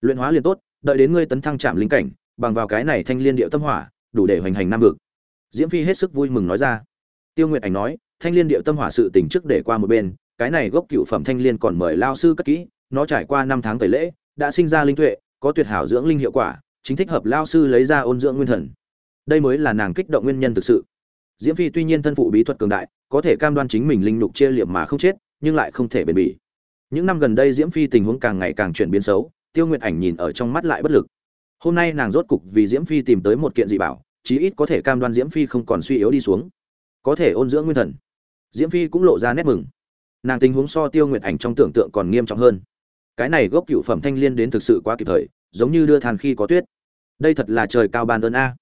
luyện hóa liền tốt, đợi đến ngươi tấn thăng chạm linh cảnh, bằng vào cái này thanh liên điệu tâm hỏa, đủ để hoành hành nam vực. Diễm phi hết sức vui mừng nói ra. Tiêu nguyệt ảnh nói, thanh liên điệu tâm hỏa sự tình trước để qua một bên, cái này gốc cựu phẩm thanh liên còn mời lao sư cất kỹ, nó trải qua năm tháng tẩy lễ, đã sinh ra linh tuệ, có tuyệt hảo dưỡng linh hiệu quả, chính thích hợp lao sư lấy ra ôn dưỡng nguyên thần. Đây mới là nàng kích động nguyên nhân thực sự. Diễm phi tuy nhiên thân phụ bí thuật cường đại, có thể cam đoan chính mình linh lục chia liệm mà không chết, nhưng lại không thể bền bỉ. Những năm gần đây diễm phi tình huống càng ngày càng chuyển biến xấu tiêu nguyệt ảnh nhìn ở trong mắt lại bất lực. Hôm nay nàng rốt cục vì diễm phi tìm tới một kiện dị bảo, chí ít có thể cam đoan diễm phi không còn suy yếu đi xuống. Có thể ôn dưỡng nguyên thần. Diễm phi cũng lộ ra nét mừng. Nàng tình huống so tiêu nguyệt ảnh trong tưởng tượng còn nghiêm trọng hơn. Cái này gốc cựu phẩm thanh liên đến thực sự quá kịp thời, giống như đưa than khi có tuyết. Đây thật là trời cao ban ơn a.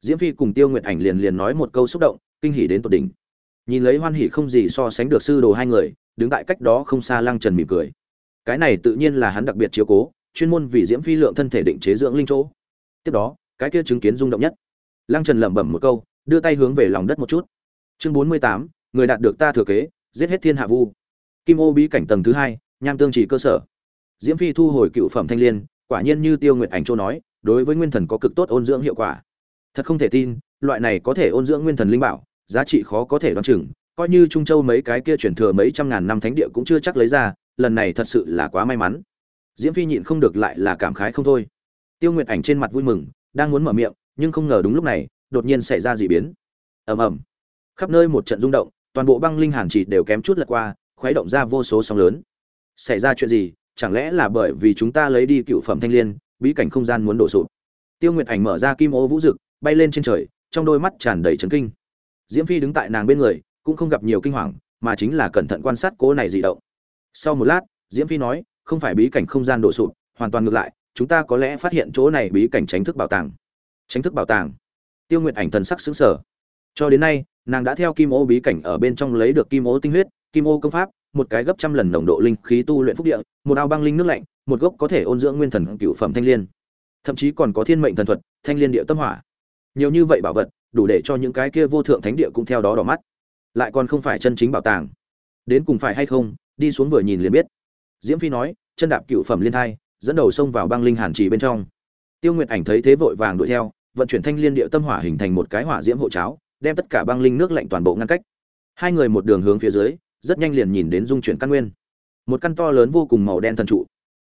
Diễm phi cùng tiêu nguyệt ảnh liền liền nói một câu xúc động, kinh hỉ đến tột đỉnh. Nhìn lấy hoan hỉ không gì so sánh được sư đồ hai người, đứng tại cách đó không xa lăng trần mỉm cười. Cái này tự nhiên là hắn đặc biệt chiếu cố chuyên môn vì diễm phi lượng thân thể định chế dưỡng linh chỗ. Tiếp đó, cái kia chứng kiến rung động nhất. Lăng trần lẩm bẩm một câu, đưa tay hướng về lòng đất một chút. Chương bốn mươi tám, người đạt được ta thừa kế, giết hết thiên hạ vu. Kim ô bí cảnh tầng thứ hai, nham tương chỉ cơ sở. Diễm phi thu hồi cựu phẩm thanh l i ê n quả nhiên như tiêu nguyện ảnh châu nói, đối với nguyên thần có cực tốt ôn dưỡng hiệu quả. Thật không thể tin, loại này có thể ôn dưỡng nguyên thần linh bảo, giá trị khó có thể đoán chừng, coi như trung châu mấy cái kia chuyển thừa mấy trăm ngàn năm thánh địa cũng chưa chắc lấy ra, lần này thật sự là quá may mắn diễm phi nhịn không được lại là cảm khái không thôi. Tiêu nguyệt ảnh trên mặt vui mừng, đang muốn mở miệng, nhưng không ngờ đúng lúc này, đột nhiên xảy ra d ị biến. Ầm ầm. Khắp nơi một trận rung động, toàn bộ băng linh hàn chỉ đều kém chút lật qua, khuấy động ra vô số sóng lớn. Xảy ra chuyện gì? Chẳng lẽ là bởi vì chúng ta lấy đi cựu phẩm thanh liên, bí cảnh không gian muốn đổ sụp? Tiêu nguyệt ảnh mở ra kim ô vũ rực bay lên trên trời, trong đôi mắt tràn đầy trấn kinh. Diễm phi đứng tại nàng bên người, cũng không gặp nhiều kinh hoàng, mà chính là cẩn thận quan sát cố này dị động. Sau một lát, diễm phi nói không phải bí cảnh không gian đổ sụp, hoàn toàn ngược lại, chúng ta có lẽ phát hiện chỗ này bí cảnh tránh thức bảo tàng. Tránh thức bảo tàng. Tiêu nguyệt ảnh thần sắc xứng sở cho đến nay, nàng đã theo kim ô bí cảnh ở bên trong lấy được kim ô tinh huyết, kim ô công pháp, một cái gấp trăm lần nồng độ linh khí tu luyện phúc địa, một ao băng linh nước lạnh, một gốc có thể ôn dưỡng nguyên thần cựu phẩm thanh liên. Thậm chí còn có thiên mệnh thần thuật, thanh liên địa tâm hỏa. Nhiều như vậy bảo vật, đủ để cho những cái kia vô thượng thánh địa cũng theo đó đỏ mắt. Lại còn không phải chân chính bảo tàng. Đến cùng phải hay không, đi xuống vừa nhìn liền biết. Diễm phi nói chân đạp cựu phẩm liên thai, dẫn đầu xông vào băng linh hàn trì bên trong. Tiêu nguyệt ảnh thấy thế vội vàng đuổi theo, vận chuyển thanh liên địa tâm hỏa hình thành một cái hỏa diễm hộ cháo, đem tất cả băng linh nước lạnh toàn bộ ngăn cách. Hai người một đường hướng phía dưới, rất nhanh liền nhìn đến dung chuyển căn nguyên. Một căn to lớn vô cùng màu đen thần trụ.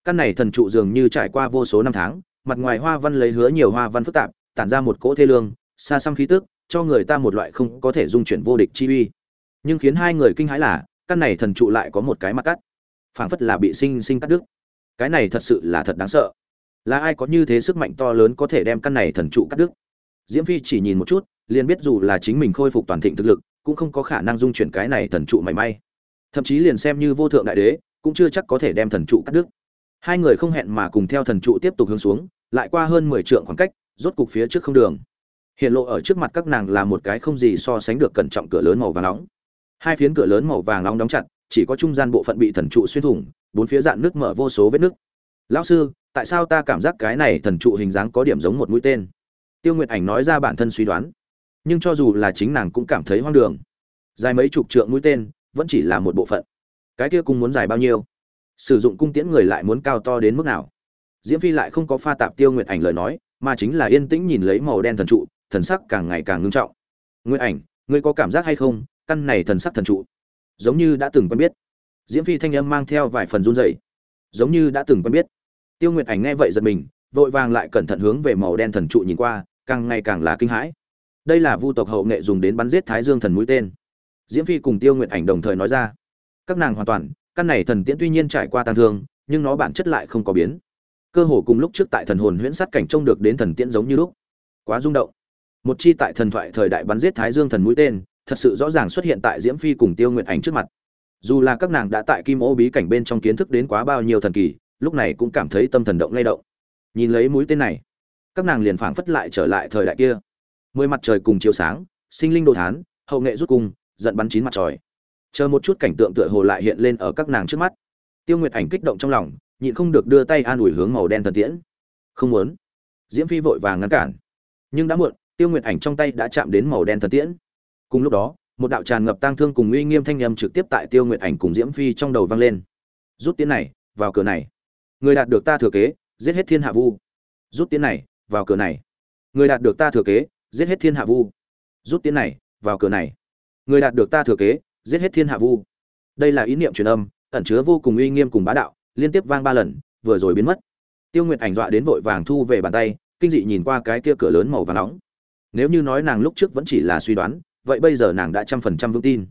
Căn này thần trụ dường như trải qua vô số năm tháng, mặt ngoài hoa văn lấy hứa nhiều hoa văn phức tạp, tản ra một cỗ thê lương, xa xăm khí tức, cho người ta một loại không có thể dung chuyển vô địch chi uy. Nhưng khiến hai người kinh hãi là, căn này thần trụ lại có một cái mặt cắt phảng phất là bị sinh sinh cắt đứt. Cái này thật sự là thật đáng sợ. Là ai có như thế sức mạnh to lớn có thể đem căn này thần trụ cắt đứt? Diễm phi chỉ nhìn một chút, liền biết dù là chính mình khôi phục toàn thịnh thực lực, cũng không có khả năng dung chuyển cái này thần trụ mảy may. Thậm chí liền xem như vô thượng đại đế, cũng chưa chắc có thể đem thần trụ cắt đứt. Hai người không hẹn mà cùng theo thần trụ tiếp tục hướng xuống, lại qua hơn mười trượng khoảng cách, rốt cục phía trước không đường. Hiện lộ ở trước mặt các nàng là một cái không gì so sánh được cẩn trọng cửa lớn màu vàng nóng. Hai phiến cửa lớn màu vàng nóng đóng chặt chỉ có trung gian bộ phận bị thần trụ xuyên thủng, bốn phía dạn nước mở vô số vết nước. Lão sư, tại sao ta cảm giác cái này thần trụ hình dáng có điểm giống một mũi tên? Tiêu nguyệt ảnh nói ra bản thân suy đoán. Nhưng cho dù là chính nàng cũng cảm thấy hoang đường. Dài mấy chục trượng mũi tên, vẫn chỉ là một bộ phận. Cái kia cung muốn dài bao nhiêu? Sử dụng cung tiễn người lại muốn cao to đến mức nào? Diễm phi lại không có pha tạp tiêu nguyệt ảnh lời nói, mà chính là yên tĩnh nhìn lấy màu đen thần trụ, thần sắc càng ngày càng ngưng trọng. Nguyệt ảnh, ngươi có cảm giác hay không? Căn này thần sắc thần trụ giống như đã từng quen biết. Diễm phi thanh âm mang theo vài phần run rẩy. Giống như đã từng quen biết. Tiêu nguyệt ảnh nghe vậy giật mình, vội vàng lại cẩn thận hướng về màu đen thần trụ nhìn qua, càng ngày càng là kinh hãi. Đây là vu tộc hậu nghệ dùng đến bắn giết thái dương thần mũi tên. Diễm phi cùng tiêu nguyệt ảnh đồng thời nói ra. Các nàng hoàn toàn, căn này thần tiễn tuy nhiên trải qua tăng thương, nhưng nó bản chất lại không có biến. Cơ hồ cùng lúc trước tại thần hồn huyễn sát cảnh trông được đến thần tiễn giống như lúc. Quá rung động. Một chi tại thần thoại thời đại bắn giết thái dương thần mũi tên thật sự rõ ràng xuất hiện tại diễm phi cùng tiêu nguyện ảnh trước mặt. Dù là các nàng đã tại kim ô bí cảnh bên trong kiến thức đến quá bao nhiêu thần kỳ, lúc này cũng cảm thấy tâm thần động lay động. Nhìn lấy mũi tên này, các nàng liền phảng phất lại trở lại thời đại kia. Mười mặt trời cùng chiếu sáng, sinh linh đồ thán, hậu nghệ rút cung, giận bắn chín mặt trời. Chờ một chút cảnh tượng tựa hồ lại hiện lên ở các nàng trước mắt. Tiêu nguyệt ảnh kích động trong lòng, nhịn không được đưa tay an ủi hướng màu đen thần tiễn. Không muốn. Diễm phi vội vàng ngăn cản. Nhưng đã muộn, tiêu nguyệt ảnh trong tay đã chạm đến màu đen thần tiễn cùng lúc đó, một đạo tràn ngập tang thương cùng uy nghiêm thanh âm trực tiếp tại tiêu nguyệt ảnh cùng diễm phi trong đầu vang lên. Rút tiến này, vào cửa này. Người đạt được ta thừa kế, giết hết thiên hạ vu. Rút tiến này, vào cửa này. Người đạt được ta thừa kế, giết hết thiên hạ vu. Rút tiến này, vào cửa này. Người đạt được ta thừa kế, giết hết thiên hạ vu. Đây là ý niệm truyền âm, ẩn chứa vô cùng uy nghiêm cùng bá đạo, liên tiếp vang ba lần, vừa rồi biến mất. Tiêu nguyệt ảnh dọa đến vội vàng thu về bàn tay, kinh dị nhìn qua cái kia cửa lớn màu vàng nóng. Nếu như nói nàng lúc trước vẫn chỉ là suy đoán vậy bây giờ nàng đã trăm phần trăm vững tin.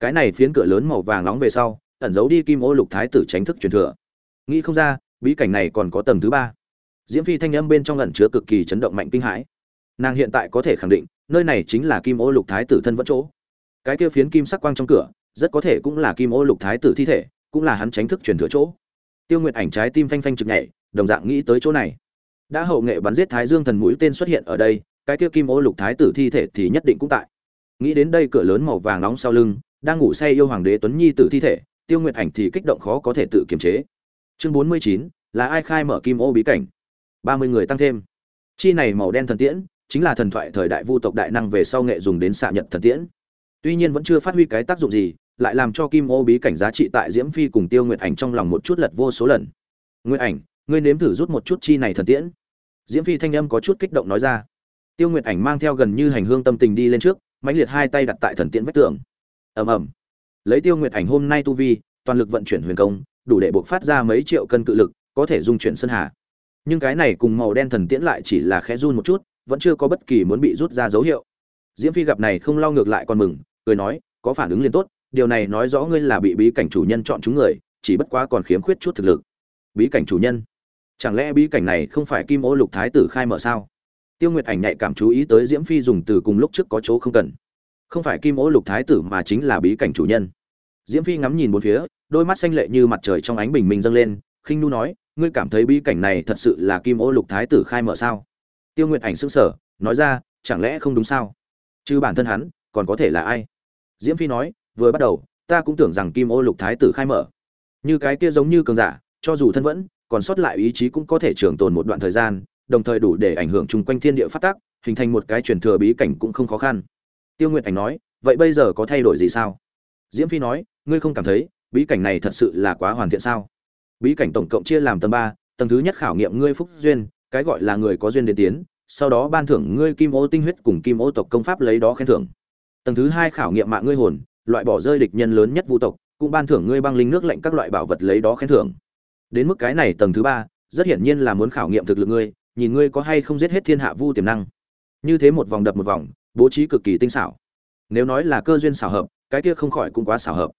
Cái này phiến cửa lớn màu vàng nóng về sau, ẩn giấu đi kim ô lục thái tử tránh thức truyền thừa. Nghĩ không ra, bí cảnh này còn có tầng thứ ba. Diễm phi thanh âm bên trong ẩn chứa cực kỳ chấn động mạnh kinh hãi. Nàng hiện tại có thể khẳng định, nơi này chính là kim ô lục thái tử thân vẫn chỗ. Cái kia phiến kim sắc quang trong cửa, rất có thể cũng là kim ô lục thái tử thi thể, cũng là hắn tránh thức truyền thừa chỗ. Tiêu nguyệt ảnh trái tim phanh phanh chực nhảy, đồng dạng nghĩ tới chỗ này. Đã hậu nghệ bắn giết thái dương thần mũi tên xuất hiện ở đây, cái kia kim ô lục thái tử thi thể thì nhất định cũng tại nghĩ đến đây cửa lớn màu vàng nóng sau lưng, đang ngủ say yêu hoàng đế tuấn nhi tử thi thể, tiêu nguyệt ảnh thì kích động khó có thể tự kiềm chế. Chương bốn mươi chín, là ai khai mở kim ô bí cảnh? ba mươi người tăng thêm. Chi này màu đen thần tiễn, chính là thần thoại thời đại vu tộc đại năng về sau nghệ dùng đến xạ nhận thần tiễn. Tuy nhiên vẫn chưa phát huy cái tác dụng gì, lại làm cho kim ô bí cảnh giá trị tại diễm phi cùng tiêu nguyệt ảnh trong lòng một chút lật vô số lần. Nguyệt ảnh, ngươi nếm thử rút một chút chi này thần tiễn. Diễm phi thanh âm có chút kích động nói ra. Tiêu nguyệt ảnh mang theo gần như hành hương tâm tình đi lên trước mãnh liệt hai tay đặt tại thần tiễn vách tường. Ầm ầm. Lấy tiêu nguyệt ảnh hôm nay tu vi, toàn lực vận chuyển huyền công, đủ để buộc phát ra mấy triệu cân cự lực, có thể dung chuyển sơn hà. Nhưng cái này cùng màu đen thần tiễn lại chỉ là khẽ run một chút, vẫn chưa có bất kỳ muốn bị rút ra dấu hiệu. Diễm phi gặp này không lo ngược lại còn mừng, cười nói, có phản ứng liền tốt, điều này nói rõ ngươi là bị bí cảnh chủ nhân chọn chúng người, chỉ bất quá còn khiếm khuyết chút thực lực. Bí cảnh chủ nhân? Chẳng lẽ bí cảnh này không phải kim ô lục thái tử khai mở sao? Tiêu nguyệt ảnh nhạy cảm chú ý tới diễm phi dùng từ cùng lúc trước có chỗ không cần. Không phải kim ô lục thái tử mà chính là bí cảnh chủ nhân. Diễm phi ngắm nhìn bốn phía, đôi mắt xanh lệ như mặt trời trong ánh bình minh dâng lên, khinh nu nói, ngươi cảm thấy bí cảnh này thật sự là kim ô lục thái tử khai mở sao? Tiêu nguyệt ảnh sững sờ, nói ra, chẳng lẽ không đúng sao? Chứ bản thân hắn, còn có thể là ai? Diễm phi nói, vừa bắt đầu, ta cũng tưởng rằng kim ô lục thái tử khai mở. Như cái kia giống như cường giả, cho dù thân vẫn, còn sót lại ý chí cũng có thể trường tồn một đoạn thời gian đồng thời đủ để ảnh hưởng chung quanh thiên địa phát tác, hình thành một cái truyền thừa bí cảnh cũng không khó khăn. Tiêu nguyệt ảnh nói, vậy bây giờ có thay đổi gì sao? Diễm phi nói, ngươi không cảm thấy, bí cảnh này thật sự là quá hoàn thiện sao? Bí cảnh tổng cộng chia làm tầng ba, tầng thứ nhất khảo nghiệm ngươi phúc duyên, cái gọi là người có duyên đến tiến, sau đó ban thưởng ngươi kim ô tinh huyết cùng kim ô tộc công pháp lấy đó khen thưởng. Tầng thứ hai khảo nghiệm mạng ngươi hồn, loại bỏ rơi địch nhân lớn nhất vu tộc, cũng ban thưởng ngươi băng linh nước lạnh các loại bảo vật lấy đó khen thưởng. Đến mức cái này tầng thứ ba, rất hiển nhiên là muốn khảo nghiệm thực lực ngươi nhìn ngươi có hay không giết hết thiên hạ vu tiềm năng. Như thế một vòng đập một vòng, bố trí cực kỳ tinh xảo. Nếu nói là cơ duyên xảo hợp, cái kia không khỏi cũng quá xảo hợp.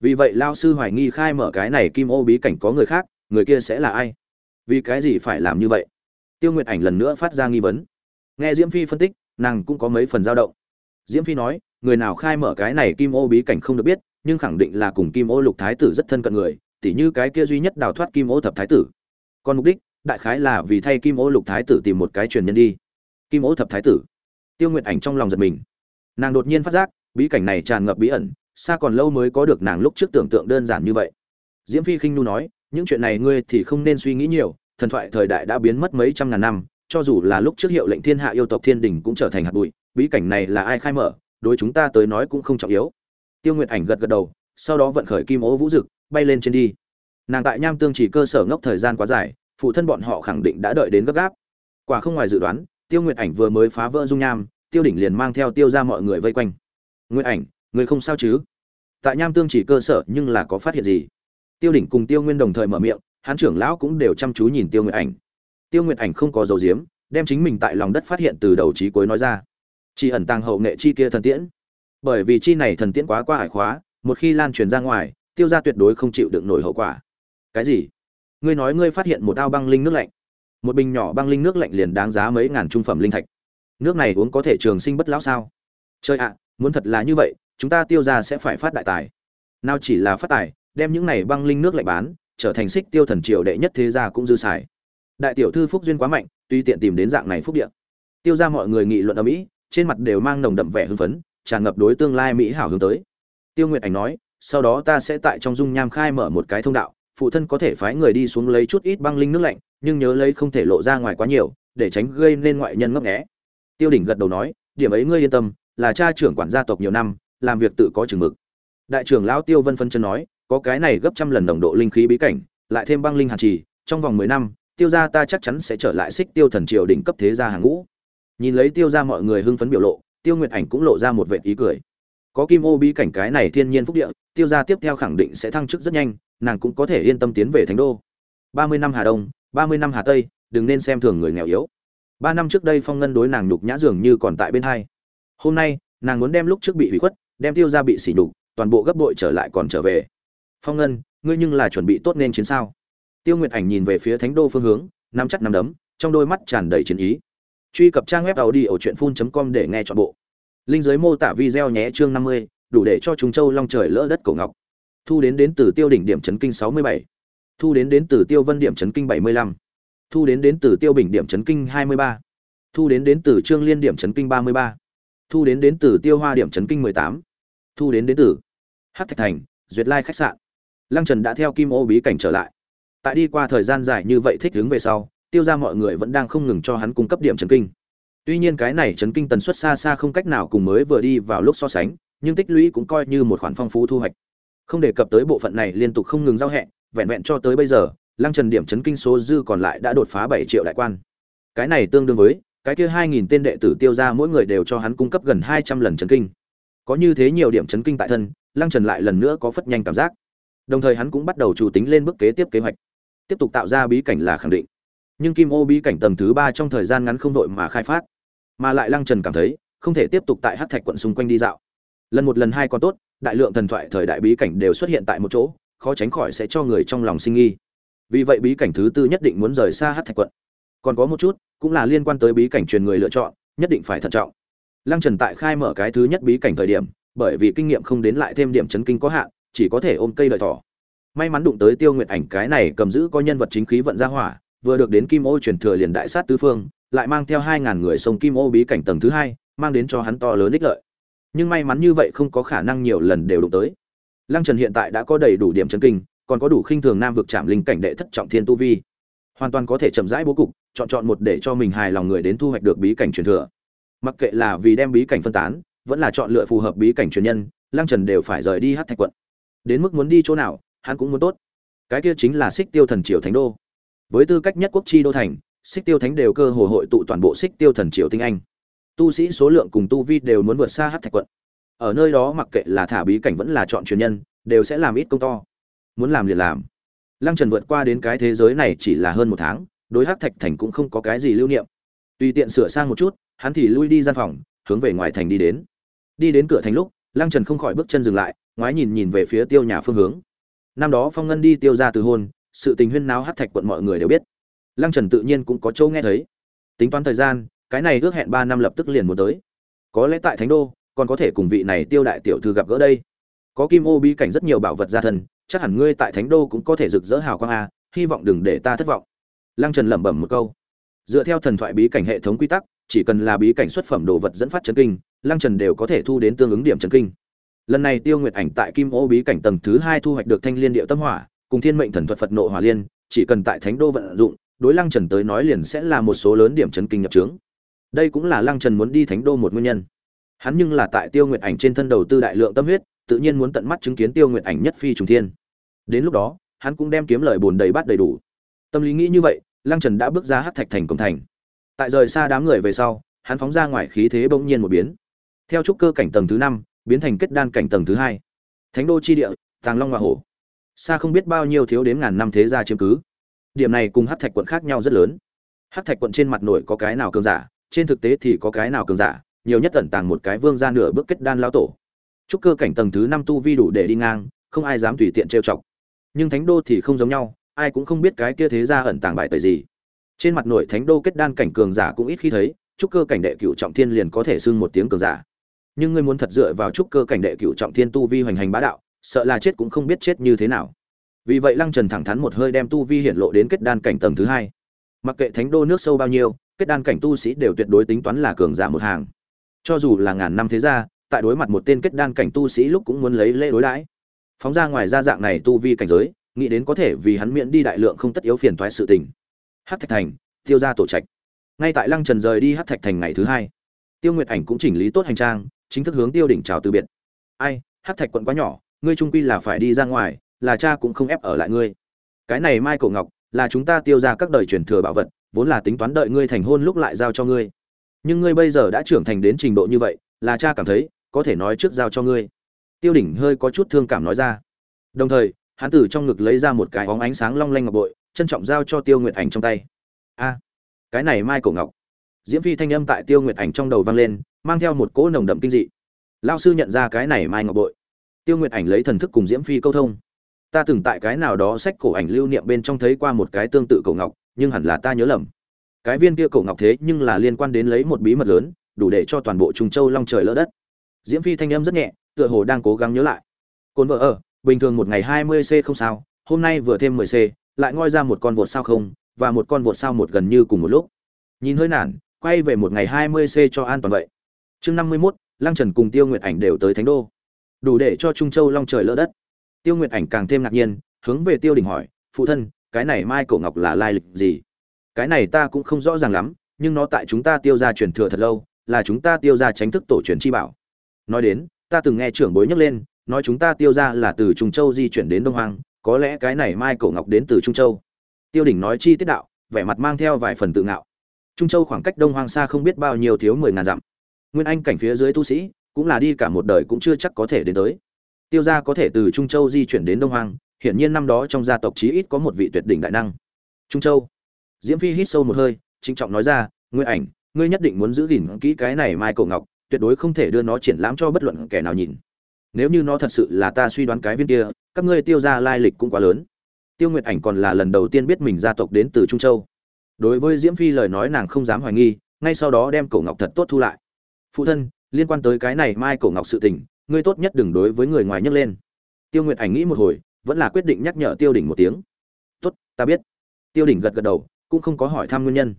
Vì vậy lao sư hoài nghi khai mở cái này kim ô bí cảnh có người khác, người kia sẽ là ai? Vì cái gì phải làm như vậy? Tiêu nguyệt ảnh lần nữa phát ra nghi vấn. Nghe diễm phi phân tích, nàng cũng có mấy phần dao động. Diễm phi nói, người nào khai mở cái này kim ô bí cảnh không được biết, nhưng khẳng định là cùng kim ô lục thái tử rất thân cận người, tỉ như cái kia duy nhất đào thoát kim ô thập thái tử. Còn mục đích đại khái là vì thay kim ô lục thái tử tìm một cái truyền nhân đi. Kim ô thập thái tử. Tiêu nguyệt ảnh trong lòng giật mình. Nàng đột nhiên phát giác, bí cảnh này tràn ngập bí ẩn, xa còn lâu mới có được nàng lúc trước tưởng tượng đơn giản như vậy. Diễm phi khinh nu nói, những chuyện này ngươi thì không nên suy nghĩ nhiều, thần thoại thời đại đã biến mất mấy trăm ngàn năm, cho dù là lúc trước hiệu lệnh thiên hạ yêu tộc thiên đình cũng trở thành hạt bụi, bí cảnh này là ai khai mở, đối chúng ta tới nói cũng không trọng yếu. Tiêu nguyệt ảnh gật gật đầu, sau đó vận khởi kim ô vũ dực, bay lên trên đi. Nàng tại nham tương chỉ cơ sở ngốc thời gian quá dài phụ thân bọn họ khẳng định đã đợi đến gấp gáp. Quả không ngoài dự đoán, tiêu nguyệt ảnh vừa mới phá vỡ dung nham, tiêu đỉnh liền mang theo tiêu ra mọi người vây quanh. Nguyệt ảnh, người không sao chứ? Tại nham tương chỉ cơ sở nhưng là có phát hiện gì? Tiêu đỉnh cùng tiêu nguyên đồng thời mở miệng hán trưởng lão cũng đều chăm chú nhìn tiêu nguyệt ảnh. Tiêu nguyệt ảnh không có dầu diếm đem chính mình tại lòng đất phát hiện từ đầu trí cuối nói ra. Chỉ ẩn tàng hậu nghệ chi kia thần tiễn. Bởi vì chi này thần tiễn quá qua hải khóa, một khi lan truyền ra ngoài, tiêu ra tuyệt đối không chịu được nổi hậu quả. Cái gì? Ngươi nói ngươi phát hiện một ao băng linh nước lạnh. Một bình nhỏ băng linh nước lạnh liền đáng giá mấy ngàn trung phẩm linh thạch. Nước này uống có thể trường sinh bất lão sao? Chơi ạ, muốn thật là như vậy, chúng ta tiêu ra sẽ phải phát đại tài. Nào chỉ là phát tài, đem những này băng linh nước lạnh bán, trở thành xích tiêu thần triều đệ nhất thế gia cũng dư xài. Đại tiểu thư phúc duyên quá mạnh, tuy tiện tìm đến dạng này phúc địa. Tiêu ra mọi người nghị luận ở mỹ, trên mặt đều mang nồng đậm vẻ hưng phấn, tràn ngập đối tương lai mỹ hảo hướng tới. Tiêu nguyệt ảnh nói, sau đó ta sẽ tại trong dung nham khai mở một cái thông đạo phụ thân có thể phái người đi xuống lấy chút ít băng linh nước lạnh, nhưng nhớ lấy không thể lộ ra ngoài quá nhiều, để tránh gây nên ngoại nhân ngấp nghé. Tiêu đỉnh gật đầu nói, điểm ấy ngươi yên tâm, là cha trưởng quản gia tộc nhiều năm, làm việc tự có chừng mực. Đại trưởng lão tiêu vân phân chân nói, có cái này gấp trăm lần đồng độ linh khí bí cảnh, lại thêm băng linh hàn trì, trong vòng mười năm, tiêu gia ta chắc chắn sẽ trở lại xích tiêu thần triều đỉnh cấp thế gia hàng ngũ. Nhìn lấy tiêu gia mọi người hưng phấn biểu lộ, tiêu nguyệt ảnh cũng lộ ra một vệ ý cười có kim ô bí cảnh cái này thiên nhiên phúc địa, tiêu gia tiếp theo khẳng định sẽ thăng chức rất nhanh, nàng cũng có thể yên tâm tiến về thánh đô. Ba mươi năm hà đông, ba mươi năm hà tây, đừng nên xem thường người nghèo yếu. Ba năm trước đây phong ngân đối nàng nhục nhã dường như còn tại bên hai. Hôm nay, nàng muốn đem lúc trước bị hủy khuất, đem tiêu gia bị sỉ nhục, toàn bộ gấp bội trở lại còn trở về. Phong ngân, ngươi nhưng là chuẩn bị tốt nên chiến sao? Tiêu nguyệt ảnh nhìn về phía thánh đô phương hướng, nắm chắc nắm đấm, trong đôi mắt tràn đầy chiến ý. Truy cập trang web tàu đi ở truyện phun com để nghe chọn bộ linh giới mô tả video nhé chương năm mươi, đủ để cho chúng châu long trời lỡ đất cổ ngọc. Thu đến đến từ tiêu đỉnh điểm chấn kinh sáu mươi bảy. Thu đến đến từ tiêu vân điểm chấn kinh bảy mươi lăm. Thu đến đến từ tiêu bình điểm chấn kinh hai mươi ba. Thu đến đến từ trương liên điểm chấn kinh ba mươi ba. Thu đến đến từ tiêu hoa điểm chấn kinh mười tám. Thu đến đến từ hát thạch thành, duyệt lai khách sạn. Lăng trần đã theo kim ô bí cảnh trở lại. Tại đi qua thời gian dài như vậy thích đứng về sau, tiêu ra mọi người vẫn đang không ngừng cho hắn cung cấp điểm chấn kinh tuy nhiên cái này chấn kinh tần suất xa xa không cách nào cùng mới vừa đi vào lúc so sánh nhưng tích lũy cũng coi như một khoản phong phú thu hoạch. Không đề cập tới bộ phận này liên tục không ngừng giao hẹn, vẹn vẹn cho tới bây giờ lăng trần điểm chấn kinh số dư còn lại đã đột phá bảy triệu đại quan. Cái này tương đương với cái kia hai nghìn tên đệ tử tiêu ra mỗi người đều cho hắn cung cấp gần hai trăm lần chấn kinh. Có như thế nhiều điểm chấn kinh tại thân lăng trần lại lần nữa có phất nhanh cảm giác. Đồng thời hắn cũng bắt đầu chủ tính lên bước kế tiếp kế hoạch. Tiếp tục tạo ra bí cảnh là khẳng định nhưng kim ô bí cảnh tầng thứ ba trong thời gian ngắn không vội mà khai phát, mà lại lăng trần cảm thấy không thể tiếp tục tại hát thạch quận xung quanh đi dạo. Lần một lần hai còn tốt, đại lượng thần thoại thời đại bí cảnh đều xuất hiện tại một chỗ, khó tránh khỏi sẽ cho người trong lòng sinh nghi. Vì vậy bí cảnh thứ tư nhất định muốn rời xa hát thạch quận. Còn có một chút, cũng là liên quan tới bí cảnh truyền người lựa chọn, nhất định phải thận trọng. Lăng trần tại khai mở cái thứ nhất bí cảnh thời điểm, bởi vì kinh nghiệm không đến lại thêm điểm chấn kinh có hạn, chỉ có thể ôm cây đợi thỏ. May mắn đụng tới tiêu nguyệt ảnh cái này cầm giữ có nhân vật chính khí vận ra hỏa vừa được đến kim ô truyền thừa liền đại sát tứ phương, lại mang theo hai ngàn người sông kim ô bí cảnh tầng thứ hai, mang đến cho hắn to lớn ích lợi. Nhưng may mắn như vậy không có khả năng nhiều lần đều đụng tới. Lăng trần hiện tại đã có đầy đủ điểm chấn kinh, còn có đủ khinh thường nam vực Trạm linh cảnh đệ thất trọng thiên tu vi. Hoàn toàn có thể chậm rãi bố cục, chọn chọn một để cho mình hài lòng người đến thu hoạch được bí cảnh truyền thừa. Mặc kệ là vì đem bí cảnh phân tán, vẫn là chọn lựa phù hợp bí cảnh truyền nhân, lăng trần đều phải rời đi hát thạch quận. Đến mức muốn đi chỗ nào, hắn cũng muốn tốt. Cái kia chính là xích tiêu thần triều thánh đô với tư cách nhất quốc chi đô thành, xích tiêu thánh đều cơ hồ hội tụ toàn bộ xích tiêu thần triều tinh anh. Tu sĩ số lượng cùng tu vi đều muốn vượt xa hát thạch quận. Ở nơi đó mặc kệ là thả bí cảnh vẫn là chọn truyền nhân, đều sẽ làm ít công to. Muốn làm liền làm. Lăng trần vượt qua đến cái thế giới này chỉ là hơn một tháng, đối hát thạch thành cũng không có cái gì lưu niệm. Tùy tiện sửa sang một chút, hắn thì lui đi gian phòng, hướng về ngoài thành đi đến. Đi đến cửa thành lúc, lăng trần không khỏi bước chân dừng lại, ngoái nhìn nhìn về phía tiêu nhà phương hướng. Năm đó phong ngân đi tiêu ra từ hôn sự tình huyên náo hát thạch quận mọi người đều biết. Lăng trần tự nhiên cũng có châu nghe thấy. Tính toán thời gian, cái này ước hẹn ba năm lập tức liền muốn tới. Có lẽ tại thánh đô, còn có thể cùng vị này tiêu đại tiểu thư gặp gỡ đây. Có kim ô bí cảnh rất nhiều bảo vật gia thần, chắc hẳn ngươi tại thánh đô cũng có thể rực rỡ hào quang a, hy vọng đừng để ta thất vọng. Lăng trần lẩm bẩm một câu. Dựa theo thần thoại bí cảnh hệ thống quy tắc, chỉ cần là bí cảnh xuất phẩm đồ vật dẫn phát chấn kinh, lăng trần đều có thể thu đến tương ứng điểm chấn kinh. Lần này tiêu nguyệt ảnh tại kim ô bí cảnh tầng thứ hai thu hoạch được thanh liên điệu tâm hỏa cùng thiên mệnh thần thuật phật nộ hỏa liên, chỉ cần tại thánh đô vận dụng, đối lăng trần tới nói liền sẽ là một số lớn điểm chấn kinh nhập trướng đây cũng là lăng trần muốn đi thánh đô một nguyên nhân. Hắn nhưng là tại tiêu nguyệt ảnh trên thân đầu tư đại lượng tâm huyết, tự nhiên muốn tận mắt chứng kiến tiêu nguyệt ảnh nhất phi trùng thiên. Đến lúc đó, hắn cũng đem kiếm lời bồn đầy bát đầy đủ. Tâm lý nghĩ như vậy, lăng trần đã bước ra hát thạch thành cổng thành. Tại rời xa đám người về sau, hắn phóng ra ngoài khí thế bỗng nhiên một biến. Theo trúc cơ cảnh tầng thứ năm, biến thành kết đan cảnh tầng thứ hai. Thánh đô chi địa, tàng long hoa hổ xa không biết bao nhiêu thiếu đến ngàn năm thế gia chiếm cứ. Điểm này cùng hát thạch quận khác nhau rất lớn. Hát thạch quận trên mặt nổi có cái nào cường giả, trên thực tế thì có cái nào cường giả, nhiều nhất ẩn tàng một cái vương ra nửa bước kết đan lao tổ. Trúc cơ cảnh tầng thứ năm tu vi đủ để đi ngang, không ai dám tùy tiện trêu chọc. Nhưng thánh đô thì không giống nhau, ai cũng không biết cái kia thế gia ẩn tàng bài tời gì. Trên mặt nổi thánh đô kết đan cảnh cường giả cũng ít khi thấy, trúc cơ cảnh đệ cựu trọng thiên liền có thể xưng một tiếng cường giả. Nhưng ngươi muốn thật dựa vào trúc cơ cảnh đệ cựu trọng thiên tu vi hoành hành bá đạo sợ là chết cũng không biết chết như thế nào. Vì vậy lăng trần thẳng thắn một hơi đem tu vi hiện lộ đến kết đan cảnh tầng thứ hai. Mặc kệ thánh đô nước sâu bao nhiêu, kết đan cảnh tu sĩ đều tuyệt đối tính toán là cường giả một hàng. Cho dù là ngàn năm thế gia, tại đối mặt một tên kết đan cảnh tu sĩ lúc cũng muốn lấy lễ đối đãi. Phóng ra ngoài ra dạng này tu vi cảnh giới, nghĩ đến có thể vì hắn miễn đi đại lượng không tất yếu phiền toái sự tình. Hát thạch thành, tiêu ra tổ trạch. Ngay tại lăng trần rời đi hát thạch thành ngày thứ hai, tiêu nguyệt ảnh cũng chỉnh lý tốt hành trang, chính thức hướng tiêu đỉnh chào từ biệt. Ai hát thạch quận quá nhỏ ngươi trung quy là phải đi ra ngoài, là cha cũng không ép ở lại ngươi. Cái này mai cổ ngọc, là chúng ta tiêu ra các đời truyền thừa bảo vật, vốn là tính toán đợi ngươi thành hôn lúc lại giao cho ngươi. Nhưng ngươi bây giờ đã trưởng thành đến trình độ như vậy, là cha cảm thấy, có thể nói trước giao cho ngươi. Tiêu đỉnh hơi có chút thương cảm nói ra. Đồng thời, hắn từ trong ngực lấy ra một cái óng ánh sáng long lanh ngọc bội, trân trọng giao cho tiêu nguyệt ảnh trong tay. A, cái này mai cổ ngọc. Diễm phi thanh âm tại tiêu nguyệt ảnh trong đầu vang lên, mang theo một cỗ nồng đậm kinh dị. Lao sư nhận ra cái này mai ngọc bội tiêu nguyệt ảnh lấy thần thức cùng diễm phi câu thông. Ta từng tại cái nào đó sách cổ ảnh lưu niệm bên trong thấy qua một cái tương tự cổ ngọc nhưng hẳn là ta nhớ lầm. Cái viên kia cổ ngọc thế nhưng là liên quan đến lấy một bí mật lớn đủ để cho toàn bộ trung châu long trời lỡ đất. Diễm phi thanh âm rất nhẹ tựa hồ đang cố gắng nhớ lại. Cồn vợ ở bình thường một ngày hai mươi c không sao hôm nay vừa thêm mười c lại ngoi ra một con vột sao không và một con vột sao một gần như cùng một lúc. Nhìn hơi nản quay về một ngày hai mươi c cho an toàn vậy. Chương năm mươi 51, lăng trần cùng tiêu nguyệt ảnh đều tới thánh đô đủ để cho trung châu long trời lỡ đất. Tiêu nguyệt ảnh càng thêm ngạc nhiên, hướng về tiêu đình hỏi, phụ thân, cái này mai cổ ngọc là lai lịch gì? Cái này ta cũng không rõ ràng lắm, nhưng nó tại chúng ta tiêu ra truyền thừa thật lâu, là chúng ta tiêu ra tránh thức tổ truyền chi bảo. Nói đến, ta từng nghe trưởng bối nhắc lên, nói chúng ta tiêu ra là từ trung châu di chuyển đến đông hoàng có lẽ cái này mai cổ ngọc đến từ trung châu. Tiêu đỉnh nói chi tiết đạo, vẻ mặt mang theo vài phần tự ngạo. Trung châu khoảng cách đông hoàng xa không biết bao nhiêu thiếu mười ngàn dặm. Nguyên anh cảnh phía dưới tu sĩ cũng là đi cả một đời cũng chưa chắc có thể đến tới. Tiêu gia có thể từ trung châu di chuyển đến đông hoàng hiển nhiên năm đó trong gia tộc chí ít có một vị tuyệt đỉnh đại năng. Trung châu. Diễm phi hít sâu một hơi, trịnh trọng nói ra, Ngươi ảnh, ngươi nhất định muốn giữ gìn kỹ cái này mai cổ ngọc, tuyệt đối không thể đưa nó triển lãm cho bất luận kẻ nào nhìn. Nếu như nó thật sự là ta suy đoán cái viên kia, các ngươi tiêu ra lai lịch cũng quá lớn. Tiêu nguyệt ảnh còn là lần đầu tiên biết mình gia tộc đến từ trung châu. Đối với diễm phi lời nói nàng không dám hoài nghi, ngay sau đó đem cổ ngọc thật tốt thu lại. Phụ thân liên quan tới cái này mai cổ ngọc sự tình, ngươi tốt nhất đừng đối với người ngoài nhấc lên. Tiêu nguyệt ảnh nghĩ một hồi, vẫn là quyết định nhắc nhở tiêu đỉnh một tiếng. Tốt, ta biết. Tiêu đỉnh gật gật đầu, cũng không có hỏi thăm nguyên nhân.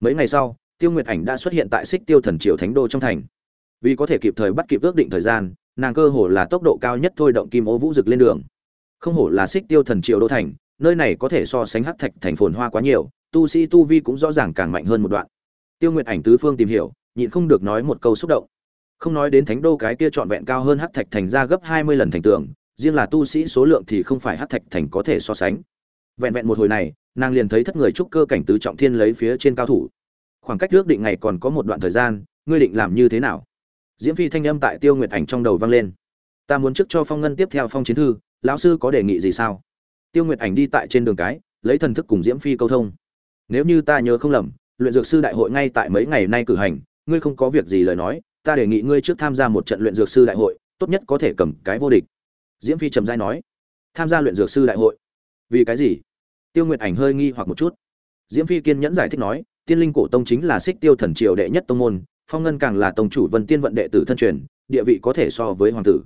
Mấy ngày sau, tiêu nguyệt ảnh đã xuất hiện tại xích tiêu thần triều thánh đô trong thành. Vì có thể kịp thời bắt kịp ước định thời gian, nàng cơ hồ là tốc độ cao nhất thôi động kim ô vũ rực lên đường. Không hổ là xích tiêu thần triều đô thành, nơi này có thể so sánh hắc thạch thành phồn hoa quá nhiều, tu sĩ tu vi cũng rõ ràng càng mạnh hơn một đoạn. Tiêu nguyệt ảnh tứ phương tìm hiểu, nhịn không được nói một câu xúc động không nói đến thánh đô cái kia trọn vẹn cao hơn hắc thạch thành ra gấp hai mươi lần thành tường, riêng là tu sĩ số lượng thì không phải hắc thạch thành có thể so sánh. Vẹn vẹn một hồi này, nàng liền thấy thất người trúc cơ cảnh tứ trọng thiên lấy phía trên cao thủ. Khoảng cách trước định ngày còn có một đoạn thời gian, ngươi định làm như thế nào? Diễm phi thanh âm tại tiêu nguyệt ảnh trong đầu vang lên. Ta muốn trước cho phong ngân tiếp theo phong chiến thư, lão sư có đề nghị gì sao? Tiêu nguyệt ảnh đi tại trên đường cái, lấy thần thức cùng diễm phi câu thông. Nếu như ta nhớ không lầm, luyện dược sư đại hội ngay tại mấy ngày nay cử hành, ngươi không có việc gì lời nói ta đề nghị ngươi trước tham gia một trận luyện dược sư đại hội, tốt nhất có thể cầm cái vô địch. Diễm phi trầm giai nói. Tham gia luyện dược sư đại hội? Vì cái gì? Tiêu nguyệt ảnh hơi nghi hoặc một chút. Diễm phi kiên nhẫn giải thích nói, tiên linh cổ tông chính là xích tiêu thần triều đệ nhất tông môn, phong ngân càng là tông chủ vân tiên vận đệ tử thân truyền, địa vị có thể so với hoàng tử.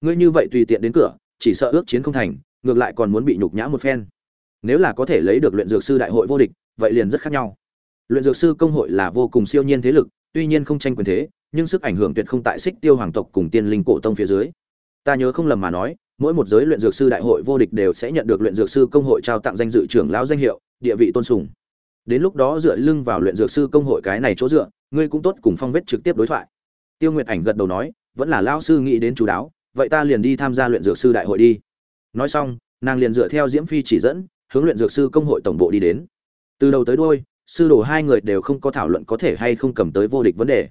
Ngươi như vậy tùy tiện đến cửa, chỉ sợ ước chiến không thành, ngược lại còn muốn bị nhục nhã một phen. Nếu là có thể lấy được luyện dược sư đại hội vô địch, vậy liền rất khác nhau. Luyện dược sư công hội là vô cùng siêu nhiên thế lực, tuy nhiên không tranh quyền thế nhưng sức ảnh hưởng tuyệt không tại xích tiêu hoàng tộc cùng tiên linh cổ tông phía dưới. Ta nhớ không lầm mà nói, mỗi một giới luyện dược sư đại hội vô địch đều sẽ nhận được luyện dược sư công hội trao tặng danh dự trưởng lão danh hiệu, địa vị tôn sùng. Đến lúc đó dựa lưng vào luyện dược sư công hội cái này chỗ dựa, ngươi cũng tốt cùng phong vết trực tiếp đối thoại. Tiêu nguyệt ảnh gật đầu nói, vẫn là lão sư nghĩ đến chú đáo, vậy ta liền đi tham gia luyện dược sư đại hội đi. Nói xong, nàng liền dựa theo diễm phi chỉ dẫn, hướng luyện dược sư công hội tổng bộ đi đến. Từ đầu tới đôi sư đồ hai người đều không có thảo luận có thể hay không cầm tới vô địch vấn đề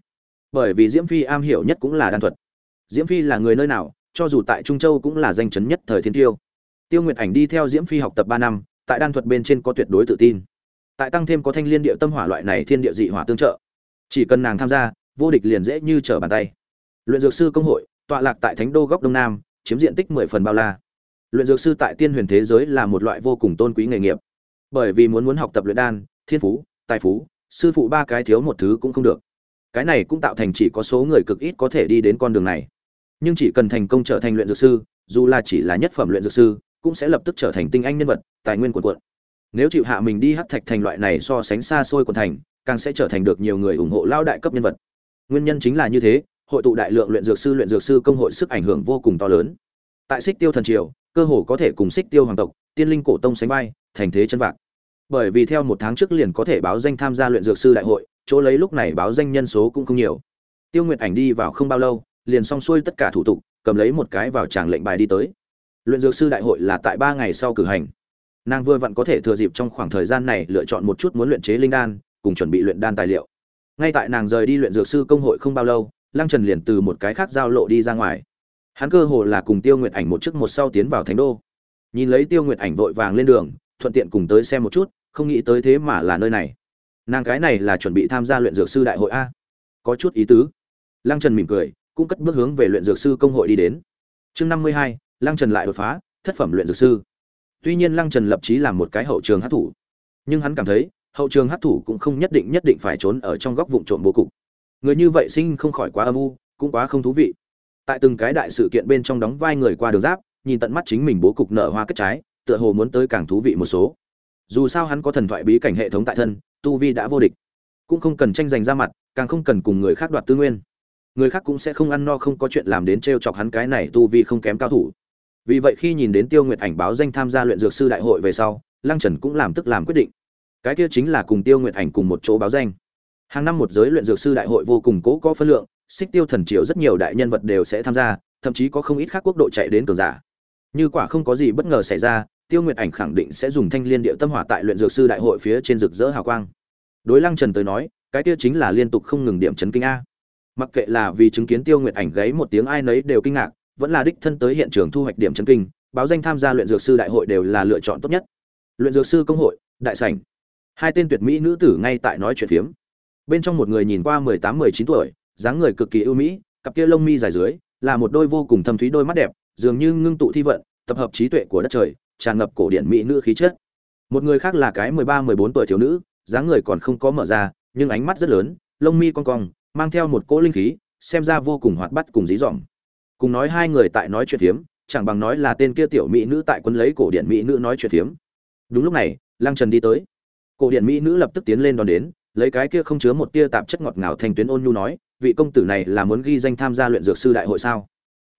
bởi vì diễm phi am hiểu nhất cũng là đan thuật. Diễm phi là người nơi nào, cho dù tại trung châu cũng là danh chấn nhất thời thiên tiêu. Tiêu nguyệt ảnh đi theo diễm phi học tập ba năm, tại đan thuật bên trên có tuyệt đối tự tin. Tại tăng thêm có thanh liên địa tâm hỏa loại này thiên địa dị hỏa tương trợ. Chỉ cần nàng tham gia, vô địch liền dễ như trở bàn tay. Luyện dược sư công hội, tọa lạc tại thánh đô góc đông nam, chiếm diện tích mười phần bao la. Luyện dược sư tại tiên huyền thế giới là một loại vô cùng tôn quý nghề nghiệp. Bởi vì muốn muốn học tập luyện đan, thiên phú, tài phú, sư phụ ba cái thiếu một thứ cũng không được cái này cũng tạo thành chỉ có số người cực ít có thể đi đến con đường này. Nhưng chỉ cần thành công trở thành luyện dược sư, dù là chỉ là nhất phẩm luyện dược sư, cũng sẽ lập tức trở thành tinh anh nhân vật, tài nguyên quần quận nếu chịu hạ mình đi hắc thạch thành loại này so sánh xa xôi quần thành, càng sẽ trở thành được nhiều người ủng hộ lao đại cấp nhân vật. Nguyên nhân chính là như thế, hội tụ đại lượng luyện dược sư, luyện dược sư công hội sức ảnh hưởng vô cùng to lớn. Tại xích tiêu thần triều, cơ hồ có thể cùng xích tiêu hoàng tộc, tiên linh cổ tông sánh vai, thành thế chân vạc. Bởi vì theo một tháng trước liền có thể báo danh tham gia luyện dược sư đại hội chỗ lấy lúc này báo danh nhân số cũng không nhiều. Tiêu nguyệt ảnh đi vào không bao lâu, liền xong xuôi tất cả thủ tục, cầm lấy một cái vào tràng lệnh bài đi tới. Luyện dược sư đại hội là tại ba ngày sau cử hành. Nàng vừa vặn có thể thừa dịp trong khoảng thời gian này lựa chọn một chút muốn luyện chế linh đan, cùng chuẩn bị luyện đan tài liệu. Ngay tại nàng rời đi luyện dược sư công hội không bao lâu, lăng trần liền từ một cái khác giao lộ đi ra ngoài. Hắn cơ hồ là cùng tiêu nguyệt ảnh một trước một sau tiến vào thánh đô. Nhìn lấy tiêu nguyệt ảnh vội vàng lên đường, thuận tiện cùng tới xem một chút, không nghĩ tới thế mà là nơi này nàng cái này là chuẩn bị tham gia luyện dược sư đại hội a. Có chút ý tứ. Lăng trần mỉm cười, cũng cất bước hướng về luyện dược sư công hội đi đến. Chương năm mươi hai, lăng trần lại đột phá, thất phẩm luyện dược sư. Tuy nhiên lăng trần lập trí làm một cái hậu trường hát thủ nhưng hắn cảm thấy, hậu trường hát thủ cũng không nhất định nhất định phải trốn ở trong góc vụ trộm bố cục. Người như vậy sinh không khỏi quá âm u, cũng quá không thú vị. Tại từng cái đại sự kiện bên trong đóng vai người qua đường giáp, nhìn tận mắt chính mình bố cục nở hoa kết trái, tựa hồ muốn tới càng thú vị một số. Dù sao hắn có thần thoại bí cảnh hệ thống tại thân tu vi đã vô địch. Cũng không cần tranh giành ra mặt, càng không cần cùng người khác đoạt tư nguyên. Người khác cũng sẽ không ăn no không có chuyện làm đến t r e o chọc hắn cái này tu vi không kém cao thủ. Vì vậy khi nhìn đến tiêu nguyệt ảnh báo danh tham gia luyện dược sư đại hội về sau, lăng trần cũng làm tức làm quyết định. Cái kia chính là cùng tiêu nguyệt ảnh cùng một chỗ báo danh. Hàng năm một giới luyện dược sư đại hội vô cùng cố có phân lượng, xích tiêu thần triều rất nhiều đại nhân vật đều sẽ tham gia, thậm chí có không ít khác quốc độ chạy đến cường giả. Như quả không có gì bất ngờ xảy ra tiêu nguyệt ảnh khẳng định sẽ dùng thanh liên điệu tâm hỏa tại luyện dược sư đại hội phía trên rực rỡ hào quang. Đối lăng trần tới nói, cái kia chính là liên tục không ngừng điểm chấn kinh a. Mặc kệ là vì chứng kiến tiêu nguyệt ảnh gáy một tiếng ai nấy đều kinh ngạc, vẫn là đích thân tới hiện trường thu hoạch điểm chấn kinh, báo danh tham gia luyện dược sư đại hội đều là lựa chọn tốt nhất. Luyện dược sư công hội, đại sảnh. Hai tên tuyệt mỹ nữ tử ngay tại nói chuyện phiếm. Bên trong một người nhìn qua mười tám, mười chín tuổi, dáng người cực kỳ ưu mỹ, cặp kia lông mi dài dưới, là một đôi vô cùng thâm thúy đôi mắt đẹp, dường như ngưng tụ thi vận, tập hợp trí tuệ của đất trời tràn ngập cổ điển mỹ nữ khí chất. Một người khác là cái mười ba mười bốn tuổi thiếu nữ dáng người còn không có mở ra nhưng ánh mắt rất lớn lông mi cong cong mang theo một cỗ linh khí xem ra vô cùng hoạt bát cùng dí dỏm. Cùng nói hai người tại nói chuyện thiếm, chẳng bằng nói là tên kia tiểu mỹ nữ tại quân lấy cổ điển mỹ nữ nói chuyện thiếm. đúng lúc này lăng trần đi tới. Cổ điển mỹ nữ lập tức tiến lên đón đến lấy cái kia không chứa một tia tạp chất ngọt ngào thành tuyến ôn nhu nói vị công tử này là muốn ghi danh tham gia luyện dược sư đại hội sao?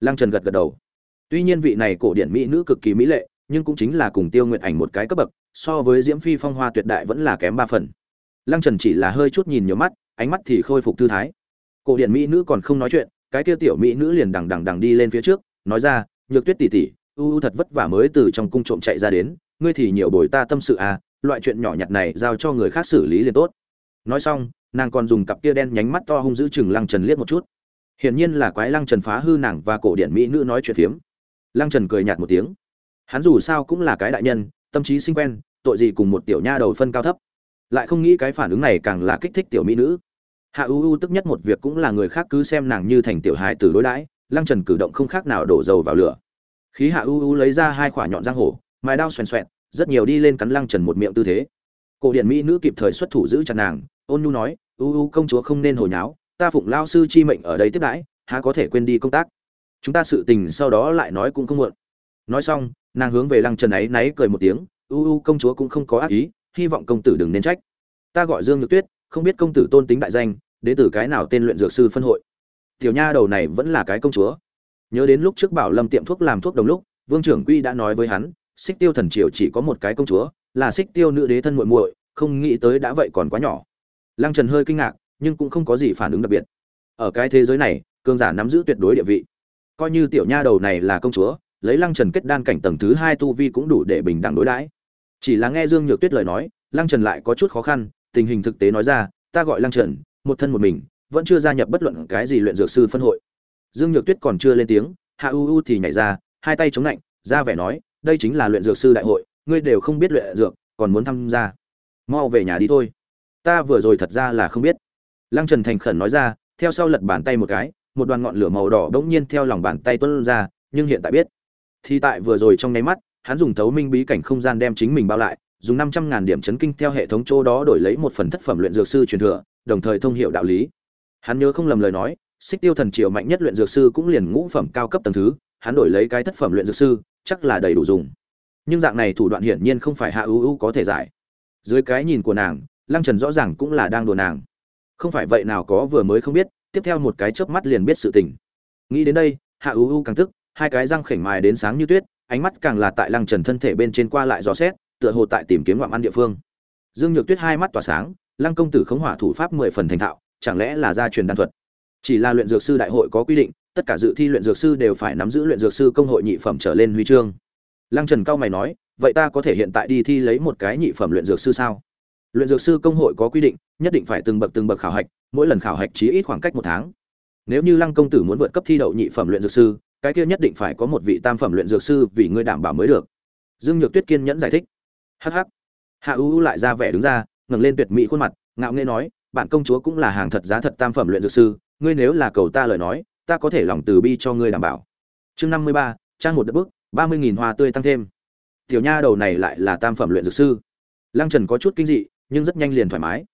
Lăng trần gật gật đầu. Tuy nhiên vị này cổ điển mỹ nữ cực kỳ mỹ lệ nhưng cũng chính là cùng tiêu nguyện ảnh một cái cấp bậc, so với diễm phi phong hoa tuyệt đại vẫn là kém ba phần. Lăng trần chỉ là hơi chút nhìn nhiều mắt, ánh mắt thì khôi phục thư thái. Cổ điển mỹ nữ còn không nói chuyện, cái kia tiểu mỹ nữ liền đằng đằng đằng đi lên phía trước, nói ra, nhược tuyết tỷ tỷ, u u thật vất vả mới từ trong cung trộm chạy ra đến, ngươi thì nhiều bồi ta tâm sự à loại chuyện nhỏ nhặt này giao cho người khác xử lý liền tốt. Nói xong, nàng còn dùng cặp kia đen nhánh mắt to hung giữ chừng lăng trần liếc một chút. Hiển nhiên là quái lăng trần phá hư nàng và cổ điển mỹ nữ nói chuyện phiếm. Lăng trần cười nhạt một tiếng hắn dù sao cũng là cái đại nhân, tâm trí sinh quen, tội gì cùng một tiểu nha đầu phân cao thấp. Lại không nghĩ cái phản ứng này càng là kích thích tiểu mỹ nữ. Hạ u u tức nhất một việc cũng là người khác cứ xem nàng như thành tiểu hài từ đối đãi, lăng trần cử động không khác nào đổ dầu vào lửa. Khí hạ u u lấy ra hai quả nhọn giang hổ mài đao xoèn xoẹn, rất nhiều đi lên cắn lăng trần một miệng tư thế. Cổ điện mỹ nữ kịp thời xuất thủ giữ chặt nàng, ôn nhu nói, u u công chúa không nên hồi nháo, ta phụng lao sư chi mệnh ở đây tiếp đãi, há có thể quên đi công tác. Chúng ta sự tình sau đó lại nói cũng không muộn. Nói xong nàng hướng về lăng trần ấy náy cười một tiếng, u u, công chúa cũng không có ác ý, hy vọng công tử đừng nên trách. Ta gọi dương nhược tuyết, không biết công tử tôn tính đại danh, đến từ cái nào tên luyện dược sư phân hội. Tiểu nha đầu này vẫn là cái công chúa. Nhớ đến lúc trước bảo lâm tiệm thuốc làm thuốc đồng lúc, vương trưởng quy đã nói với hắn, xích tiêu thần triều chỉ có một cái công chúa, là xích tiêu nữ đế thân muội muội, không nghĩ tới đã vậy còn quá nhỏ. Lăng trần hơi kinh ngạc, nhưng cũng không có gì phản ứng đặc biệt. Ở cái thế giới này, cường giả nắm giữ tuyệt đối địa vị. Coi như tiểu nha đầu này là công chúa lấy lăng trần kết đan cảnh tầng thứ hai tu vi cũng đủ để bình đẳng đối đãi. Chỉ là nghe dương nhược tuyết lời nói, lăng trần lại có chút khó khăn, tình hình thực tế nói ra, ta gọi lăng trần, một thân một mình, vẫn chưa gia nhập bất luận cái gì luyện dược sư phân hội. Dương nhược tuyết còn chưa lên tiếng, hạ u u thì nhảy ra, hai tay chống lạnh, ra vẻ nói, đây chính là luyện dược sư đại hội, ngươi đều không biết luyện dược, còn muốn tham gia. Mau về nhà đi thôi. Ta vừa rồi thật ra là không biết. Lăng trần thành khẩn nói ra, theo sau lật bàn tay một cái, một đoàn ngọn lửa màu đỏ bỗng nhiên theo lòng bàn tay tuôn ra, nhưng hiện tại biết thì tại vừa rồi trong nháy mắt, hắn dùng thấu minh bí cảnh không gian đem chính mình bao lại, dùng năm trăm ngàn điểm chấn kinh theo hệ thống chỗ đó đổi lấy một phần thất phẩm luyện dược sư truyền thừa, đồng thời thông hiệu đạo lý. Hắn nhớ không lầm lời nói, xích tiêu thần triều mạnh nhất luyện dược sư cũng liền ngũ phẩm cao cấp tầng thứ, hắn đổi lấy cái thất phẩm luyện dược sư, chắc là đầy đủ dùng. Nhưng dạng này thủ đoạn hiển nhiên không phải hạ ưu ưu có thể giải. Dưới cái nhìn của nàng, lăng trần rõ ràng cũng là đang đùa nàng. Không phải vậy nào có vừa mới không biết, tiếp theo một cái chớp mắt liền biết sự tình. Nghĩ đến đây, hạ ưu ưu càng tức hai cái răng khểnh mài đến sáng như tuyết, ánh mắt càng là tại lăng trần thân thể bên trên qua lại dò xét, tựa hồ tại tìm kiếm ngoạm ăn địa phương. Dương nhược tuyết hai mắt tỏa sáng, lăng công tử khống hỏa thủ pháp mười phần thành thạo, chẳng lẽ là gia truyền đan thuật? Chỉ là luyện dược sư đại hội có quy định, tất cả dự thi luyện dược sư đều phải nắm giữ luyện dược sư công hội nhị phẩm trở lên huy chương. Lăng trần cao mày nói, vậy ta có thể hiện tại đi thi lấy một cái nhị phẩm luyện dược sư sao? Luyện dược sư công hội có quy định, nhất định phải từng bậc từng bậc khảo hạch, mỗi lần khảo hạch chí ít khoảng cách một tháng. Nếu như lăng công tử muốn vượt cấp thi đậu nhị phẩm luyện dược sư cái kia nhất định phải có một vị tam phẩm luyện dược sư vì ngươi đảm bảo mới được. Dương nhược tuyết kiên nhẫn giải thích. Hh hạ U lại ra vẻ đứng ra, ngẩng lên tuyệt mỹ khuôn mặt, ngạo nghễ nói bạn công chúa cũng là hàng thật giá thật tam phẩm luyện dược sư, ngươi nếu là cầu ta lời nói, ta có thể lòng từ bi cho ngươi đảm bảo. Chương năm mươi ba, trang một đất bức ba mươi nghìn hoa tươi tăng thêm. Tiểu nha đầu này lại là tam phẩm luyện dược sư. Lăng trần có chút kinh dị, nhưng rất nhanh liền thoải mái.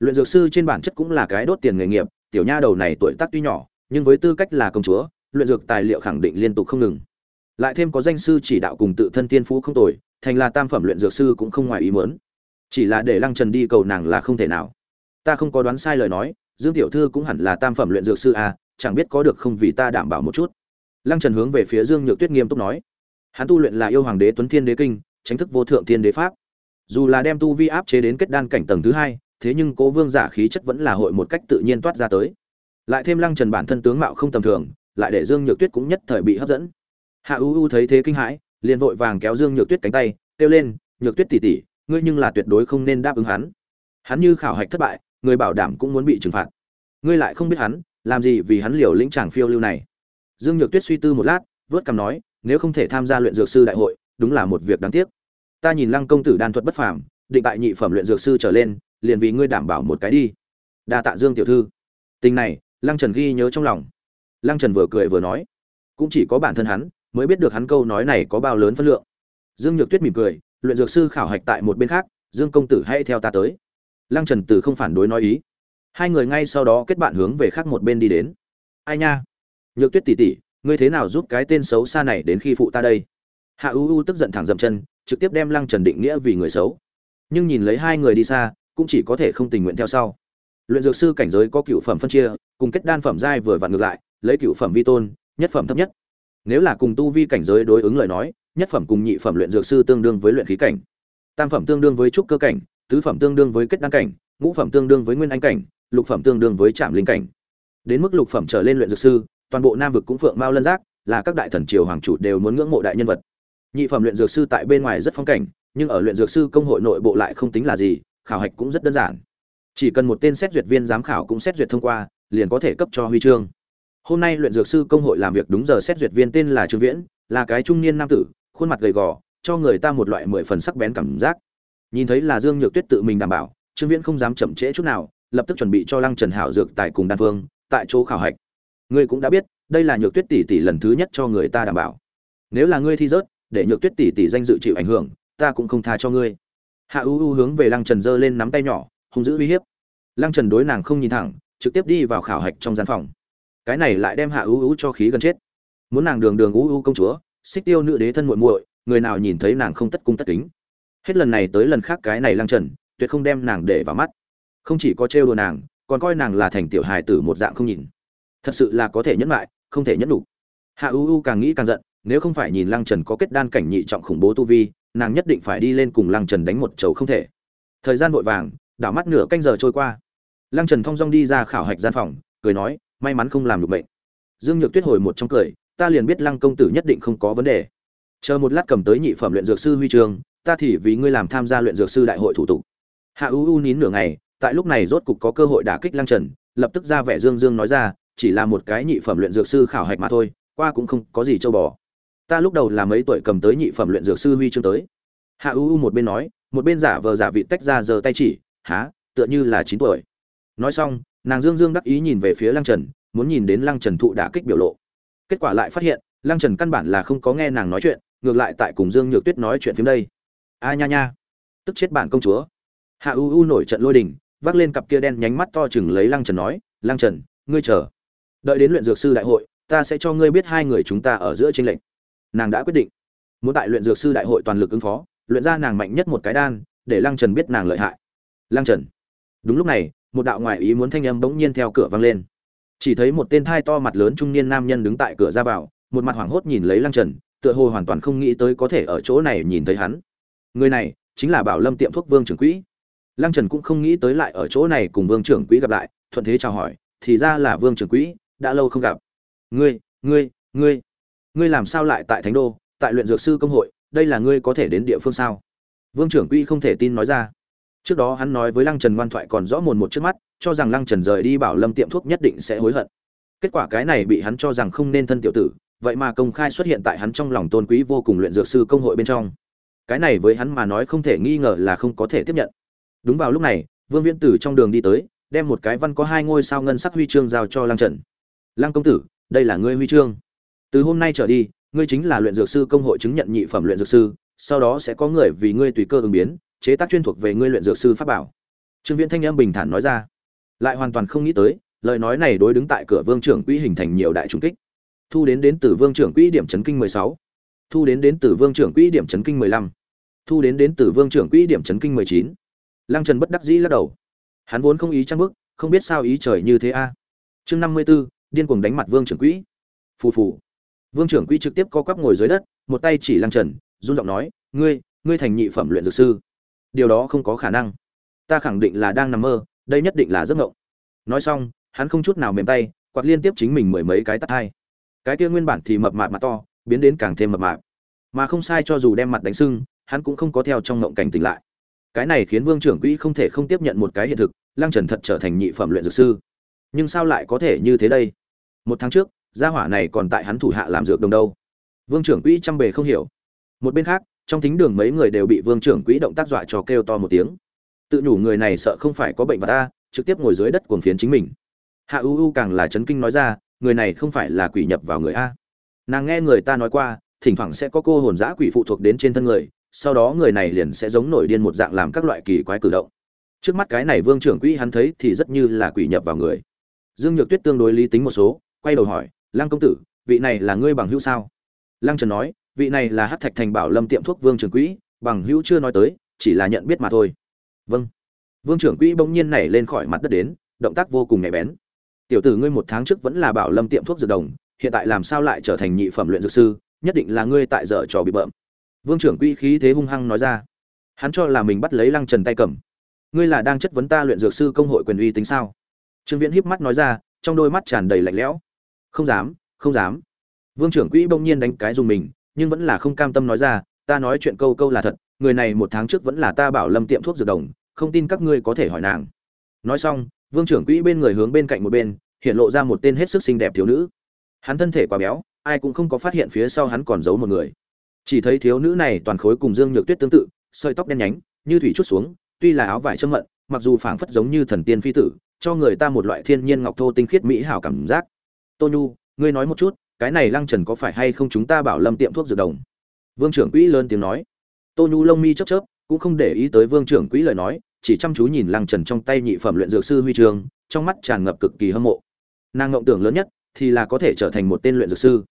Luyện dược sư trên bản chất cũng là cái đốt tiền nghề nghiệp, tiểu nha đầu này tuổi tác tuy nhỏ, nhưng với tư cách là công chúa luyện dược tài liệu khẳng định liên tục không ngừng. Lại thêm có danh sư chỉ đạo cùng tự thân tiên phú không tồi thành là tam phẩm luyện dược sư cũng không ngoài ý muốn. Chỉ là để lăng trần đi cầu nàng là không thể nào. Ta không có đoán sai lời nói dương tiểu thư cũng hẳn là tam phẩm luyện dược sư à, chẳng biết có được không vì ta đảm bảo một chút. Lăng trần hướng về phía dương nhược tuyết nghiêm túc nói. Hắn tu luyện là yêu hoàng đế tuấn thiên đế kinh tránh thức vô thượng thiên đế pháp. Dù là đem tu vi áp chế đến kết đan cảnh tầng thứ hai thế nhưng cố vương giả khí chất vẫn là hội một cách tự nhiên toát ra tới. Lại thêm lăng trần bản thân tướng mạo không tầm thường lại để dương nhược tuyết cũng nhất thời bị hấp dẫn. Hạ u u thấy thế kinh hãi, liền vội vàng kéo dương nhược tuyết cánh tay, kêu lên, nhược tuyết tỉ tỉ ngươi nhưng là tuyệt đối không nên đáp ứng hắn. Hắn như khảo hạch thất bại, người bảo đảm cũng muốn bị trừng phạt. Ngươi lại không biết hắn, làm gì vì hắn liều lĩnh chàng phiêu lưu này? Dương nhược tuyết suy tư một lát, vớt cằm nói, nếu không thể tham gia luyện dược sư đại hội, đúng là một việc đáng tiếc. Ta nhìn lăng công tử đan thuật bất phàm, định tại nhị phẩm luyện dược sư trở lên, liền vì ngươi đảm bảo một cái đi. Đa tạ dương tiểu thư. Tình này, lăng trần ghi nhớ trong lòng lăng trần vừa cười vừa nói, cũng chỉ có bản thân hắn mới biết được hắn câu nói này có bao lớn phân lượng. Dương nhược tuyết mỉm cười, luyện dược sư khảo hạch tại một bên khác, dương công tử hãy theo ta tới. Lăng trần từ không phản đối nói ý. Hai người ngay sau đó kết bạn hướng về khác một bên đi đến. Ai nha? Nhược tuyết tỉ tỉ ngươi thế nào giúp cái tên xấu xa này đến khi phụ ta đây? Hạ u u tức giận thẳng dậm chân, trực tiếp đem lăng trần định nghĩa vì người xấu. Nhưng nhìn lấy hai người đi xa, cũng chỉ có thể không tình nguyện theo sau. Luyện dược sư cảnh giới có cựu phẩm phân chia, cùng kết đan phẩm giai vừa vặn ngược lại lấy cựu phẩm vi tôn, nhất phẩm thấp nhất. Nếu là cùng tu vi cảnh giới đối ứng lời nói, nhất phẩm cùng nhị phẩm luyện dược sư tương đương với luyện khí cảnh. Tam phẩm tương đương với trúc cơ cảnh, tứ phẩm tương đương với kết đan cảnh, ngũ phẩm tương đương với nguyên anh cảnh, lục phẩm tương đương với trạm linh cảnh. Đến mức lục phẩm trở lên luyện dược sư, toàn bộ nam vực cũng phượng mao lân giác, là các đại thần triều hoàng chủ đều muốn ngưỡng mộ đại nhân vật. Nhị phẩm luyện dược sư tại bên ngoài rất phong cảnh, nhưng ở luyện dược sư công hội nội bộ lại không tính là gì, khảo hạch cũng rất đơn giản. Chỉ cần một tên xét duyệt viên giám khảo cũng xét duyệt thông qua, liền có thể cấp cho huy chương hôm nay luyện dược sư công hội làm việc đúng giờ xét duyệt viên tên là trương viễn, là cái trung niên nam tử, khuôn mặt gầy gò, cho người ta một loại mười phần sắc bén cảm giác. Nhìn thấy là dương nhược tuyết tự mình đảm bảo, trương viễn không dám chậm trễ chút nào, lập tức chuẩn bị cho lăng trần hảo dược tại cùng đan phương, tại chỗ khảo hạch. Ngươi cũng đã biết, đây là nhược tuyết tỷ tỷ lần thứ nhất cho người ta đảm bảo. Nếu là ngươi thi rớt, để nhược tuyết tỷ tỷ danh dự chịu ảnh hưởng, ta cũng không tha cho ngươi. Hạ u u hướng về lăng trần giơ lên nắm tay nhỏ, hung dữ uy hiếp. Lăng trần đối nàng không nhìn thẳng, trực tiếp đi vào khảo hạch trong gian phòng cái này lại đem hạ ưu ưu cho khí gần chết. Muốn nàng đường đường ưu ưu công chúa, xích tiêu nữ đế thân muội muội, người nào nhìn thấy nàng không tất cung tất kính. Hết lần này tới lần khác cái này lăng trần, tuyệt không đem nàng để vào mắt. Không chỉ có trêu đùa nàng, còn coi nàng là thành tiểu hài tử một dạng không nhìn. Thật sự là có thể nhẫn lại không thể nhẫn đủ. Hạ u u càng nghĩ càng giận, nếu không phải nhìn lăng trần có kết đan cảnh nhị trọng khủng bố tu vi, nàng nhất định phải đi lên cùng lăng trần đánh một chầu không thể. Thời gian vội vàng, đảo mắt nửa canh giờ trôi qua. Lăng trần thong dong đi ra khảo hạch gian phòng, cười nói may mắn không làm được bệnh. Dương nhược tuyết hồi một trong cười ta liền biết lăng công tử nhất định không có vấn đề. Chờ một lát cầm tới nhị phẩm luyện dược sư huy trường, ta thì vì ngươi làm tham gia luyện dược sư đại hội thủ tục. Hạ u u nín nửa ngày tại lúc này rốt cục có cơ hội đả kích lăng trần lập tức ra vẻ dương dương nói ra chỉ là một cái nhị phẩm luyện dược sư khảo hạch mà thôi qua cũng không có gì châu bò. Ta lúc đầu là mấy tuổi cầm tới nhị phẩm luyện dược sư huy chương tới. Hạ u u một bên nói một bên giả vờ giả vị tách ra giờ tay chỉ há tựa như là chín tuổi. Nói xong nàng dương dương đắc ý nhìn về phía lăng trần, muốn nhìn đến lăng trần thụ đả kích biểu lộ. Kết quả lại phát hiện, lăng trần căn bản là không có nghe nàng nói chuyện, ngược lại tại cùng dương nhược tuyết nói chuyện phim đây. A nha nha. Tức chết bản công chúa. Hạ u u nổi trận lôi đình, vác lên cặp kia đen nhánh mắt to chừng lấy lăng trần nói, lăng trần, ngươi chờ. Đợi đến luyện dược sư đại hội, ta sẽ cho ngươi biết hai người chúng ta ở giữa tranh lệnh nàng đã quyết định. Muốn tại luyện dược sư đại hội toàn lực ứng phó, luyện ra nàng mạnh nhất một cái đan, để lăng trần biết nàng lợi hại. Lăng trần. Đúng lúc này một đạo ngoại ý muốn thanh âm bỗng nhiên theo cửa vang lên. Chỉ thấy một tên thai to mặt lớn trung niên nam nhân đứng tại cửa ra vào, một mặt hoảng hốt nhìn lấy lăng trần, tựa hồ hoàn toàn không nghĩ tới có thể ở chỗ này nhìn thấy hắn. Người này chính là bảo lâm tiệm thuốc vương trưởng quỹ. Lăng trần cũng không nghĩ tới lại ở chỗ này cùng vương trưởng quỹ gặp lại, thuận thế chào hỏi, thì ra là vương trưởng quỹ, đã lâu không gặp. Ngươi ngươi ngươi ngươi làm sao lại tại thánh đô, tại luyện dược sư công hội, đây là ngươi có thể đến địa phương sao? Vương trưởng quỹ không thể tin nói ra trước đó hắn nói với lăng trần ngoan thoại còn rõ mồn một trước mắt, cho rằng lăng trần rời đi bảo lâm tiệm thuốc nhất định sẽ hối hận. Kết quả cái này bị hắn cho rằng không nên thân tiểu tử, vậy mà công khai xuất hiện tại hắn trong lòng tôn quý vô cùng luyện dược sư công hội bên trong. Cái này với hắn mà nói không thể nghi ngờ là không có thể tiếp nhận. Đúng vào lúc này, vương viễn tử trong đường đi tới, đem một cái văn có hai ngôi sao ngân sắc huy chương giao cho lăng trần. Lăng công tử, đây là ngươi huy chương. Từ hôm nay trở đi, ngươi chính là luyện dược sư công hội chứng nhận nhị phẩm luyện dược sư, sau đó sẽ có người vì ngươi tùy cơ ứng biến chế tác chuyên thuộc về ngươi luyện dược sư pháp bảo. Trương viễn thanh âm bình thản nói ra. Lại hoàn toàn không nghĩ tới, lời nói này đối đứng tại cửa vương trưởng quỹ hình thành nhiều đại trung kích. Thu đến đến từ vương trưởng quỹ điểm chấn kinh mười sáu. Thu đến đến từ vương trưởng quỹ điểm chấn kinh mười lăm. Thu đến đến từ vương trưởng quỹ điểm chấn kinh mười chín. Lăng trần bất đắc dĩ lắc đầu. Hắn vốn không ý trang bức không biết sao ý trời như thế a. Chương năm mươi b ố điên cuồng đánh mặt vương trưởng quỹ. Phù phù. Vương trưởng quỹ trực tiếp co quắp ngồi dưới đất, một tay chỉ lăng trần, run giọng nói, ngươi ngươi thành nhị phẩm luyện dược sư điều đó không có khả năng. Ta khẳng định là đang nằm mơ, đây nhất định là giấc ngộng nói xong, hắn không chút nào mềm tay, quạt liên tiếp chính mình mười mấy cái tắt hai. Cái kia nguyên bản thì mập mạp mà to, biến đến càng thêm mập mạp. Mà không sai cho dù đem mặt đánh sưng, hắn cũng không có theo trong ngộng cảnh tỉnh lại. Cái này khiến vương trưởng quỹ không thể không tiếp nhận một cái hiện thực, lăng trần thật trở thành nhị phẩm luyện dược sư. Nhưng sao lại có thể như thế đây? Một tháng trước, gia hỏa này còn tại hắn thủ hạ làm dược đồng đâu? Vương trưởng quỹ chăm bề không hiểu. Một bên khác trong thính đường mấy người đều bị vương trưởng quỹ động tác dọa cho kêu to một tiếng. Tự nhủ người này sợ không phải có bệnh vật ta, trực tiếp ngồi dưới đất cuồng phiến chính mình. Hạ u u càng là chấn kinh nói ra, người này không phải là quỷ nhập vào người a. Nàng nghe người ta nói qua, thỉnh thoảng sẽ có cô hồn giã quỷ phụ thuộc đến trên thân người, sau đó người này liền sẽ giống nổi điên một dạng làm các loại kỳ quái cử động. Trước mắt cái này vương trưởng quỹ hắn thấy thì rất như là quỷ nhập vào người. Dương nhược tuyết tương đối lý tính một số, quay đầu hỏi, lăng công tử, vị này là ngươi bằng hữu sao? Lăng trần nói vị này là hát thạch thành bảo lâm tiệm thuốc vương trưởng quỹ, bằng hữu chưa nói tới, chỉ là nhận biết mà thôi. Vâng. Vương trưởng quỹ bỗng nhiên nảy lên khỏi mặt đất đến, động tác vô cùng nhạy bén. Tiểu tử ngươi một tháng trước vẫn là bảo lâm tiệm thuốc dược đồng, hiện tại làm sao lại trở thành nhị phẩm luyện dược sư, nhất định là ngươi tại dở trò bị bợm. Vương trưởng quỹ khí thế hung hăng nói ra. Hắn cho là mình bắt lấy lăng trần tay cầm. Ngươi là đang chất vấn ta luyện dược sư công hội quyền uy tính sao? Trương viễn híp mắt nói ra, trong đôi mắt tràn đầy lạnh lẽo. Không dám không dám. Vương trưởng quỹ bỗng nhiên đánh cái dùng mình nhưng vẫn là không cam tâm nói ra, ta nói chuyện câu câu là thật, người này một tháng trước vẫn là ta bảo lâm tiệm thuốc dược đồng, không tin các ngươi có thể hỏi nàng. Nói xong, vương trưởng quỹ bên người hướng bên cạnh một bên, hiện lộ ra một tên hết sức xinh đẹp thiếu nữ. Hắn thân thể quá béo, ai cũng không có phát hiện phía sau hắn còn giấu một người. Chỉ thấy thiếu nữ này toàn khối cùng dương nhược tuyết tương tự, sợi tóc đen nhánh, như thủy chút xuống, tuy là áo vải châm mận, mặc dù phảng phất giống như thần tiên phi tử, cho người ta một loại thiên nhiên ngọc thô tinh khiết mỹ hảo cảm giác. Tô nhu, ngươi nói một chút cái này lăng trần có phải hay không chúng ta bảo lâm tiệm thuốc dược đồng? Vương trưởng quỹ lớn tiếng nói. Tô nhu lông mi chớp chớp, cũng không để ý tới vương trưởng quỹ lời nói, chỉ chăm chú nhìn lăng trần trong tay nhị phẩm luyện dược sư huy trường, trong mắt tràn ngập cực kỳ hâm mộ. Nàng ngộng tưởng lớn nhất thì là có thể trở thành một tên luyện dược sư.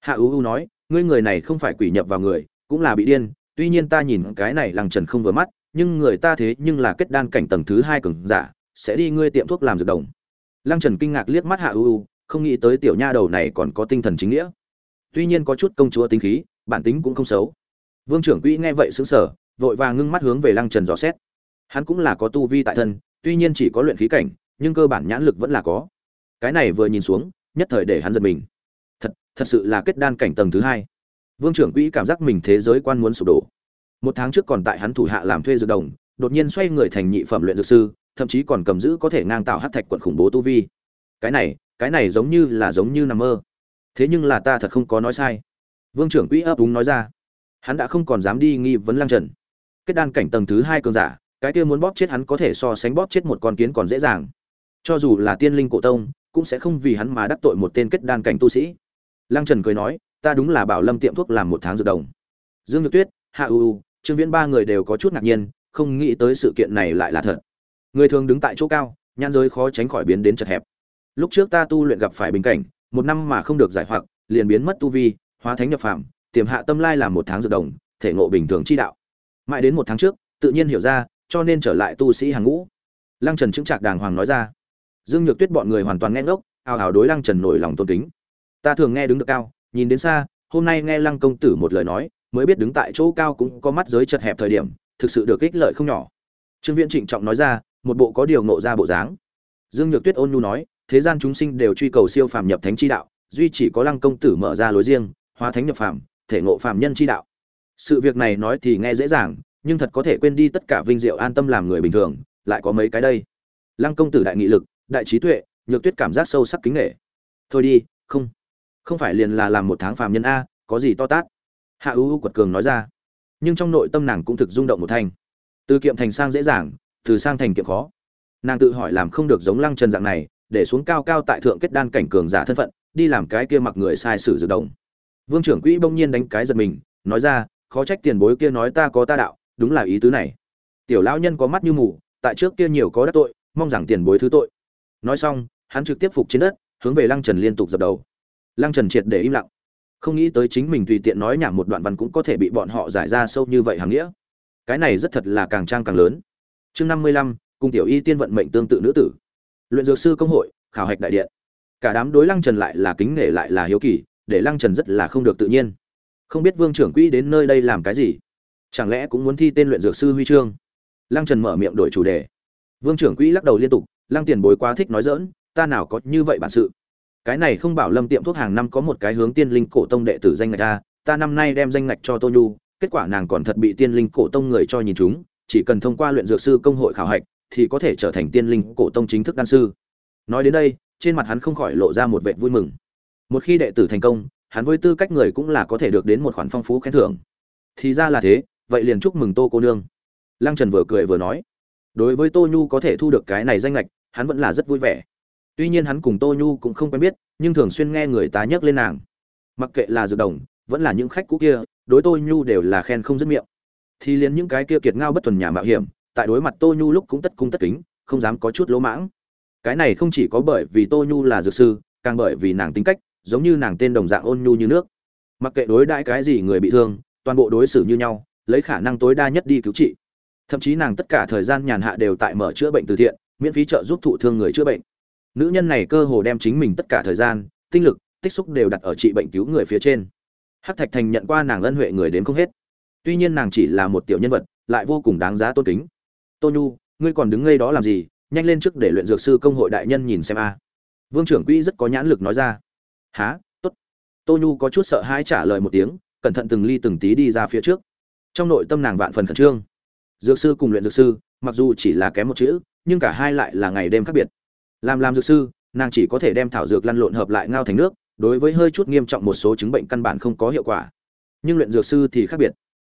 Hạ u u nói, ngươi người này không phải quỷ nhập vào người, cũng là bị điên, tuy nhiên ta nhìn cái này lăng trần không vừa mắt, nhưng người ta thế nhưng là kết đan cảnh tầng thứ hai cường giả, sẽ đi ngươi tiệm thuốc làm dược đồng. Lăng trần kinh ngạc liếc mắt hạ u u không nghĩ tới tiểu nha đầu này còn có tinh thần chính nghĩa. Tuy nhiên có chút công chúa tính khí, bản tính cũng không xấu. Vương trưởng quỹ nghe vậy xứng sở vội vàng ngưng mắt hướng về lăng trần dò xét. Hắn cũng là có tu vi tại thân, tuy nhiên chỉ có luyện khí cảnh, nhưng cơ bản nhãn lực vẫn là có. Cái này vừa nhìn xuống, nhất thời để hắn giật mình. Thật thật sự là kết đan cảnh tầng thứ hai. Vương trưởng quỹ cảm giác mình thế giới quan muốn sụp đổ. Một tháng trước còn tại hắn thủ hạ làm thuê dược đồng, đột nhiên xoay người thành nhị phẩm luyện dược sư, thậm chí còn cầm giữ có thể ngang tạo hát thạch quận khủng bố tu vi. Cái này cái này giống như là giống như nằm mơ. Thế nhưng là ta thật không có nói sai. Vương trưởng quỹ ấp úng nói ra. Hắn đã không còn dám đi nghi vấn lang trần. Kết đan cảnh tầng thứ hai cường giả, cái kia muốn bóp chết hắn có thể so sánh bóp chết một con kiến còn dễ dàng. Cho dù là tiên linh cổ tông, cũng sẽ không vì hắn mà đắc tội một tên kết đan cảnh tu sĩ. Lang trần cười nói, ta đúng là bảo lâm tiệm thuốc làm một tháng dược đồng. Dương nhược tuyết hạ u trương viễn ba người đều có chút ngạc nhiên, không nghĩ tới sự kiện này lại là thật. Người thường đứng tại chỗ cao nhan giới khó tránh khỏi biến đến chật hẹp lúc trước ta tu luyện gặp phải bình cảnh, một năm mà không được giải hoặc, liền biến mất tu vi, hóa thánh nhập phàm, tiềm hạ tâm lai làm một tháng dược đồng, thể ngộ bình thường chi đạo. Mãi đến một tháng trước, tự nhiên hiểu ra, cho nên trở lại tu sĩ hàng ngũ. Lăng trần chứng trạc đàng hoàng nói ra. Dương nhược tuyết bọn người hoàn toàn nghe ngốc, ào ào đối lăng trần nổi lòng tôn kính. Ta thường nghe đứng được cao, nhìn đến xa, hôm nay nghe lăng công tử một lời nói, mới biết đứng tại chỗ cao cũng có mắt giới chật hẹp thời điểm, thực sự được ích lợi không nhỏ. Trương viễn trịnh trọng nói ra, một bộ có điều nộ ra bộ dáng. Dương nhược tuyết ôn nhu nói thế gian chúng sinh đều truy cầu siêu phàm nhập thánh chi đạo duy chỉ có lăng công tử mở ra lối riêng hóa thánh nhập phàm thể ngộ phàm nhân chi đạo. Sự việc này nói thì nghe dễ dàng nhưng thật có thể quên đi tất cả vinh diệu an tâm làm người bình thường lại có mấy cái đây. Lăng công tử đại nghị lực đại trí tuệ nhược tuyết cảm giác sâu sắc kính nể. thôi đi không không phải liền là làm một tháng phàm nhân a có gì to tát? Hạ U quật cường nói ra. Nhưng trong nội tâm nàng cũng thực rung động một thành, từ kiệm thành sang dễ dàng từ sang thành kiệm khó. Nàng tự hỏi làm không được giống lăng trần dạng này để xuống cao cao tại thượng kết đan cảnh cường giả thân phận, đi làm cái kia mặc người sai sử dược đồng. Vương trưởng quỹ bỗng nhiên đánh cái giật mình, nói ra, khó trách tiền bối kia nói ta có ta đạo, đúng là ý tứ này. Tiểu lão nhân có mắt như mù, tại trước kia nhiều có đắc tội, mong rằng tiền bối thứ tội. Nói xong, hắn trực tiếp phục trên đất, hướng về lăng trần liên tục dập đầu. Lăng trần triệt để im lặng. Không nghĩ tới chính mình tùy tiện nói nhảm một đoạn văn cũng có thể bị bọn họ giải ra sâu như vậy hàng nghĩa. Cái này rất thật là càng trang càng lớn. Chương năm mươi lăm, cùng tiểu y tiên vận mệnh tương tự nữ tử luyện dược sư công hội, khảo hạch đại điện. Cả đám đối lăng trần lại là kính nể lại là hiếu kỳ, để lăng trần rất là không được tự nhiên. Không biết vương trưởng quỹ đến nơi đây làm cái gì? Chẳng lẽ cũng muốn thi tên luyện dược sư huy chương? Lăng trần mở miệng đổi chủ đề. Vương trưởng quỹ lắc đầu liên tục, lăng tiền bối quá thích nói dỡn ta nào có như vậy bản sự? Cái này không bảo lâm tiệm thuốc hàng năm có một cái hướng tiên linh cổ tông đệ tử danh ngạch ta ta năm nay đem danh ngạch cho tô nhu, kết quả nàng còn thật bị tiên linh cổ tông người cho nhìn chúng, chỉ cần thông qua luyện dược sư công hội khảo hạch thì có thể trở thành tiên linh cổ tông chính thức đan sư. Nói đến đây, trên mặt hắn không khỏi lộ ra một vẻ vui mừng. Một khi đệ tử thành công, hắn với tư cách người cũng là có thể được đến một khoản phong phú khen thưởng. Thì ra là thế, vậy liền chúc mừng tô cô nương. Lăng trần vừa cười vừa nói, đối với tô nhu có thể thu được cái này danh lệch hắn vẫn là rất vui vẻ. Tuy nhiên hắn cùng tô nhu cũng không quen biết, nhưng thường xuyên nghe người ta nhắc lên nàng. Mặc kệ là dược đồng, vẫn là những khách cũ kia, đối tô nhu đều là khen không dứt miệng. Thì liền những cái kia kiệt ngao bất tuần nhà mạo hiểm tại đối mặt tô nhu lúc cũng tất cung tất kính, không dám có chút lỗ mãng. Cái này không chỉ có bởi vì tô nhu là dược sư, càng bởi vì nàng tính cách, giống như nàng tên đồng dạng ôn nhu như nước. Mặc kệ đối đãi cái gì người bị thương, toàn bộ đối xử như nhau, lấy khả năng tối đa nhất đi cứu trị. Thậm chí nàng tất cả thời gian nhàn hạ đều tại mở chữa bệnh từ thiện, miễn phí trợ giúp thụ thương người chữa bệnh. Nữ nhân này cơ hồ đem chính mình tất cả thời gian, tinh lực, tích xúc đều đặt ở trị bệnh cứu người phía trên. Hắc thạch thành nhận qua nàng ân huệ người đến không hết. Tuy nhiên nàng chỉ là một tiểu nhân vật, lại vô cùng đáng giá tôn kính tô nhu, ngươi còn đứng ngây đó làm gì? Nhanh lên trước để luyện dược sư công hội đại nhân nhìn xem a. Vương trưởng quỹ rất có nhãn lực nói ra. Há tốt. Tô nhu có chút sợ hãi trả lời một tiếng, cẩn thận từng ly từng tí đi ra phía trước. Trong nội tâm nàng vạn phần khẩn trương. Dược sư cùng luyện dược sư, mặc dù chỉ là kém một chữ, nhưng cả hai lại là ngày đêm khác biệt. Làm làm dược sư, nàng chỉ có thể đem thảo dược lăn lộn hợp lại ngao thành nước, đối với hơi chút nghiêm trọng một số chứng bệnh căn bản không có hiệu quả. Nhưng luyện dược sư thì khác biệt.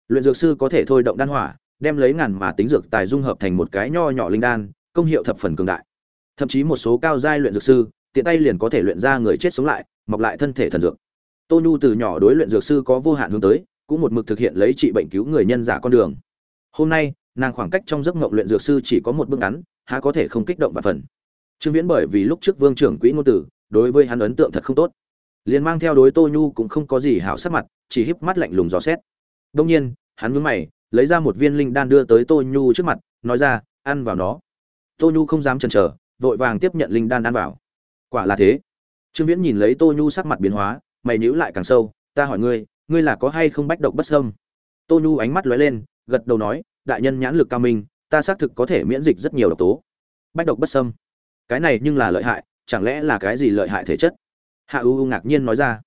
Luyện dược sư có thể thôi động đan hỏa đem lấy ngàn mà tính dược tài dung hợp thành một cái nho nhỏ linh đan, công hiệu thập phần cường đại. Thậm chí một số cao giai luyện dược sư, tiện tay liền có thể luyện ra người chết sống lại, mọc lại thân thể thần dược. Tô nhu từ nhỏ đối luyện dược sư có vô hạn hướng tới, cũng một mực thực hiện lấy trị bệnh cứu người nhân giả con đường. Hôm nay, nàng khoảng cách trong giấc mộng luyện dược sư chỉ có một bước ngắn, há có thể không kích động và phần. Trương viễn bởi vì lúc trước vương trưởng quỹ ngôn tử, đối với hắn ấn tượng thật không tốt. Liền mang theo đối tô nhu cũng không có gì hảo sắc mặt, chỉ híp mắt lạnh lùng dò xét. Đương nhiên, hắn nhướng mày lấy ra một viên linh đan đưa tới tô nhu trước mặt, nói ra, ăn vào nó. Tô nhu không dám chần chờ, vội vàng tiếp nhận linh đan ăn vào. Quả là thế. Trương viễn nhìn lấy tô nhu sắc mặt biến hóa, mày nhíu lại càng sâu, ta hỏi ngươi ngươi là có hay không bách độc bất sâm tô nhu ánh mắt lóe lên, gật đầu nói, đại nhân nhãn lực cao minh, ta xác thực có thể miễn dịch rất nhiều độc tố. Bách độc bất sâm cái này nhưng là lợi hại, chẳng lẽ là cái gì lợi hại thể chất? Hạ u u ngạc nhiên nói ra.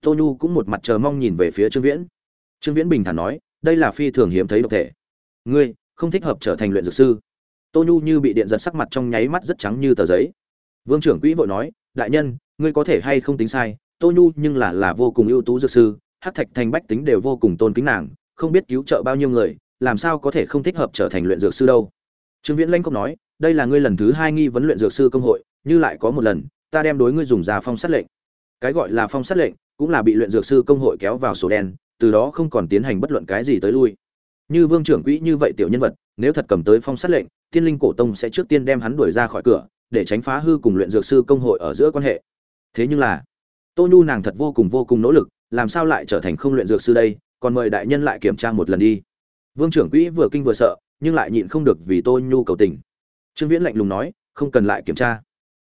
Tô nhu cũng một mặt chờ mong nhìn về phía trương viễn. Trương viễn bình thản nói đây là phi thường hiếm thấy độc thể. Ngươi, không thích hợp trở thành luyện dược sư. Tô nhu như bị điện giật sắc mặt trong nháy mắt rất trắng như tờ giấy. Vương trưởng quỹ vội nói, đại nhân, ngươi có thể hay không tính sai, tô nhu nhưng là là vô cùng ưu tú dược sư hát thạch thành bách tính đều vô cùng tôn kính nàng, không biết cứu trợ bao nhiêu người, làm sao có thể không thích hợp trở thành luyện dược sư đâu. Trương viễn lanh không nói, đây là ngươi lần thứ hai nghi vấn luyện dược sư công hội, như lại có một lần, ta đem đối ngươi dùng ra phong sát lệnh. Cái gọi là phong sát lệnh cũng là bị luyện dược sư công hội kéo vào sổ đen từ đó không còn tiến hành bất luận cái gì tới lui. Như vương trưởng quỹ như vậy tiểu nhân vật, nếu thật cầm tới phong sát lệnh tiên linh cổ tông sẽ trước tiên đem hắn đuổi ra khỏi cửa, để tránh phá hư cùng luyện dược sư công hội ở giữa quan hệ. Thế nhưng là, tô nhu nàng thật vô cùng vô cùng nỗ lực, làm sao lại trở thành không luyện dược sư đây, còn mời đại nhân lại kiểm tra một lần đi. Vương trưởng quỹ vừa kinh vừa sợ, nhưng lại nhịn không được vì tô nhu cầu tình. Trương viễn lạnh lùng nói, không cần lại kiểm tra.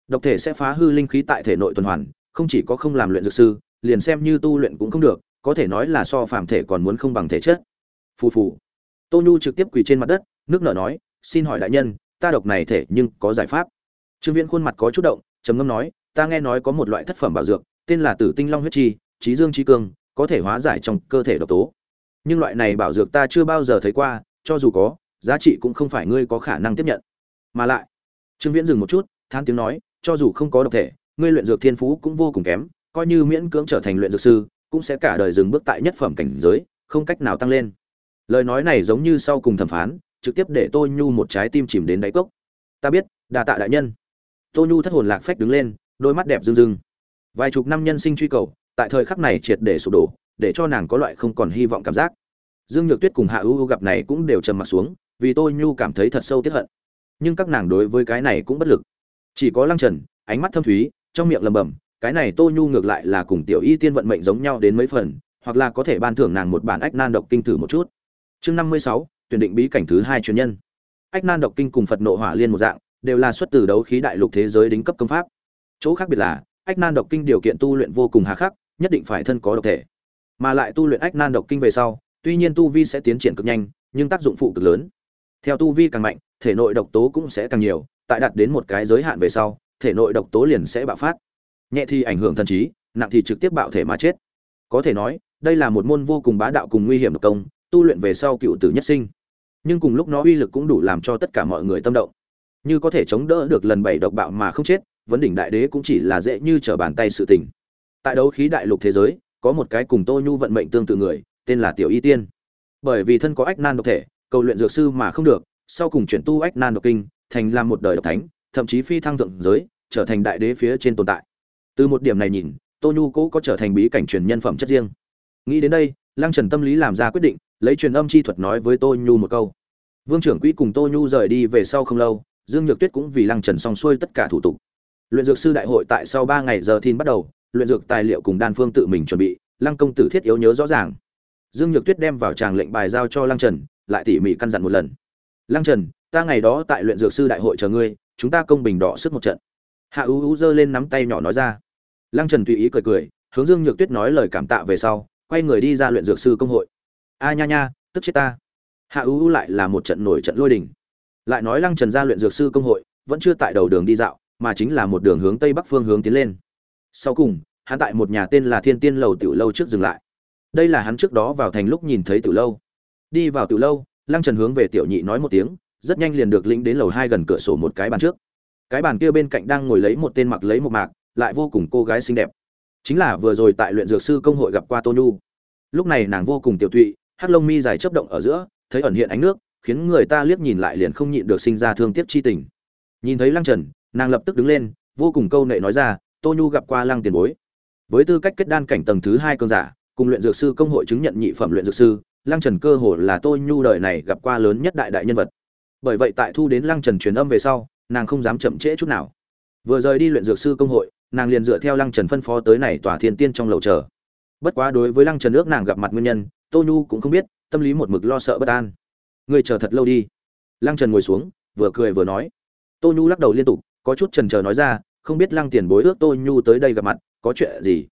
Độc thể sẽ phá hư linh khí tại thể nội tuần hoàn, không chỉ có không làm luyện dược sư, liền xem như tu luyện cũng không được có thể nói là so phàm thể còn muốn không bằng thể chất. Phù phù. Tô nhu trực tiếp quỳ trên mặt đất nước nở nói xin hỏi đại nhân ta độc này thể nhưng có giải pháp? Trương viễn khuôn mặt có chút động trầm ngâm nói ta nghe nói có một loại thất phẩm bảo dược tên là tử tinh long huyết chi trí dương trí cường, có thể hóa giải trong cơ thể độc tố. Nhưng loại này bảo dược ta chưa bao giờ thấy qua cho dù có giá trị cũng không phải ngươi có khả năng tiếp nhận. Mà lại trương viễn dừng một chút than tiếng nói cho dù không có độc thể ngươi luyện dược thiên phú cũng vô cùng kém coi như miễn cưỡng trở thành luyện dược sư cũng sẽ cả đời dừng bước tại nhất phẩm cảnh giới, không cách nào tăng lên. Lời nói này giống như sau cùng thẩm phán, trực tiếp để tô nhu một trái tim chìm đến đáy cốc. Ta biết, đà tạ đại nhân. Tô nhu thất hồn lạc phách đứng lên, đôi mắt đẹp rưng rưng. Vài chục năm nhân sinh truy cầu, tại thời khắc này triệt để sụp đổ, để cho nàng có loại không còn hy vọng cảm giác. Dương nhược tuyết cùng hạ ưu gặp này cũng đều trầm mặt xuống, vì tô nhu cảm thấy thật sâu tiếc hận. Nhưng các nàng đối với cái này cũng bất lực. Chỉ có lăng trần, ánh mắt thâm thúy, trong miệng lầm bầm cái này tô nhu ngược lại là cùng tiểu y tiên vận mệnh giống nhau đến mấy phần, hoặc là có thể ban thưởng nàng một bản ách nan độc kinh thử một chút. Chương năm mươi sáu, tuyển định bí cảnh thứ hai truyền nhân. Ách nan độc kinh cùng phật nộ hỏa liên một dạng, đều là xuất từ đấu khí đại lục thế giới đính cấp công pháp. Chỗ khác biệt là, ách nan độc kinh điều kiện tu luyện vô cùng hà khắc, nhất định phải thân có độc thể. Mà lại tu luyện ách nan độc kinh về sau, tuy nhiên tu vi sẽ tiến triển cực nhanh, nhưng tác dụng phụ cực lớn. Theo tu vi càng mạnh, thể nội độc tố cũng sẽ càng nhiều, tại đạt đến một cái giới hạn về sau, thể nội độc tố liền sẽ bạo phát nhẹ thì ảnh hưởng thần trí, nặng thì trực tiếp bạo thể mà chết. Có thể nói, đây là một môn vô cùng bá đạo cùng nguy hiểm độc công, tu luyện về sau cựu tử nhất sinh. Nhưng cùng lúc nó uy lực cũng đủ làm cho tất cả mọi người tâm động. Như có thể chống đỡ được lần bảy độc bạo mà không chết, vấn đỉnh đại đế cũng chỉ là dễ như trở bàn tay sự tình. Tại đấu khí đại lục thế giới, có một cái cùng tô nhu vận mệnh tương tự người, tên là tiểu y tiên. Bởi vì thân có ách nan độc thể, cầu luyện dược sư mà không được, sau cùng chuyển tu ách nan độc kinh, thành làm một đời độc thánh, thậm chí phi thăng thượng giới, trở thành đại đế phía trên tồn tại từ một điểm này nhìn, tô nhu cố có trở thành bí cảnh truyền nhân phẩm chất riêng. Nghĩ đến đây, lăng trần tâm lý làm ra quyết định, lấy truyền âm chi thuật nói với tô nhu một câu. Vương trưởng quỹ cùng tô nhu rời đi về sau không lâu, dương nhược tuyết cũng vì lăng trần xong xuôi tất cả thủ tục. Luyện dược sư đại hội tại sau ba ngày giờ thiên bắt đầu, luyện dược tài liệu cùng đan phương tự mình chuẩn bị, lăng công tử thiết yếu nhớ rõ ràng. Dương nhược tuyết đem vào tràng lệnh bài giao cho lăng trần, lại tỉ mỉ căn dặn một lần. Lăng trần, ta ngày đó tại luyện dược sư đại hội chờ ngươi, chúng ta công bình đỏ sức một trận. Hạ ú ú giơ lên nắm tay nhỏ nói ra lăng trần tùy ý cười cười, hướng dương nhược tuyết nói lời cảm tạ về sau, quay người đi ra luyện dược sư công hội. A nha nha, tức chết ta. Hạ U U lại là một trận nổi trận lôi đình. Lại nói lăng trần ra luyện dược sư công hội, vẫn chưa tại đầu đường đi dạo, mà chính là một đường hướng tây bắc phương hướng tiến lên. Sau cùng, hắn tại một nhà tên là thiên tiên lầu tiểu lâu trước dừng lại. Đây là hắn trước đó vào thành lúc nhìn thấy tiểu lâu. Đi vào tiểu lâu, lăng trần hướng về tiểu nhị nói một tiếng, rất nhanh liền được lĩnh đến lầu hai gần cửa sổ một cái bàn trước. Cái bàn kia bên cạnh đang ngồi lấy một tên mặc lấy một mạc lại vô cùng cô gái xinh đẹp. Chính là vừa rồi tại luyện dược sư công hội gặp qua tô nhu. Lúc này nàng vô cùng tiểu tụy, hắc lông mi dài chấp động ở giữa, thấy ẩn hiện ánh nước, khiến người ta liếc nhìn lại liền không nhịn được sinh ra thương tiếc chi tình. Nhìn thấy lăng trần, nàng lập tức đứng lên, vô cùng câu nệ nói ra, tô nhu gặp qua lăng tiền bối. Với tư cách kết đan cảnh tầng thứ hai cơn giả, cùng luyện dược sư công hội chứng nhận nhị phẩm luyện dược sư, lăng trần cơ hồ là tô nhu đời này gặp qua lớn nhất đại đại nhân vật. Bởi vậy tại thu đến lăng trần truyền âm về sau, nàng không dám chậm trễ chút nào. Vừa rời đi luyện dược sư công hội nàng liền dựa theo lăng trần phân phó tới này tòa thiên tiên trong lầu chờ. Bất quá đối với lăng trần ước nàng gặp mặt nguyên nhân, tô nhu cũng không biết, tâm lý một mực lo sợ bất an. Người chờ thật lâu đi. Lăng trần ngồi xuống, vừa cười vừa nói. Tô nhu lắc đầu liên tục, có chút trần chờ nói ra, không biết lăng tiền bối ước tô nhu tới đây gặp mặt, có chuyện gì?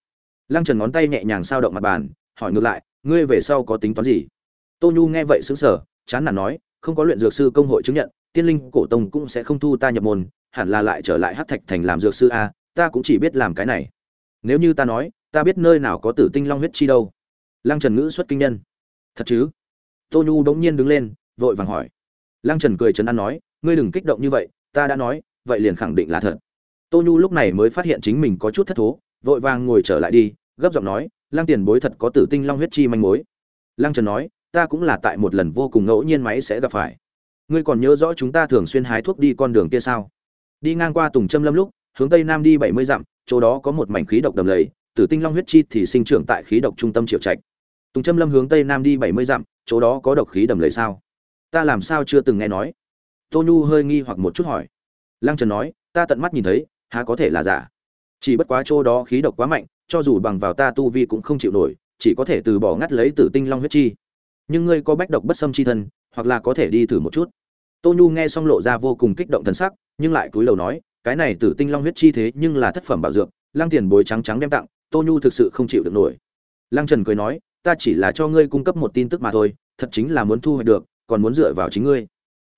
Lăng trần ngón tay nhẹ nhàng sao động mặt bàn, hỏi ngược lại, ngươi về sau có tính toán gì? Tô nhu nghe vậy xứng sở chán nản nói, không có luyện dược sư công hội chứng nhận, tiên linh cổ tông cũng sẽ không thu ta nhập môn, hẳn là lại trở lại hát thạch thành làm dược sư a ta cũng chỉ biết làm cái này. Nếu như ta nói, ta biết nơi nào có tử tinh long huyết chi đâu. Lăng trần ngữ xuất kinh nhân. Thật chứ? Tô nhu bỗng nhiên đứng lên, vội vàng hỏi. Lăng trần cười trấn an nói, ngươi đừng kích động như vậy, ta đã nói, vậy liền khẳng định là thật. Tô nhu lúc này mới phát hiện chính mình có chút thất thố, vội vàng ngồi trở lại đi, gấp giọng nói, lăng tiền bối thật có tử tinh long huyết chi manh mối. Lăng trần nói, ta cũng là tại một lần vô cùng ngẫu nhiên máy sẽ gặp phải. Ngươi còn nhớ rõ chúng ta thường xuyên hái thuốc đi con đường kia sao? Đi ngang qua tùng trâm lâm lúc hướng tây nam đi bảy mươi dặm, chỗ đó có một mảnh khí độc đầm lầy, tử tinh long huyết chi thì sinh trưởng tại khí độc trung tâm triệu trạch. Tùng trâm lâm hướng tây nam đi bảy mươi dặm, chỗ đó có độc khí đầm lầy sao? Ta làm sao chưa từng nghe nói? Tô nhu hơi nghi hoặc một chút hỏi. Lăng trần nói, ta tận mắt nhìn thấy, há có thể là giả? Chỉ bất quá chỗ đó khí độc quá mạnh, cho dù bằng vào ta tu vi cũng không chịu nổi, chỉ có thể từ bỏ ngắt lấy tử tinh long huyết chi. Nhưng ngươi có bách độc bất xâm chi thân, hoặc là có thể đi thử một chút. Tô nhu nghe xong lộ ra vô cùng kích động thần sắc, nhưng lại cúi đầu nói cái này tử tinh long huyết chi thế nhưng là thất phẩm bảo dược, lăng tiền bối trắng trắng đem tặng, tô nhu thực sự không chịu được nổi. Lăng trần cười nói, ta chỉ là cho ngươi cung cấp một tin tức mà thôi, thật chính là muốn thu hoạch được, còn muốn dựa vào chính ngươi.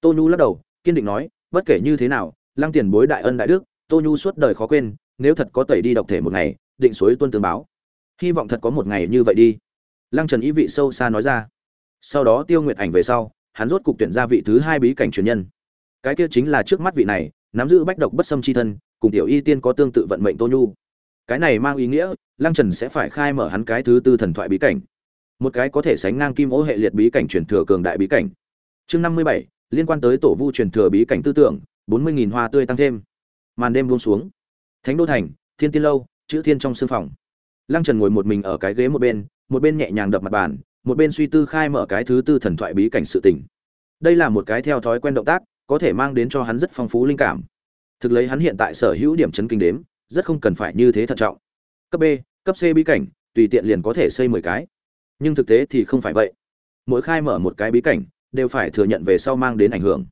Tô nhu lắc đầu, kiên định nói, bất kể như thế nào, lăng tiền bối đại ân đại đức, tô nhu suốt đời khó quên, nếu thật có tẩy đi độc thể một ngày, định suối tuân tương báo. Hy vọng thật có một ngày như vậy đi. Lăng trần ý vị sâu xa nói ra. Sau đó tiêu nguyệt ảnh về sau, hắn rốt cục tuyển ra vị thứ hai bí cảnh truyền nhân. Cái kia chính là trước mắt vị này nắm giữ bách độc bất xâm chi thân, cùng tiểu y tiên có tương tự vận mệnh tô nhu. Cái này mang ý nghĩa, lăng trần sẽ phải khai mở hắn cái thứ tư thần thoại bí cảnh. Một cái có thể sánh ngang kim ô hệ liệt bí cảnh truyền thừa cường đại bí cảnh. Chương năm mươi bảy, liên quan tới tổ vu truyền thừa bí cảnh tư tưởng, bốn mươi nghìn hoa tươi tăng thêm. Màn đêm buông xuống. Thánh đô thành, thiên tiên lâu, chữ thiên trong sương phòng. Lăng trần ngồi một mình ở cái ghế một bên một bên nhẹ nhàng đập mặt bàn, một bên suy tư khai mở cái thứ tư thần thoại bí cảnh sự tình. Đây là một cái theo thói quen động tác có thể mang đến cho hắn rất phong phú linh cảm. Thực lấy hắn hiện tại sở hữu điểm chấn kinh đếm, rất không cần phải như thế thận trọng. Cấp b, cấp c bí cảnh, tùy tiện liền có thể xây mười cái. Nhưng thực tế thì không phải vậy. Mỗi khai mở một cái bí cảnh, đều phải thừa nhận về sau mang đến ảnh hưởng.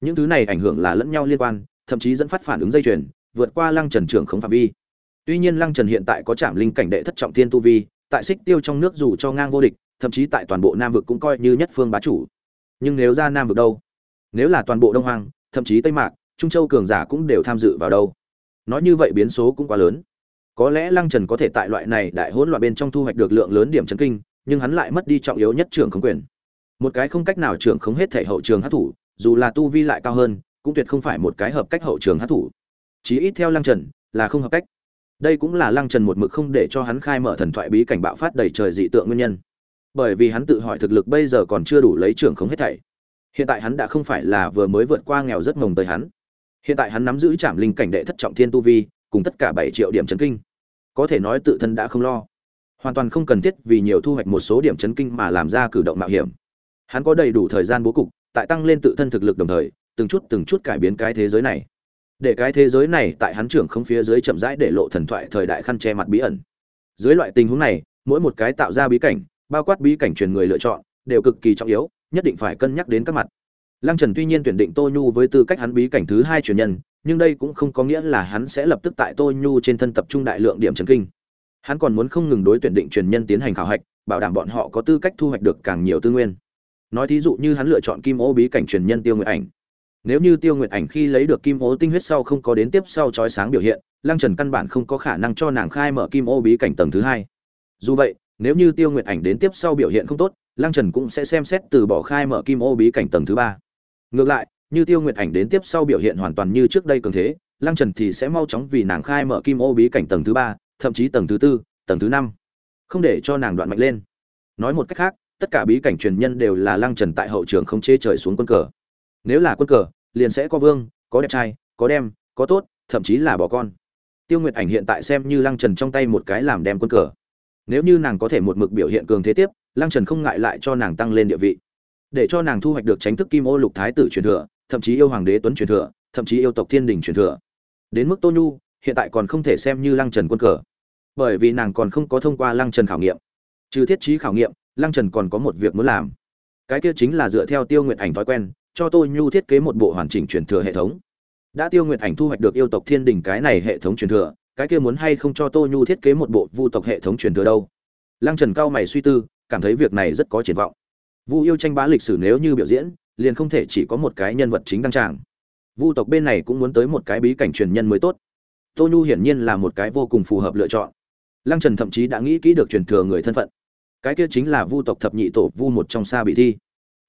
Những thứ này ảnh hưởng là lẫn nhau liên quan, thậm chí dẫn phát phản ứng dây chuyền, vượt qua lăng trần trưởng không phạm vi. Tuy nhiên lăng trần hiện tại có trạm linh cảnh đệ thất trọng thiên tu vi, tại xích tiêu trong nước dù cho ngang vô địch, thậm chí tại toàn bộ nam vực cũng coi như nhất phương bá chủ. Nhưng nếu ra nam vực đâu? Nếu là toàn bộ đông hoàng thậm chí tây mạc, trung châu cường giả cũng đều tham dự vào đâu. Nói như vậy biến số cũng quá lớn. Có lẽ lăng trần có thể tại loại này đại hỗn loạn bên trong thu hoạch được lượng lớn điểm chấn kinh, nhưng hắn lại mất đi trọng yếu nhất trưởng không quyền. Một cái không cách nào trưởng không hết thể hậu trường hát thủ dù là tu vi lại cao hơn, cũng tuyệt không phải một cái hợp cách hậu trường hát thủ chí ít theo lăng trần, là không hợp cách. Đây cũng là lăng trần một mực không để cho hắn khai mở thần thoại bí cảnh bạo phát đầy trời dị tượng nguyên nhân. Bởi vì hắn tự hỏi thực lực bây giờ còn chưa đủ lấy trưởng không hết thảy hiện tại hắn đã không phải là vừa mới vượt qua nghèo rất mồng tới hắn. Hiện tại hắn nắm giữ trảm linh cảnh đệ thất trọng thiên tu vi, cùng tất cả bảy triệu điểm chấn kinh. Có thể nói tự thân đã không lo. Hoàn toàn không cần thiết vì nhiều thu hoạch một số điểm chấn kinh mà làm ra cử động mạo hiểm. Hắn có đầy đủ thời gian bố cục, tại tăng lên tự thân thực lực đồng thời, từng chút từng chút cải biến cái thế giới này. Để cái thế giới này tại hắn trưởng không phía dưới chậm rãi để lộ thần thoại thời đại khăn che mặt bí ẩn. Dưới loại tình huống này, mỗi một cái tạo ra bí cảnh, bao quát bí cảnh truyền người lựa chọn, đều cực kỳ trọng yếu nhất định phải cân nhắc đến các mặt. Lăng trần tuy nhiên tuyển định tô nhu với tư cách hắn bí cảnh thứ hai truyền nhân, nhưng đây cũng không có nghĩa là hắn sẽ lập tức tại tô nhu trên thân tập trung đại lượng điểm trần kinh. Hắn còn muốn không ngừng đối tuyển định truyền nhân tiến hành khảo hạch, bảo đảm bọn họ có tư cách thu hoạch được càng nhiều tư nguyên. Nói thí dụ như hắn lựa chọn kim ô bí cảnh truyền nhân tiêu nguyệt ảnh. Nếu như tiêu nguyệt ảnh khi lấy được kim ô tinh huyết sau không có đến tiếp sau chói sáng biểu hiện, lăng trần căn bản không có khả năng cho nàng khai mở kim ô bí cảnh tầng thứ hai. Dù vậy, nếu như tiêu nguyệt ảnh đến tiếp sau biểu hiện không tốt lăng trần cũng sẽ xem xét từ bỏ khai mở kim ô bí cảnh tầng thứ ba. Ngược lại, như tiêu nguyệt ảnh đến tiếp sau biểu hiện hoàn toàn như trước đây cường thế, lăng trần thì sẽ mau chóng vì nàng khai mở kim ô bí cảnh tầng thứ ba, thậm chí tầng thứ tư, tầng thứ năm. Không để cho nàng đoạn mạnh lên. Nói một cách khác, tất cả bí cảnh truyền nhân đều là lăng trần tại hậu trường không chê trời xuống quân cờ. Nếu là quân cờ, liền sẽ có vương, có đẹp trai, có đem, có tốt, thậm chí là bỏ con. Tiêu nguyệt ảnh hiện tại xem như lăng trần trong tay một cái làm đem quân cờ. Nếu như nàng có thể một mực biểu hiện cường thế tiếp lăng trần không ngại lại cho nàng tăng lên địa vị. Để cho nàng thu hoạch được tránh thức kim ô lục thái tử truyền thừa, thậm chí yêu hoàng đế tuấn truyền thừa, thậm chí yêu tộc thiên đình truyền thừa. Đến mức tô nhu, hiện tại còn không thể xem như lăng trần quân cờ. Bởi vì nàng còn không có thông qua lăng trần khảo nghiệm. Trừ thiết trí khảo nghiệm, lăng trần còn có một việc muốn làm. Cái kia chính là dựa theo tiêu nguyện ảnh thói quen, cho tô nhu thiết kế một bộ hoàn chỉnh truyền thừa hệ thống. Đã tiêu nguyện ảnh thu hoạch được yêu tộc thiên đình cái này hệ thống truyền thừa, cái kia muốn hay không cho tô nhu thiết kế một bộ vu tộc hệ thống truyền thừa đâu? Lăng trần cao mày suy tư cảm thấy việc này rất có triển vọng. Vu yêu tranh bá lịch sử nếu như biểu diễn, liền không thể chỉ có một cái nhân vật chính đăng tràng. Vu tộc bên này cũng muốn tới một cái bí cảnh truyền nhân mới tốt. Tô nhu hiển nhiên là một cái vô cùng phù hợp lựa chọn. Lăng trần thậm chí đã nghĩ kỹ được truyền thừa người thân phận. Cái kia chính là vu tộc thập nhị tổ vu một trong xa bị thi.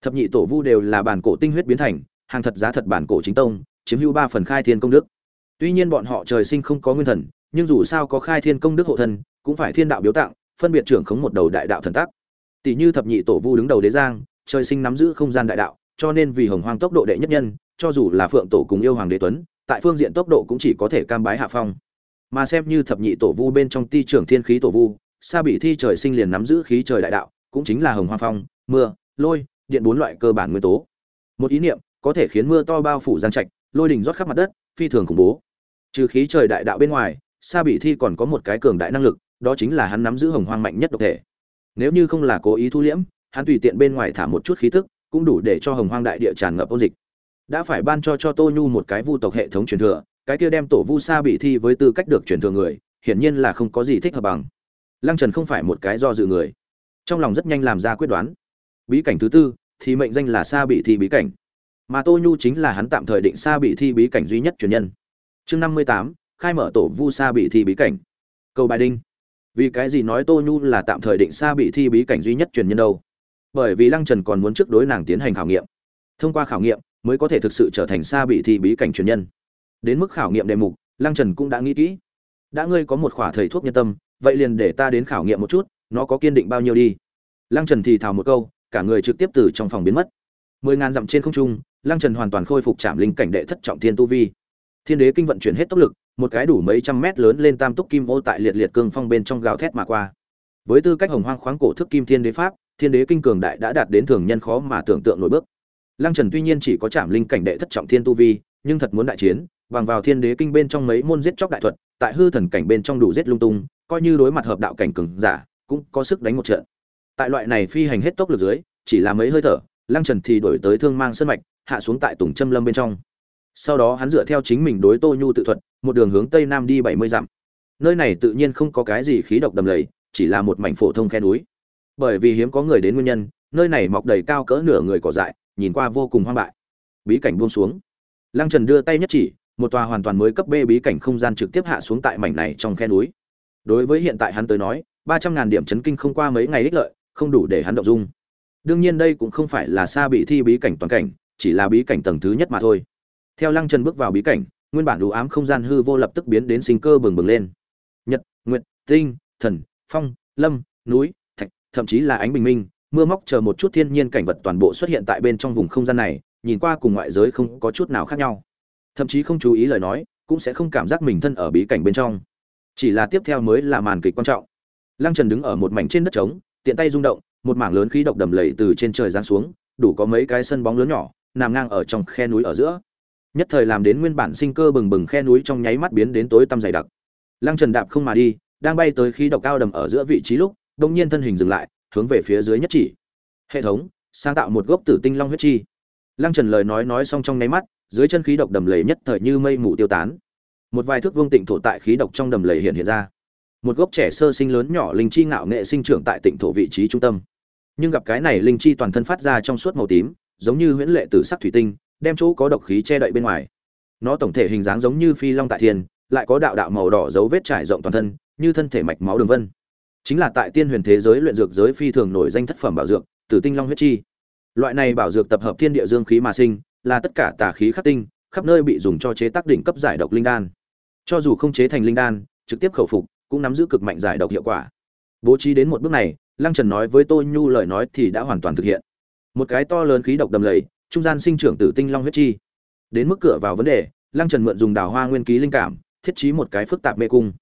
Thập nhị tổ vu đều là bản cổ tinh huyết biến thành, hàng thật giá thật bản cổ chính tông, chiếm hữu ba phần khai thiên công đức. Tuy nhiên bọn họ trời sinh không có nguyên thần, nhưng dù sao có khai thiên công đức hộ thân, cũng phải thiên đạo biếu tặng, phân biệt trưởng khống một đầu đại đạo thần tác tỷ như thập nhị tổ vu đứng đầu đế giang, trời sinh nắm giữ không gian đại đạo, cho nên vì hồng hoang tốc độ đệ nhất nhân, cho dù là phượng tổ cùng yêu hoàng đế tuấn, tại phương diện tốc độ cũng chỉ có thể cam bái hạ phong. Mà xem như thập nhị tổ vu bên trong ti trưởng thiên khí tổ vu, sa bị thi trời sinh liền nắm giữ khí trời đại đạo, cũng chính là hồng hoang phong, mưa, lôi, điện bốn loại cơ bản nguyên tố. Một ý niệm có thể khiến mưa to bao phủ giang trạch, lôi đình rót khắp mặt đất, phi thường khủng bố. Trừ khí trời đại đạo bên ngoài, sa bị thi còn có một cái cường đại năng lực, đó chính là hắn nắm giữ hồng hoang mạnh nhất độc thể nếu như không là cố ý thu liễm, hắn tùy tiện bên ngoài thả một chút khí tức, cũng đủ để cho hồng hoang đại địa tràn ngập ôn dịch. Đã phải ban cho cho tô nhu một cái vu tộc hệ thống truyền thừa, cái kia đem tổ vu sa bị thi với tư cách được truyền thừa người, hiển nhiên là không có gì thích hợp bằng. Lăng trần không phải một cái do dự người. Trong lòng rất nhanh làm ra quyết đoán. Bí cảnh thứ tư, thì mệnh danh là sa bị thi bí cảnh. Mà tô nhu chính là hắn tạm thời định sa bị thi bí cảnh duy nhất truyền nhân. Chương năm mươi tám, khai mở tổ vu sa bị thi bí cảnh. Câu bài đinh vì cái gì nói tô nhu là tạm thời định xa bị thi bí cảnh duy nhất truyền nhân đâu? Bởi vì lăng trần còn muốn trước đối nàng tiến hành khảo nghiệm. Thông qua khảo nghiệm, mới có thể thực sự trở thành xa bị thi bí cảnh truyền nhân. Đến mức khảo nghiệm đề mục, lăng trần cũng đã nghĩ kỹ. Đã ngươi có một khỏa thầy thuốc nhân tâm, vậy liền để ta đến khảo nghiệm một chút, nó có kiên định bao nhiêu đi? Lăng trần thì thào một câu, cả người trực tiếp từ trong phòng biến mất. Mười ngàn dặm trên không trung, lăng trần hoàn toàn khôi phục trảm linh cảnh đệ thất trọng thiên tu vi. Thiên đế kinh vận chuyển hết tốc lực một cái đủ mấy trăm mét lớn lên tam túc kim ô tại liệt liệt cương phong bên trong gào thét mà qua. Với tư cách hồng hoang khoáng cổ thức kim thiên đế pháp, thiên đế kinh cường đại đã đạt đến thường nhân khó mà tưởng tượng nổi bước. Lăng trần tuy nhiên chỉ có chạm linh cảnh đệ thất trọng thiên tu vi, nhưng thật muốn đại chiến, bằng vào thiên đế kinh bên trong mấy môn giết chóc đại thuật, tại hư thần cảnh bên trong đủ giết lung tung, coi như đối mặt hợp đạo cảnh cường giả, cũng có sức đánh một trận. Tại loại này phi hành hết tốc lực dưới, chỉ là mấy hơi thở, lăng trần thì đổi tới thương mang sân mạch, hạ xuống tại tùng châm lâm bên trong sau đó hắn dựa theo chính mình đối tô nhu tự thuật một đường hướng tây nam đi bảy mươi dặm nơi này tự nhiên không có cái gì khí độc đầm lầy chỉ là một mảnh phổ thông khe núi bởi vì hiếm có người đến nguyên nhân nơi này mọc đầy cao cỡ nửa người cỏ dại nhìn qua vô cùng hoang bại bí cảnh buông xuống lăng trần đưa tay nhất chỉ một tòa hoàn toàn mới cấp B bí cảnh không gian trực tiếp hạ xuống tại mảnh này trong khe núi. Đối với hiện tại hắn tới nói, ba trăm ngàn điểm chấn kinh không qua mấy ngày ích lợi, không đủ để hắn động dung. Đương nhiên đây cũng không phải là xa bị thi bí cảnh toàn cảnh, chỉ là bí cảnh tầng thứ nhất mà thôi. Theo Lăng Trần bước vào bí cảnh, nguyên bản đủ ám không gian hư vô lập tức biến đến sinh cơ bừng bừng lên. Nhật, nguyệt, tinh, thần, phong, lâm, núi, thạch, thậm chí là ánh bình minh, mưa móc chờ một chút thiên nhiên cảnh vật toàn bộ xuất hiện tại bên trong vùng không gian này, nhìn qua cùng ngoại giới không có chút nào khác nhau. Thậm chí không chú ý lời nói cũng sẽ không cảm giác mình thân ở bí cảnh bên trong. Chỉ là tiếp theo mới là màn kịch quan trọng. Lăng trần đứng ở một mảnh trên đất trống tiện tay rung động một mảng lớn khí độc đầm lầy từ trên trời giáng xuống đủ có mấy cái sân bóng lớn nhỏ nằm ngang ở trong khe núi ở giữa nhất thời làm đến nguyên bản sinh cơ bừng bừng khe núi trong nháy mắt biến đến tối tăm dày đặc. Lăng trần đạp không mà đi, đang bay tới khí độc cao đầm ở giữa vị trí lúc đông nhiên thân hình dừng lại, hướng về phía dưới nhất chỉ. Hệ thống, sáng tạo một gốc tử tinh long huyết chi. Lăng trần lời nói nói xong trong nháy mắt, dưới chân khí độc đầm lầy nhất thời như mây mù tiêu tán. Một vài thước vương tịnh thổ tại khí độc trong đầm lầy hiện hiện ra. Một gốc trẻ sơ sinh lớn nhỏ linh chi ngạo nghệ sinh trưởng tại tịnh thổ vị trí trung tâm. Nhưng gặp cái này linh chi toàn thân phát ra trong suốt màu tím, giống như huyễn lệ tử sắc thủy tinh đem chỗ có độc khí che đậy bên ngoài nó tổng thể hình dáng giống như phi long tại thiên lại có đạo đạo màu đỏ dấu vết trải rộng toàn thân như thân thể mạch máu đường vân chính là tại tiên huyền thế giới luyện dược giới phi thường nổi danh thất phẩm bảo dược tử tinh long huyết chi loại này bảo dược tập hợp thiên địa dương khí mà sinh là tất cả tà khí khắc tinh, khắp nơi bị dùng cho chế tác đỉnh cấp giải độc linh đan. Cho dù không chế thành linh đan, trực tiếp khẩu phục, cũng nắm giữ cực mạnh giải độc hiệu quả. Bố trí đến một bước này, Lăng Trần nói với Tô Nhu lời nói thì đã hoàn toàn thực hiện. Một cái to lớn khí độc đầm lầy, trung gian sinh trưởng tử tinh long huyết chi. Đến mức cửa vào vấn đề, Lăng Trần mượn dùng đào hoa nguyên ký linh cảm, thiết trí một cái phức tạp mê cung.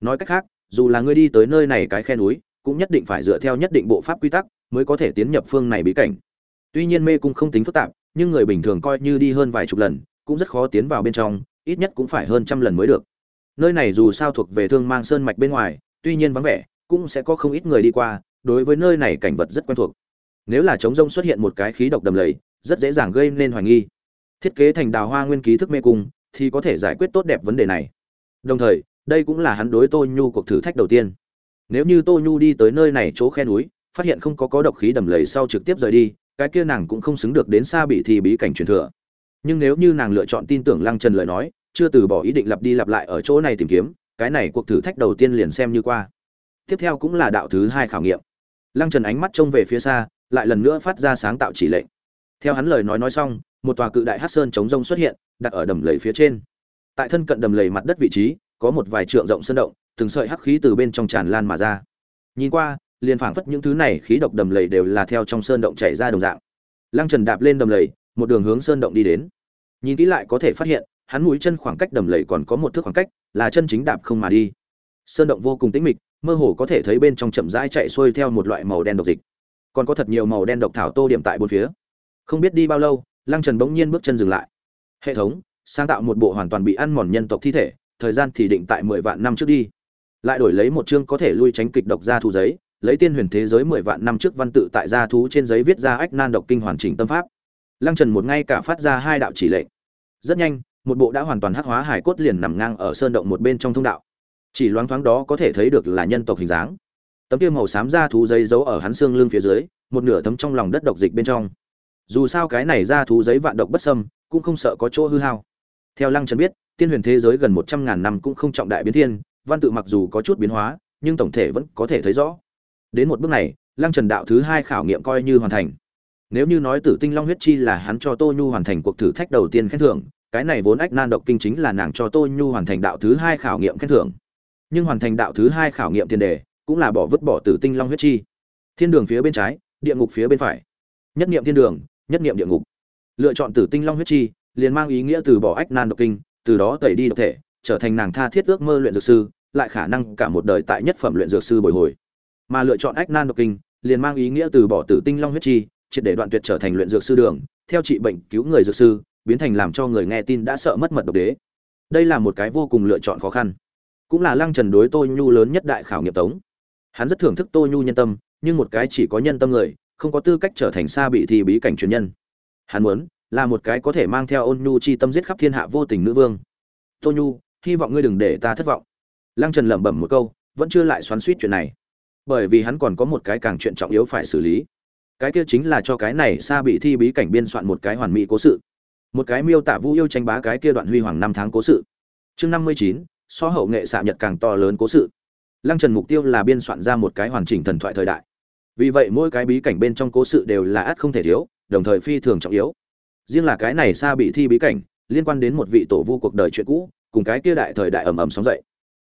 Nói cách khác, dù là ngươi đi tới nơi này cái khe núi, cũng nhất định phải dựa theo nhất định bộ pháp quy tắc, mới có thể tiến nhập phương này bí cảnh. Tuy nhiên mê cung không tính phức tạp, nhưng người bình thường coi như đi hơn vài chục lần cũng rất khó tiến vào bên trong ít nhất cũng phải hơn trăm lần mới được nơi này dù sao thuộc về thương mang sơn mạch bên ngoài tuy nhiên vắng vẻ cũng sẽ có không ít người đi qua đối với nơi này cảnh vật rất quen thuộc nếu là trống rông xuất hiện một cái khí độc đầm lầy rất dễ dàng gây nên hoài nghi. Thiết kế thành đào hoa nguyên ký thức mê cung thì có thể giải quyết tốt đẹp vấn đề này. Đồng thời, đây cũng là hắn đối tô nhu cuộc thử thách đầu tiên. Nếu như tô nhu đi tới nơi này chỗ khe núi, phát hiện không có có độc khí đầm lầy sau trực tiếp rời đi, cái kia nàng cũng không xứng được đến xa bị thì bí cảnh truyền thừa. Nhưng nếu như nàng lựa chọn tin tưởng lăng trần lời nói, chưa từ bỏ ý định lặp đi lặp lại ở chỗ này tìm kiếm, cái này cuộc thử thách đầu tiên liền xem như qua. Tiếp theo cũng là đạo thứ hai khảo nghiệm. Lăng trần ánh mắt trông về phía xa, lại lần nữa phát ra sáng tạo chỉ lệnh theo hắn lời nói nói xong một tòa cự đại hát sơn chống rông xuất hiện đặt ở đầm lầy phía trên tại thân cận đầm lầy mặt đất vị trí có một vài trượng rộng sơn động từng sợi hắc khí từ bên trong tràn lan mà ra nhìn qua liền phảng phất những thứ này khí độc đầm lầy đều là theo trong sơn động chảy ra đồng dạng. Lăng Trần đạp lên đầm lầy, một đường hướng sơn động đi đến. Nhìn kỹ lại có thể phát hiện, hắn mũi chân khoảng cách đầm lầy còn có một thước khoảng cách, là chân chính đạp không mà đi. Sơn động vô cùng tĩnh mịch, mơ hồ có thể thấy bên trong chậm rãi chạy xuôi theo một loại màu đen độc dịch. Còn có thật nhiều màu đen độc thảo tô điểm tại bốn phía. Không biết đi bao lâu, Lăng Trần bỗng nhiên bước chân dừng lại. Hệ thống, sáng tạo một bộ hoàn toàn bị ăn mòn nhân tộc thi thể, thời gian thì định tại mười vạn năm trước đi. Lại đổi lấy một chương có thể lui tránh kịch độc ra thu giấy, lấy tiên huyền thế giới mười vạn năm trước văn tự tại gia thú trên giấy viết ra ách nan độc kinh hoàn chỉnh tâm pháp. Lăng trần một ngay cả phát ra hai đạo chỉ lệnh. Rất nhanh một bộ đã hoàn toàn hắc hóa hải cốt liền nằm ngang ở sơn động một bên trong thông đạo. Chỉ loáng thoáng đó có thể thấy được là nhân tộc hình dáng. Tấm kia màu xám da thú giấy giấu ở hắn xương lưng phía dưới một nửa tấm trong lòng đất độc dịch bên trong dù sao cái này ra thú giấy vạn độc bất sâm cũng không sợ có chỗ hư hao. Theo lăng trần biết, tiên huyền thế giới gần một trăm ngàn năm cũng không trọng đại biến thiên, văn tự mặc dù có chút biến hóa, nhưng tổng thể vẫn có thể thấy rõ. Đến một bước này, lăng trần đạo thứ hai khảo nghiệm coi như hoàn thành. Nếu như nói tử tinh long huyết chi là hắn cho tô nhu hoàn thành cuộc thử thách đầu tiên khen thưởng, cái này vốn ách nan độc kinh chính là nàng cho tô nhu hoàn thành đạo thứ hai khảo nghiệm khen thưởng. Nhưng hoàn thành đạo thứ hai khảo nghiệm tiền đề, cũng là bỏ vứt bỏ tử tinh long huyết chi. Thiên đường phía bên trái, địa ngục phía bên phải. Nhất niệm thiên đường nhất niệm địa ngục. Lựa chọn tử tinh long huyết chi, liền mang ý nghĩa từ bỏ ách nan độc kinh, từ đó tẩy đi độc thể, trở thành nàng tha thiết ước mơ luyện dược sư, lại khả năng cả một đời tại nhất phẩm luyện dược sư bồi hồi. Mà lựa chọn ách nan độc kinh, liền mang ý nghĩa từ bỏ tử tinh long huyết chi, triệt để đoạn tuyệt trở thành luyện dược sư đường, theo trị bệnh cứu người dược sư, biến thành làm cho người nghe tin đã sợ mất mật độc đế. Đây là một cái vô cùng lựa chọn khó khăn. Cũng là lăng trần đối tô nhu lớn nhất đại khảo nghiệm tống. Hắn rất thưởng thức tô nhu nhân tâm, nhưng một cái chỉ có nhân tâm người không có tư cách trở thành xa bị thi bí cảnh truyền nhân. Hắn muốn, là một cái có thể mang theo ôn nhu chi tâm giết khắp thiên hạ vô tình nữ vương. Tô nhu, hy vọng ngươi đừng để ta thất vọng. Lăng trần lẩm bẩm một câu, vẫn chưa lại xoắn suýt chuyện này. Bởi vì hắn còn có một cái càng chuyện trọng yếu phải xử lý. Cái kia chính là cho cái này xa bị thi bí cảnh biên soạn một cái hoàn mỹ cố sự. Một cái miêu tả vũ yêu tranh bá cái kia đoạn huy hoàng năm tháng cố sự. Chương năm mươi chín, so hậu nghệ xạ nhật càng to lớn cố sự. Lăng trần mục tiêu là biên soạn ra một cái hoàn chỉnh thần thoại thời đại vì vậy mỗi cái bí cảnh bên trong cố sự đều là ắt không thể thiếu, đồng thời phi thường trọng yếu. Riêng là cái này xa bị thi bí cảnh, liên quan đến một vị tổ vu cuộc đời chuyện cũ, cùng cái kia đại thời đại ầm ầm sóng dậy.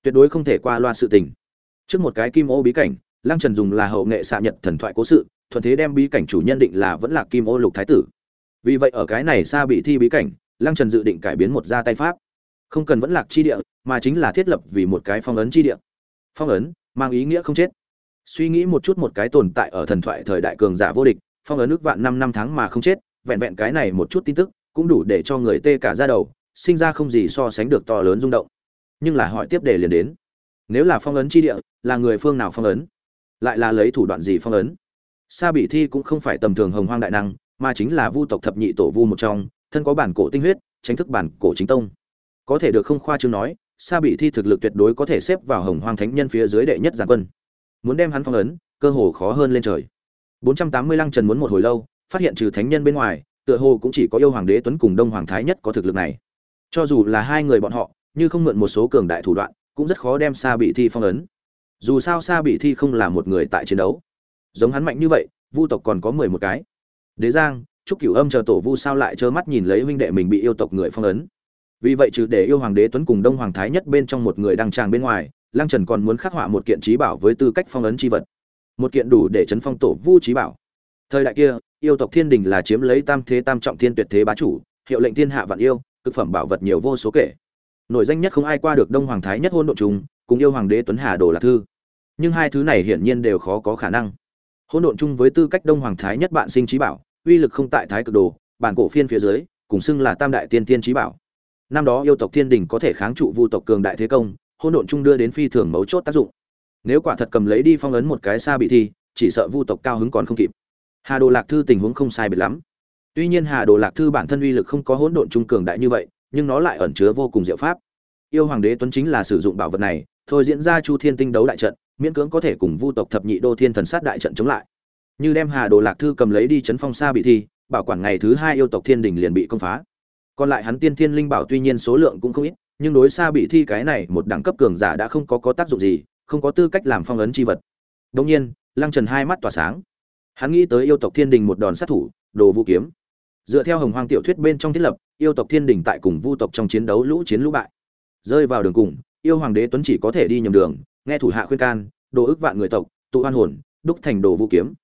Tuyệt đối không thể qua loa sự tình. Trước một cái kim ô bí cảnh, lăng trần dùng là hậu nghệ xạ nhật thần thoại cố sự, thuận thế đem bí cảnh chủ nhân định là vẫn là kim ô lục thái tử. Vì vậy ở cái này xa bị thi bí cảnh, lăng trần dự định cải biến một gia tay pháp. Không cần vẫn lạc chi địa, mà chính là thiết lập vì một cái phong ấn chi địa. Phong ấn, mang ý nghĩa không chết suy nghĩ một chút một cái tồn tại ở thần thoại thời đại cường giả vô địch, phong ấn nước vạn năm năm tháng mà không chết, vẹn vẹn cái này một chút tin tức, cũng đủ để cho người tê cả ra đầu, sinh ra không gì so sánh được to lớn rung động. Nhưng là hỏi tiếp đề liền đến. Nếu là phong ấn chi địa, là người phương nào phong ấn? Lại là lấy thủ đoạn gì phong ấn? Sa bị thi cũng không phải tầm thường hồng hoang đại năng, mà chính là vu tộc thập nhị tổ vu một trong, thân có bản cổ tinh huyết, tránh thức bản cổ chính tông. Có thể được không khoa chương nói, sa bị thi thực lực tuyệt đối có thể xếp vào hồng hoang thánh nhân phía dưới đệ nhất giàn quân muốn đem hắn phong ấn, cơ hồ khó hơn lên trời. 480 lăng trần muốn một hồi lâu, phát hiện trừ thánh nhân bên ngoài, tựa hồ cũng chỉ có yêu hoàng đế tuấn cùng đông hoàng thái nhất có thực lực này. Cho dù là hai người bọn họ, như không mượn một số cường đại thủ đoạn, cũng rất khó đem sa bị thi phong ấn. Dù sao sa bị thi không là một người tại chiến đấu. Giống hắn mạnh như vậy, vu tộc còn có mười một cái. Đế giang, chúc cửu âm chờ tổ vu sao lại trơ mắt nhìn lấy huynh đệ mình bị yêu tộc người phong ấn. Vì vậy trừ để yêu hoàng đế tuấn cùng đông hoàng thái nhất bên trong một người đang tràng bên ngoài lăng trần còn muốn khắc họa một kiện trí bảo với tư cách phong ấn chi vật. Một kiện đủ để chấn phong tổ vu trí bảo. Thời đại kia, yêu tộc thiên đình là chiếm lấy tam thế tam trọng thiên tuyệt thế bá chủ, hiệu lệnh thiên hạ vạn yêu, cực phẩm bảo vật nhiều vô số kể. Nổi danh nhất không ai qua được đông hoàng thái nhất hôn độn trùng, cùng yêu hoàng đế tuấn hà đồ lạc thư. Nhưng hai thứ này hiển nhiên đều khó có khả năng. Hôn độn chung với tư cách đông hoàng thái nhất bạn sinh trí bảo, uy lực không tại thái cực đồ, bản cổ phiên phía dưới, cùng xưng là tam đại tiên tiên trí bảo. Năm đó yêu tộc thiên đình có thể kháng trụ vu tộc cường đại thế công hỗn độn chung đưa đến phi thường mấu chốt tác dụng. Nếu quả thật cầm lấy đi phong ấn một cái xa bị thi chỉ sợ vu tộc cao hứng còn không kịp. Hà đồ lạc thư tình huống không sai biệt lắm. Tuy nhiên hà đồ lạc thư bản thân uy lực không có hỗn độn trung cường đại như vậy, nhưng nó lại ẩn chứa vô cùng diệu pháp. Yêu hoàng đế tuấn chính là sử dụng bảo vật này, thôi diễn ra chu thiên tinh đấu đại trận, miễn cưỡng có thể cùng vu tộc thập nhị đô thiên thần sát đại trận chống lại. Như đem hà đồ lạc thư cầm lấy đi chấn phong xa bị thi bảo quản ngày thứ hai yêu tộc thiên đình liền bị công phá. Còn lại hắn tiên thiên linh bảo tuy nhiên số lượng cũng không ít nhưng đối xa bị thi cái này một đẳng cấp cường giả đã không có có tác dụng gì, không có tư cách làm phong ấn chi vật. Đông nhiên, lăng trần hai mắt tỏa sáng. Hắn nghĩ tới yêu tộc thiên đình một đòn sát thủ, đồ vũ kiếm. Dựa theo hồng hoang tiểu thuyết bên trong thiết lập, yêu tộc thiên đình tại cùng vu tộc trong chiến đấu lũ chiến lũ bại. Rơi vào đường cùng, yêu hoàng đế tuấn chỉ có thể đi nhầm đường, nghe thủ hạ khuyên can, đồ ức vạn người tộc, tụ hoan hồn, đúc thành đồ vũ kiếm.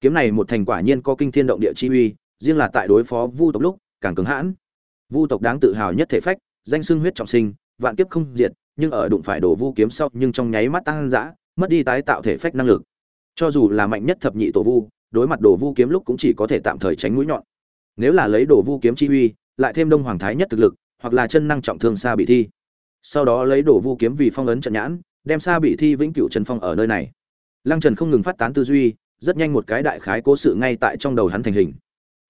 Kiếm này một thành quả nhiên có kinh thiên động địa chi uy, riêng là tại đối phó vu tộc lúc, càng cứng hãn. Vu tộc đáng tự hào nhất thể phách danh xưng huyết trọng sinh, vạn kiếp không diệt, nhưng ở đụng phải đồ vu kiếm sau nhưng trong nháy mắt tăng dã, mất đi tái tạo thể phách năng lực. Cho dù là mạnh nhất thập nhị tổ vu, đối mặt đồ vu kiếm lúc cũng chỉ có thể tạm thời tránh mũi nhọn. Nếu là lấy đồ vu kiếm chi uy, lại thêm đông hoàng thái nhất thực lực, hoặc là chân năng trọng thương xa bị thi. Sau đó lấy đồ vu kiếm vì phong ấn trận nhãn, đem xa bị thi vĩnh cửu trấn phong ở nơi này. Lăng trần không ngừng phát tán tư duy, rất nhanh một cái đại khái cố sự ngay tại trong đầu hắn thành hình.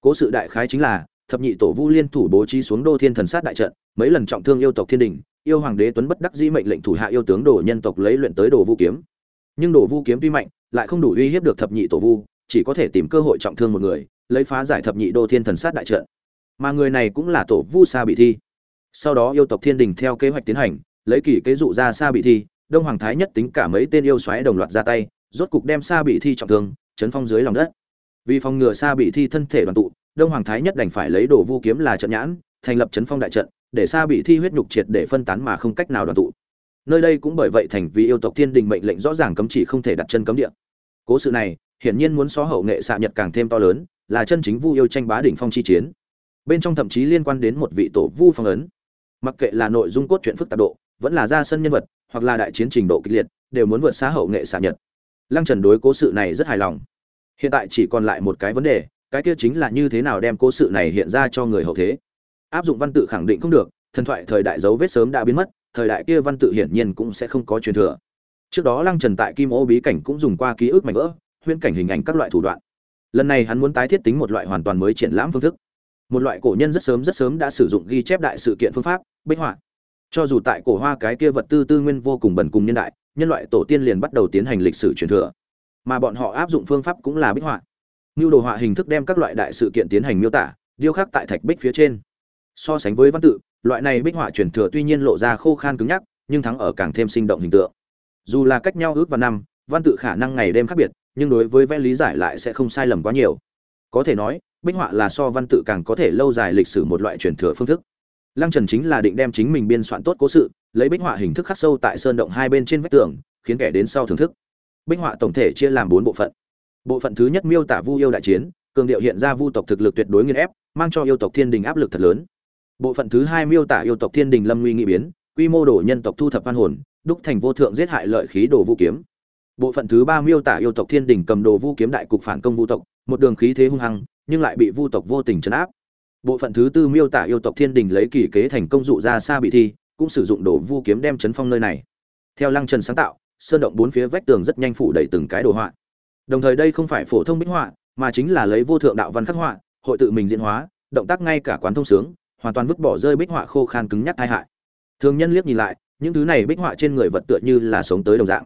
Cố sự đại khái chính là thập nhị tổ vu liên thủ bố trí xuống đô thiên thần sát đại trận, mấy lần trọng thương yêu tộc thiên đình, yêu hoàng đế tuấn bất đắc dĩ mệnh lệnh thủ hạ yêu tướng đồ nhân tộc lấy luyện tới đồ vu kiếm. Nhưng đồ vu kiếm tuy mạnh, lại không đủ uy hiếp được thập nhị tổ vu, chỉ có thể tìm cơ hội trọng thương một người, lấy phá giải thập nhị đô thiên thần sát đại trận. Mà người này cũng là tổ vu sa bị thi. Sau đó yêu tộc thiên đình theo kế hoạch tiến hành, lấy kỳ kế dụ ra sa bị thi, đông hoàng thái nhất tính cả mấy tên yêu xoáy đồng loạt ra tay, rốt cục đem sa bị thi trọng thương, chấn phong dưới lòng đất. Vì phòng ngừa sa bị thi thân thể đoàn tụ đông hoàng thái nhất đành phải lấy đồ vu kiếm là trận nhãn, thành lập chấn phong đại trận, để xa bị thi huyết nhục triệt để phân tán mà không cách nào đoàn tụ. Nơi đây cũng bởi vậy thành vì yêu tộc thiên đình mệnh lệnh rõ ràng cấm chỉ không thể đặt chân cấm địa. Cố sự này, hiển nhiên muốn xóa hậu nghệ xạ nhật càng thêm to lớn, là chân chính vu yêu tranh bá đỉnh phong chi chiến. Bên trong thậm chí liên quan đến một vị tổ vu phong ấn. Mặc kệ là nội dung cốt truyện phức tạp độ, vẫn là ra sân nhân vật, hoặc là đại chiến trình độ kịch liệt, đều muốn vượt xa hậu nghệ xạ nhật. Lăng trần đối cố sự này rất hài lòng. Hiện tại chỉ còn lại một cái vấn đề cái kia chính là như thế nào đem cố sự này hiện ra cho người hậu thế? Áp dụng văn tự khẳng định không được, thần thoại thời đại dấu vết sớm đã biến mất, thời đại kia văn tự hiển nhiên cũng sẽ không có truyền thừa. Trước đó lăng trần tại kim ô bí cảnh cũng dùng qua ký ức mảnh vỡ, huyễn cảnh hình ảnh các loại thủ đoạn. Lần này hắn muốn tái thiết tính một loại hoàn toàn mới triển lãm phương thức. Một loại cổ nhân rất sớm rất sớm đã sử dụng ghi chép đại sự kiện phương pháp, bích họa. Cho dù tại cổ hoa cái kia vật tư tư nguyên vô cùng bẩn cùng nhân đại, nhân loại tổ tiên liền bắt đầu tiến hành lịch sử truyền thừa. Mà bọn họ áp dụng phương pháp cũng là bích họa. Nưu đồ họa hình thức đem các loại đại sự kiện tiến hành miêu tả, điêu khắc tại thạch bích phía trên. So sánh với văn tự, loại này bích họa truyền thừa tuy nhiên lộ ra khô khan cứng nhắc, nhưng thắng ở càng thêm sinh động hình tượng. Dù là cách nhau ước và năm, văn tự khả năng ngày đêm khác biệt, nhưng đối với vẽ lý giải lại sẽ không sai lầm quá nhiều. Có thể nói, bích họa là so văn tự càng có thể lâu dài lịch sử một loại truyền thừa phương thức. Lăng trần chính là định đem chính mình biên soạn tốt cố sự, lấy bích họa hình thức khắc sâu tại sơn động hai bên trên vách tường, khiến kẻ đến sau thưởng thức. Bích họa tổng thể chia làm bốn bộ phận bộ phận thứ nhất miêu tả vu yêu đại chiến, cường điệu hiện ra vu tộc thực lực tuyệt đối nghiên ép, mang cho yêu tộc thiên đình áp lực thật lớn. Bộ phận thứ hai miêu tả yêu tộc thiên đình lâm nguy nghị biến, quy mô đổ nhân tộc thu thập văn hồn, đúc thành vô thượng giết hại lợi khí đồ vũ kiếm. Bộ phận thứ ba miêu tả yêu tộc thiên đình cầm đồ vũ kiếm đại cục phản công vu tộc, một đường khí thế hung hăng, nhưng lại bị vu tộc vô tình chấn áp. Bộ phận thứ tư miêu tả yêu tộc thiên đình lấy kỳ kế thành công dụ ra xa bị thi, cũng sử dụng đồ vu kiếm đem chấn phong nơi này. Theo lăng trần sáng tạo, sơn động bốn phía vách tường rất nhanh phủ đầy từng cái đồ họa đồng thời đây không phải phổ thông bích họa, mà chính là lấy vô thượng đạo văn khắc họa, hội tự mình diễn hóa, động tác ngay cả quán thông sướng, hoàn toàn vứt bỏ rơi bích họa khô khan cứng nhắc tai hại. Thường nhân liếc nhìn lại, những thứ này bích họa trên người vật tựa như là sống tới đồng dạng.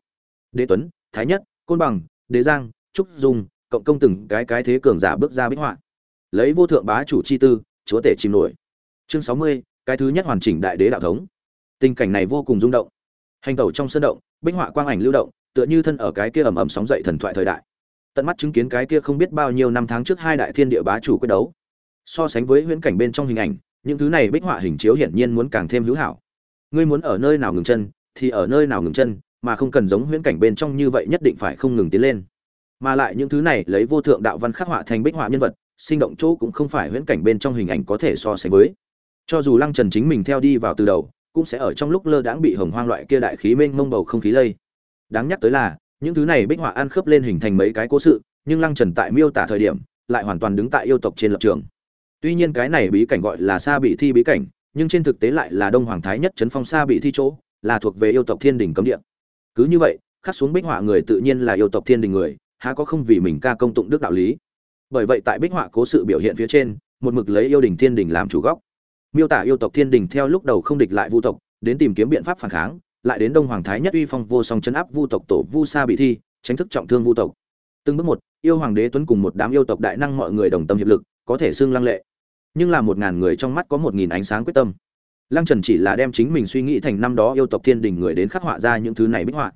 Đế tuấn, thái nhất, côn bằng, đế giang, trúc dung, cộng công từng cái cái thế cường giả bước ra bích họa. Lấy vô thượng bá chủ chi tư, chúa tể chìm nổi. Chương sáu mươi, cái thứ nhất hoàn chỉnh đại đế đạo thống. Tình cảnh này vô cùng rung động. Hành tẩu trong sân động, bích họa quang ảnh lưu động, tựa như thân ở cái kia ầm ầm sóng dậy thần thoại thời đại tận mắt chứng kiến cái kia không biết bao nhiêu năm tháng trước hai đại thiên địa bá chủ quyết đấu. So sánh với huyễn cảnh bên trong hình ảnh, những thứ này bích họa hình chiếu hiển nhiên muốn càng thêm hữu hảo. Ngươi muốn ở nơi nào ngừng chân, thì ở nơi nào ngừng chân, mà không cần giống huyễn cảnh bên trong như vậy nhất định phải không ngừng tiến lên. Mà lại những thứ này lấy vô thượng đạo văn khắc họa thành bích họa nhân vật, sinh động chỗ cũng không phải huyễn cảnh bên trong hình ảnh có thể so sánh với. Cho dù lăng trần chính mình theo đi vào từ đầu, cũng sẽ ở trong lúc lơ đãng bị hồng hoang loại kia đại khí mênh mông bầu không khí lây. Đáng nhắc tới là những thứ này bích họa ăn khớp lên hình thành mấy cái cố sự, nhưng lăng trần tại miêu tả thời điểm, lại hoàn toàn đứng tại yêu tộc trên lập trường. Tuy nhiên cái này bí cảnh gọi là xa bị thi bí cảnh, nhưng trên thực tế lại là đông hoàng thái nhất trấn phong xa bị thi chỗ, là thuộc về yêu tộc thiên đình cấm địa. Cứ như vậy, khắc xuống bích họa người tự nhiên là yêu tộc thiên đình người, há có không vì mình ca công tụng đức đạo lý. Bởi vậy tại bích họa cố sự biểu hiện phía trên, một mực lấy yêu đình thiên đình làm chủ góc miêu tả yêu tộc thiên đình theo lúc đầu không địch lại vu tộc, đến tìm kiếm biện pháp phản kháng lại đến đông hoàng thái nhất uy phong vô song chấn áp vu tộc tổ vu sa bị thi, tránh thức trọng thương vu tộc. Từng bước một, yêu hoàng đế tuấn cùng một đám yêu tộc đại năng mọi người đồng tâm hiệp lực, có thể xưng lăng lệ. Nhưng là một ngàn người trong mắt có một nghìn ánh sáng quyết tâm. Lăng trần chỉ là đem chính mình suy nghĩ thành năm đó yêu tộc thiên đình người đến khắc họa ra những thứ này bích họa.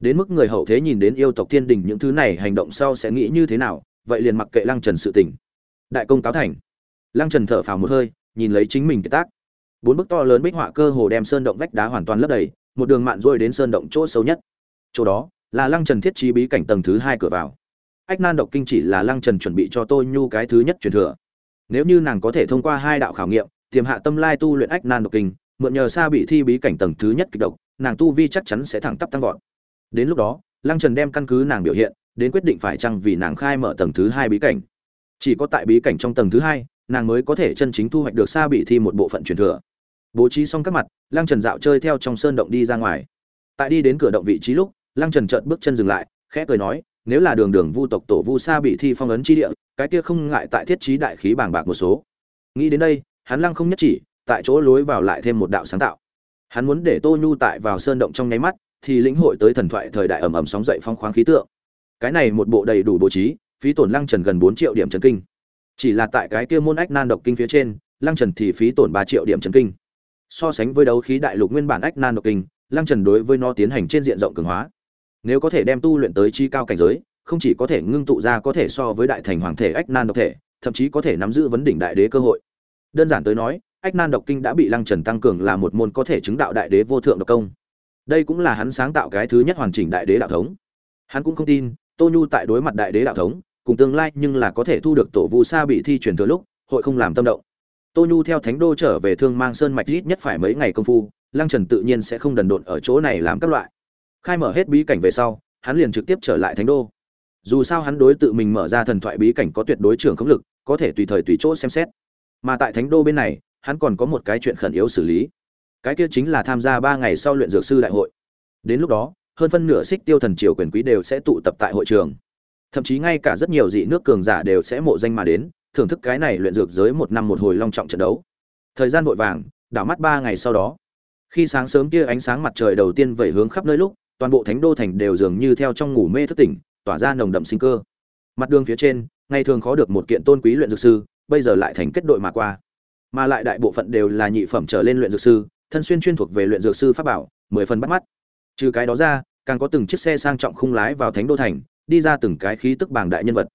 Đến mức người hậu thế nhìn đến yêu tộc thiên đình những thứ này hành động sau sẽ nghĩ như thế nào, vậy liền mặc kệ lăng trần sự tỉnh đại công cáo thành. Lăng trần thở phào một hơi, nhìn lấy chính mình cái tác. Bốn bức to lớn bích họa cơ hồ đem sơn động vách đá hoàn toàn lấp đầy một đường mạn rôi đến sơn động chỗ sâu nhất. Chỗ đó là lăng trần thiết trí bí cảnh tầng thứ hai cửa vào. Ách nan độc kinh chỉ là lăng trần chuẩn bị cho tôi nhu cái thứ nhất truyền thừa. Nếu như nàng có thể thông qua hai đạo khảo nghiệm, tiềm hạ tâm lai tu luyện ách nan độc kinh, mượn nhờ xa bị thi bí cảnh tầng thứ nhất kịch độc, nàng tu vi chắc chắn sẽ thẳng tắp tăng vọt. Đến lúc đó, lăng trần đem căn cứ nàng biểu hiện, đến quyết định phải chăng vì nàng khai mở tầng thứ hai bí cảnh. Chỉ có tại bí cảnh trong tầng thứ hai, nàng mới có thể chân chính thu hoạch được xa bị thi một bộ phận truyền thừa bố trí xong các mặt, lăng trần dạo chơi theo trong sơn động đi ra ngoài. Tại đi đến cửa động vị trí lúc, lăng trần chợt bước chân dừng lại, khẽ cười nói, nếu là đường đường vu tộc tổ vu sa bị thi phong ấn chi địa, cái kia không ngại tại thiết trí đại khí bàng bạc một số. Nghĩ đến đây, hắn lăng không nhất chỉ, tại chỗ lối vào lại thêm một đạo sáng tạo. Hắn muốn để tô nhu tại vào sơn động trong nháy mắt, thì lĩnh hội tới thần thoại thời đại ầm ầm sóng dậy phong khoáng khí tượng. Cái này một bộ đầy đủ bố trí, phí tổn lăng trần gần bốn triệu điểm trần kinh. Chỉ là tại cái kia môn ách nan độc kinh phía trên, lăng trần thì phí tổn ba triệu điểm trần kinh so sánh với đấu khí đại lục nguyên bản ách nan độc kinh, lăng trần đối với nó tiến hành trên diện rộng cường hóa. Nếu có thể đem tu luyện tới chi cao cảnh giới, không chỉ có thể ngưng tụ ra có thể so với đại thành hoàng thể ách nan độc thể, thậm chí có thể nắm giữ vấn đỉnh đại đế cơ hội. Đơn giản tới nói, ách nan độc kinh đã bị lăng trần tăng cường là một môn có thể chứng đạo đại đế vô thượng độc công. Đây cũng là hắn sáng tạo cái thứ nhất hoàn chỉnh đại đế đạo thống. Hắn cũng không tin, tô nhu tại đối mặt đại đế đạo thống, cùng tương lai nhưng là có thể thu được tổ vu sa bị thi truyền thừa lúc, hội không làm tâm động tô nhu theo thánh đô trở về thương mang sơn mạch ít nhất phải mấy ngày công phu, lăng trần tự nhiên sẽ không đần độn ở chỗ này làm các loại. Khai mở hết bí cảnh về sau, hắn liền trực tiếp trở lại thánh đô. Dù sao hắn đối tự mình mở ra thần thoại bí cảnh có tuyệt đối trưởng khống lực, có thể tùy thời tùy chỗ xem xét. Mà tại thánh đô bên này, hắn còn có một cái chuyện khẩn yếu xử lý. Cái kia chính là tham gia ba ngày sau luyện dược sư đại hội. Đến lúc đó, hơn phân nửa xích tiêu thần triều quyền quý đều sẽ tụ tập tại hội trường. Thậm chí ngay cả rất nhiều dị nước cường giả đều sẽ mộ danh mà đến thưởng thức cái này luyện dược giới một năm một hồi long trọng trận đấu. Thời gian vội vàng, đảo mắt ba ngày sau đó. Khi sáng sớm kia ánh sáng mặt trời đầu tiên vẩy hướng khắp nơi lúc, toàn bộ thánh đô thành đều dường như theo trong ngủ mê thức tỉnh, tỏa ra nồng đậm sinh cơ. Mặt đường phía trên, ngày thường khó được một kiện tôn quý luyện dược sư, bây giờ lại thành kết đội mà qua. Mà lại đại bộ phận đều là nhị phẩm trở lên luyện dược sư, thân xuyên chuyên thuộc về luyện dược sư pháp bảo, mười phần bắt mắt. Trừ cái đó ra, càng có từng chiếc xe sang trọng khung lái vào thánh đô thành, đi ra từng cái khí tức bảng đại nhân vật.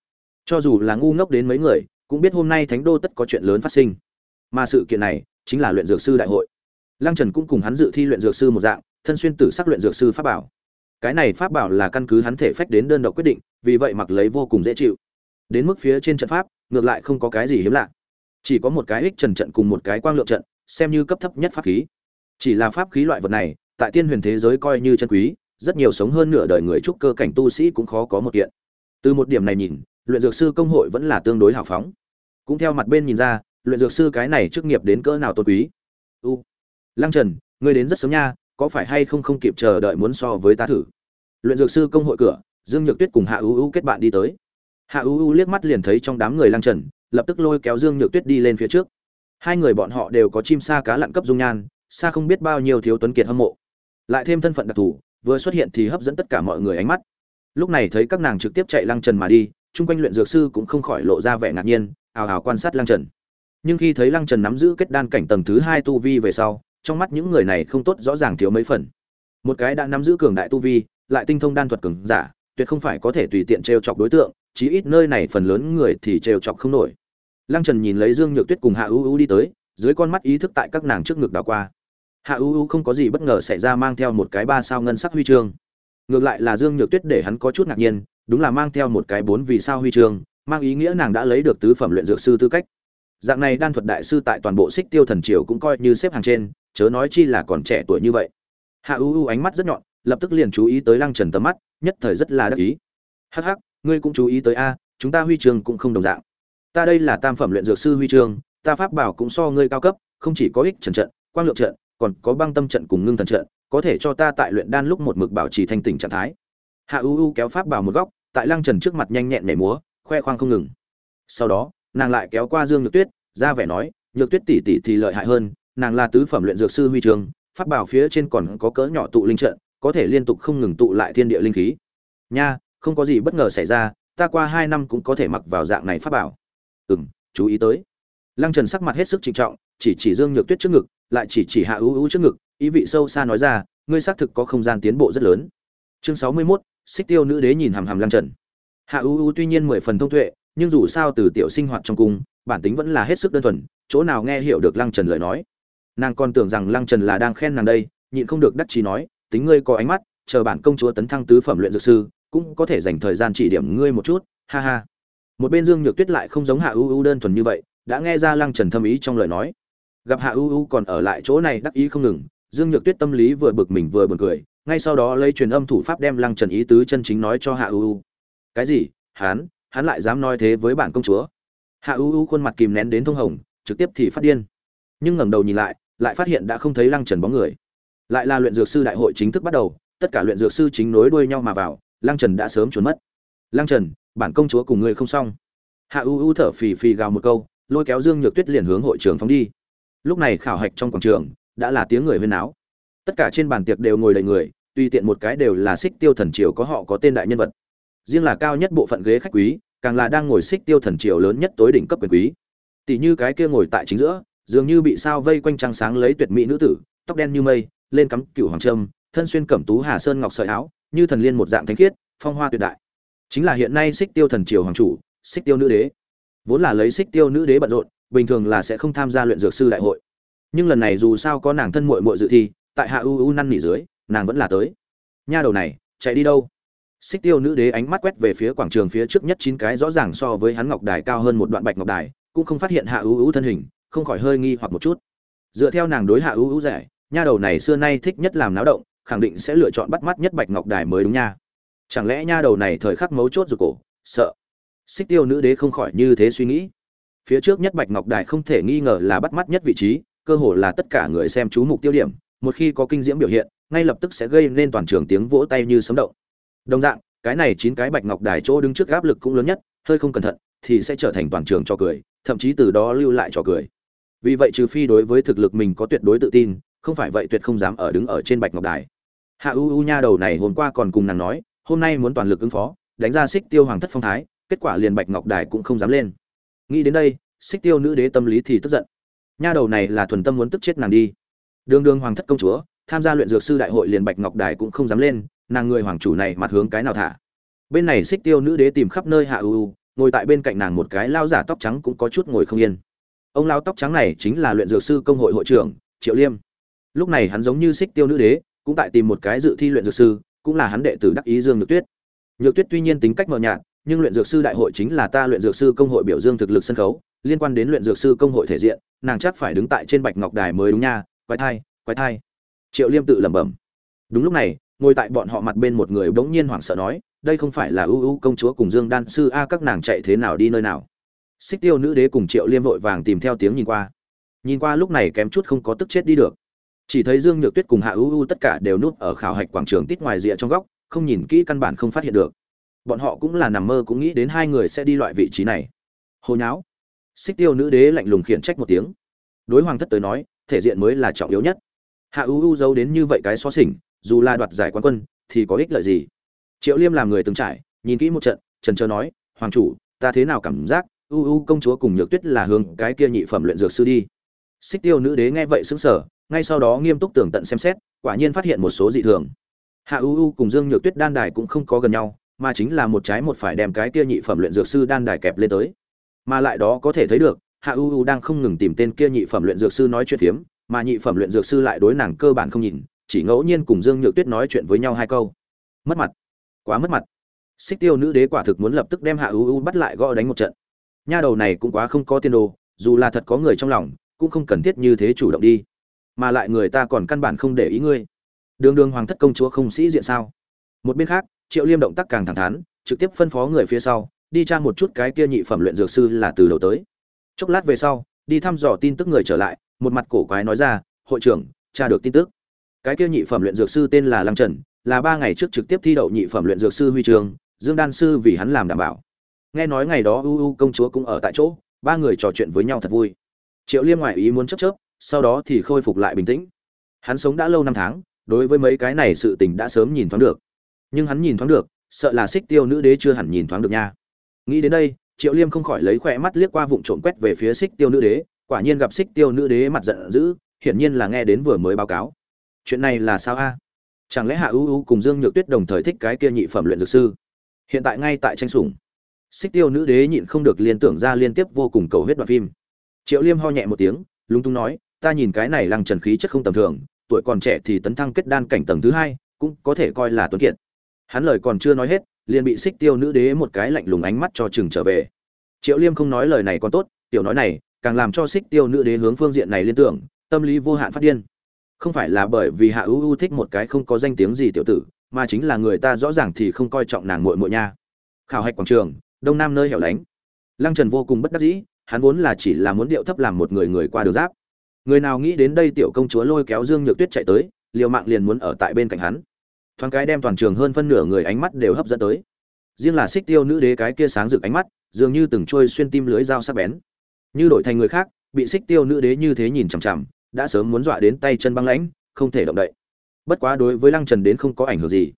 Cho dù là ngu ngốc đến mấy người cũng biết hôm nay thánh đô tất có chuyện lớn phát sinh. Mà sự kiện này chính là luyện dược sư đại hội. Lăng trần cũng cùng hắn dự thi luyện dược sư một dạng, thân xuyên tử sắc luyện dược sư pháp bảo. Cái này pháp bảo là căn cứ hắn thể phách đến đơn độc quyết định, vì vậy mặc lấy vô cùng dễ chịu. Đến mức phía trên trận pháp, ngược lại không có cái gì hiếm lạ. Chỉ có một cái ích trần trận cùng một cái quang lượng trận, xem như cấp thấp nhất pháp khí. Chỉ là pháp khí loại vật này, tại tiên huyền thế giới coi như chân quý, rất nhiều sống hơn nửa đời người trúc cơ cảnh tu sĩ cũng khó có một kiện. Từ một điểm này nhìn luyện dược sư công hội vẫn là tương đối hào phóng. Cũng theo mặt bên nhìn ra, luyện dược sư cái này chức nghiệp đến cỡ nào tôn quý. U. Lăng trần, ngươi đến rất sớm nha, có phải hay không không kịp chờ đợi muốn so với ta thử? Luyện dược sư công hội cửa, dương nhược tuyết cùng hạ U U kết bạn đi tới. Hạ U U liếc mắt liền thấy trong đám người lăng trần, lập tức lôi kéo dương nhược tuyết đi lên phía trước. Hai người bọn họ đều có chim sa cá lặn cấp dung nhan xa không biết bao nhiêu thiếu tuấn kiệt hâm mộ. Lại thêm thân phận đặc thù, vừa xuất hiện thì hấp dẫn tất cả mọi người ánh mắt. Lúc này thấy các nàng trực tiếp chạy lăng trần mà đi chung quanh luyện dược sư cũng không khỏi lộ ra vẻ ngạc nhiên, ào ào quan sát lăng trần. Nhưng khi thấy lăng trần nắm giữ kết đan cảnh tầng thứ hai tu vi về sau, trong mắt những người này không tốt rõ ràng thiếu mấy phần. Một cái đã nắm giữ cường đại tu vi, lại tinh thông đan thuật cường giả, tuyệt không phải có thể tùy tiện trêu chọc đối tượng, chí ít nơi này phần lớn người thì trêu chọc không nổi. Lăng trần nhìn lấy dương nhược tuyết cùng hạ ưu ưu đi tới, dưới con mắt ý thức tại các nàng trước ngực đảo qua. Hạ ưu ưu không có gì bất ngờ xảy ra mang theo một cái ba sao ngân sắc huy chương. Ngược lại là dương nhược tuyết để hắn có chút ngạc nhiên đúng là mang theo một cái bốn vì sao huy chương, mang ý nghĩa nàng đã lấy được tứ phẩm luyện dược sư tư cách. Dạng này đan thuật đại sư tại toàn bộ xích tiêu thần triều cũng coi như xếp hàng trên, chớ nói chi là còn trẻ tuổi như vậy. Hạ ưu ưu ánh mắt rất nhọn, lập tức liền chú ý tới lăng trần tầm mắt, nhất thời rất là đắc ý. Hắc hắc, ngươi cũng chú ý tới a, chúng ta huy chương cũng không đồng dạng. Ta đây là tam phẩm luyện dược sư huy chương, ta pháp bảo cũng so ngươi cao cấp, không chỉ có ích trần trận, quang lượng trận, còn có băng tâm trận cùng ngưng thần trận, có thể cho ta tại luyện đan lúc một mực bảo trì thanh tỉnh trạng thái. Hạ u u kéo pháp bảo một góc tại lăng trần trước mặt nhanh nhẹn nhảy múa khoe khoang không ngừng. Sau đó nàng lại kéo qua dương nhược tuyết ra vẻ nói nhược tuyết tỷ tỷ thì lợi hại hơn nàng là tứ phẩm luyện dược sư huy Trường, pháp bảo phía trên còn có cỡ nhỏ tụ linh trận có thể liên tục không ngừng tụ lại thiên địa linh khí. Nha không có gì bất ngờ xảy ra ta qua hai năm cũng có thể mặc vào dạng này pháp bảo. Ừ m chú ý tới. Lăng trần sắc mặt hết sức trịnh trọng chỉ chỉ dương nhược tuyết trước ngực lại chỉ chỉ hạ ưu ưu trước ngực ý vị sâu xa nói ra ngươi xác thực có không gian tiến bộ rất lớn. Chương sáu mươi mốt xích tiêu nữ đế nhìn hàm hàm lăng trần. Hạ U U tuy nhiên mười phần thông tuệ, nhưng dù sao từ tiểu sinh hoạt trong cung, bản tính vẫn là hết sức đơn thuần, chỗ nào nghe hiểu được lăng trần lời nói. Nàng còn tưởng rằng lăng trần là đang khen nàng đây, nhịn không được đắc chí nói, tính ngươi có ánh mắt, chờ bản công chúa tấn thăng tứ phẩm luyện dược sư, cũng có thể dành thời gian chỉ điểm ngươi một chút, ha ha. Một bên dương nhược tuyết lại không giống hạ U U đơn thuần như vậy, đã nghe ra lăng trần thâm ý trong lời nói. Gặp hạ U U còn ở lại chỗ này đắc ý không ngừng, dương nhược tuyết tâm lý vừa bực mình vừa buồn cười ngay sau đó lấy truyền âm thủ pháp đem lăng trần ý tứ chân chính nói cho hạ U U. Cái gì? Hán? Hắn lại dám nói thế với bản công chúa? Hạ U U khuôn mặt kìm nén đến thông hồng, trực tiếp thì phát điên. Nhưng ngẩng đầu nhìn lại lại phát hiện đã không thấy lăng trần bóng người. Lại là luyện dược sư đại hội chính thức bắt đầu, tất cả luyện dược sư chính nối đuôi nhau mà vào, lăng trần đã sớm trốn mất. Lăng trần, bản công chúa cùng người không xong. Hạ u u thở phì phì gào một câu, lôi kéo dương nhược tuyết liền hướng hội trường phóng đi. Lúc này khảo hạch trong quảng trường đã là tiếng người huyên náo. Tất cả trên bàn tiệc đều ngồi đầy người tùy tiện một cái đều là xích tiêu thần triều có họ có tên đại nhân vật. Riêng là cao nhất bộ phận ghế khách quý, càng là đang ngồi xích tiêu thần triều lớn nhất tối đỉnh cấp quyền quý. Tỷ như cái kia ngồi tại chính giữa, dường như bị sao vây quanh trăng sáng lấy tuyệt mỹ nữ tử, tóc đen như mây, lên cắm cửu hoàng trâm, thân xuyên cẩm tú hà sơn ngọc sợi áo, như thần liên một dạng thánh khiết, phong hoa tuyệt đại. Chính là hiện nay xích tiêu thần triều hoàng chủ, xích tiêu nữ đế. Vốn là lấy xích tiêu nữ đế bận rộn, bình thường là sẽ không tham gia luyện dược sư đại hội. Nhưng lần này dù sao có nàng thân muội muội dự thi, tại hạ u u năn nỉ dưới nàng vẫn là tới. Nha đầu này, chạy đi đâu? Xích tiêu nữ đế ánh mắt quét về phía quảng trường phía trước nhất chín cái rõ ràng so với hắn ngọc đài cao hơn một đoạn bạch ngọc đài, cũng không phát hiện hạ ưu ưu thân hình, không khỏi hơi nghi hoặc một chút. Dựa theo nàng đối hạ ưu ưu rẻ nha đầu này xưa nay thích nhất làm náo động, khẳng định sẽ lựa chọn bắt mắt nhất bạch ngọc đài mới đúng nha. Chẳng lẽ nha đầu này thời khắc mấu chốt rụt cổ, sợ? Xích tiêu nữ đế không khỏi như thế suy nghĩ. Phía trước nhất bạch ngọc đài không thể nghi ngờ là bắt mắt nhất vị trí, cơ hồ là tất cả người xem chú mục tiêu điểm một khi có kinh diễm biểu hiện, ngay lập tức sẽ gây nên toàn trường tiếng vỗ tay như sấm động. Đồng dạng, cái này chín cái bạch ngọc đài chỗ đứng trước áp lực cũng lớn nhất, hơi không cẩn thận, thì sẽ trở thành toàn trường cho cười, thậm chí từ đó lưu lại cho cười. Vì vậy trừ phi đối với thực lực mình có tuyệt đối tự tin, không phải vậy tuyệt không dám ở đứng ở trên bạch ngọc đài. Hạ u u nha đầu này hôm qua còn cùng nàng nói, hôm nay muốn toàn lực ứng phó, đánh ra xích tiêu hoàng thất phong thái, kết quả liền bạch ngọc đài cũng không dám lên. Nghĩ đến đây, xích tiêu nữ đế tâm lý thì tức giận. Nha đầu này là thuần tâm muốn tức chết nàng đi đường đường hoàng thất công chúa, tham gia luyện dược sư đại hội liền bạch ngọc đài cũng không dám lên, nàng người hoàng chủ này mặt hướng cái nào thả? Bên này xích tiêu nữ đế tìm khắp nơi hạ u ngồi tại bên cạnh nàng một cái lao giả tóc trắng cũng có chút ngồi không yên. Ông lao tóc trắng này chính là luyện dược sư công hội hội trưởng, triệu liêm. Lúc này hắn giống như xích tiêu nữ đế, cũng tại tìm một cái dự thi luyện dược sư, cũng là hắn đệ tử đắc ý dương nhược tuyết. Nhược tuyết tuy nhiên tính cách mờ nhạt, nhưng luyện dược sư đại hội chính là ta luyện dược sư công hội biểu dương thực lực sân khấu, liên quan đến luyện dược sư công hội thể diện, nàng chắc phải đứng tại trên bạch ngọc đài mới đúng nha quái thai quái thai. Triệu liêm tự lẩm bẩm. Đúng lúc này, ngồi tại bọn họ mặt bên một người bỗng nhiên hoảng sợ nói, đây không phải là ưu ưu công chúa cùng dương đan sư a, các nàng chạy thế nào đi nơi nào? Xích tiêu nữ đế cùng triệu liêm vội vàng tìm theo tiếng nhìn qua. Nhìn qua lúc này kém chút không có tức chết đi được. Chỉ thấy dương nhược tuyết cùng hạ ưu ưu tất cả đều núp ở khảo hạch quảng trường tít ngoài rìa trong góc, không nhìn kỹ căn bản không phát hiện được. Bọn họ cũng là nằm mơ cũng nghĩ đến hai người sẽ đi loại vị trí này. Hồi nháo. Xích tiêu nữ đế lạnh lùng khiển trách một tiếng. Đối hoàng thất tới nói thể diện mới là trọng yếu nhất. Hạ U U giấu đến như vậy cái xó xỉnh, dù là đoạt giải quán quân, thì có ích lợi gì? Triệu liêm làm người từng trải, nhìn kỹ một trận, trần trơ nói, hoàng chủ, ta thế nào cảm giác U U công chúa cùng nhược tuyết là hướng cái kia nhị phẩm luyện dược sư đi? Xích tiêu nữ đế nghe vậy xứng sở ngay sau đó nghiêm túc tường tận xem xét, quả nhiên phát hiện một số dị thường. Hạ U U cùng dương nhược tuyết đan đài cũng không có gần nhau, mà chính là một trái một phải đem cái kia nhị phẩm luyện dược sư đan đài kẹp lên tới. Mà lại đó có thể thấy được hạ U U đang không ngừng tìm tên kia nhị phẩm luyện dược sư nói chuyện phiếm, mà nhị phẩm luyện dược sư lại đối nàng cơ bản không nhìn, chỉ ngẫu nhiên cùng dương nhược tuyết nói chuyện với nhau hai câu. Mất mặt. Quá mất mặt. Xích tiêu nữ đế quả thực muốn lập tức đem hạ U U bắt lại gõ đánh một trận. Nha đầu này cũng quá không có tiên đồ, dù là thật có người trong lòng, cũng không cần thiết như thế chủ động đi. Mà lại người ta còn căn bản không để ý ngươi. Đường đường hoàng thất công chúa không sĩ diện sao? Một bên khác, triệu liêm động tác càng thẳng thắn, trực tiếp phân phó người phía sau, đi tra một chút cái kia nhị phẩm luyện dược sư là từ đầu tới chốc lát về sau, đi thăm dò tin tức người trở lại, một mặt cổ quái nói ra, hội trưởng, tra được tin tức. Cái kia nhị phẩm luyện dược sư tên là lăng trần, là ba ngày trước trực tiếp thi đậu nhị phẩm luyện dược sư huy trường dương đan sư vì hắn làm đảm bảo. Nghe nói ngày đó u u công chúa cũng ở tại chỗ, ba người trò chuyện với nhau thật vui. Triệu liêm ngoại ý muốn chấp chớp, sau đó thì khôi phục lại bình tĩnh. Hắn sống đã lâu năm tháng, đối với mấy cái này sự tình đã sớm nhìn thoáng được. Nhưng hắn nhìn thoáng được, sợ là xích tiêu nữ đế chưa hẳn nhìn thoáng được nha. Nghĩ đến đây triệu liêm không khỏi lấy khỏe mắt liếc qua vụng trộm quét về phía xích tiêu nữ đế, quả nhiên gặp xích tiêu nữ đế mặt giận dữ, hiển nhiên là nghe đến vừa mới báo cáo. Chuyện này là sao a? Chẳng lẽ hạ ưu ưu cùng dương nhược tuyết đồng thời thích cái kia nhị phẩm luyện dược sư? Hiện tại ngay tại tranh sủng. Xích tiêu nữ đế nhịn không được liên tưởng ra liên tiếp vô cùng cầu huyết đoạn phim. Triệu liêm ho nhẹ một tiếng, lúng túng nói, ta nhìn cái này lăng trần khí chất không tầm thường, tuổi còn trẻ thì tấn thăng kết đan cảnh tầng thứ hai, cũng có thể coi là tuấn kiệt. Hắn lời còn chưa nói hết liền bị xích tiêu nữ đế một cái lạnh lùng ánh mắt cho chừng trở về. Triệu liêm không nói lời này còn tốt, tiểu nói này, càng làm cho xích tiêu nữ đế hướng phương diện này liên tưởng, tâm lý vô hạn phát điên. Không phải là bởi vì hạ ưu ưu thích một cái không có danh tiếng gì tiểu tử, mà chính là người ta rõ ràng thì không coi trọng nàng muội muội nha. Khảo hạch quảng trường, đông nam nơi hẻo lánh. Lăng trần vô cùng bất đắc dĩ, hắn vốn là chỉ là muốn điệu thấp làm một người người qua đường giáp. Người nào nghĩ đến đây tiểu công chúa lôi kéo dương nhược tuyết chạy tới, liều mạng liền muốn ở tại bên cạnh hắn thoáng cái đem toàn trường hơn phân nửa người ánh mắt đều hấp dẫn tới. Riêng là xích tiêu nữ đế cái kia sáng rực ánh mắt, dường như từng trôi xuyên tim lưới dao sắc bén. Như đổi thành người khác, bị xích tiêu nữ đế như thế nhìn chằm chằm, đã sớm muốn dọa đến tay chân băng lãnh, không thể động đậy. Bất quá đối với lăng trần đến không có ảnh hưởng gì.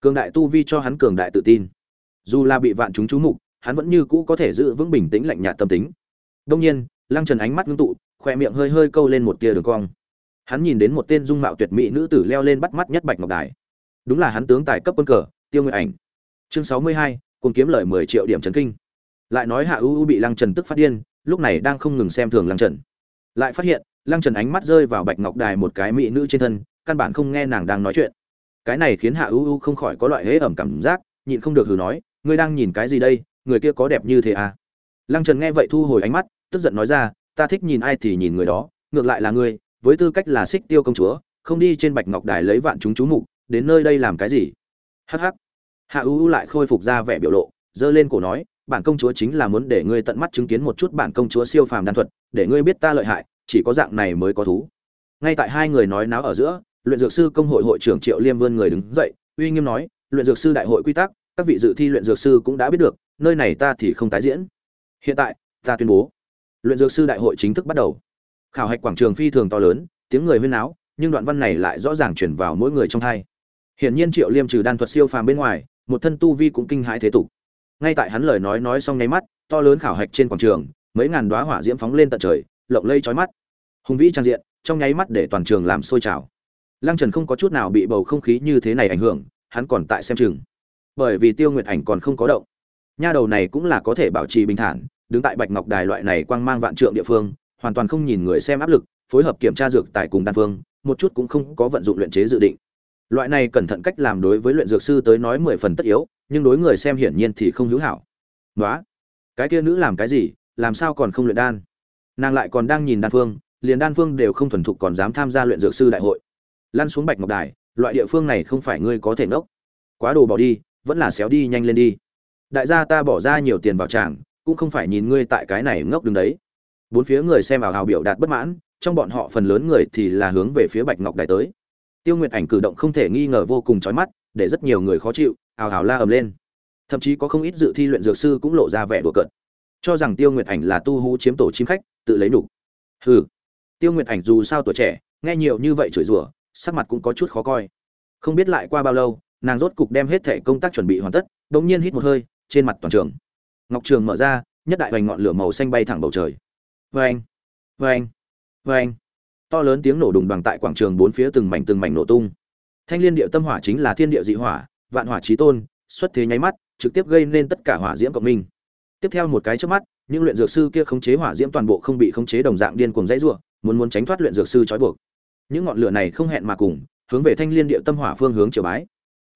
Cường đại tu vi cho hắn cường đại tự tin. Dù là bị vạn chúng chú mục, hắn vẫn như cũ có thể giữ vững bình tĩnh lạnh nhạt tâm tính. Đông nhiên, lăng trần ánh mắt ngưng tụ, khoe miệng hơi hơi câu lên một tia đường cong. Hắn nhìn đến một tên dung mạo tuyệt mỹ nữ tử leo lên bắt mắt nhất bạch ngọc đài đúng là hắn tướng tài cấp quân cờ, tiêu nguyện ảnh. Chương sáu mươi hai cùng kiếm lời mười triệu điểm trấn kinh. Lại nói hạ ưu bị lăng trần tức phát điên, lúc này đang không ngừng xem thường lăng trần. Lại phát hiện, lăng trần ánh mắt rơi vào bạch ngọc đài một cái mỹ nữ trên thân, căn bản không nghe nàng đang nói chuyện. Cái này khiến hạ ưu không khỏi có loại hế ẩm cảm giác, nhịn không được hừ nói, ngươi đang nhìn cái gì đây? Người kia có đẹp như thế à? Lăng trần nghe vậy thu hồi ánh mắt, tức giận nói ra, ta thích nhìn ai thì nhìn người đó, ngược lại là ngươi, với tư cách là xích tiêu công chúa, không đi trên bạch ngọc đài lấy vạn chúng chú mục đến nơi đây làm cái gì? Hh hạ u u lại khôi phục ra vẻ biểu lộ, giơ lên cổ nói, bản công chúa chính là muốn để ngươi tận mắt chứng kiến một chút bản công chúa siêu phàm đan thuật, để ngươi biết ta lợi hại, chỉ có dạng này mới có thú. Ngay tại hai người nói náo ở giữa, luyện dược sư công hội hội trưởng triệu liêm vươn người đứng dậy, uy nghiêm nói, luyện dược sư đại hội quy tắc, các vị dự thi luyện dược sư cũng đã biết được, nơi này ta thì không tái diễn. Hiện tại, ta tuyên bố, luyện dược sư đại hội chính thức bắt đầu. Khảo hạch quảng trường phi thường to lớn, tiếng người huyên náo, nhưng đoạn văn này lại rõ ràng chuyển vào mỗi người trong thai hiển nhiên triệu liêm trừ đan thuật siêu phàm bên ngoài, một thân tu vi cũng kinh hãi thế tục. Ngay tại hắn lời nói nói xong nháy mắt, to lớn khảo hạch trên quảng trường, mấy ngàn đóa hỏa diễm phóng lên tận trời, lộng lây chói mắt. Hùng vĩ trang diện, trong nháy mắt để toàn trường làm sôi trào. Lăng trần không có chút nào bị bầu không khí như thế này ảnh hưởng, hắn còn tại xem chừng. Bởi vì tiêu nguyệt ảnh còn không có động. Nha đầu này cũng là có thể bảo trì bình thản, đứng tại bạch ngọc đài loại này quang mang vạn trượng địa phương, hoàn toàn không nhìn người xem áp lực, phối hợp kiểm tra dược tại cùng đan phương, một chút cũng không có vận dụng luyện chế dự định loại này cẩn thận cách làm đối với luyện dược sư tới nói mười phần tất yếu, nhưng đối người xem hiển nhiên thì không hữu hảo. Nói cái kia nữ làm cái gì, làm sao còn không luyện đan? Nàng lại còn đang nhìn đan phương, liền đan phương đều không thuần thục còn dám tham gia luyện dược sư đại hội. Lăn xuống bạch ngọc đài, loại địa phương này không phải ngươi có thể ngốc. Quá đồ bỏ đi, vẫn là xéo đi nhanh lên đi. Đại gia ta bỏ ra nhiều tiền vào tràng, cũng không phải nhìn ngươi tại cái này ngốc đứng đấy. Bốn phía người xem ảo hào biểu đạt bất mãn, trong bọn họ phần lớn người thì là hướng về phía bạch ngọc đài tới tiêu nguyệt ảnh cử động không thể nghi ngờ vô cùng chói mắt, để rất nhiều người khó chịu ảo ào la ầm lên. Thậm chí có không ít dự thi luyện dược sư cũng lộ ra vẻ đùa cợt. Cho rằng tiêu nguyệt ảnh là tu hú chiếm tổ chim khách, tự lấy đủ hừ. Tiêu nguyệt ảnh dù sao tuổi trẻ, nghe nhiều như vậy chửi rủa, sắc mặt cũng có chút khó coi. Không biết lại qua bao lâu, nàng rốt cục đem hết thể công tác chuẩn bị hoàn tất đ ỗ n g nhiên hít một hơi, trên mặt toàn trường. Ngọc trường mở ra, nhất đại hoành ngọn lửa màu xanh bay thẳng bầu trời. Vê anh vê anh vê anh to lớn tiếng nổ đùng đoàn tại quảng trường bốn phía từng mảnh từng mảnh nổ tung. Thanh liên địa tâm hỏa chính là thiên địa dị hỏa, vạn hỏa trí tôn, xuất thế nháy mắt, trực tiếp gây nên tất cả hỏa diễm cộng minh. Tiếp theo một cái trước mắt, những luyện dược sư kia khống chế hỏa diễm toàn bộ không bị khống chế đồng dạng điên cuồng dãy rủa, muốn muốn tránh thoát luyện dược sư trói buộc. Những ngọn lửa này không hẹn mà cùng, hướng về thanh liên địa tâm hỏa phương hướng triều bái.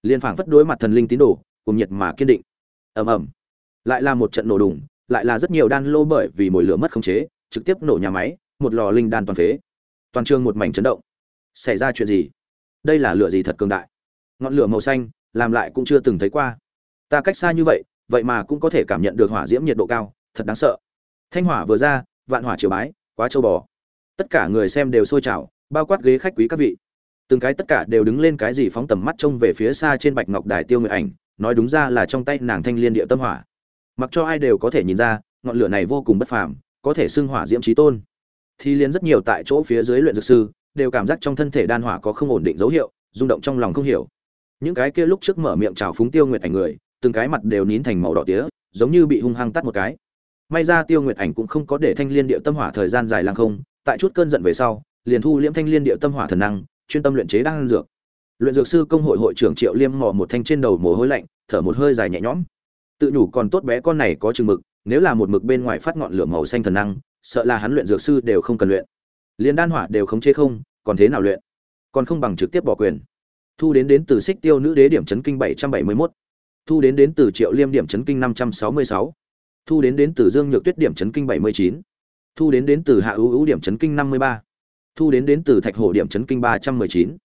Liên phảng phất đối mặt thần linh tín đồ cùng nhiệt mà kiên định. Ầm ầm. Lại là một trận nổ đùng, lại là rất nhiều đan lô bởi vì mồi lửa mất khống chế, trực tiếp nổ nhà máy, một lò linh đan toàn phế toàn trường một mảnh chấn động. Xảy ra chuyện gì? Đây là lửa gì thật cường đại? Ngọn lửa màu xanh, làm lại cũng chưa từng thấy qua. Ta cách xa như vậy vậy mà cũng có thể cảm nhận được hỏa diễm nhiệt độ cao, thật đáng sợ. Thanh hỏa vừa ra, vạn hỏa triều bái, quá châu bò. Tất cả người xem đều sôi trào, bao quát ghế khách quý các vị. Từng cái tất cả đều đứng lên cái gì phóng tầm mắt trông về phía xa trên bạch ngọc đài tiêu người ảnh, nói đúng ra là trong tay nàng thanh liên địa tâm hỏa. Mặc cho ai đều có thể nhìn ra, ngọn lửa này vô cùng bất phàm, có thể xưng hỏa diễm trí tôn thì liền rất nhiều tại chỗ phía dưới luyện dược sư, đều cảm giác trong thân thể đan hỏa có không ổn định dấu hiệu, rung động trong lòng không hiểu. Những cái kia lúc trước mở miệng chào phúng tiêu nguyệt ảnh người, từng cái mặt đều nín thành màu đỏ tía, giống như bị hung hăng tắt một cái. May ra tiêu nguyệt ảnh cũng không có để thanh liên địa tâm hỏa thời gian dài lăng không, tại chút cơn giận về sau, liền thu liễm thanh liên địa tâm hỏa thần năng, chuyên tâm luyện chế đan dược. Luyện dược sư công hội hội trưởng triệu liêm mò một thanh trên đầu mồ hôi lạnh, thở một hơi dài nhẹ nhõm. Tự nhủ còn tốt bé con này có chừng mực, nếu là một mực bên ngoài phát ngọn lửa màu xanh thần năng sợ là hắn luyện dược sư đều không cần luyện. Liền đan hỏa đều khống chế không, còn thế nào luyện? Còn không bằng trực tiếp bỏ quyền. Thu đến đến từ xích tiêu nữ đế điểm chấn kinh bảy trăm bảy mươi 771. thu đến đến từ triệu liêm điểm chấn kinh năm trăm sáu mươi sáu. Thu đến đến từ dương nhược tuyết điểm chấn kinh bảy mươi chín. Thu đến đến từ hạ ưu ưu điểm chấn kinh năm mươi ba. Thu đến đến từ thạch hổ điểm chấn kinh ba trăm mười chín.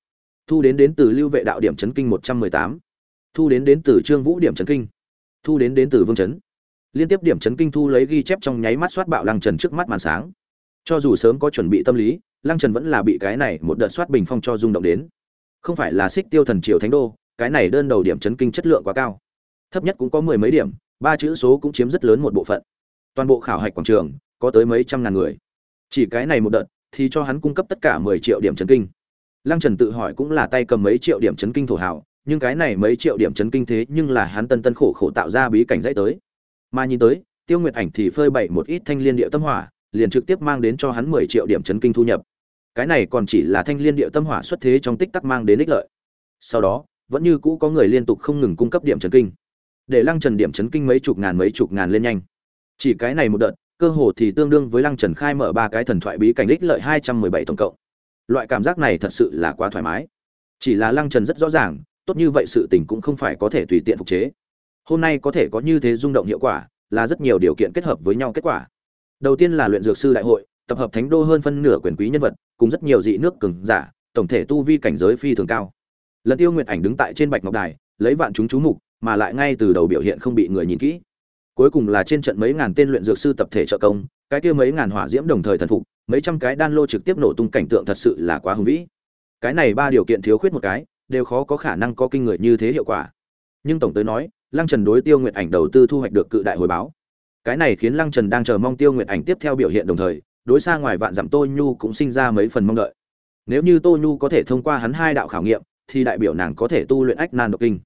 Thu đến đến từ lưu vệ đạo điểm chấn kinh một trăm mười tám. Thu đến đến từ trương vũ điểm chấn kinh. Thu đến đến từ vương chấn liên tiếp điểm chấn kinh thu lấy ghi chép trong nháy mắt soát bạo lăng trần trước mắt màn sáng. Cho dù sớm có chuẩn bị tâm lý, lăng trần vẫn là bị cái này một đợt soát bình phong cho rung động đến. Không phải là xích tiêu thần triều thánh đô, cái này đơn đầu điểm chấn kinh chất lượng quá cao. Thấp nhất cũng có mười mấy điểm, ba chữ số cũng chiếm rất lớn một bộ phận. Toàn bộ khảo hạch quảng trường, có tới mấy trăm ngàn người. Chỉ cái này một đợt, thì cho hắn cung cấp tất cả mười triệu điểm chấn kinh. Lăng trần tự hỏi cũng là tay cầm mấy triệu điểm chấn kinh thổ hảo nhưng cái này mấy triệu điểm chấn kinh thế nhưng là hắn tân tân khổ khổ tạo ra bí cảnh dãy tới mà nhìn tới, tiêu nguyệt ảnh thì phơi bày một ít thanh liên địa tâm hỏa, liền trực tiếp mang đến cho hắn mười triệu điểm chấn kinh thu nhập. Cái này còn chỉ là thanh liên địa tâm hỏa xuất thế trong tích tắc mang đến ích lợi. Sau đó, vẫn như cũ có người liên tục không ngừng cung cấp điểm chấn kinh. Để lăng trần điểm chấn kinh mấy chục ngàn mấy chục ngàn lên nhanh. Chỉ cái này một đợt, cơ hồ thì tương đương với lăng trần khai mở ba cái thần thoại bí cảnh ích lợi hai trăm mười bảy tổng cộng. Loại cảm giác này thật sự là quá thoải mái. Chỉ là lăng trần rất rõ ràng, tốt như vậy sự tình cũng không phải có thể tùy tiện phục chế hôm nay có thể có như thế rung động hiệu quả, là rất nhiều điều kiện kết hợp với nhau kết quả. Đầu tiên là luyện dược sư đại hội, tập hợp thánh đô hơn phân nửa quyền quý nhân vật, cùng rất nhiều dị nước cường giả, tổng thể tu vi cảnh giới phi thường cao. Lần tiêu nguyệt ảnh đứng tại trên bạch ngọc đài, lấy vạn chúng chú mục, mà lại ngay từ đầu biểu hiện không bị người nhìn kỹ. Cuối cùng là trên trận mấy ngàn tên luyện dược sư tập thể trợ công, cái kia mấy ngàn hỏa diễm đồng thời thần phục, mấy trăm cái đan lô trực tiếp nổ tung cảnh tượng thật sự là quá hùng vĩ. Cái này ba điều kiện thiếu khuyết một cái, đều khó có khả năng có kinh người như thế hiệu quả. Nhưng tổng tới nói lăng trần đối tiêu nguyệt ảnh đầu tư thu hoạch được cự đại hồi báo. Cái này khiến lăng trần đang chờ mong tiêu nguyệt ảnh tiếp theo biểu hiện đồng thời, đối xa ngoài vạn dặm tô nhu cũng sinh ra mấy phần mong đợi. Nếu như tô nhu có thể thông qua hắn hai đạo khảo nghiệm, thì đại biểu nàng có thể tu luyện ách nan độc kinh.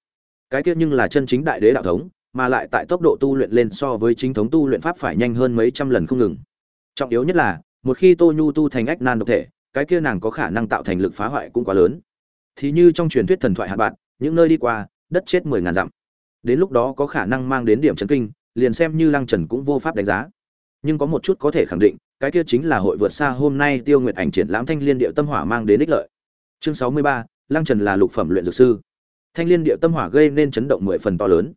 Cái kia nhưng là chân chính đại đế đạo thống, mà lại tại tốc độ tu luyện lên so với chính thống tu luyện pháp phải nhanh hơn mấy trăm lần không ngừng. Trọng yếu nhất là, một khi tô nhu tu thành ách nan độc thể, cái kia nàng có khả năng tạo thành lực phá hoại cũng quá lớn. Thì như trong truyền thuyết thần thoại hạt bạn những nơi đi qua, đất chết mười ngàn dặm đến lúc đó có khả năng mang đến điểm chấn kinh, liền xem như lăng trần cũng vô pháp đánh giá. Nhưng có một chút có thể khẳng định, cái kia chính là hội vượt xa hôm nay tiêu nguyệt ảnh triển lãm thanh liên điệu tâm hỏa mang đến ích lợi. Chương sáu mươi ba, lăng trần là lục phẩm luyện dược sư. Thanh liên điệu tâm hỏa gây nên chấn động mười phần to lớn.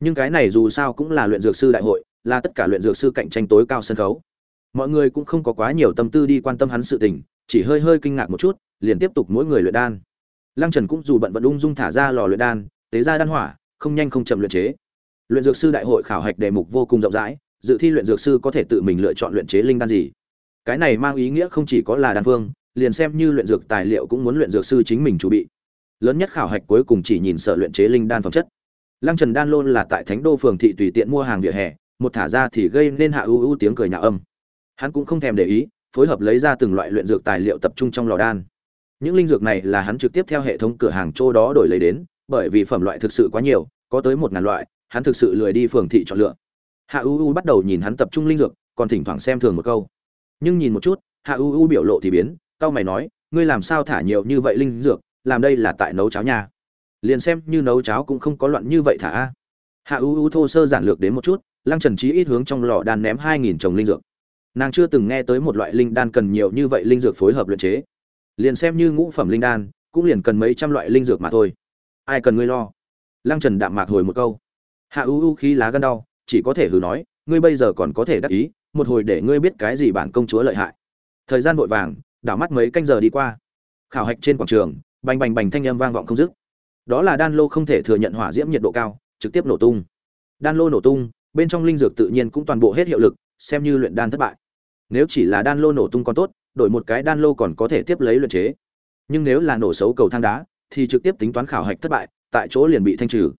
Nhưng cái này dù sao cũng là luyện dược sư đại hội, là tất cả luyện dược sư cạnh tranh tối cao sân khấu. Mọi người cũng không có quá nhiều tâm tư đi quan tâm hắn sự tình, chỉ hơi hơi kinh ngạc một chút, liền tiếp tục mỗi người luyện đan. Lăng trần cũng dù bận vận ung dung thả ra lò luyện đan, tế ra đan hỏa không nhanh không chậm luyện chế. Luyện dược sư đại hội khảo hạch đề mục vô cùng rộng rãi, dự thi luyện dược sư có thể tự mình lựa chọn luyện chế linh đan gì. Cái này mang ý nghĩa không chỉ có là đan phương, liền xem như luyện dược tài liệu cũng muốn luyện dược sư chính mình chuẩn bị. Lớn nhất khảo hạch cuối cùng chỉ nhìn sợ luyện chế linh đan phẩm chất. Lăng trần đan lôn là tại thánh đô phường thị tùy tiện mua hàng vỉa hè, một thả ra thì gây nên hạ u u tiếng cười nhạo âm. Hắn cũng không thèm để ý, phối hợp lấy ra từng loại luyện dược tài liệu tập trung trong lò đan. Những linh dược này là hắn trực tiếp theo hệ thống cửa hàng chỗ đó đổi lấy đến bởi vì phẩm loại thực sự quá nhiều, có tới một ngàn loại, hắn thực sự lười đi phường thị chọn lựa. Hạ u u bắt đầu nhìn hắn tập trung linh dược, còn thỉnh thoảng xem thường một câu. Nhưng nhìn một chút, hạ u u biểu lộ thì biến tao mày nói, ngươi làm sao thả nhiều như vậy linh dược, làm đây là tại nấu cháo nha? Liền xem như nấu cháo cũng không có loạn như vậy thả a. Hạ u u thô sơ giản lược đến một chút, lăng trần trí ít hướng trong lò đan ném hai nghìn trồng linh dược. Nàng chưa từng nghe tới một loại linh đan cần nhiều như vậy linh dược phối hợp luyện chế. Liền xem như ngũ phẩm linh đan, cũng liền cần mấy trăm loại linh dược mà thôi ai cần ngươi lo? Lăng trần đạm mạc hồi một câu. Hạ u u khí lá gân đau, chỉ có thể hừ nói, ngươi bây giờ còn có thể đắc ý, một hồi để ngươi biết cái gì bản công chúa lợi hại. Thời gian vội vàng, đảo mắt mấy canh giờ đi qua. Khảo hạch trên quảng trường, bành bành bành thanh âm vang vọng không dứt. Đó là đan lô không thể thừa nhận hỏa diễm nhiệt độ cao, trực tiếp nổ tung. Đan lô nổ tung, bên trong linh dược tự nhiên cũng toàn bộ hết hiệu lực, xem như luyện đan thất bại. Nếu chỉ là đan lô nổ tung còn tốt, đổi một cái đan lô còn có thể tiếp lấy luyện chế. Nhưng nếu là nổ xấu cầu thang đá thì trực tiếp tính toán khảo hạch thất bại, tại chỗ liền bị thanh trừ.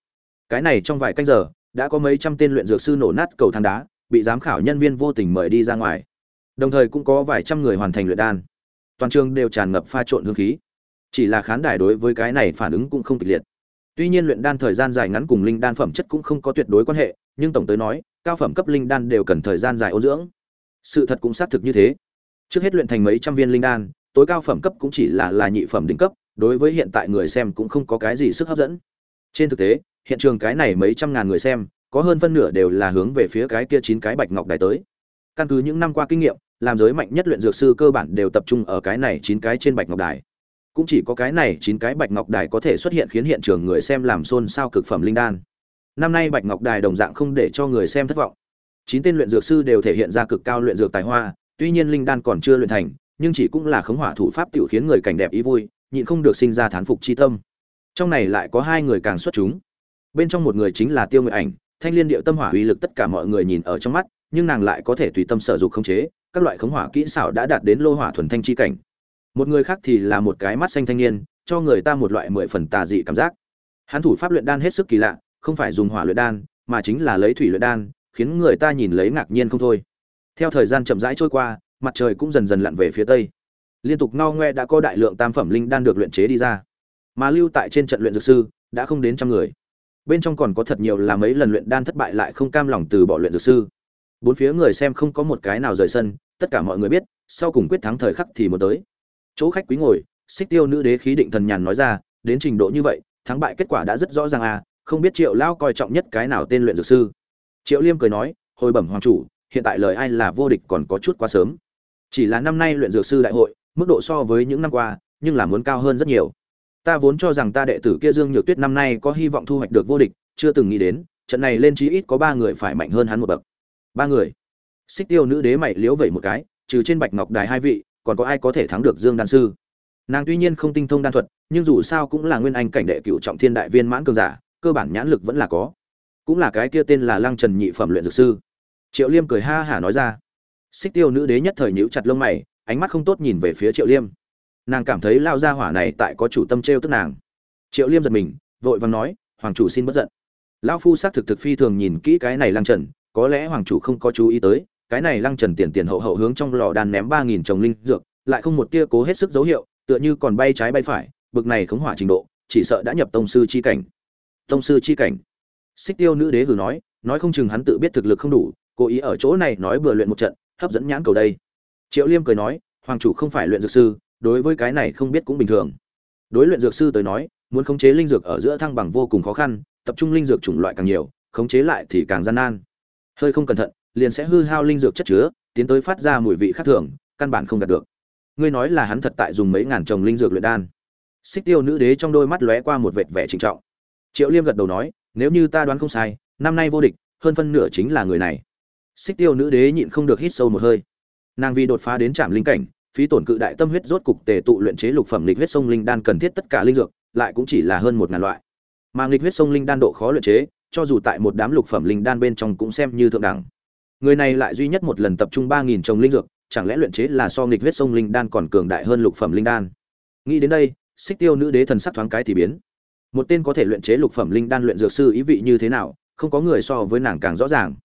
Cái này trong vài canh giờ, đã có mấy trăm tên luyện dược sư nổ nát cầu thang đá, bị giám khảo nhân viên vô tình mời đi ra ngoài. Đồng thời cũng có vài trăm người hoàn thành luyện đan. Toàn trường đều tràn ngập pha trộn hương khí. Chỉ là khán đài đối với cái này phản ứng cũng không kịch liệt. Tuy nhiên luyện đan thời gian dài ngắn cùng linh đan phẩm chất cũng không có tuyệt đối quan hệ, nhưng tổng tới nói, cao phẩm cấp linh đan đều cần thời gian dài ôn dưỡng. Sự thật cũng xác thực như thế. Trước hết luyện thành mấy trăm viên linh đan, tối cao phẩm cấp cũng chỉ là là nhị phẩm đỉnh cấp đối với hiện tại người xem cũng không có cái gì sức hấp dẫn. Trên thực tế, hiện trường cái này mấy trăm ngàn người xem, có hơn phân nửa đều là hướng về phía cái kia chín cái bạch ngọc đài tới. Căn cứ những năm qua kinh nghiệm, làm giới mạnh nhất luyện dược sư cơ bản đều tập trung ở cái này chín cái trên bạch ngọc đài. Cũng chỉ có cái này chín cái bạch ngọc đài có thể xuất hiện khiến hiện trường người xem làm xôn xao cực phẩm linh đan. Năm nay bạch ngọc đài đồng dạng không để cho người xem thất vọng. Chín tên luyện dược sư đều thể hiện ra cực cao luyện dược tài hoa, tuy nhiên linh đan còn chưa luyện thành, nhưng chỉ cũng là khống hỏa thủ pháp tiểu khiến người cảnh đẹp ý vui nhịn không được sinh ra thán phục chi tâm. Trong này lại có hai người càng xuất chúng. Bên trong một người chính là tiêu nguyệt ảnh, thanh liên điệu tâm hỏa uy lực tất cả mọi người nhìn ở trong mắt, nhưng nàng lại có thể tùy tâm sở dục khống chế, các loại khống hỏa kỹ xảo đã đạt đến lô hỏa thuần thanh chi cảnh. Một người khác thì là một cái mắt xanh thanh niên, cho người ta một loại mười phần tà dị cảm giác. Hắn thủ pháp luyện đan hết sức kỳ lạ, không phải dùng hỏa luyện đan, mà chính là lấy thủy luyện đan, khiến người ta nhìn lấy ngạc nhiên không thôi. Theo thời gian chậm rãi trôi qua, mặt trời cũng dần dần lặn về phía tây liên tục ngao ngoe đã có đại lượng tam phẩm linh đan được luyện chế đi ra. Mà lưu tại trên trận luyện dược sư đã không đến trăm người. Bên trong còn có thật nhiều là mấy lần luyện đan thất bại lại không cam lòng từ bỏ luyện dược sư. Bốn phía người xem không có một cái nào rời sân, tất cả mọi người biết, sau cùng quyết thắng thời khắc thì muốn tới. Chỗ khách quý ngồi, xích tiêu nữ đế khí định thần nhàn nói ra, đến trình độ như vậy, thắng bại kết quả đã rất rõ ràng à không biết triệu lão coi trọng nhất cái nào tên luyện dược sư. Triệu liêm cười nói, hồi bẩm hoàng chủ, hiện tại lời ai là vô địch còn có chút quá sớm. Chỉ là năm nay luyện dược sư đại hội mức độ so với những năm qua, nhưng là muốn cao hơn rất nhiều. Ta vốn cho rằng ta đệ tử kia dương nhược tuyết năm nay có hy vọng thu hoạch được vô địch, chưa từng nghĩ đến, trận này lên chí ít có ba người phải mạnh hơn hắn một bậc. Ba người. Xích tiêu nữ đế mày liếu vẩy một cái, trừ trên bạch ngọc đài hai vị, còn có ai có thể thắng được dương đan sư? Nàng tuy nhiên không tinh thông đan thuật, nhưng dù sao cũng là nguyên anh cảnh đệ cựu trọng thiên đại viên mãn cường giả, cơ bản nhãn lực vẫn là có. Cũng là cái kia tên là lăng trần nhị phẩm luyện dược sư. Triệu liêm cười ha hả nói ra. Xích tiêu nữ đế nhất thời nhíu chặt lông mày ánh mắt không tốt nhìn về phía triệu liêm. Nàng cảm thấy lao ra hỏa này tại có chủ tâm trêu tức nàng. Triệu liêm giật mình, vội vàng nói, hoàng chủ xin bất giận. Lão phu xác thực thực phi thường nhìn kỹ cái này lăng trần, có lẽ hoàng chủ không có chú ý tới, cái này lăng trần tiền tiền hậu hậu hướng trong lò đàn ném ba nghìn trồng linh dược, lại không một tia cố hết sức dấu hiệu, tựa như còn bay trái bay phải, bực này khống hỏa trình độ, chỉ sợ đã nhập tông sư chi cảnh. Tông sư chi cảnh. Xích tiêu nữ đế hử nói nói không chừng hắn tự biết thực lực không đủ, cố ý ở chỗ này nói bừa luyện một trận, hấp dẫn nhãn cầu đây triệu liêm cười nói, hoàng chủ không phải luyện dược sư, đối với cái này không biết cũng bình thường. Đối luyện dược sư tới nói, muốn khống chế linh dược ở giữa thăng bằng vô cùng khó khăn, tập trung linh dược chủng loại càng nhiều, khống chế lại thì càng gian nan. Hơi không cẩn thận, liền sẽ hư hao linh dược chất chứa, tiến tới phát ra mùi vị khác thường, căn bản không đạt được. Ngươi nói là hắn thật tại dùng mấy ngàn trồng linh dược luyện đan. Xích tiêu nữ đế trong đôi mắt lóe qua một vệt vẻ trịnh trọng. Triệu liêm gật đầu nói, nếu như ta đoán không sai, năm nay vô địch, hơn phân nửa chính là người này. Xích tiêu nữ đế nhịn không được hít sâu một hơi nàng vì đột phá đến trạm linh cảnh, phí tổn cự đại tâm huyết rốt cục tề tụ luyện chế lục phẩm lịch huyết sông linh đan cần thiết tất cả linh dược, lại cũng chỉ là hơn một ngàn loại. Mà lịch huyết sông linh đan độ khó luyện chế, cho dù tại một đám lục phẩm linh đan bên trong cũng xem như thượng đẳng. Người này lại duy nhất một lần tập trung ba nghìn trồng linh dược, chẳng lẽ luyện chế là so nghịch huyết sông linh đan còn cường đại hơn lục phẩm linh đan? Nghĩ đến đây, xích tiêu nữ đế thần sắc thoáng cái thì biến. Một tên có thể luyện chế lục phẩm linh đan luyện dược sư ý vị như thế nào, không có người so với nàng càng rõ ràng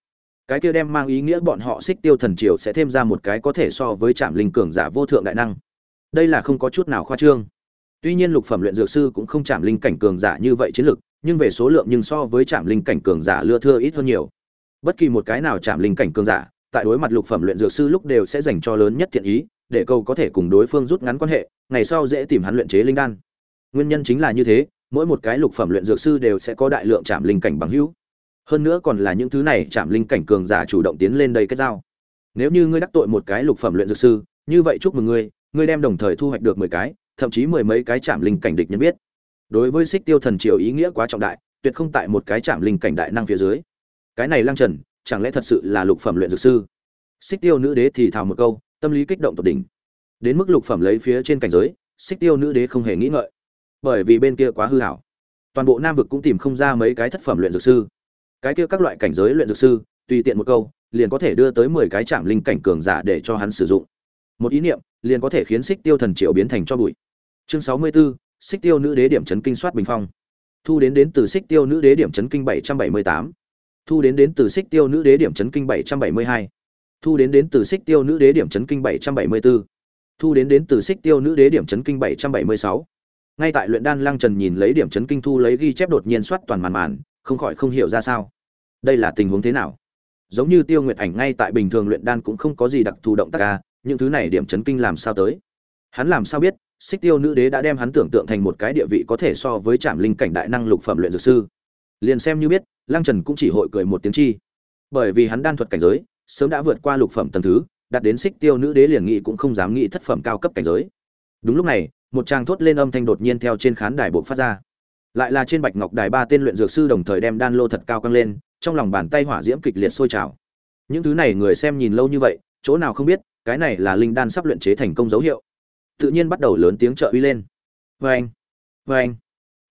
cái kia đem mang ý nghĩa bọn họ xích tiêu thần triều sẽ thêm ra một cái có thể so với trạm linh cường giả vô thượng đại năng. Đây là không có chút nào khoa trương. Tuy nhiên lục phẩm luyện dược sư cũng không chạm linh cảnh cường giả như vậy chiến lực, nhưng về số lượng nhưng so với chạm linh cảnh cường giả lưa thưa ít hơn nhiều. Bất kỳ một cái nào chạm linh cảnh cường giả, tại đối mặt lục phẩm luyện dược sư lúc đều sẽ dành cho lớn nhất thiện ý, để câu có thể cùng đối phương rút ngắn quan hệ, ngày sau dễ tìm hắn luyện chế linh đan. Nguyên nhân chính là như thế, mỗi một cái lục phẩm luyện dược sư đều sẽ có đại lượng chạm linh cảnh bằng hữu hơn nữa còn là những thứ này chạm linh cảnh cường giả chủ động tiến lên đây kết giao. Nếu như ngươi đắc tội một cái lục phẩm luyện dược sư, như vậy chúc mừng ngươi ngươi đem đồng thời thu hoạch được mười cái, thậm chí mười mấy cái chạm linh cảnh địch nhân biết. Đối với xích tiêu thần triều ý nghĩa quá trọng đại, tuyệt không tại một cái chạm linh cảnh đại năng phía dưới. Cái này lăng trần, chẳng lẽ thật sự là lục phẩm luyện dược sư? Xích tiêu nữ đế thì thào một câu, tâm lý kích động tột đỉnh. Đến mức lục phẩm lấy phía trên cảnh giới xích tiêu nữ đế không hề nghĩ ngợi. Bởi vì bên kia quá hư hảo. Toàn bộ nam vực cũng tìm không ra mấy cái thất phẩm luyện dược sư cái kia các loại cảnh giới luyện dược sư tùy tiện một câu liền có thể đưa tới mười cái chạm linh cảnh cường giả để cho hắn sử dụng. Một ý niệm liền có thể khiến xích tiêu thần triệu biến thành cho bụi. Chương sáu mươi 64, xích tiêu nữ đế điểm chấn kinh soát bình phong. Thu đến đến từ xích tiêu nữ đế điểm chấn kinh bảy trăm bảy mươi tám. Thu đến đến từ xích tiêu nữ đế điểm chấn kinh bảy trăm bảy mươi hai. Thu đến đến từ xích tiêu nữ đế điểm chấn kinh bảy trăm bảy mươi bốn. Thu đến đến từ xích tiêu nữ đế điểm chấn kinh bảy trăm bảy mươi sáu. Ngay tại luyện đan lăng trần nhìn lấy điểm chấn kinh thu lấy ghi chép đột nhiên soát toàn màn màn không khỏi không hiểu ra sao đây là tình huống thế nào? Giống như tiêu nguyệt ảnh ngay tại bình thường luyện đan cũng không có gì đặc thù động tác ca những thứ này điểm chấn kinh làm sao tới? Hắn làm sao biết, xích tiêu nữ đế đã đem hắn tưởng tượng thành một cái địa vị có thể so với trạm linh cảnh đại năng lục phẩm luyện dược sư? Liền xem như biết Lang trần cũng chỉ hội cười một tiếng chi. Bởi vì hắn đan thuật cảnh giới, sớm đã vượt qua lục phẩm tầng thứ, đạt đến xích tiêu nữ đế liền nghị cũng không dám nghĩ thất phẩm cao cấp cảnh giới. Đúng lúc này, một tràng thốt lên âm thanh đột nhiên theo trên khán đài buộc phát ra. Lại là trên bạch ngọc đài ba tên luyện dược sư đồng thời đem đan lô thật cao căng lên trong lòng bàn tay hỏa diễm kịch liệt sôi trào. Những thứ này người xem nhìn lâu như vậy, chỗ nào không biết, cái này là linh đan sắp luyện chế thành công dấu hiệu. Tự nhiên bắt đầu lớn tiếng trợ uy lên. Vâng vâng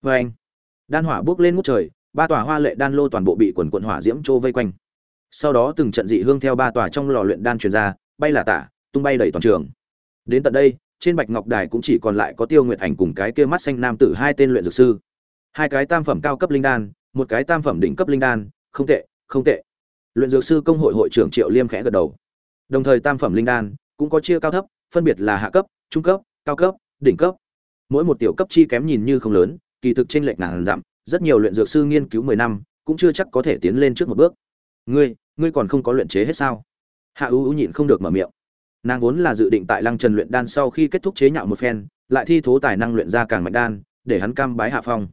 vâng. Đan hỏa bước lên ngút trời, ba tòa hoa lệ đan lô toàn bộ bị quần quận hỏa diễm trô vây quanh. Sau đó từng trận dị hương theo ba tòa trong lò luyện đan truyền ra, bay là tả, tung bay đầy toàn trường. Đến tận đây, trên bạch ngọc đài cũng chỉ còn lại có tiêu nguyệt ảnh cùng cái kia mắt xanh nam tử hai tên luyện dược sư. Hai cái tam phẩm cao cấp linh đan, một cái tam phẩm đỉnh cấp linh đan không tệ không tệ. Luyện dược sư công hội hội trưởng triệu liêm khẽ gật đầu. Đồng thời tam phẩm linh đan cũng có chia cao thấp, phân biệt là hạ cấp, trung cấp, cao cấp, đỉnh cấp. Mỗi một tiểu cấp chi kém nhìn như không lớn, kỳ thực trên lệch ngàn dặm, rất nhiều luyện dược sư nghiên cứu mười năm, cũng chưa chắc có thể tiến lên trước một bước. Ngươi ngươi còn không có luyện chế hết sao? Hạ ưu nhịn không được mở miệng. Nàng vốn là dự định tại lăng trần luyện đan sau khi kết thúc chế nhạo một phen, lại thi thố tài năng luyện ra càng mạnh đan, để hắn cam bái hạ phong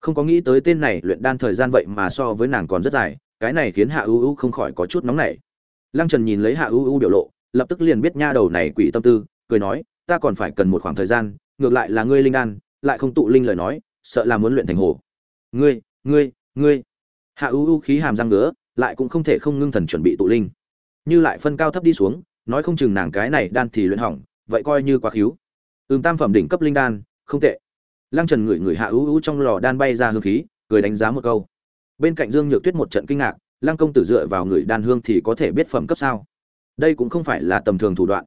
không có nghĩ tới tên này luyện đan thời gian vậy mà so với nàng còn rất dài, cái này khiến hạ ưu ưu không khỏi có chút nóng nảy. Lăng trần nhìn lấy hạ ưu ưu biểu lộ, lập tức liền biết nha đầu này quỷ tâm tư, cười nói, ta còn phải cần một khoảng thời gian, ngược lại là ngươi linh đan, lại không tụ linh lời nói, sợ là muốn luyện thành hồ. Ngươi ngươi ngươi. Hạ ưu ưu khí hàm răng ngứa, lại cũng không thể không ngưng thần chuẩn bị tụ linh. Như lại phân cao thấp đi xuống, nói không chừng nàng cái này đan thì luyện hỏng, vậy coi như quá khíu. Ừm, tam phẩm đỉnh cấp linh đan, không tệ lăng trần ngửi ngửi hạ ưu ưu trong lò đan bay ra hương khí, cười đánh giá một câu. Bên cạnh dương nhược tuyết một trận kinh ngạc, lăng công tử dựa vào người đan hương thì có thể biết phẩm cấp sao? Đây cũng không phải là tầm thường thủ đoạn.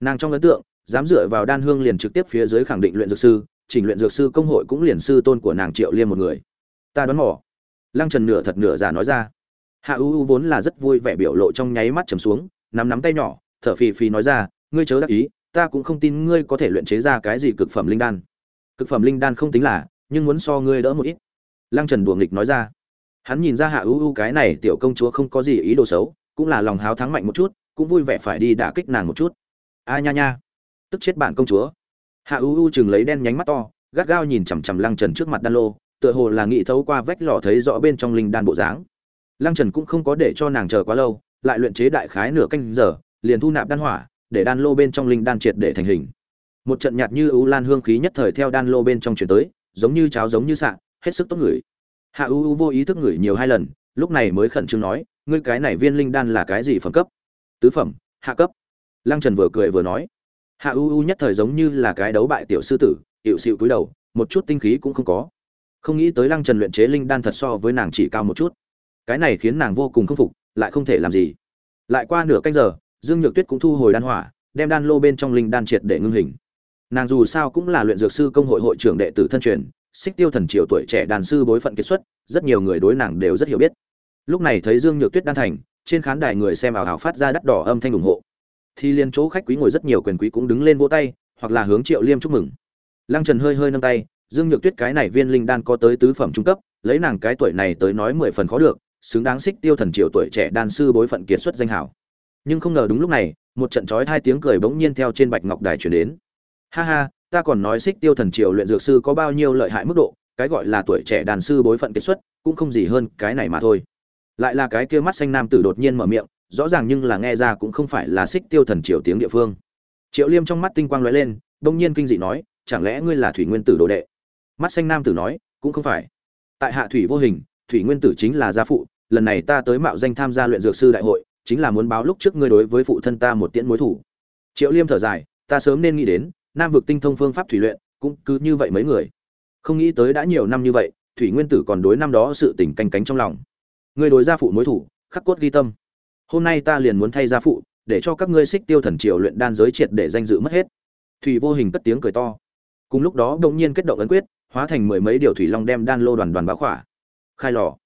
Nàng trong ấn tượng, dám dựa vào đan hương liền trực tiếp phía dưới khẳng định luyện dược sư, chỉnh luyện dược sư công hội cũng liền sư tôn của nàng triệu liêm một người. Ta đoán mỏ lăng trần nửa thật nửa giả nói ra. Hạ u u vốn là rất vui vẻ biểu lộ trong nháy mắt trầm xuống, nắm nắm tay nhỏ, thở phì phì nói ra, ngươi chớ đắc ý, ta cũng không tin ngươi có thể luyện chế ra cái gì cực phẩm linh đan cực phẩm linh đan không tính là, nhưng muốn so ngươi đỡ một ít. Lăng trần đùa nghịch nói ra. Hắn nhìn ra hạ u u cái này tiểu công chúa không có gì ý đồ xấu, cũng là lòng háo thắng mạnh một chút, cũng vui vẻ phải đi đả kích nàng một chút. A nha nha. Tức chết bạn công chúa. Hạ u u chừng lấy đen nhánh mắt to, gắt gao nhìn chằm chằm lăng trần trước mặt đan lô, tựa hồ là nghĩ thấu qua vách lò thấy rõ bên trong linh đan bộ dáng. Lăng trần cũng không có để cho nàng chờ quá lâu, lại luyện chế đại khái nửa canh giờ, liền thu nạp đan hỏa, để đan lô bên trong linh đan triệt để thành hình một trận nhạt như ưu lan hương khí nhất thời theo đan lô bên trong chuyển tới, giống như cháo giống như sạn hết sức tốt ngửi. Hạ ưu ưu vô ý thức ngửi nhiều hai lần, lúc này mới khẩn trương nói, ngươi cái này viên linh đan là cái gì phẩm cấp? Tứ phẩm, hạ cấp. Lăng trần vừa cười vừa nói. Hạ ưu ưu nhất thời giống như là cái đấu bại tiểu sư tử, hiệu xịu cúi đầu, một chút tinh khí cũng không có. Không nghĩ tới lăng trần luyện chế linh đan thật so với nàng chỉ cao một chút. Cái này khiến nàng vô cùng k phục, lại không thể làm gì. Lại qua nửa canh giờ, dương nhược tuyết cũng thu hồi đan hỏa, đem đan lô bên trong linh đan triệt để ngưng hình nàng dù sao cũng là luyện dược sư công hội hội trưởng đệ tử thân truyền, xích tiêu thần triều tuổi trẻ đàn sư bối phận kiệt xuất, rất nhiều người đối nàng đều rất hiểu biết. Lúc này thấy dương nhược tuyết đan thành, trên khán đài người xem ảo hào phát ra đắt đỏ âm thanh ủng hộ. Thì liên chỗ khách quý ngồi rất nhiều quyền quý cũng đứng lên vỗ tay, hoặc là hướng triệu liêm chúc mừng. Lăng trần hơi hơi nâng tay, dương nhược tuyết cái này viên linh đan có tới tứ phẩm trung cấp, lấy nàng cái tuổi này tới nói mười phần khó được, xứng đáng xích tiêu thần triều tuổi trẻ đan sư bối phận kiệt xuất danh hảo. Nhưng không ngờ đúng lúc này, một trận chói hai tiếng cười bỗng nhiên theo trên bạch ngọc đài chuyển đến ha ha, ta còn nói xích tiêu thần triều luyện dược sư có bao nhiêu lợi hại mức độ, cái gọi là tuổi trẻ đàn sư bối phận kết xuất, cũng không gì hơn cái này mà thôi. Lại là cái kia mắt xanh nam tử đột nhiên mở miệng, rõ ràng nhưng là nghe ra cũng không phải là xích tiêu thần triều tiếng địa phương. Triệu liêm trong mắt tinh quang lóe lên, bỗng nhiên kinh dị nói, chẳng lẽ ngươi là thủy nguyên tử đồ đệ? Mắt xanh nam tử nói, cũng không phải. Tại hạ thủy vô hình, thủy nguyên tử chính là gia phụ, lần này ta tới mạo danh tham gia luyện dược sư đại hội, chính là muốn báo lúc trước ngươi đối với phụ thân ta một tiễn mối thủ. Triệu liêm thở dài, ta sớm nên nghĩ đến nam vực tinh thông phương pháp thủy luyện, cũng cứ như vậy mấy người. Không nghĩ tới đã nhiều năm như vậy, thủy nguyên tử còn đối năm đó sự tình canh cánh trong lòng. Ngươi đối gia phụ mối thủ, khắc cốt ghi tâm. Hôm nay ta liền muốn thay gia phụ, để cho các ngươi xích tiêu thần triều luyện đan giới triệt để danh dự mất hết. Thủy vô hình cất tiếng cười to. Cùng lúc đó đông nhiên kết động ấn quyết, hóa thành mười mấy điều thủy long đem đan lô đoàn đoàn báo khỏa. Khai lò.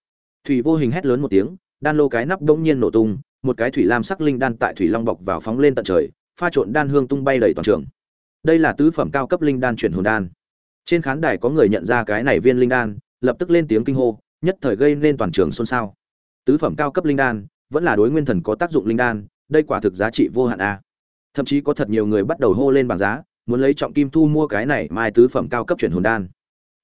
Thủy vô hình hét lớn một tiếng, đan lô cái nắp đông nhiên nổ tung, một cái thủy lam sắc linh đan tại thủy long bọc vào phóng lên tận trời, pha trộn đan hương tung bay đầy toàn trường đây là tứ phẩm cao cấp linh đan chuyển hồn đan. Trên khán đài có người nhận ra cái này viên linh đan, lập tức lên tiếng kinh hô, nhất thời gây nên toàn trường xôn xao. Tứ phẩm cao cấp linh đan, vẫn là đối nguyên thần có tác dụng linh đan, đây quả thực giá trị vô hạn a. Thậm chí có thật nhiều người bắt đầu hô lên bảng giá, muốn lấy trọng kim thu mua cái này mai tứ phẩm cao cấp chuyển hồn đan.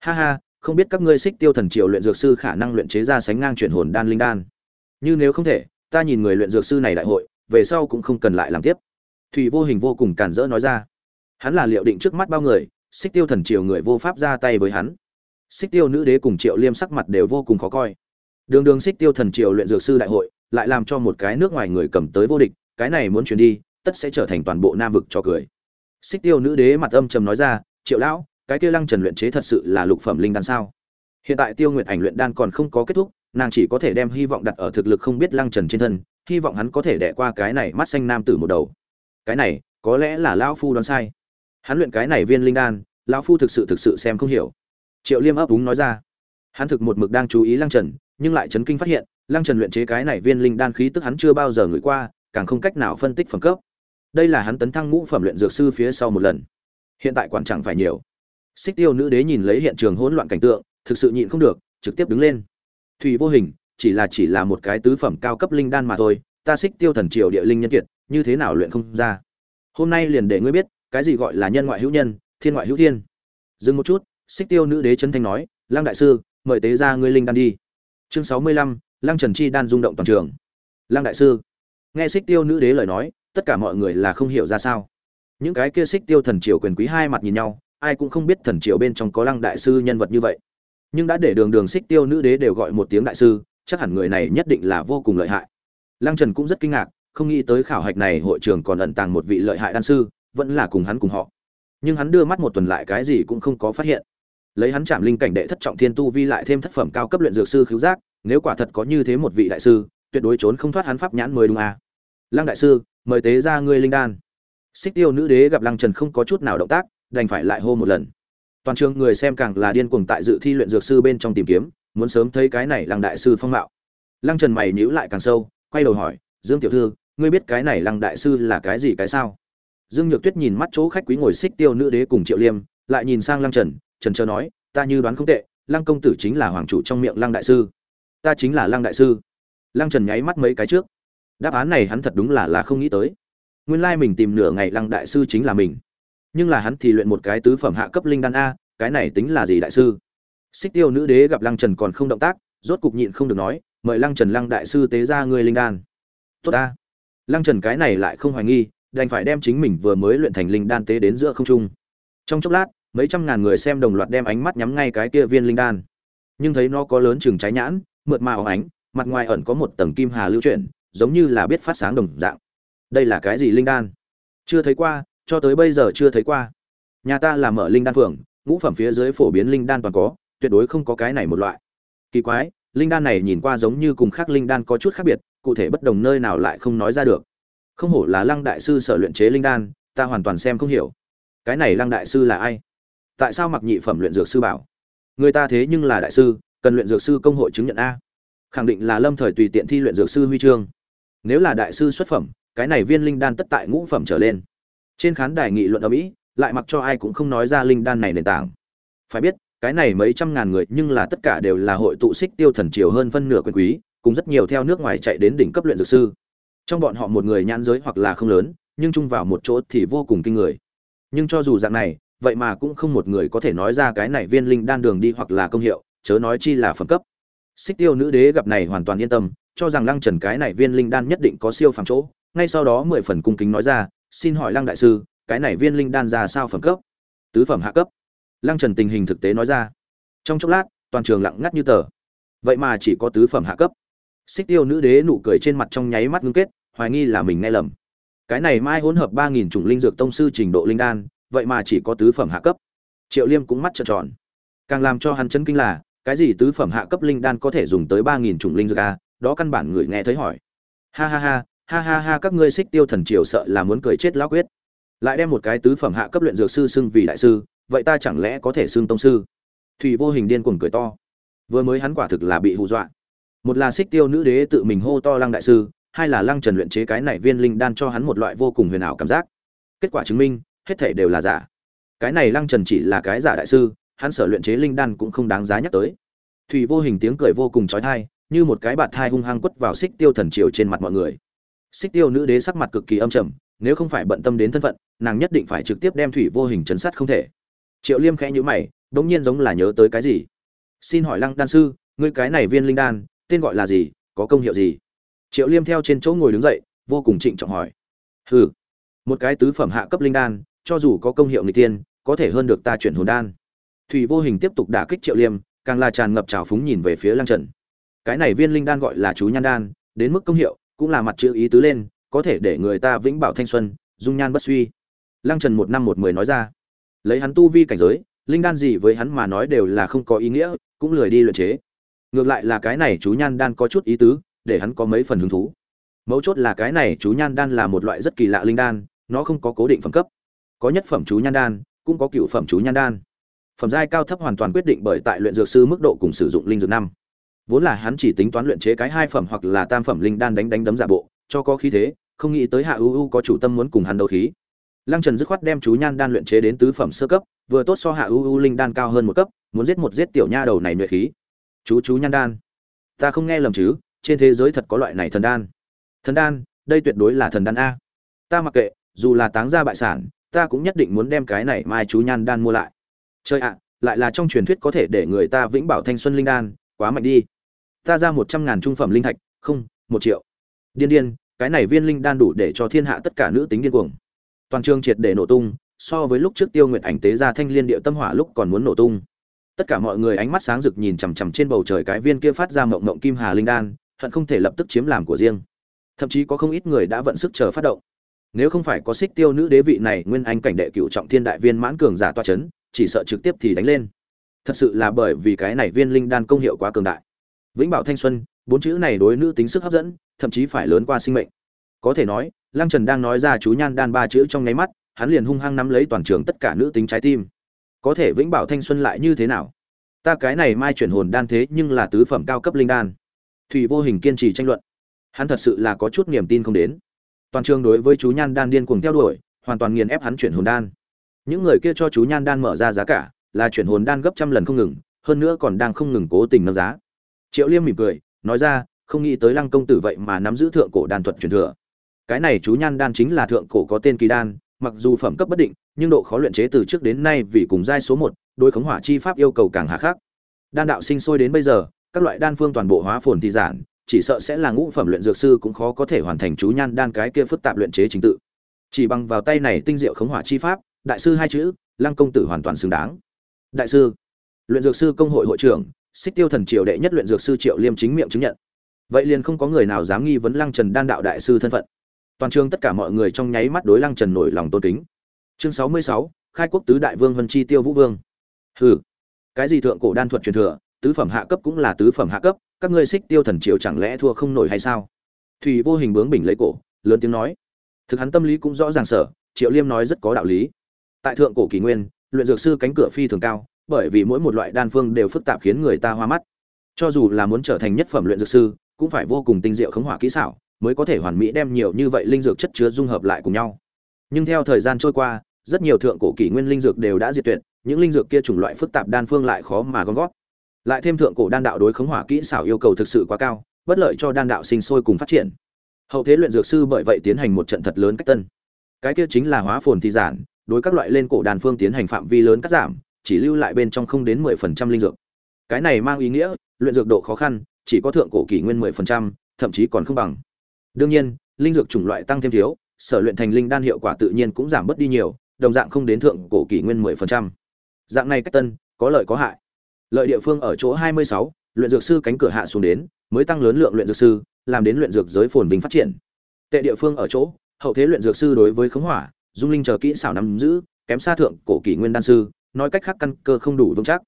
Ha ha, không biết các ngươi xích tiêu thần triều luyện dược sư khả năng luyện chế ra sánh ngang chuyển hồn đan linh đan. Như nếu không thể, ta nhìn người luyện dược sư này đại hội, về sau cũng không cần lại làm tiếp. Thủy vô hình vô cùng cản rỡ nói ra hắn là liệu định trước mắt bao người, xích tiêu thần triều người vô pháp ra tay với hắn. Xích tiêu nữ đế cùng triệu liêm sắc mặt đều vô cùng khó coi. Đường đường xích tiêu thần triều luyện dược sư đại hội, lại làm cho một cái nước ngoài người cầm tới vô địch, cái này muốn chuyển đi, tất sẽ trở thành toàn bộ nam vực cho cười. Xích tiêu nữ đế mặt âm trầm nói ra, triệu lão, cái kia lăng trần luyện chế thật sự là lục phẩm linh đan sao? Hiện tại tiêu nguyệt ảnh luyện đan còn không có kết thúc, nàng chỉ có thể đem hy vọng đặt ở thực lực không biết lăng trần trên thân, hy vọng hắn có thể đẻ qua cái này mắt xanh nam tử một đầu. Cái này, có lẽ là lão phu đoán sai hắn luyện cái này viên linh đan, lão phu thực sự thực sự xem không hiểu. Triệu liêm ấp úng nói ra. Hắn thực một mực đang chú ý lăng trần, nhưng lại chấn kinh phát hiện, lăng trần luyện chế cái này viên linh đan khí tức hắn chưa bao giờ ngửi qua, càng không cách nào phân tích phẩm cấp. Đây là hắn tấn thăng ngũ phẩm luyện dược sư phía sau một lần. Hiện tại quản chẳng phải nhiều. Xích tiêu nữ đế nhìn lấy hiện trường hỗn loạn cảnh tượng, thực sự nhịn không được, trực tiếp đứng lên. Thủy vô hình, chỉ là chỉ là một cái tứ phẩm cao cấp linh đan mà thôi, ta xích tiêu thần triều địa linh nhân kiệt, như thế nào luyện không ra? Hôm nay liền để ngươi biết cái gì gọi là nhân ngoại hữu nhân, thiên ngoại hữu thiên. Dừng một chút, xích tiêu nữ đế chân thanh nói, lăng đại sư, mời tế ra ngươi linh đan đi. Chương sáu mươi lăm, lăng trần chi đan rung động toàn trường. Lăng đại sư. Nghe xích tiêu nữ đế lời nói, tất cả mọi người là không hiểu ra sao. Những cái kia xích tiêu thần triều quyền quý hai mặt nhìn nhau, ai cũng không biết thần triều bên trong có lăng đại sư nhân vật như vậy. Nhưng đã để đường đường xích tiêu nữ đế đều gọi một tiếng đại sư, chắc hẳn người này nhất định là vô cùng lợi hại. Lăng trần cũng rất kinh ngạc, không nghĩ tới khảo hạch này hội trường còn ẩn tàng một vị lợi hại đan sư vẫn là cùng hắn cùng họ. Nhưng hắn đưa mắt một tuần lại cái gì cũng không có phát hiện. Lấy hắn chạm linh cảnh đệ thất trọng thiên tu vi lại thêm thất phẩm cao cấp luyện dược sư khiếu giác, nếu quả thật có như thế một vị đại sư, tuyệt đối trốn không thoát hắn pháp nhãn mới đúng à. lăng đại sư, mời tế ra ngươi linh đan. Xích tiêu nữ đế gặp lăng trần không có chút nào động tác, đành phải lại hô một lần. Toàn trường người xem càng là điên cuồng tại dự thi luyện dược sư bên trong tìm kiếm, muốn sớm thấy cái này lăng đại sư phong mạo. Lăng trần mày nhíu lại càng sâu, quay đầu hỏi, dương tiểu thư, ngươi biết cái này lăng đại sư là cái gì, cái sao? Dương nhược tuyết nhìn mắt chỗ khách quý ngồi xích tiêu nữ đế cùng triệu liêm, lại nhìn sang lăng trần trần chờ nói, ta như đoán không tệ, lăng công tử chính là hoàng chủ trong miệng lăng đại sư. Ta chính là lăng đại sư. Lăng trần nháy mắt mấy cái trước. Đáp án này hắn thật đúng là là không nghĩ tới. Nguyên lai mình tìm nửa ngày lăng đại sư chính là mình. Nhưng là hắn thì luyện một cái tứ phẩm hạ cấp linh đan a, cái này tính là gì đại sư? Xích tiêu nữ đế gặp lăng trần còn không động tác, rốt cục nhịn không được nói, mời lăng trần lăng đại sư tế ra người linh đan. Tốt ta. Lăng trần cái này lại không hoài nghi đành phải đem chính mình vừa mới luyện thành linh đan tế đến giữa không trung. Trong chốc lát, mấy trăm ngàn người xem đồng loạt đem ánh mắt nhắm ngay cái kia viên linh đan. Nhưng thấy nó có lớn chừng trái nhãn, mượt mà óng ánh, mặt ngoài ẩn có một tầng kim hà lưu chuyển, giống như là biết phát sáng đồng dạng. Đây là cái gì linh đan? Chưa thấy qua, cho tới bây giờ chưa thấy qua. Nhà ta là mở linh đan phường, ngũ phẩm phía dưới phổ biến linh đan toàn có, tuyệt đối không có cái này một loại. Kỳ quái, linh đan này nhìn qua giống như cùng khác linh đan có chút khác biệt, cụ thể bất đồng nơi nào lại không nói ra được không hổ là lăng đại sư sở luyện chế linh đan, ta hoàn toàn xem không hiểu. Cái này lăng đại sư là ai? Tại sao mặc nhị phẩm luyện dược sư bảo? Người ta thế nhưng là đại sư, cần luyện dược sư công hội chứng nhận a. Khẳng định là lâm thời tùy tiện thi luyện dược sư huy chương. Nếu là đại sư xuất phẩm, cái này viên linh đan tất tại ngũ phẩm trở lên. Trên khán đài nghị luận ở mỹ, lại mặc cho ai cũng không nói ra linh đan này nền tảng. Phải biết, cái này mấy trăm ngàn người nhưng là tất cả đều là hội tụ xích tiêu thần triều hơn phân nửa quyền quý, cùng rất nhiều theo nước ngoài chạy đến đỉnh cấp luyện dược sư trong bọn họ một người nhãn giới hoặc là không lớn, nhưng chung vào một chỗ thì vô cùng kinh người. Nhưng cho dù dạng này, vậy mà cũng không một người có thể nói ra cái này viên linh đan đường đi hoặc là công hiệu, chớ nói chi là phẩm cấp. Xích tiêu nữ đế gặp này hoàn toàn yên tâm, cho rằng lăng trần cái này viên linh đan nhất định có siêu phàm chỗ, ngay sau đó mười phần cung kính nói ra, xin hỏi lăng đại sư, cái này viên linh đan ra sao phẩm cấp? Tứ phẩm hạ cấp. Lăng trần tình hình thực tế nói ra. Trong chốc lát, toàn trường lặng ngắt như tờ. Vậy mà chỉ có tứ phẩm hạ cấp xích tiêu nữ đế nụ cười trên mặt trong nháy mắt ngưng kết, hoài nghi là mình nghe lầm. Cái này mai hỗn hợp ba nghìn chủng linh dược tông sư trình độ linh đan, vậy mà chỉ có tứ phẩm hạ cấp. Triệu liêm cũng mắt trợn tròn. Càng làm cho hắn chấn kinh là, cái gì tứ phẩm hạ cấp linh đan có thể dùng tới ba nghìn chủng linh dược a đó căn bản người nghe thấy hỏi. Ha ha ha ha ha ha, các ngươi xích tiêu thần triều sợ là muốn cười chết lão quyết. Lại đem một cái tứ phẩm hạ cấp luyện dược sư xưng vì đại sư, vậy ta chẳng lẽ có thể xưng tông sư? Thủy vô hình điên cuồng cười to. Vừa mới hắn quả thực là bị hù dọa một là xích tiêu nữ đế tự mình hô to lăng đại sư, hai là lăng trần luyện chế cái này viên linh đan cho hắn một loại vô cùng huyền ảo cảm giác. Kết quả chứng minh, hết thể đều là giả. Cái này lăng trần chỉ là cái giả đại sư, hắn sở luyện chế linh đan cũng không đáng giá nhắc tới. Thủy vô hình tiếng cười vô cùng trói thai như một cái bạt thai hung hăng quất vào xích tiêu thần triều trên mặt mọi người. Xích tiêu nữ đế sắc mặt cực kỳ âm trầm, nếu không phải bận tâm đến thân phận, nàng nhất định phải trực tiếp đem thủy vô hình chấn sát không thể. Triệu liêm khẽ nhữ mày đ ỗ n g nhiên giống là nhớ tới cái gì. Xin hỏi lăng đan sư, ngươi cái này viên linh đan tên gọi là gì, có công hiệu gì? Triệu liêm theo trên chỗ ngồi đứng dậy, vô cùng trịnh trọng hỏi. Hừ, một cái tứ phẩm hạ cấp linh đan, cho dù có công hiệu người tiên có thể hơn được ta chuyển hồn đan. Thủy vô hình tiếp tục đả kích triệu liêm, càng là tràn ngập trào phúng nhìn về phía lăng trần. Cái này viên linh đan gọi là chú nhan đan, đến mức công hiệu, cũng là mặt chữ ý tứ lên, có thể để người ta vĩnh bảo thanh xuân, dung nhan bất suy. Lăng trần một năm một mười nói ra. Lấy hắn tu vi cảnh giới, linh đan gì với hắn mà nói đều là không có ý nghĩa, cũng lười đi luyện chế ngược lại là cái này chú nhan đan có chút ý tứ, để hắn có mấy phần hứng thú. Mấu chốt là cái này chú nhan đan là một loại rất kỳ lạ linh đan, nó không có cố định phẩm cấp. Có nhất phẩm chú nhan đan, cũng có cựu phẩm chú nhan đan. Phẩm giai cao thấp hoàn toàn quyết định bởi tại luyện dược sư mức độ cùng sử dụng linh dược năm. Vốn là hắn chỉ tính toán luyện chế cái hai phẩm hoặc là tam phẩm linh đan đánh đánh đấm giả bộ, cho có khí thế, không nghĩ tới hạ ưu ưu có chủ tâm muốn cùng hắn đấu khí. Lăng trần dứt khoát đem chú nhan đan luyện chế đến tứ phẩm sơ cấp, vừa tốt so hạ ưu ưu linh đan cao hơn một cấp, muốn giết một giết tiểu nha đầu này nhuệ khí chú chú nhan đan. Ta không nghe lầm chứ, trên thế giới thật có loại này thần đan. Thần đan, đây tuyệt đối là thần đan a. Ta mặc kệ, dù là táng ra bại sản, ta cũng nhất định muốn đem cái này mai chú nhan đan mua lại. Chơi ạ, lại là trong truyền thuyết có thể để người ta vĩnh bảo thanh xuân linh đan, quá mạnh đi. Ta ra một trăm ngàn trung phẩm linh thạch, không, một triệu. Điên điên, cái này viên linh đan đủ để cho thiên hạ tất cả nữ tính điên cuồng. Toàn trường triệt để nổ tung, so với lúc trước tiêu nguyệt ảnh tế ra thanh liên địa tâm hỏa lúc còn muốn nổ tung tất cả mọi người ánh mắt sáng rực nhìn chằm chằm trên bầu trời cái viên kia phát ra mộng mộng kim hà linh đan, hận không thể lập tức chiếm làm của riêng. Thậm chí có không ít người đã vận sức chờ phát động. Nếu không phải có xích tiêu nữ đế vị này, nguyên anh cảnh đệ cựu trọng thiên đại viên mãn cường giả toa chấn, chỉ sợ trực tiếp thì đánh lên. Thật sự là bởi vì cái này viên linh đan công hiệu quá cường đại. Vĩnh bảo thanh xuân, bốn chữ này đối nữ tính sức hấp dẫn, thậm chí phải lớn qua sinh mệnh. Có thể nói, lăng trần đang nói ra chú nhan đan ba chữ trong nháy mắt, hắn liền hung hăng nắm lấy toàn trường tất cả nữ tính trái tim có thể vĩnh bảo thanh xuân lại như thế nào? Ta cái này mai chuyển hồn đan thế nhưng là tứ phẩm cao cấp linh đan. Thủy vô hình kiên trì tranh luận. Hắn thật sự là có chút niềm tin không đến. Toàn trường đối với chú nhan đan điên cuồng theo đuổi, hoàn toàn nghiền ép hắn chuyển hồn đan. Những người kia cho chú nhan đan mở ra giá cả, là chuyển hồn đan gấp trăm lần không ngừng, hơn nữa còn đang không ngừng cố tình nâng giá. Triệu liêm mỉm cười, nói ra, không nghĩ tới lăng công tử vậy mà nắm giữ thượng cổ đan thuật truyền thừa. Cái này chú nhan đan chính là thượng cổ có tên kỳ đan, mặc dù phẩm cấp bất định nhưng độ khó luyện chế từ trước đến nay vì cùng giai số một, đối khống hỏa chi pháp yêu cầu càng hà khắc. Đan đạo sinh sôi đến bây giờ, các loại đan phương toàn bộ hóa phồn thì giản, chỉ sợ sẽ là ngũ phẩm luyện dược sư cũng khó có thể hoàn thành chú nhan đan cái kia phức tạp luyện chế trình tự. Chỉ bằng vào tay này tinh diệu khống hỏa chi pháp, đại sư hai chữ, lăng công tử hoàn toàn xứng đáng. Đại sư, luyện dược sư công hội hội trưởng, xích tiêu thần triều đệ nhất luyện dược sư triệu liêm chính miệng chứng nhận. Vậy liền không có người nào dám nghi vấn lăng trần đan đạo đại sư thân phận. Toàn trường tất cả mọi người trong nháy mắt đối lăng trần nổi lòng tôn kính chương sáu mươi sáu, khai quốc tứ đại vương vân chi tiêu vũ vương. Hừ. Cái gì thượng cổ đan thuật truyền thừa, tứ phẩm hạ cấp cũng là tứ phẩm hạ cấp, các ngươi xích tiêu thần triều chẳng lẽ thua không nổi hay sao? Thủy vô hình bướng bình lấy cổ, lớn tiếng nói. Thực hắn tâm lý cũng rõ ràng sở triệu liêm nói rất có đạo lý. Tại thượng cổ kỷ nguyên, luyện dược sư cánh cửa phi thường cao, bởi vì mỗi một loại đan phương đều phức tạp khiến người ta hoa mắt. Cho dù là muốn trở thành nhất phẩm luyện dược sư, cũng phải vô cùng tinh diệu khống hỏa kỹ xảo, mới có thể hoàn mỹ đem nhiều như vậy linh dược chất chứa dung hợp lại cùng nhau. Nhưng theo thời gian trôi qua rất nhiều thượng cổ kỷ nguyên linh dược đều đã diệt tuyệt, những linh dược kia chủng loại phức tạp đan phương lại khó mà gom góp. Lại thêm thượng cổ đan đạo đối khống hỏa kỹ xảo yêu cầu thực sự quá cao, bất lợi cho đan đạo sinh sôi cùng phát triển. Hậu thế luyện dược sư bởi vậy tiến hành một trận thật lớn cách tân. Cái kia chính là hóa phồn thi giản, đối các loại lên cổ đàn phương tiến hành phạm vi lớn cắt giảm, chỉ lưu lại bên trong không đến mười phần trăm linh dược. Cái này mang ý nghĩa, luyện dược độ khó khăn, chỉ có thượng cổ kỷ nguyên mười phần trăm, thậm chí còn không bằng. Đương nhiên, linh dược chủng loại tăng thêm thiếu, sở luyện thành linh đan hiệu quả tự nhiên cũng giảm bớt đi nhiều đồng dạng không đến thượng cổ kỷ nguyên mười phần trăm. Dạng này cách tân, có lợi có hại. Lợi địa phương ở chỗ hai mươi sáu, luyện dược sư cánh cửa hạ xuống đến, mới tăng lớn lượng luyện dược sư, làm đến luyện dược giới phồn vinh phát triển. Tệ địa phương ở chỗ, hậu thế luyện dược sư đối với khống hỏa, dung linh chờ kỹ xảo nắm giữ, kém xa thượng cổ kỷ nguyên đan sư, nói cách khác căn cơ không đủ vững chắc.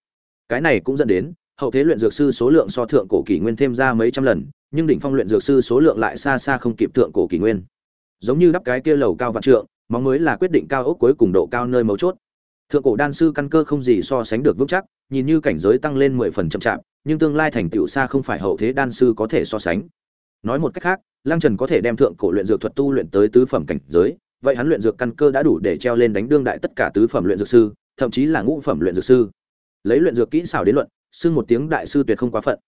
Cái này cũng dẫn đến, hậu thế luyện dược sư số lượng so thượng cổ kỷ nguyên thêm ra mấy trăm lần, nhưng đỉnh phong luyện dược sư số lượng lại xa xa không kịp thượng cổ kỷ nguyên. Giống như đắp cái kia lầu cao vạn trượng móng mới là quyết định cao ốc cuối cùng độ cao nơi mấu chốt. Thượng cổ đan sư căn cơ không gì so sánh được vững chắc, nhìn như cảnh giới tăng lên mười phần chậm chạp, nhưng tương lai thành tựu xa không phải hậu thế đan sư có thể so sánh. Nói một cách khác, lăng trần có thể đem thượng cổ luyện dược thuật tu luyện tới tứ phẩm cảnh giới, vậy hắn luyện dược căn cơ đã đủ để treo lên đánh đương đại tất cả tứ phẩm luyện dược sư, thậm chí là ngũ phẩm luyện dược sư. Lấy luyện dược kỹ xảo đến luận, xưng một tiếng đại sư tuyệt không quá phận.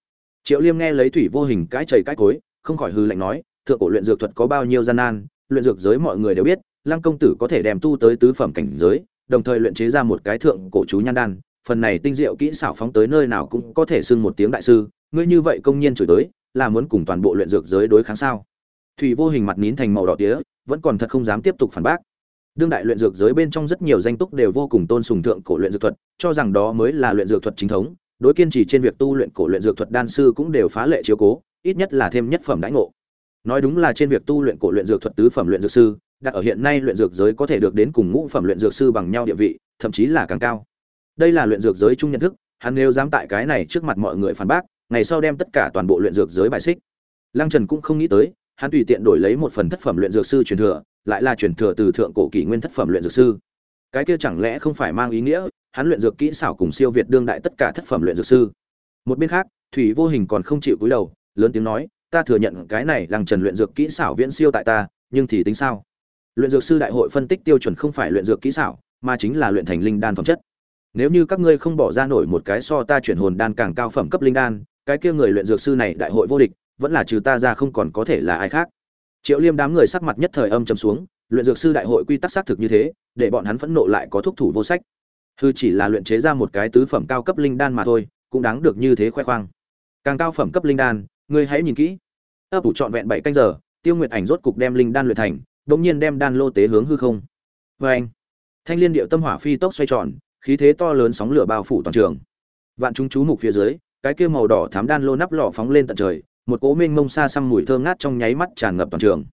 Triệu liêm nghe lấy thủy vô hình cái chảy cái cối, không khỏi hư lạnh nói, thượng cổ luyện dược thuật có bao nhiêu gian nan, luyện dược giới mọi người đều biết lăng công tử có thể đem tu tới tứ phẩm cảnh giới, đồng thời luyện chế ra một cái thượng cổ chú nhan đan, phần này tinh diệu kỹ xảo phóng tới nơi nào cũng có thể xưng một tiếng đại sư, ngươi như vậy công nhiên chửi tới, là muốn cùng toàn bộ luyện dược giới đối kháng sao? Thủy vô hình mặt nín thành màu đỏ tía, vẫn còn thật không dám tiếp tục phản bác. Đương đại luyện dược giới bên trong rất nhiều danh túc đều vô cùng tôn sùng thượng cổ luyện dược thuật, cho rằng đó mới là luyện dược thuật chính thống, đối kiên trì trên việc tu luyện cổ luyện dược thuật đan sư cũng đều phá lệ chiếu cố, ít nhất là thêm nhất phẩm đãi ngộ. Nói đúng là trên việc tu luyện cổ luyện dược thuật tứ phẩm luyện dược sư đặt ở hiện nay luyện dược giới có thể được đến cùng ngũ phẩm luyện dược sư bằng nhau địa vị, thậm chí là càng cao. Đây là luyện dược giới chung nhận thức, hắn nếu dám tại cái này trước mặt mọi người phản bác, ngày sau đem tất cả toàn bộ luyện dược giới bài xích. Lăng trần cũng không nghĩ tới, hắn tùy tiện đổi lấy một phần thất phẩm luyện dược sư truyền thừa, lại là truyền thừa từ thượng cổ kỷ nguyên thất phẩm luyện dược sư. Cái kia chẳng lẽ không phải mang ý nghĩa, hắn luyện dược kỹ xảo cùng siêu việt đương đại tất cả thất phẩm luyện dược sư. Một bên khác, thủy vô hình còn không chịu cúi đầu, lớn tiếng nói, ta thừa nhận cái này lăng trần luyện dược kỹ xảo viễn siêu tại ta, nhưng thì tính sao? Luyện dược sư đại hội phân tích tiêu chuẩn không phải luyện dược kỹ xảo, mà chính là luyện thành linh đan phẩm chất. Nếu như các ngươi không bỏ ra nổi một cái so ta chuyển hồn đan càng cao phẩm cấp linh đan, cái kia người luyện dược sư này đại hội vô địch, vẫn là trừ ta ra không còn có thể là ai khác. Triệu liêm đám người sắc mặt nhất thời âm trầm xuống, luyện dược sư đại hội quy tắc xác thực như thế, để bọn hắn phẫn nộ lại có thúc thủ vô sách. Hư chỉ là luyện chế ra một cái tứ phẩm cao cấp linh đan mà thôi, cũng đáng được như thế khoe khoang. Càng cao phẩm cấp linh đan, ngươi hãy nhìn kỹ. Ấp ủ trọn vẹn bảy canh giờ, tiêu nguyệt ảnh rốt cục đem linh đan luyện thành đột nhiên đem đan lô tế hướng hư không. Và anh, thanh liên điệu tâm hỏa phi tốc xoay tròn, khí thế to lớn sóng lửa bao phủ toàn trường. Vạn chúng chú mục phía dưới, cái kia màu đỏ thám đan lô nắp lọ phóng lên tận trời, một cỗ mênh mông xa xăm mùi thơm ngát trong nháy mắt tràn ngập toàn trường.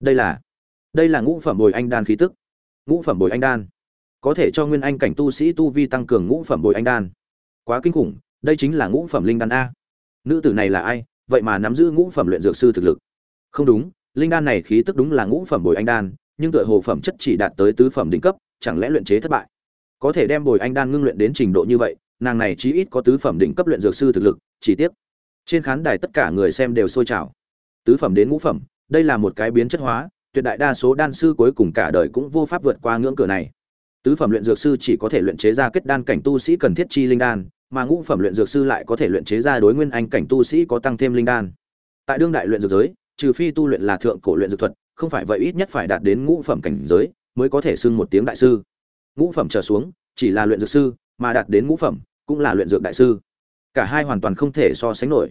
Đây là đây là ngũ phẩm bồi anh đan khí tức. Ngũ phẩm bồi anh đan. Có thể cho nguyên anh cảnh tu sĩ tu vi tăng cường ngũ phẩm bồi anh đan. Quá kinh khủng, đây chính là ngũ phẩm linh đan a. Nữ tử này là ai? Vậy mà nắm giữ ngũ phẩm luyện dược sư thực lực. Không đúng linh đan này khí tức đúng là ngũ phẩm bồi anh đan, nhưng tựa hồ phẩm chất chỉ đạt tới tứ phẩm đỉnh cấp, chẳng lẽ luyện chế thất bại? Có thể đem bồi anh đan ngưng luyện đến trình độ như vậy, nàng này chí ít có tứ phẩm đỉnh cấp luyện dược sư thực lực, chỉ tiếc. Trên khán đài tất cả người xem đều sôi trào. Tứ phẩm đến ngũ phẩm, đây là một cái biến chất hóa, tuyệt đại đa số đan sư cuối cùng cả đời cũng vô pháp vượt qua ngưỡng cửa này. Tứ phẩm luyện dược sư chỉ có thể luyện chế ra kết đan cảnh tu sĩ cần thiết chi linh đan, mà ngũ phẩm luyện dược sư lại có thể luyện chế ra đối nguyên anh cảnh tu sĩ có tăng thêm linh đan. Tại đương đại luyện dược giới trừ phi tu luyện là thượng cổ luyện dược thuật, không phải vậy ít nhất phải đạt đến ngũ phẩm cảnh giới mới có thể xưng một tiếng đại sư. Ngũ phẩm trở xuống, chỉ là luyện dược sư, mà đạt đến ngũ phẩm cũng là luyện dược đại sư. Cả hai hoàn toàn không thể so sánh nổi.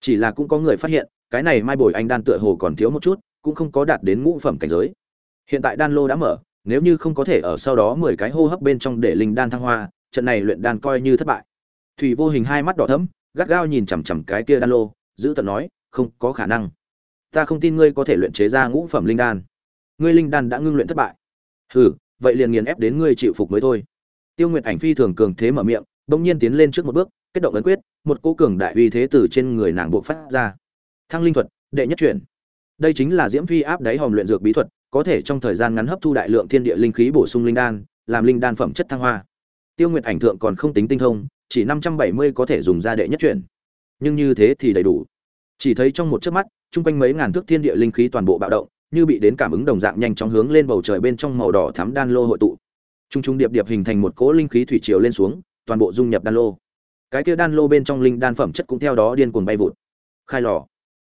Chỉ là cũng có người phát hiện, cái này mai bồi anh đan tựa hồ còn thiếu một chút, cũng không có đạt đến ngũ phẩm cảnh giới. Hiện tại đan lô đã mở, nếu như không có thể ở sau đó mười cái hô hấp bên trong để linh đan thăng hoa, trận này luyện đan coi như thất bại. Thủy vô hình hai mắt đỏ thẫm, gắt gao nhìn chằm chằm cái kia đan lô, giữ tận nói, không có khả năng ta không tin ngươi có thể luyện chế ra ngũ phẩm linh đan. Ngươi linh đan đã ngưng luyện thất bại. Hừ, vậy liền nghiền ép đến ngươi chịu phục mới thôi. Tiêu nguyệt ảnh phi thường cường thế mở miệng, bỗng nhiên tiến lên trước một bước, kết động ấn quyết, một cỗ cường đại uy thế từ trên người nàng bộ phát ra. Thăng linh thuật, đệ nhất chuyển. Đây chính là diễm phi áp đáy hòm luyện dược bí thuật, có thể trong thời gian ngắn hấp thu đại lượng thiên địa linh khí bổ sung linh đan, làm linh đan phẩm chất thăng hoa. Tiêu nguyệt ảnh thượng còn không tính tinh thông, chỉ năm trăm bảy mươi có thể dùng ra đệ nhất chuyển. Nhưng như thế thì đầy đủ. Chỉ thấy trong một chớp mắt chung quanh mấy ngàn thước thiên địa linh khí toàn bộ bạo động, như bị đến cảm ứng đồng dạng nhanh chóng hướng lên bầu trời bên trong màu đỏ thắm đan lô hội tụ. Trung trung điệp điệp hình thành một cỗ linh khí thủy triều lên xuống, toàn bộ dung nhập đan lô. Cái kia đan lô bên trong linh đan phẩm chất cũng theo đó điên cuồng bay vụt. Khai lò.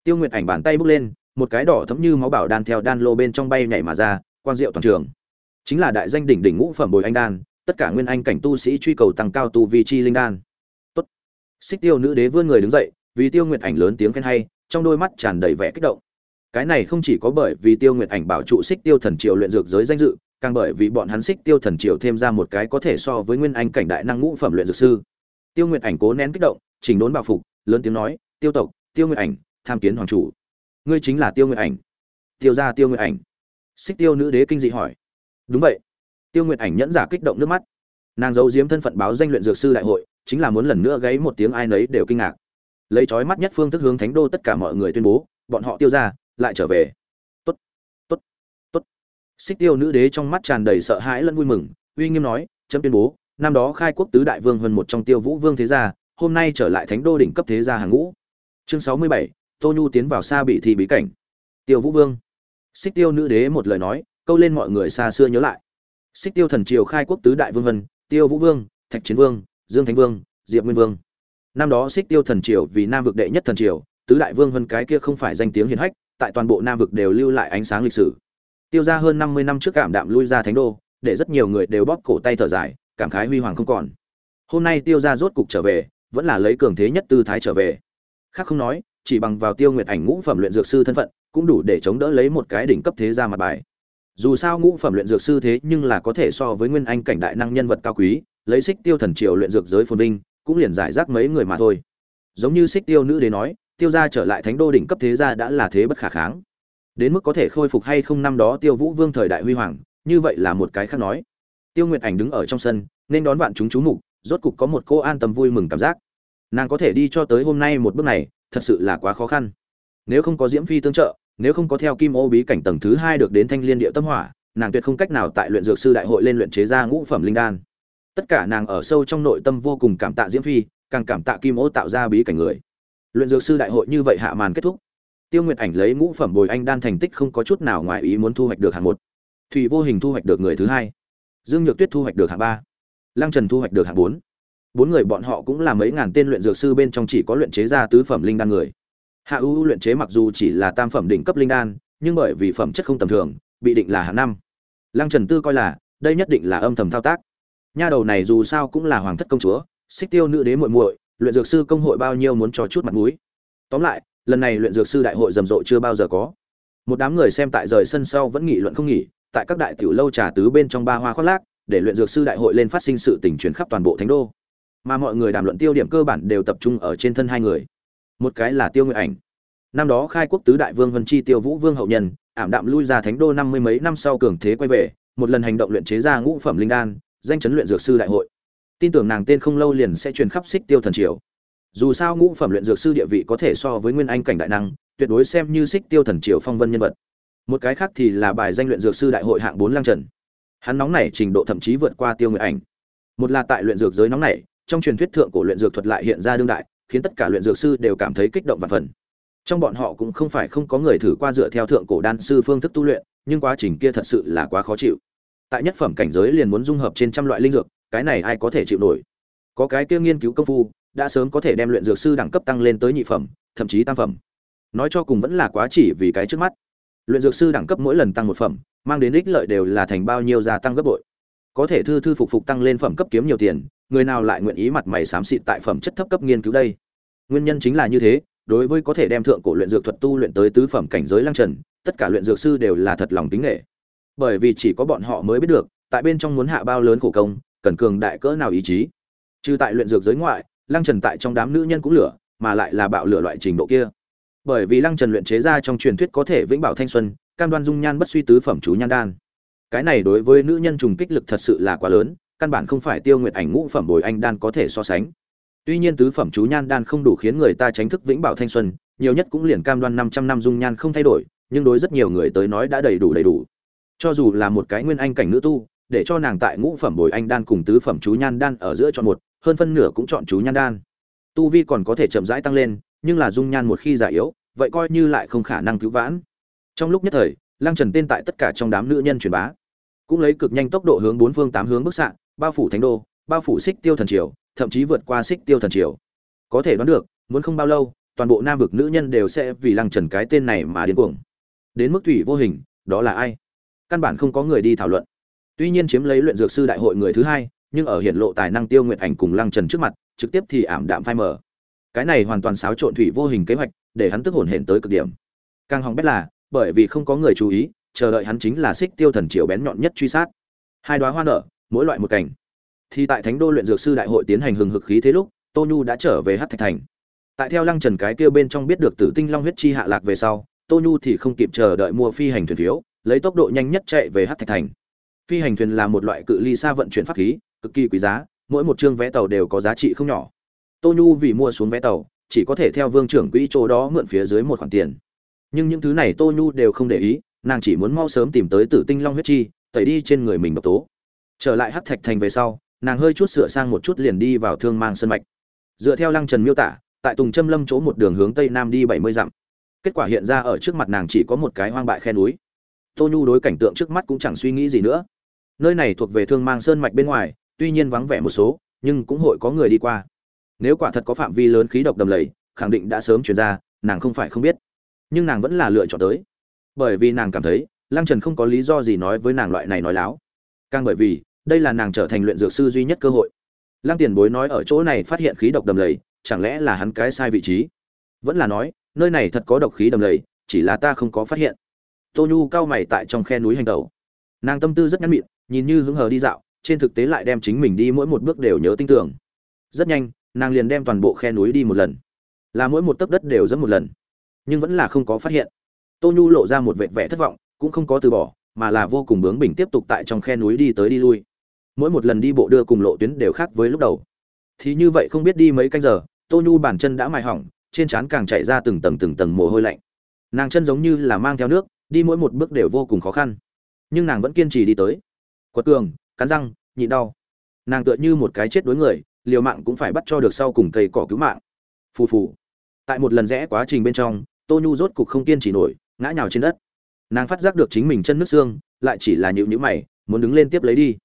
Tiêu nguyệt ảnh bàn tay bước lên, một cái đỏ thấm như máu bảo đan theo đan lô bên trong bay nhảy mà ra, quang diệu toàn trường. Chính là đại danh đỉnh đỉnh ngũ phẩm bồi anh đan, tất cả nguyên anh cảnh tu sĩ truy cầu tăng cao tu vi chi linh đan. Tốt. Xích tiêu nữ đế vươn người đứng dậy, vì tiêu nguyệt ảnh lớn tiếng khen hay trong đôi mắt tràn đầy vẻ kích động. Cái này không chỉ có bởi vì tiêu nguyệt ảnh bảo trụ xích tiêu thần triều luyện dược giới danh dự, càng bởi vì bọn hắn xích tiêu thần triều thêm ra một cái có thể so với nguyên anh cảnh đại năng ngũ phẩm luyện dược sư. Tiêu nguyệt ảnh cố nén kích động, chỉnh đốn bảo phục, lớn tiếng nói, tiêu tộc, tiêu nguyệt ảnh, tham kiến hoàng chủ. Ngươi chính là tiêu nguyệt ảnh. Tiêu gia tiêu nguyệt ảnh. Xích tiêu nữ đế kinh dị hỏi. Đúng vậy. Tiêu nguyệt ảnh nhẫn giả kích động nước mắt. Nàng giấu giếm thân phận báo danh luyện dược sư đại hội, chính là muốn lần nữa gáy một tiếng ai nấy đều kinh ngạc lấy trói mắt nhất phương thức hướng thánh đô tất cả mọi người tuyên bố, bọn họ tiêu ra, lại trở về. Tốt tốt tốt. Xích tiêu nữ đế trong mắt tràn đầy sợ hãi lẫn vui mừng, uy nghiêm nói, chấm tuyên bố, năm đó khai quốc tứ đại vương hơn một trong tiêu vũ vương thế gia, hôm nay trở lại thánh đô đỉnh cấp thế gia hàng ngũ. Chương sáu mươi bảy, tô nhu tiến vào xa bị thi bí cảnh. Tiêu vũ vương. Xích tiêu nữ đế một lời nói, câu lên mọi người xa xưa nhớ lại. Xích tiêu thần triều khai quốc tứ đại vương vân tiêu vũ vương, thạch chiến vương, dương thánh vương, diệp nguyên vương năm đó xích tiêu thần triều vì nam vực đệ nhất thần triều, tứ đại vương hơn cái kia không phải danh tiếng hiển hách, tại toàn bộ nam vực đều lưu lại ánh sáng lịch sử. Tiêu ra hơn năm mươi năm trước cảm đạm lui ra thánh đô, để rất nhiều người đều bóp cổ tay thở dài, cảm khái huy hoàng không còn. Hôm nay tiêu ra rốt cục trở về, vẫn là lấy cường thế nhất tư thái trở về. Khác không nói, chỉ bằng vào tiêu nguyệt ảnh ngũ phẩm luyện dược sư thân phận, cũng đủ để chống đỡ lấy một cái đỉnh cấp thế ra mặt bài. Dù sao ngũ phẩm luyện dược sư thế nhưng là có thể so với nguyên anh cảnh đại năng nhân vật cao quý, lấy xích tiêu thần triều luyện dược giới phồn vinh cũng liền giải rác mấy người mà thôi. Giống như xích tiêu nữ đế nói, tiêu gia trở lại thánh đô đỉnh cấp thế gia đã là thế bất khả kháng. Đến mức có thể khôi phục hay không năm đó tiêu vũ vương thời đại huy hoàng, như vậy là một cái khác nói. Tiêu nguyệt ảnh đứng ở trong sân, nên đón vạn chúng chú mục, rốt cục có một cô an tâm vui mừng cảm giác. Nàng có thể đi cho tới hôm nay một bước này, thật sự là quá khó khăn. Nếu không có diễm phi tương trợ, nếu không có theo kim ô bí cảnh tầng thứ hai được đến thanh liên địa tâm hỏa, nàng tuyệt không cách nào tại luyện dược sư đại hội lên luyện chế ra ngũ phẩm linh đan tất cả nàng ở sâu trong nội tâm vô cùng cảm tạ diễm phi, càng cảm tạ kim ô tạo ra bí cảnh người. Luyện dược sư đại hội như vậy hạ màn kết thúc. Tiêu nguyệt ảnh lấy ngũ phẩm bồi anh đan thành tích không có chút nào ngoài ý muốn thu hoạch được hạng một. Thủy vô hình thu hoạch được người thứ hai. Dương nhược tuyết thu hoạch được hạng ba. Lăng trần thu hoạch được hạng bốn. Bốn người bọn họ cũng là mấy ngàn tên luyện dược sư bên trong chỉ có luyện chế ra tứ phẩm linh đan người. Hạ ưu luyện chế mặc dù chỉ là tam phẩm đỉnh cấp linh đan, nhưng bởi vì phẩm chất không tầm thường, bị định là hạng năm. Lăng trần tư coi là, đây nhất định là âm thầm thao tác nha đầu này dù sao cũng là hoàng thất công chúa, xích tiêu nữ đế muội muội, luyện dược sư công hội bao nhiêu muốn cho chút mặt mũi. Tóm lại, lần này luyện dược sư đại hội rầm rộ chưa bao giờ có. Một đám người xem tại rời sân sau vẫn nghị luận không nghỉ, tại các đại tiểu lâu trà tứ bên trong ba hoa khoác lác, để luyện dược sư đại hội lên phát sinh sự tình chuyển khắp toàn bộ thánh đô. Mà mọi người đàm luận tiêu điểm cơ bản đều tập trung ở trên thân hai người. Một cái là tiêu nguyện ảnh. Năm đó khai quốc tứ đại vương vân chi tiêu vũ vương hậu nhân, ảm đạm lui ra thánh đô năm mươi mấy năm sau cường thế quay về, một lần hành động luyện chế ra ngũ phẩm linh đan danh chấn luyện dược sư đại hội. Tin tưởng nàng tên không lâu liền sẽ truyền khắp xích tiêu thần triều. Dù sao ngũ phẩm luyện dược sư địa vị có thể so với nguyên anh cảnh đại năng, tuyệt đối xem như xích tiêu thần triều phong vân nhân vật. Một cái khác thì là bài danh luyện dược sư đại hội hạng bốn lang trần. Hắn nóng nảy trình độ thậm chí vượt qua tiêu nguyện ảnh. Một là tại luyện dược giới nóng nảy, trong truyền thuyết thượng của luyện dược thuật lại hiện ra đương đại, khiến tất cả luyện dược sư đều cảm thấy kích động và phần. Trong bọn họ cũng không phải không có người thử qua dựa theo thượng cổ đan sư phương thức tu luyện, nhưng quá trình kia thật sự là quá khó chịu tại nhất phẩm cảnh giới liền muốn dung hợp trên trăm loại linh dược, cái này ai có thể chịu nổi? Có cái kia nghiên cứu công phu, đã sớm có thể đem luyện dược sư đẳng cấp tăng lên tới nhị phẩm, thậm chí tam phẩm. Nói cho cùng vẫn là quá chỉ vì cái trước mắt. Luyện dược sư đẳng cấp mỗi lần tăng một phẩm, mang đến ích lợi đều là thành bao nhiêu gia tăng gấp bội. Có thể thư thư phục phục tăng lên phẩm cấp kiếm nhiều tiền, người nào lại nguyện ý mặt mày xám xịt tại phẩm chất thấp cấp nghiên cứu đây? Nguyên nhân chính là như thế, đối với có thể đem thượng cổ luyện dược thuật tu luyện tới tứ phẩm cảnh giới lăng trần, tất cả luyện dược sư đều là thật lòng tính nghệ bởi vì chỉ có bọn họ mới biết được, tại bên trong muốn hạ bao lớn khổ công, cần cường đại cỡ nào ý chí. Trừ tại luyện dược giới ngoại, lăng trần tại trong đám nữ nhân cũng lửa, mà lại là bạo lửa loại trình độ kia. Bởi vì lăng trần luyện chế ra trong truyền thuyết có thể vĩnh bảo thanh xuân, cam đoan dung nhan bất suy tứ phẩm chú nhan đan. Cái này đối với nữ nhân trùng kích lực thật sự là quá lớn, căn bản không phải tiêu nguyệt ảnh ngũ phẩm bồi anh đan có thể so sánh. Tuy nhiên tứ phẩm chú nhan đan không đủ khiến người ta tránh thức vĩnh bảo thanh xuân, nhiều nhất cũng liền cam đoan năm trăm năm dung nhan không thay đổi, nhưng đối rất nhiều người tới nói đã đầy đủ đầy đủ cho dù là một cái nguyên anh cảnh nữ tu, để cho nàng tại ngũ phẩm bồi anh đan cùng tứ phẩm chú nhan đan ở giữa chọn một, hơn phân nửa cũng chọn chú nhan đan. Tu vi còn có thể chậm rãi tăng lên, nhưng là dung nhan một khi già yếu, vậy coi như lại không khả năng cứu vãn. Trong lúc nhất thời, lăng trần tên tại tất cả trong đám nữ nhân truyền bá, cũng lấy cực nhanh tốc độ hướng bốn phương tám hướng bức xạ, bao phủ thánh đô, bao phủ xích tiêu thần triều, thậm chí vượt qua xích tiêu thần triều. Có thể đoán được, muốn không bao lâu, toàn bộ nam vực nữ nhân đều sẽ vì lăng trần cái tên này mà điên cuồng. Đến mức thủy vô hình, đó là ai? Căn bản không có người đi thảo luận. Tuy nhiên chiếm lấy luyện dược sư đại hội người thứ hai, nhưng ở hiện lộ tài năng tiêu nguyện ảnh cùng lăng trần trước mặt, trực tiếp thì ảm đạm phai mờ. Cái này hoàn toàn xáo trộn thủy vô hình kế hoạch, để hắn tức hồn hển tới cực điểm. Càng hỏng bét là, bởi vì không có người chú ý, chờ đợi hắn chính là xích tiêu thần triều bén nhọn nhất truy sát. Hai đoá hoa nở, mỗi loại một cảnh. Thì tại thánh đô luyện dược sư đại hội tiến hành hừng hực khí thế lúc, tô nhu đã trở về hát thạch thành. Tại theo lăng trần cái kia bên trong biết được tử tinh long huyết chi hạ lạc về sau, tô nhu thì không kịp chờ đợi mua phi hành thuyền phiếu lấy tốc độ nhanh nhất chạy về hát thạch thành. Phi hành thuyền là một loại cự ly xa vận chuyển pháp khí, cực kỳ quý giá, mỗi một chương vé tàu đều có giá trị không nhỏ. Tô nhu vì mua xuống vé tàu, chỉ có thể theo vương trưởng quỹ chỗ đó mượn phía dưới một khoản tiền. Nhưng những thứ này tô nhu đều không để ý, nàng chỉ muốn mau sớm tìm tới tử tinh long huyết chi, tẩy đi trên người mình độc tố. Trở lại hắc thạch thành về sau, nàng hơi chút sửa sang một chút liền đi vào thương mang sân mạch. Dựa theo lăng trần miêu tả, tại tùng trâm lâm chỗ một đường hướng tây nam đi bảy mươi dặm. Kết quả hiện ra ở trước mặt nàng chỉ có một cái hoang bại khe núi tô nhu đối cảnh tượng trước mắt cũng chẳng suy nghĩ gì nữa. Nơi này thuộc về thương mang sơn mạch bên ngoài, tuy nhiên vắng vẻ một số, nhưng cũng hội có người đi qua. Nếu quả thật có phạm vi lớn khí độc đầm lầy, khẳng định đã sớm chuyển ra, nàng không phải không biết. Nhưng nàng vẫn là lựa chọn tới. Bởi vì nàng cảm thấy, lăng trần không có lý do gì nói với nàng loại này nói láo. Càng bởi vì, đây là nàng trở thành luyện dược sư duy nhất cơ hội. Lăng tiền bối nói ở chỗ này phát hiện khí độc đầm lầy, chẳng lẽ là hắn cái sai vị trí? Vẫn là nói, nơi này thật có độc khí đầm lầy, chỉ là ta không có phát hiện tô nhu cao mày tại trong khe núi hành tẩu. Nàng tâm tư rất nhắn mịn, nhìn như hứng hờ đi dạo, trên thực tế lại đem chính mình đi mỗi một bước đều nhớ tinh tưởng. Rất nhanh, nàng liền đem toàn bộ khe núi đi một lần. Là mỗi một tấc đất đều dẫm một lần. Nhưng vẫn là không có phát hiện. Tô nhu lộ ra một vệt vẻ thất vọng, cũng không có từ bỏ, mà là vô cùng bướng bỉnh tiếp tục tại trong khe núi đi tới đi lui. Mỗi một lần đi bộ đưa cùng lộ tuyến đều khác với lúc đầu. Thì như vậy không biết đi mấy canh giờ, tô nhu bản chân đã mài hỏng, trên trán càng chạy ra từng tầng từng tầng mồ hôi lạnh. Nàng chân giống như là mang theo nước đi mỗi một bước đều vô cùng khó khăn. Nhưng nàng vẫn kiên trì đi tới. Quật cường, cắn răng, nhịn đau. Nàng tựa như một cái chết đối người, liều mạng cũng phải bắt cho được sau cùng cây cỏ cứu mạng. Phù phù. Tại một lần rẽ quá trình bên trong, tô nhu rốt cục không kiên trì nổi, ngã nhào trên đất. Nàng phát giác được chính mình chân nước xương, lại chỉ là nhịu nhữ mày, muốn đứng lên tiếp lấy đi.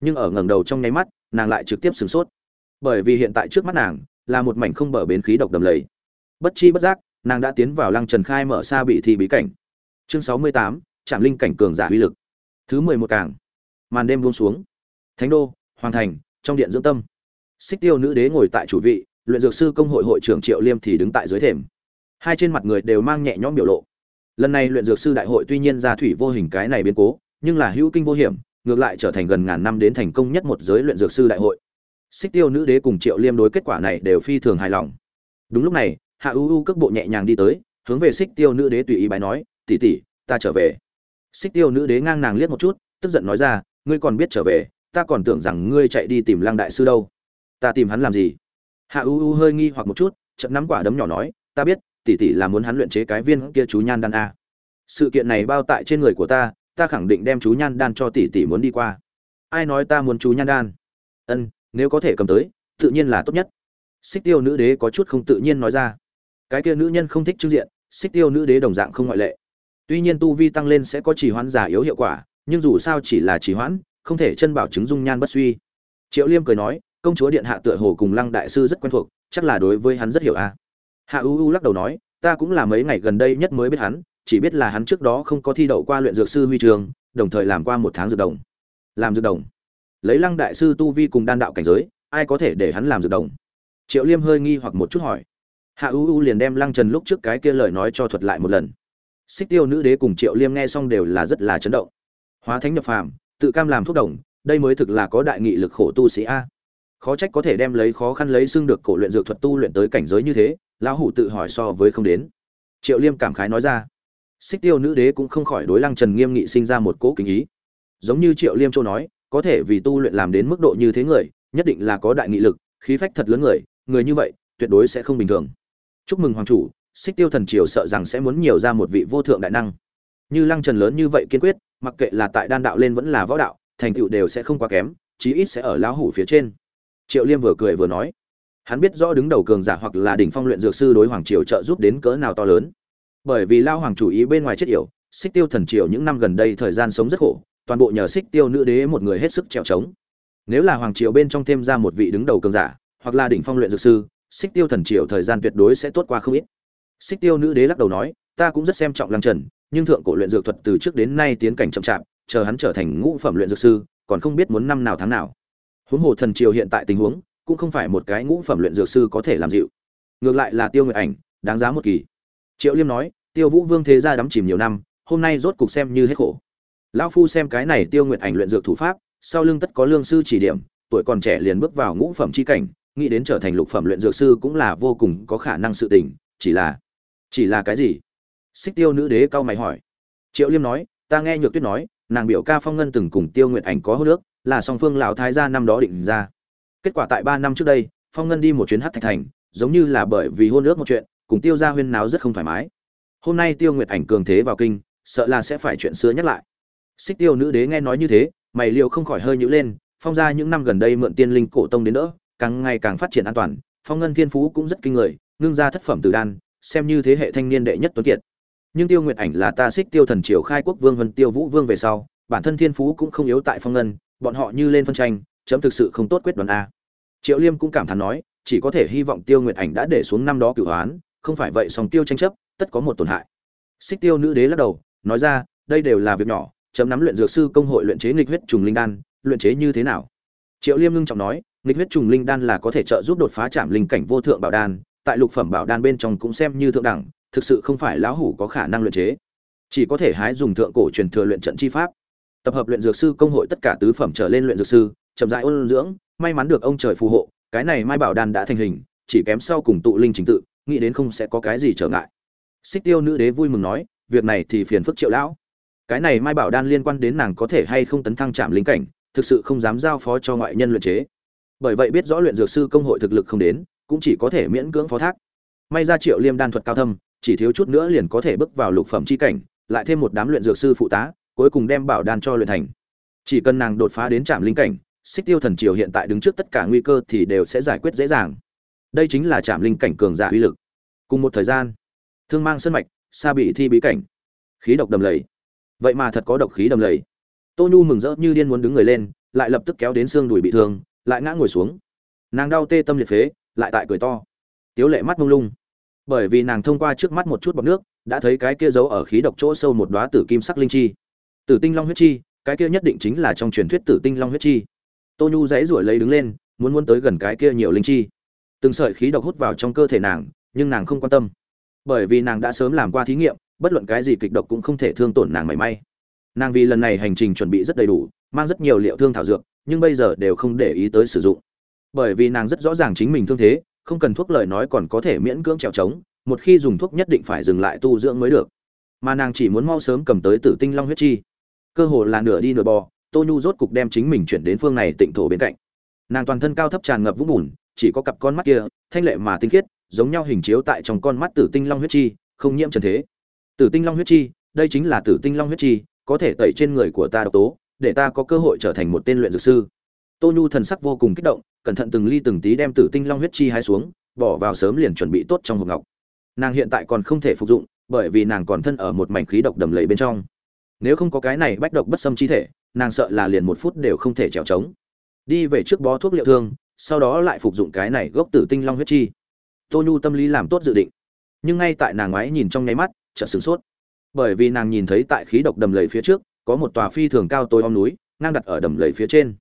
Nhưng ở ngẩng đầu trong nháy mắt, nàng lại trực tiếp sửng sốt. Bởi vì hiện tại trước mắt nàng, là một mảnh không bờ bến khí độc đầm lầy. Bất chi bất giác, nàng đã tiến vào lăng trần khai mở xa bị thi bí cảnh chương sáu mươi tám, trạm linh cảnh cường giả uy lực. Thứ mười một cảng màn đêm buông xuống. Thánh đô hoàn thành, trong điện dưỡng tâm. Xích tiêu nữ đế ngồi tại chủ vị, luyện dược sư công hội hội trưởng triệu liêm thì đứng tại dưới thềm. Hai trên mặt người đều mang nhẹ nhõm biểu lộ. Lần này luyện dược sư đại hội tuy nhiên ra thủy vô hình cái này biến cố, nhưng là hữu kinh vô hiểm, ngược lại trở thành gần ngàn năm đến thành công nhất một giới luyện dược sư đại hội. Xích tiêu nữ đế cùng triệu liêm đối kết quả này đều phi thường hài lòng. Đúng lúc này, hạ u u cước bộ nhẹ nhàng đi tới, hướng về xích tiêu nữ đế tùy ý bài nói Tỷ tỷ, ta trở về. Xích tiêu nữ đế ngang nàng liếc một chút tức giận nói ra ngươi còn biết trở về ta còn tưởng rằng ngươi chạy đi tìm lăng đại sư đâu. Ta tìm hắn làm gì? Hạ u u hơi nghi hoặc một chút chậm nắm quả đấm nhỏ nói ta biết tỷ tỷ là muốn hắn luyện chế cái viên kia chú nhan đan a. Sự kiện này bao tại trên người của ta ta khẳng định đem chú nhan đan cho tỷ tỷ muốn đi qua. Ai nói ta muốn chú nhan đan? Ân nếu có thể cầm tới tự nhiên là tốt nhất. Xích tiêu nữ đế có chút không tự nhiên nói ra. Cái kia nữ nhân không thích trưng diện xích tiêu nữ đế đồng dạng không ngoại lệ tuy nhiên tu vi tăng lên sẽ có trì hoãn giả yếu hiệu quả, nhưng dù sao chỉ là trì hoãn, không thể chân bảo chứng dung nhan bất suy. Triệu liêm cười nói, công chúa điện hạ tựa hồ cùng lăng đại sư rất quen thuộc, chắc là đối với hắn rất hiểu a. Hạ u u lắc đầu nói, ta cũng là mấy ngày gần đây nhất mới biết hắn, chỉ biết là hắn trước đó không có thi đậu qua luyện dược sư huy trường, đồng thời làm qua một tháng dược đồng. Làm dược đồng? Lấy lăng đại sư tu vi cùng đan đạo cảnh giới, ai có thể để hắn làm dược đồng? Triệu liêm hơi nghi hoặc một chút hỏi. Hạ u u liền đem lăng trần lúc trước cái kia lời nói cho thuật lại một lần xích tiêu nữ đế cùng triệu liêm nghe xong đều là rất là chấn động. Hóa thánh nhập phàm, tự cam làm thuốc đồng, đây mới thực là có đại nghị lực khổ tu sĩ a. Khó trách có thể đem lấy khó khăn lấy xưng được cổ luyện dược thuật tu luyện tới cảnh giới như thế, lão hủ tự hỏi so với không đến. Triệu liêm cảm khái nói ra. Xích tiêu nữ đế cũng không khỏi đối lăng trần nghiêm nghị sinh ra một cỗ kính ý. Giống như triệu liêm châu nói, có thể vì tu luyện làm đến mức độ như thế người, nhất định là có đại nghị lực, khí phách thật lớn người người như vậy, tuyệt đối sẽ không bình thường. Chúc mừng hoàng chủ xích tiêu thần triều sợ rằng sẽ muốn nhiều ra một vị vô thượng đại năng. Như lăng trần lớn như vậy kiên quyết, mặc kệ là tại đan đạo lên vẫn là võ đạo, thành tựu đều sẽ không quá kém, chí ít sẽ ở lão hủ phía trên. Triệu liêm vừa cười vừa nói, hắn biết rõ đứng đầu cường giả hoặc là đỉnh phong luyện dược sư đối hoàng triều trợ giúp đến cỡ nào to lớn. Bởi vì lao hoàng chủ ý bên ngoài chết yểu, xích tiêu thần triều những năm gần đây thời gian sống rất khổ, toàn bộ nhờ xích tiêu nữ đế một người hết sức trèo trống. Nếu là hoàng triều bên trong thêm ra một vị đứng đầu cường giả, hoặc là đỉnh phong luyện dược sư, xích tiêu thần triều thời gian tuyệt đối sẽ tốt qua không ít xích tiêu nữ đế lắc đầu nói, ta cũng rất xem trọng lăng trần, nhưng thượng cổ luyện dược thuật từ trước đến nay tiến cảnh chậm chạp, chờ hắn trở thành ngũ phẩm luyện dược sư, còn không biết muốn năm nào tháng nào. Huống hồ thần triều hiện tại tình huống, cũng không phải một cái ngũ phẩm luyện dược sư có thể làm dịu. Ngược lại là tiêu nguyệt ảnh, đáng giá một kỳ. Triệu liêm nói, tiêu vũ vương thế gia đắm chìm nhiều năm, hôm nay rốt cục xem như hết khổ. Lão phu xem cái này tiêu nguyệt ảnh luyện dược thủ pháp, sau lưng tất có lương sư chỉ điểm, tuổi còn trẻ liền bước vào ngũ phẩm chi cảnh, nghĩ đến trở thành lục phẩm luyện dược sư cũng là vô cùng có khả năng sự tình, chỉ là chỉ là cái gì? Xích tiêu nữ đế cao mày hỏi. Triệu liêm nói, ta nghe nhược tuyết nói, nàng biểu ca phong ngân từng cùng tiêu nguyệt ảnh có hô nước là song phương lão thái gia năm đó định ra. Kết quả tại ba năm trước đây, phong ngân đi một chuyến hát thạch thành, giống như là bởi vì hôn ước một chuyện, cùng tiêu gia huyên náo rất không thoải mái. Hôm nay tiêu nguyệt ảnh cường thế vào kinh, sợ là sẽ phải chuyện xưa nhắc lại. Xích tiêu nữ đế nghe nói như thế, mày liệu không khỏi hơi nhữ lên, phong gia những năm gần đây mượn tiên linh cổ tông đến đỡ, càng ngày càng phát triển an toàn, phong ngân thiên phú cũng rất kinh người, ngưng ra thất phẩm từ đan xem như thế hệ thanh niên đệ nhất tuấn kiệt. Nhưng tiêu nguyệt ảnh là ta xích tiêu thần triều khai quốc vương vân tiêu vũ vương về sau, bản thân thiên phú cũng không yếu tại phong ngân, bọn họ như lên phân tranh, chấm thực sự không tốt quyết đoán a. Triệu liêm cũng cảm thán nói, chỉ có thể hy vọng tiêu nguyệt ảnh đã để xuống năm đó cửu hoán không phải vậy song tiêu tranh chấp, tất có một tổn hại. Xích tiêu nữ đế lắc đầu, nói ra, đây đều là việc nhỏ, chấm nắm luyện dược sư công hội luyện chế nghịch huyết trùng linh đan, luyện chế như thế nào? Triệu liêm ngưng trọng nói, nghịch huyết trùng linh đan là có thể trợ giúp đột phá chạm linh cảnh vô thượng bảo đan tại lục phẩm bảo đan bên trong cũng xem như thượng đẳng, thực sự không phải lão hủ có khả năng luyện chế. Chỉ có thể hái dùng thượng cổ truyền thừa luyện trận chi pháp. Tập hợp luyện dược sư công hội tất cả tứ phẩm trở lên luyện dược sư, chậm rãi ôn dưỡng, may mắn được ông trời phù hộ, cái này mai bảo đan đã thành hình, chỉ kém sau cùng tụ linh chính tự, nghĩ đến không sẽ có cái gì trở ngại. Xích tiêu nữ đế vui mừng nói, việc này thì phiền phức triệu lão. Cái này mai bảo đan liên quan đến nàng có thể hay không tấn thăng chạm linh cảnh, thực sự không dám giao phó cho ngoại nhân luyện chế. Bởi vậy biết rõ luyện dược sư công hội thực lực không đến cũng chỉ có thể miễn cưỡng phó thác. May ra triệu liêm đan thuật cao thâm, chỉ thiếu chút nữa liền có thể bước vào lục phẩm chi cảnh, lại thêm một đám luyện dược sư phụ tá, cuối cùng đem bảo đan cho luyện thành. Chỉ cần nàng đột phá đến trạm linh cảnh, xích tiêu thần triều hiện tại đứng trước tất cả nguy cơ thì đều sẽ giải quyết dễ dàng. Đây chính là trạm linh cảnh cường giả uy lực. Cùng một thời gian, thương mang sân mạch xa bị thi bí cảnh. Khí độc đầm lầy. Vậy mà thật có độc khí đầm lầy. Tô nhu mừng rỡ như điên muốn đứng người lên, lại lập tức kéo đến xương đùi bị thương, lại ngã ngồi xuống. Nàng đau tê tâm liệt phế lại tại cười to. Tiếu lệ mắt mông lung. Bởi vì nàng thông qua trước mắt một chút bọc nước, đã thấy cái kia giấu ở khí độc chỗ sâu một đóa tử kim sắc linh chi. Tử tinh long huyết chi, cái kia nhất định chính là trong truyền thuyết tử tinh long huyết chi. Tô nhu dãy ruổi lấy đứng lên, muốn muốn tới gần cái kia nhiều linh chi. Từng sợi khí độc hút vào trong cơ thể nàng, nhưng nàng không quan tâm. Bởi vì nàng đã sớm làm qua thí nghiệm, bất luận cái gì kịch độc cũng không thể thương tổn nàng mảy may. Nàng vì lần này hành trình chuẩn bị rất đầy đủ, mang rất nhiều liệu thương thảo dược, nhưng bây giờ đều không để ý tới sử dụng bởi vì nàng rất rõ ràng chính mình thương thế, không cần thuốc lời nói còn có thể miễn cưỡng trèo trống, một khi dùng thuốc nhất định phải dừng lại tu dưỡng mới được. Mà nàng chỉ muốn mau sớm cầm tới tử tinh long huyết chi. Cơ hồ là nửa đi nửa bò, tô nhu rốt cục đem chính mình chuyển đến phương này tịnh thổ bên cạnh. Nàng toàn thân cao thấp tràn ngập vũng bùn, chỉ có cặp con mắt kia, thanh lệ mà tinh khiết, giống nhau hình chiếu tại trong con mắt tử tinh long huyết chi, không nhiễm trần thế. Tử tinh long huyết chi, đây chính là tử tinh long huyết chi, có thể tẩy trên người của ta độc tố, để ta có cơ hội trở thành một tên luyện dược sư tô nhu thần sắc vô cùng kích động, cẩn thận từng ly từng tí đem tử tinh long huyết chi hái xuống, bỏ vào sớm liền chuẩn bị tốt trong hộp ngọc. Nàng hiện tại còn không thể phục dụng, bởi vì nàng còn thân ở một mảnh khí độc đầm lầy bên trong. Nếu không có cái này bách độc bất xâm chi thể, nàng sợ là liền một phút đều không thể trèo trống. Đi về trước bó thuốc liệu thương, sau đó lại phục dụng cái này gốc tử tinh long huyết chi. Tô nhu tâm lý làm tốt dự định. Nhưng ngay tại nàng ngoái nhìn trong nháy mắt, chợt sửng sốt. Bởi vì nàng nhìn thấy tại khí độc đầm lầy phía trước, có một tòa phi thường cao tối om núi, ngang đặt ở đầm lầy phía trên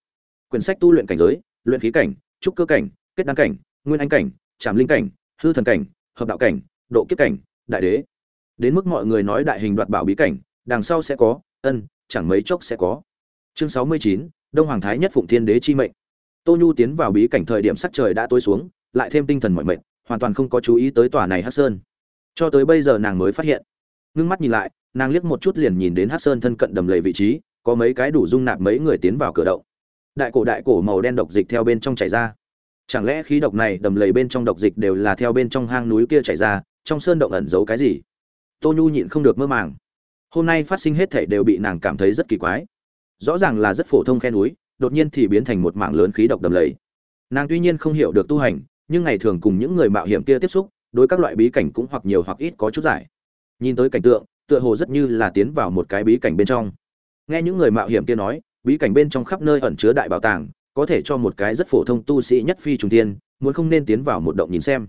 quyển sách tu luyện cảnh giới, luyện khí cảnh, trúc cơ cảnh, kết đăng cảnh, nguyên anh cảnh, trảm linh cảnh, hư thần cảnh, hợp đạo cảnh, độ kiếp cảnh, đại đế. Đến mức mọi người nói đại hình đoạt bảo bí cảnh, đằng sau sẽ có, ân, chẳng mấy chốc sẽ có. Chương sáu mươi chín, đông hoàng thái nhất phụng thiên đế chi mệnh. Tô nhu tiến vào bí cảnh thời điểm sắc trời đã tối xuống, lại thêm tinh thần mọi mệnh hoàn toàn không có chú ý tới tòa này hắc sơn. Cho tới bây giờ nàng mới phát hiện. Ngưng mắt nhìn lại, nàng liếc một chút liền nhìn đến hắc sơn thân cận đầm lầy vị trí, có mấy cái đủ dung nạp mấy người tiến vào cửa động đại cổ đại cổ màu đen độc dịch theo bên trong chảy ra. Chẳng lẽ khí độc này đầm lầy bên trong độc dịch đều là theo bên trong hang núi kia chảy ra, trong sơn động ẩn giấu cái gì? Tô nhu nhịn không được mơ màng. Hôm nay phát sinh hết thể đều bị nàng cảm thấy rất kỳ quái. Rõ ràng là rất phổ thông khe núi, đột nhiên thì biến thành một mảng lớn khí độc đầm lầy. Nàng tuy nhiên không hiểu được tu hành, nhưng ngày thường cùng những người mạo hiểm kia tiếp xúc, đối các loại bí cảnh cũng hoặc nhiều hoặc ít có chút giải. Nhìn tới cảnh tượng, tựa hồ rất như là tiến vào một cái bí cảnh bên trong. Nghe những người mạo hiểm kia nói bí cảnh bên trong khắp nơi ẩn chứa đại bảo tàng, có thể cho một cái rất phổ thông tu sĩ nhất phi trùng thiên, muốn không nên tiến vào một động nhìn xem.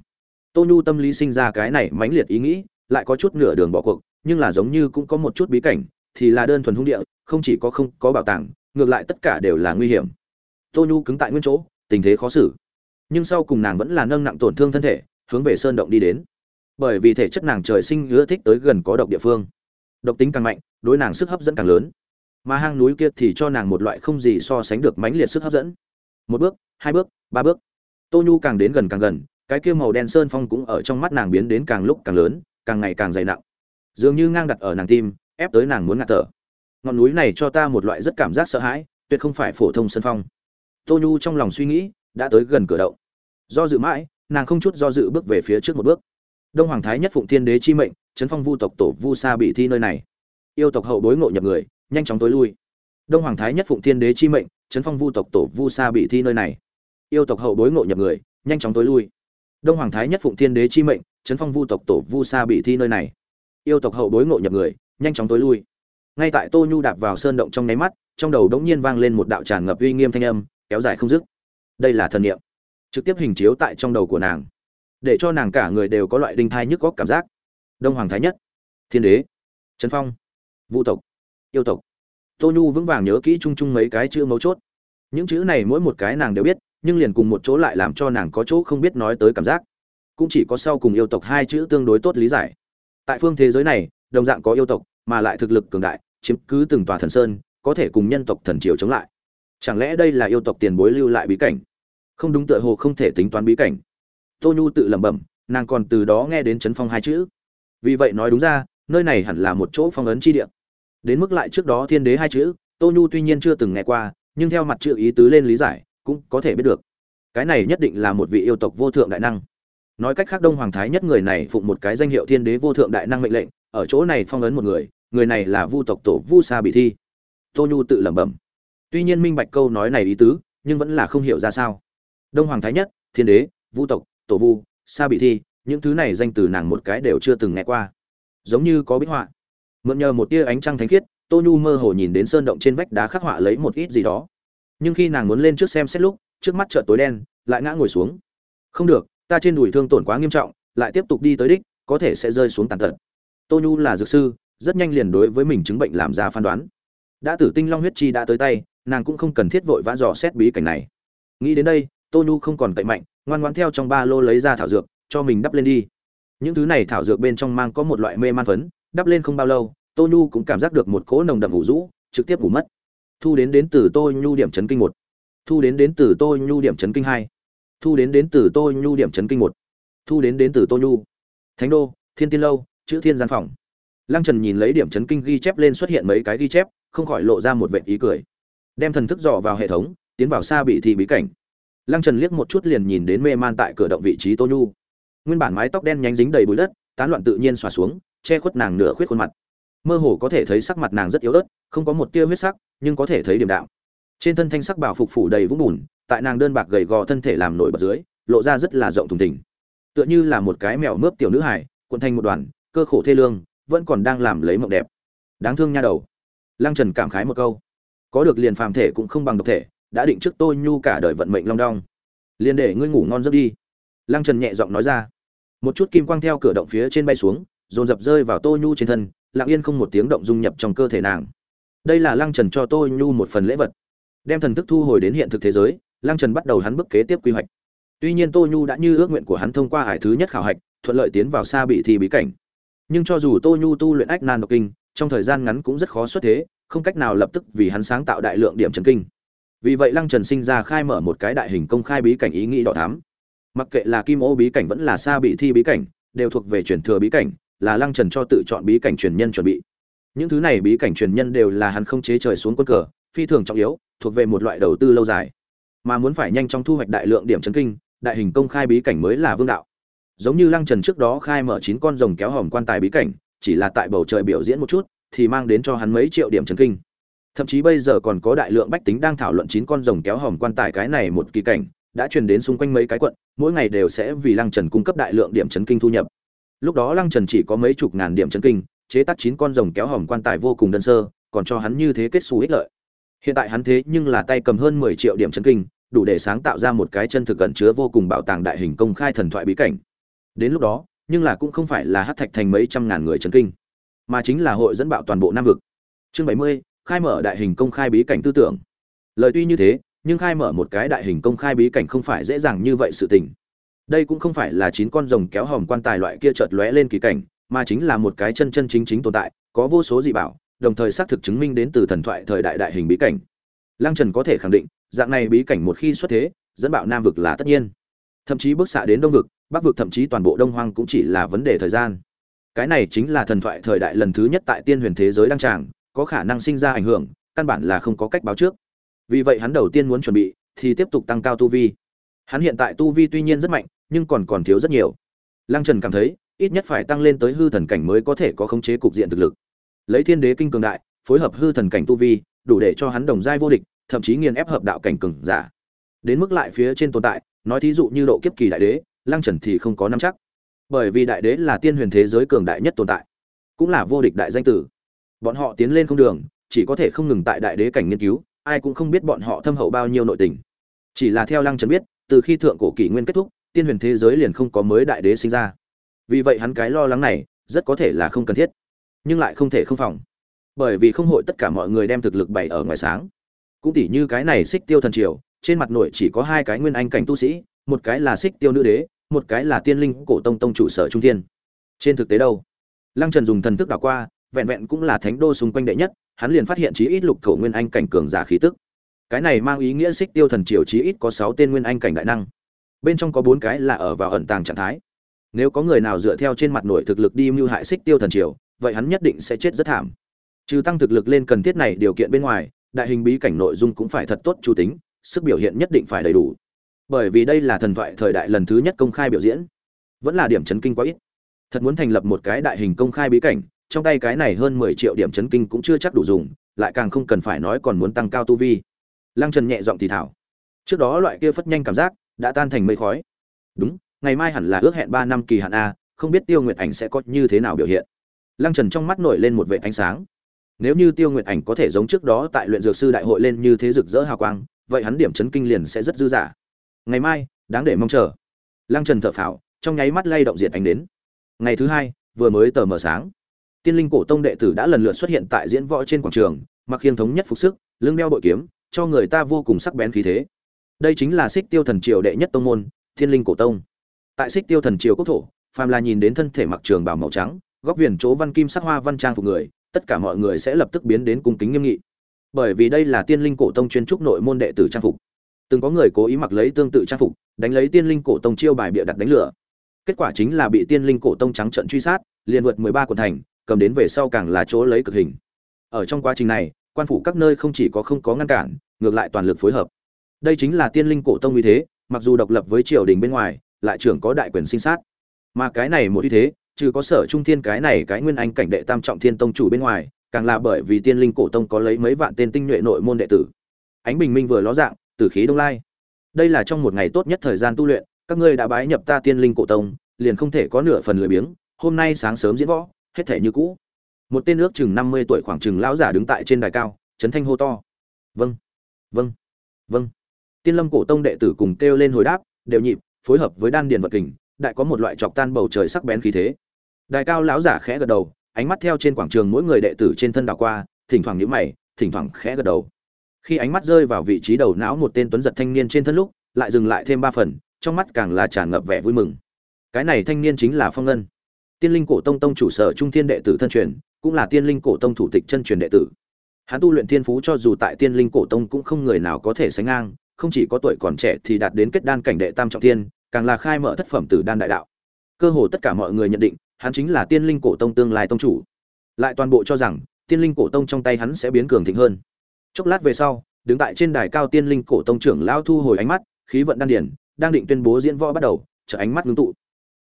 Tô nhu tâm lý sinh ra cái này mãnh liệt ý nghĩ, lại có chút nửa đường bỏ cuộc, nhưng là giống như cũng có một chút bí cảnh, thì là đơn thuần hung địa, không chỉ có không có bảo tàng, ngược lại tất cả đều là nguy hiểm. Tô nhu cứng tại nguyên chỗ, tình thế khó xử. Nhưng sau cùng nàng vẫn là nâng nặng tổn thương thân thể, hướng về sơn động đi đến. Bởi vì thể chất nàng trời sinh ưa thích tới gần có độc địa phương. Độc tính càng mạnh, đối nàng sức hấp dẫn càng lớn mà hang núi kia thì cho nàng một loại không gì so sánh được mãnh liệt sức hấp dẫn. Một bước, hai bước, ba bước. Tô nhu càng đến gần càng gần, cái kia màu đen sơn phong cũng ở trong mắt nàng biến đến càng lúc càng lớn, càng ngày càng dày nặng. Dường như ngang đặt ở nàng tim, ép tới nàng muốn ngạt thở. Ngọn núi này cho ta một loại rất cảm giác sợ hãi, tuyệt không phải phổ thông sơn phong. Tô nhu trong lòng suy nghĩ, đã tới gần cửa động. Do dự mãi, nàng không chút do dự bước về phía trước một bước. Đông hoàng thái nhất phụng thiên đế chi mệnh Trấn phong vu tộc tổ vu sa bị thi nơi này. Yêu tộc hậu bối ngộ nhập người nhanh chóng tối lui. Đông hoàng thái nhất phụng thiên đế chi mệnh, Trấn phong vu tộc tổ vu sa bị thi nơi này. Yêu tộc hậu bối ngộ nhập người, nhanh chóng tối lui. Đông hoàng thái nhất phụng thiên đế chi mệnh, Trấn phong vu tộc tổ vu sa bị thi nơi này. Yêu tộc hậu bối ngộ nhập người, nhanh chóng tối lui. Ngay tại tô nhu đạp vào sơn động trong nháy mắt, trong đầu đống nhiên vang lên một đạo tràn ngập uy nghiêm thanh âm, kéo dài không dứt. Đây là thần niệm, trực tiếp hình chiếu tại trong đầu của nàng, để cho nàng cả người đều có loại đinh thai nhức góc cảm giác. Đông hoàng thái nhất, thiên đế, trấn phong vũ tộc yêu tộc. Tô nhu vững vàng nhớ kỹ chung chung mấy cái chữ mấu chốt. Những chữ này mỗi một cái nàng đều biết, nhưng liền cùng một chỗ lại làm cho nàng có chỗ không biết nói tới cảm giác. Cũng chỉ có sau cùng yêu tộc hai chữ tương đối tốt lý giải. Tại phương thế giới này, đồng dạng có yêu tộc, mà lại thực lực cường đại, chiếm cứ từng tòa thần sơn, có thể cùng nhân tộc thần triều chống lại. Chẳng lẽ đây là yêu tộc tiền bối lưu lại bí cảnh? Không đúng tựa hồ không thể tính toán bí cảnh. Tô nhu tự lẩm bẩm, nàng còn từ đó nghe đến chấn phong hai chữ. Vì vậy nói đúng ra, nơi này hẳn là một chỗ phong ấn chi địa đến mức lại trước đó thiên đế hai chữ, tô nhu tuy nhiên chưa từng nghe qua, nhưng theo mặt chữ ý tứ lên lý giải, cũng có thể biết được. Cái này nhất định là một vị yêu tộc vô thượng đại năng. Nói cách khác đông hoàng thái nhất người này phụng một cái danh hiệu thiên đế vô thượng đại năng mệnh lệnh, ở chỗ này phong ấn một người người này là vu tộc tổ vu sa bị thi. Tô nhu tự lẩm bẩm. Tuy nhiên minh bạch câu nói này ý tứ, nhưng vẫn là không hiểu ra sao. Đông hoàng thái nhất, thiên đế, vu tộc, tổ vu sa bị thi, những thứ này danh từ nàng một cái đều chưa từng nghe qua. Giống như có bích họa mượn nhờ một tia ánh trăng thánh khiết, tô nhu mơ hồ nhìn đến sơn động trên vách đá khắc họa lấy một ít gì đó. Nhưng khi nàng muốn lên trước xem xét lúc, trước mắt chợ tối đen, lại ngã ngồi xuống. Không được, ta trên đùi thương tổn quá nghiêm trọng, lại tiếp tục đi tới đích, có thể sẽ rơi xuống tàn tật. Tô nhu là dược sư, rất nhanh liền đối với mình chứng bệnh làm ra phán đoán. Đã tử tinh long huyết chi đã tới tay, nàng cũng không cần thiết vội vã dò xét bí cảnh này. Nghĩ đến đây, tô nhu không còn cậy mạnh, ngoan ngoãn theo trong ba lô lấy ra thảo dược, cho mình đắp lên đi. Những thứ này thảo dược bên trong mang có một loại mê man phấn đắp lên không bao lâu, tô nhu cũng cảm giác được một cỗ nồng đậm ngủ rũ, trực tiếp ngủ mất. Thu đến đến từ tô nhu điểm chấn kinh một. Thu đến đến từ tô nhu điểm chấn kinh hai. Thu đến đến từ tô nhu điểm chấn kinh một. Thu đến đến từ tô nhu. Thánh đô, thiên tiên lâu, chữ thiên gian phòng. Lăng trần nhìn lấy điểm chấn kinh ghi chép lên xuất hiện mấy cái ghi chép, không khỏi lộ ra một vệ ý cười. Đem thần thức dò vào hệ thống, tiến vào xa bị thì bí cảnh. Lăng trần liếc một chút liền nhìn đến mê man tại cửa động vị trí tô nhu. Nguyên bản mái tóc đen nhánh dính đầy bụi đất tán loạn tự nhiên xòa xuống, che khuất nàng nửa khuyết khuôn mặt. Mơ hồ có thể thấy sắc mặt nàng rất yếu ớt, không có một tia huyết sắc, nhưng có thể thấy điểm đạo trên thân thanh sắc bảo phục phủ đầy vũng bùn, tại nàng đơn bạc gầy gò thân thể làm nổi bật dưới, lộ ra rất là rộng thùng thình. Tựa như là một cái mèo mướp tiểu nữ hải cuộn thành một đoàn, cơ khổ thê lương, vẫn còn đang làm lấy mộng đẹp. Đáng thương nha đầu. Lăng trần cảm khái một câu. Có được liền phàm thể cũng không bằng độc thể, đã định trước tôi nhu cả đời vận mệnh long đong. Liền để ngươi ngủ ngon giấc đi. Lăng trần nhẹ giọng nói ra một chút kim quang theo cửa động phía trên bay xuống, dồn dập rơi vào tô nhu trên thân, lặng yên không một tiếng động dung nhập trong cơ thể nàng. Đây là lăng trần cho tô nhu một phần lễ vật. Đem thần thức thu hồi đến hiện thực thế giới, lăng trần bắt đầu hắn bước kế tiếp quy hoạch. Tuy nhiên tô nhu đã như ước nguyện của hắn thông qua hải thứ nhất khảo hạch, thuận lợi tiến vào xa bị thi bí cảnh. Nhưng cho dù tô nhu tu luyện ách nan độc kinh, trong thời gian ngắn cũng rất khó xuất thế, không cách nào lập tức vì hắn sáng tạo đại lượng điểm trần kinh. Vì vậy lăng trần sinh ra khai mở một cái đại hình công khai bí cảnh ý nghĩ đỏ thám mặc kệ là kim ô bí cảnh vẫn là xa bị thi bí cảnh, đều thuộc về truyền thừa bí cảnh, là lăng trần cho tự chọn bí cảnh truyền nhân chuẩn bị. Những thứ này bí cảnh truyền nhân đều là hắn không chế trời xuống quân cờ, phi thường trọng yếu, thuộc về một loại đầu tư lâu dài. Mà muốn phải nhanh chóng thu hoạch đại lượng điểm chấn kinh, đại hình công khai bí cảnh mới là vương đạo. Giống như lăng trần trước đó khai mở chín con rồng kéo hòm quan tài bí cảnh, chỉ là tại bầu trời biểu diễn một chút, thì mang đến cho hắn mấy triệu điểm chấn kinh. Thậm chí bây giờ còn có đại lượng bách tính đang thảo luận chín con rồng kéo hòm quan tài cái này một kỳ cảnh đã truyền đến xung quanh mấy cái quận, mỗi ngày đều sẽ vì lăng trần cung cấp đại lượng điểm chấn kinh thu nhập. Lúc đó lăng trần chỉ có mấy chục ngàn điểm chấn kinh, chế tác chín con rồng kéo hòm quan tài vô cùng đơn sơ, còn cho hắn như thế kết xu ích lợi. Hiện tại hắn thế nhưng là tay cầm hơn mười triệu điểm chấn kinh, đủ để sáng tạo ra một cái chân thực gần chứa vô cùng bảo tàng đại hình công khai thần thoại bí cảnh. Đến lúc đó, nhưng là cũng không phải là hắc thạch thành mấy trăm ngàn người chấn kinh, mà chính là hội dẫn bạo toàn bộ nam vực. Chương bảy mươi, khai mở đại hình công khai bí cảnh tư tưởng. Lời tuy như thế nhưng khai mở một cái đại hình công khai bí cảnh không phải dễ dàng như vậy sự tình. Đây cũng không phải là chín con rồng kéo hòm quan tài loại kia chợt lóe lên kỳ cảnh, mà chính là một cái chân chân chính chính tồn tại, có vô số dị bảo, đồng thời xác thực chứng minh đến từ thần thoại thời đại đại hình bí cảnh. Lăng trần có thể khẳng định, dạng này bí cảnh một khi xuất thế, dẫn bạo nam vực là tất nhiên. Thậm chí bước xạ đến đông vực, bắc vực thậm chí toàn bộ đông hoang cũng chỉ là vấn đề thời gian. Cái này chính là thần thoại thời đại lần thứ nhất tại tiên huyền thế giới đăng tràng, có khả năng sinh ra ảnh hưởng, căn bản là không có cách báo trước vì vậy hắn đầu tiên muốn chuẩn bị thì tiếp tục tăng cao tu vi. Hắn hiện tại tu vi tuy nhiên rất mạnh, nhưng còn còn thiếu rất nhiều. Lăng trần cảm thấy, ít nhất phải tăng lên tới hư thần cảnh mới có thể có khống chế cục diện thực lực. Lấy thiên đế kinh cường đại, phối hợp hư thần cảnh tu vi, đủ để cho hắn đồng giai vô địch, thậm chí nghiền ép hợp đạo cảnh cường giả. Đến mức lại phía trên tồn tại, nói thí dụ như độ kiếp kỳ đại đế, lăng trần thì không có nắm chắc. Bởi vì đại đế là tiên huyền thế giới cường đại nhất tồn tại, cũng là vô địch đại danh tử. Bọn họ tiến lên không đường, chỉ có thể không ngừng tại đại đế cảnh nghiên cứu ai cũng không biết bọn họ thâm hậu bao nhiêu nội tình. Chỉ là theo lăng trần biết, từ khi thượng cổ kỷ nguyên kết thúc, tiên huyền thế giới liền không có mới đại đế sinh ra. Vì vậy hắn cái lo lắng này, rất có thể là không cần thiết, nhưng lại không thể không phòng. Bởi vì không hội tất cả mọi người đem thực lực bày ở ngoài sáng. Cũng tỉ như cái này xích tiêu thần triều, trên mặt nội chỉ có hai cái nguyên anh cảnh tu sĩ, một cái là xích tiêu nữ đế, một cái là tiên linh cổ tông tông chủ sở trung thiên. Trên thực tế đâu? Lăng trần dùng thần thức đảo qua, vẹn vẹn cũng là thánh đô xung quanh đệ nhất hắn liền phát hiện chí ít lục cầu nguyên anh cảnh cường giả khí tức. Cái này mang ý nghĩa xích tiêu thần triều chí ít có sáu tên nguyên anh cảnh đại năng. Bên trong có bốn cái là ở vào ẩn tàng trạng thái. Nếu có người nào dựa theo trên mặt nội thực lực đi mưu hại xích tiêu thần triều, vậy hắn nhất định sẽ chết rất thảm. Trừ tăng thực lực lên cần thiết này điều kiện bên ngoài, đại hình bí cảnh nội dung cũng phải thật tốt chủ tính, sức biểu hiện nhất định phải đầy đủ. Bởi vì đây là thần thoại thời đại lần thứ nhất công khai biểu diễn. Vẫn là điểm chấn kinh quá ít. Thật muốn thành lập một cái đại hình công khai bí cảnh trong tay cái này hơn mười triệu điểm chấn kinh cũng chưa chắc đủ dùng, lại càng không cần phải nói còn muốn tăng cao tu vi. Lăng trần nhẹ giọng thì thảo. Trước đó loại kia phất nhanh cảm giác đã tan thành mây khói. Đúng, ngày mai hẳn là ước hẹn ba năm kỳ hạn a, không biết tiêu nguyệt ảnh sẽ có như thế nào biểu hiện. Lăng trần trong mắt nổi lên một vệt ánh sáng. Nếu như tiêu nguyệt ảnh có thể giống trước đó tại luyện dược sư đại hội lên như thế rực rỡ hào quang, vậy hắn điểm chấn kinh liền sẽ rất dư dả. Ngày mai, đáng để mong chờ. Lăng trần thở phào, trong nháy mắt lay động diệt ánh đến. Ngày thứ hai, vừa mới tờ mờ sáng tiên linh cổ tông đệ tử đã lần lượt xuất hiện tại diễn võ trên quảng trường, mặc khiêng thống nhất phục sức, lưng đeo bội kiếm, cho người ta vô cùng sắc bén khí thế. Đây chính là xích tiêu thần triều đệ nhất tông môn thiên linh cổ tông. Tại xích tiêu thần triều quốc thổ, phàm là nhìn đến thân thể mặc trường bào màu trắng, góc viền chỗ văn kim sắc hoa văn trang phục người, tất cả mọi người sẽ lập tức biến đến cung kính nghiêm nghị. Bởi vì đây là tiên linh cổ tông chuyên trúc nội môn đệ tử trang phục. Từng có người cố ý mặc lấy tương tự trang phục, đánh lấy tiên linh cổ tông chiêu bài bịa đặt đánh lửa. Kết quả chính là bị tiên linh cổ tông trắng trận truy sát, liền vượt mười ba quận thành cầm đến về sau càng là chỗ lấy cực hình. Ở trong quá trình này, quan phủ các nơi không chỉ có không có ngăn cản, ngược lại toàn lực phối hợp. Đây chính là tiên linh cổ tông uy thế, mặc dù độc lập với triều đình bên ngoài, lại trưởng có đại quyền sinh sát. Mà cái này một uy thế, trừ có sở trung thiên cái này cái nguyên anh cảnh đệ tam trọng thiên tông chủ bên ngoài, càng là bởi vì tiên linh cổ tông có lấy mấy vạn tên tinh nhuệ nội môn đệ tử. Ánh bình minh vừa ló dạng, tử khí đông lai. Đây là trong một ngày tốt nhất thời gian tu luyện, các ngươi đã bái nhập ta tiên linh cổ tông, liền không thể có nửa phần lười biếng, hôm nay sáng sớm diễn võ hết thể như cũ. Một tên ước chừng năm mươi tuổi khoảng chừng lão giả đứng tại trên đài cao trấn thanh hô to. Vâng vâng vâng. Tiên lâm cổ tông đệ tử cùng kêu lên hồi đáp, đều nhịp, phối hợp với đan điền vật kình, đại có một loại chọc tan bầu trời sắc bén khí thế. Đài cao lão giả khẽ gật đầu, ánh mắt theo trên quảng trường mỗi người đệ tử trên thân đảo qua, thỉnh thoảng nhíu mày, thỉnh thoảng khẽ gật đầu. Khi ánh mắt rơi vào vị trí đầu não một tên tuấn giật thanh niên trên thân lúc, lại dừng lại thêm ba phần, trong mắt càng là tràn ngập vẻ vui mừng. Cái này thanh niên chính là phong ngân tiên linh cổ tông tông chủ sở trung thiên đệ tử thân truyền, cũng là tiên linh cổ tông thủ tịch chân truyền đệ tử. Hắn tu luyện thiên phú cho dù tại tiên linh cổ tông cũng không người nào có thể sánh ngang, không chỉ có tuổi còn trẻ thì đạt đến kết đan cảnh đệ tam trọng thiên, càng là khai mở thất phẩm tử đan đại đạo. Cơ hồ tất cả mọi người nhận định, hắn chính là tiên linh cổ tông tương lai tông chủ. Lại toàn bộ cho rằng, tiên linh cổ tông trong tay hắn sẽ biến cường thịnh hơn. Chốc lát về sau, đứng tại trên đài cao tiên linh cổ tông trưởng lao thu hồi ánh mắt, khí vận đan điển đang định tuyên bố diễn võ bắt đầu trở ánh mắt ngưng tụ.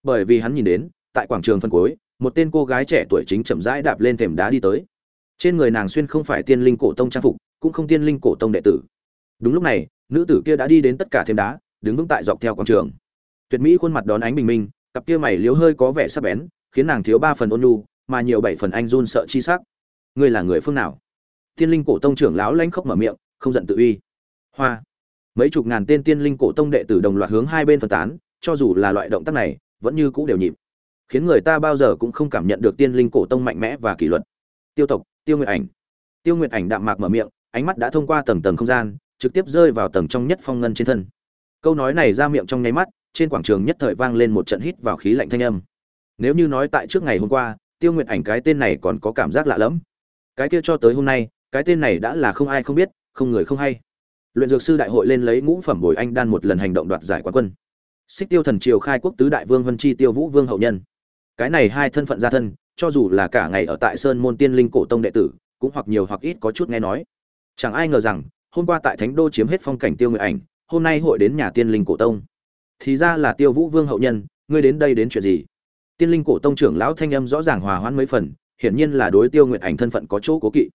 Bởi vì hắn nhìn đến tại quảng trường phân cuối, một tên cô gái trẻ tuổi chính chậm rãi đạp lên thềm đá đi tới. Trên người nàng xuyên không phải tiên linh cổ tông trang phục, cũng không tiên linh cổ tông đệ tử. Đúng lúc này, nữ tử kia đã đi đến tất cả thềm đá, đứng vững tại dọc theo quảng trường. Tuyệt mỹ khuôn mặt đón ánh bình minh, cặp kia mày liếu hơi có vẻ sắc bén, khiến nàng thiếu ba phần ôn nhu, mà nhiều bảy phần anh run sợ chi sắc. Ngươi là người phương nào? Tiên linh cổ tông trưởng lão lãnh khốc mở miệng, không giận tự uy. Hoa. Mấy chục ngàn tên tiên linh cổ tông đệ tử đồng loạt hướng hai bên phân tán, cho dù là loại động tác này, vẫn như cũ đều nhịp khiến người ta bao giờ cũng không cảm nhận được tiên linh cổ tông mạnh mẽ và kỷ luật. Tiêu tộc, tiêu nguyệt ảnh. Tiêu nguyệt ảnh đạm mạc mở miệng, ánh mắt đã thông qua tầng tầng không gian, trực tiếp rơi vào tầng trong nhất phong ngân trên thân. Câu nói này ra miệng trong nháy mắt, trên quảng trường nhất thời vang lên một trận hít vào khí lạnh thanh âm. Nếu như nói tại trước ngày hôm qua, tiêu nguyệt ảnh cái tên này còn có cảm giác lạ lẫm. Cái kia cho tới hôm nay, cái tên này đã là không ai không biết, không người không hay. Luyện dược sư đại hội lên lấy ngũ phẩm bồi anh đan một lần hành động đoạt giải quán quân. Xích tiêu thần triều khai quốc tứ đại vương vân chi tiêu vũ vương hậu nhân cái này hai thân phận gia thân, cho dù là cả ngày ở tại sơn môn tiên linh cổ tông đệ tử, cũng hoặc nhiều hoặc ít có chút nghe nói. Chẳng ai ngờ rằng, hôm qua tại thánh đô chiếm hết phong cảnh tiêu nguyệt ảnh, hôm nay hội đến nhà tiên linh cổ tông. Thì ra là tiêu vũ vương hậu nhân, ngươi đến đây đến chuyện gì? Tiên linh cổ tông trưởng lão thanh âm rõ ràng hòa hoãn mấy phần, hiển nhiên là đối tiêu nguyệt ảnh thân phận có chỗ cố kỵ.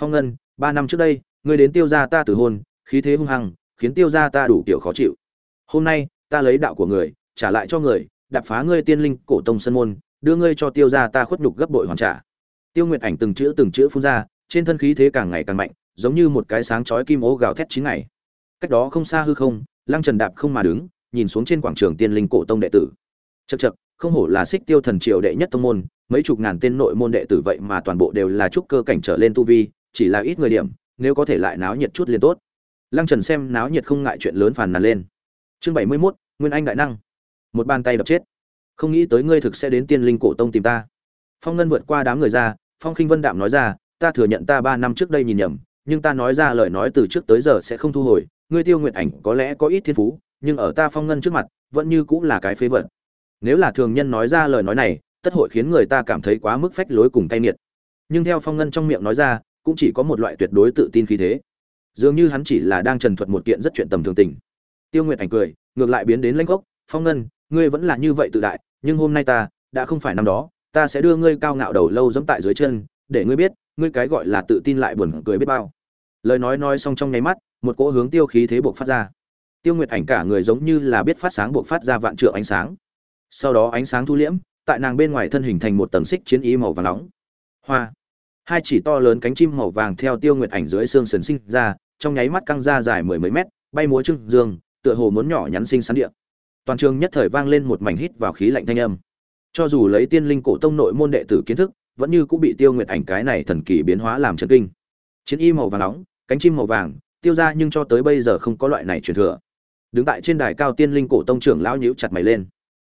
Phong ngân, ba năm trước đây, ngươi đến tiêu gia ta từ hôn, khí thế hung hăng, khiến tiêu gia ta đủ kiểu khó chịu. Hôm nay, ta lấy đạo của người, trả lại cho người đạp phá ngươi tiên linh cổ tông sân môn đưa ngươi cho tiêu gia ta khuất nhục gấp bội hoàn trả. Tiêu nguyệt ảnh từng chữ từng chữ phun ra trên thân khí thế càng ngày càng mạnh giống như một cái sáng chói kim ố gào thét chín ngày. Cách đó không xa hư không lăng trần đạp không mà đứng nhìn xuống trên quảng trường tiên linh cổ tông đệ tử. Chật chật không hổ là xích tiêu thần triều đệ nhất tông môn mấy chục ngàn tên nội môn đệ tử vậy mà toàn bộ đều là trúc cơ cảnh trở lên tu vi chỉ là ít người điểm nếu có thể lại náo nhiệt chút liền tốt. Lăng trần xem náo nhiệt không ngại chuyện lớn phàn nàn lên. Chương bảy mươi 71, nguyên anh đại năng một bàn tay đập chết. Không nghĩ tới ngươi thực sẽ đến tiên linh cổ tông tìm ta. Phong ngân vượt qua đám người ra, phong khinh vân đạm nói ra, ta thừa nhận ta ba năm trước đây nhìn nhầm, nhưng ta nói ra lời nói từ trước tới giờ sẽ không thu hồi. Ngươi tiêu nguyện ảnh có lẽ có ít thiên phú, nhưng ở ta phong ngân trước mặt, vẫn như cũng là cái phế vật. Nếu là thường nhân nói ra lời nói này, tất hội khiến người ta cảm thấy quá mức phách lối cùng cay nghiệt. Nhưng theo phong ngân trong miệng nói ra, cũng chỉ có một loại tuyệt đối tự tin khí thế. Dường như hắn chỉ là đang trần thuật một kiện rất chuyện tầm thường tình. Tiêu nguyệt ảnh cười, ngược lại biến đến lãnh gốc phong ngân, ngươi vẫn là như vậy tự đại, nhưng hôm nay ta, đã không phải năm đó, ta sẽ đưa ngươi cao ngạo đầu lâu dẫm tại dưới chân, để ngươi biết, ngươi cái gọi là tự tin lại buồn cười biết bao. Lời nói nói xong trong nháy mắt, một cỗ hướng tiêu khí thế buộc phát ra. Tiêu nguyệt ảnh cả người giống như là biết phát sáng buộc phát ra vạn trượng ánh sáng. Sau đó ánh sáng thu liễm, tại nàng bên ngoài thân hình thành một tầng xích chiến ý màu vàng nóng. Hoa. Hai chỉ to lớn cánh chim màu vàng theo tiêu nguyệt ảnh dưới xương sần sinh ra, trong nháy mắt căng ra dài mười mấy mét, bay múa trưng dương, tựa hồ muốn nhỏ nhắn sinh sắn địa toàn trường nhất thời vang lên một mảnh hít vào khí lạnh thanh âm. Cho dù lấy tiên linh cổ tông nội môn đệ tử kiến thức, vẫn như cũng bị tiêu nguyệt ảnh cái này thần kỳ biến hóa làm chân kinh. Chiến y màu vàng nóng, cánh chim màu vàng, tiêu ra nhưng cho tới bây giờ không có loại này truyền thừa. Đứng tại trên đài cao tiên linh cổ tông trưởng lão nhíu chặt mày lên.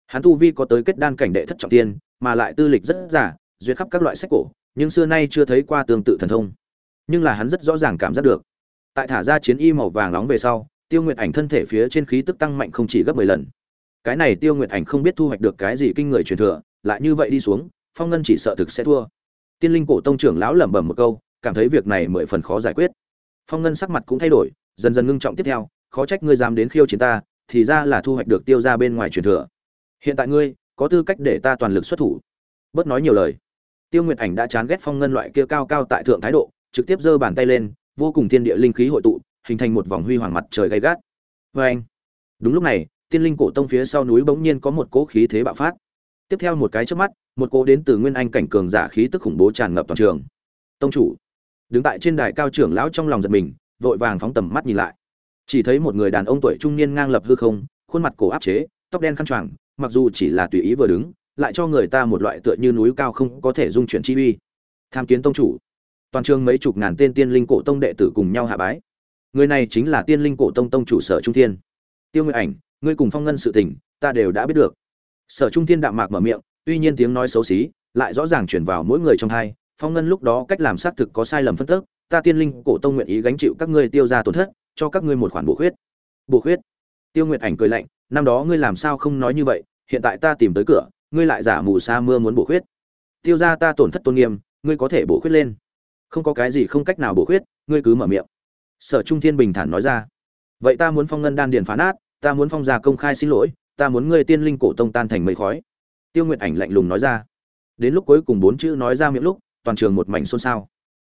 Hắn tu vi có tới kết đan cảnh đệ thất trọng tiên, mà lại tư lịch rất giả duyệt khắp các loại sách cổ, nhưng xưa nay chưa thấy qua tương tự thần thông. Nhưng là hắn rất rõ ràng cảm giác được. Tại thả ra chiến y màu vàng nóng về sau, tiêu nguyệt ảnh thân thể phía trên khí tức tăng mạnh không chỉ gấp mười lần cái này tiêu nguyệt ảnh không biết thu hoạch được cái gì kinh người truyền thừa, lại như vậy đi xuống, phong ngân chỉ sợ thực sẽ thua. Tiên linh cổ tông trưởng lão lẩm bẩm một câu, cảm thấy việc này mười phần khó giải quyết. Phong ngân sắc mặt cũng thay đổi, dần dần ngưng trọng tiếp theo, khó trách ngươi dám đến khiêu chiến ta, thì ra là thu hoạch được tiêu ra bên ngoài truyền thừa. Hiện tại ngươi, có tư cách để ta toàn lực xuất thủ. Bớt nói nhiều lời. Tiêu nguyệt ảnh đã chán ghét phong ngân loại kia cao cao tại thượng thái độ, trực tiếp giơ bàn tay lên, vô cùng thiên địa linh khí hội tụ, hình thành một vòng huy hoàng mặt trời gay gắt. Vê anh đúng lúc này tiên linh cổ tông phía sau núi bỗng nhiên có một cỗ khí thế bạo phát. Tiếp theo một cái trước mắt, một cỗ đến từ nguyên anh cảnh cường giả khí tức khủng bố tràn ngập toàn trường. Tông chủ, đứng tại trên đài cao trưởng lão trong lòng giật mình, vội vàng phóng tầm mắt nhìn lại. Chỉ thấy một người đàn ông tuổi trung niên ngang lập hư không, khuôn mặt cổ áp chế, tóc đen khăn choàng, mặc dù chỉ là tùy ý vừa đứng, lại cho người ta một loại tựa như núi cao không có thể dung chuyển chi uy. Tham kiến tông chủ. Toàn trường mấy chục ngàn tên tiên linh cổ tông đệ tử cùng nhau hạ bái. Người này chính là tiên linh cổ tông tông chủ sở trung thiên. Tiêu nguyệt ảnh ngươi cùng phong ngân sự tình, ta đều đã biết được. Sở trung thiên đạm mạc mở miệng, tuy nhiên tiếng nói xấu xí, lại rõ ràng chuyển vào mỗi người trong hai, phong ngân lúc đó cách làm xác thực có sai lầm phân tức, ta tiên linh cổ tông nguyện ý gánh chịu các ngươi tiêu ra tổn thất, cho các ngươi một khoản bổ khuyết. Bổ khuyết? Tiêu nguyệt ảnh cười lạnh, năm đó ngươi làm sao không nói như vậy, hiện tại ta tìm tới cửa, ngươi lại giả mù sa mưa muốn bổ khuyết. Tiêu ra ta tổn thất tôn nghiêm, ngươi có thể bổ khuyết lên. Không có cái gì không cách nào bổ khuyết, ngươi cứ mở miệng. Sở trung thiên bình thản nói ra. Vậy ta muốn phong ngân đan điền phá nát ta muốn phong gia công khai xin lỗi, ta muốn ngươi tiên linh cổ tông tan thành mây khói. Tiêu nguyệt ảnh lạnh lùng nói ra. Đến lúc cuối cùng bốn chữ nói ra miệng lúc, toàn trường một mảnh xôn xao.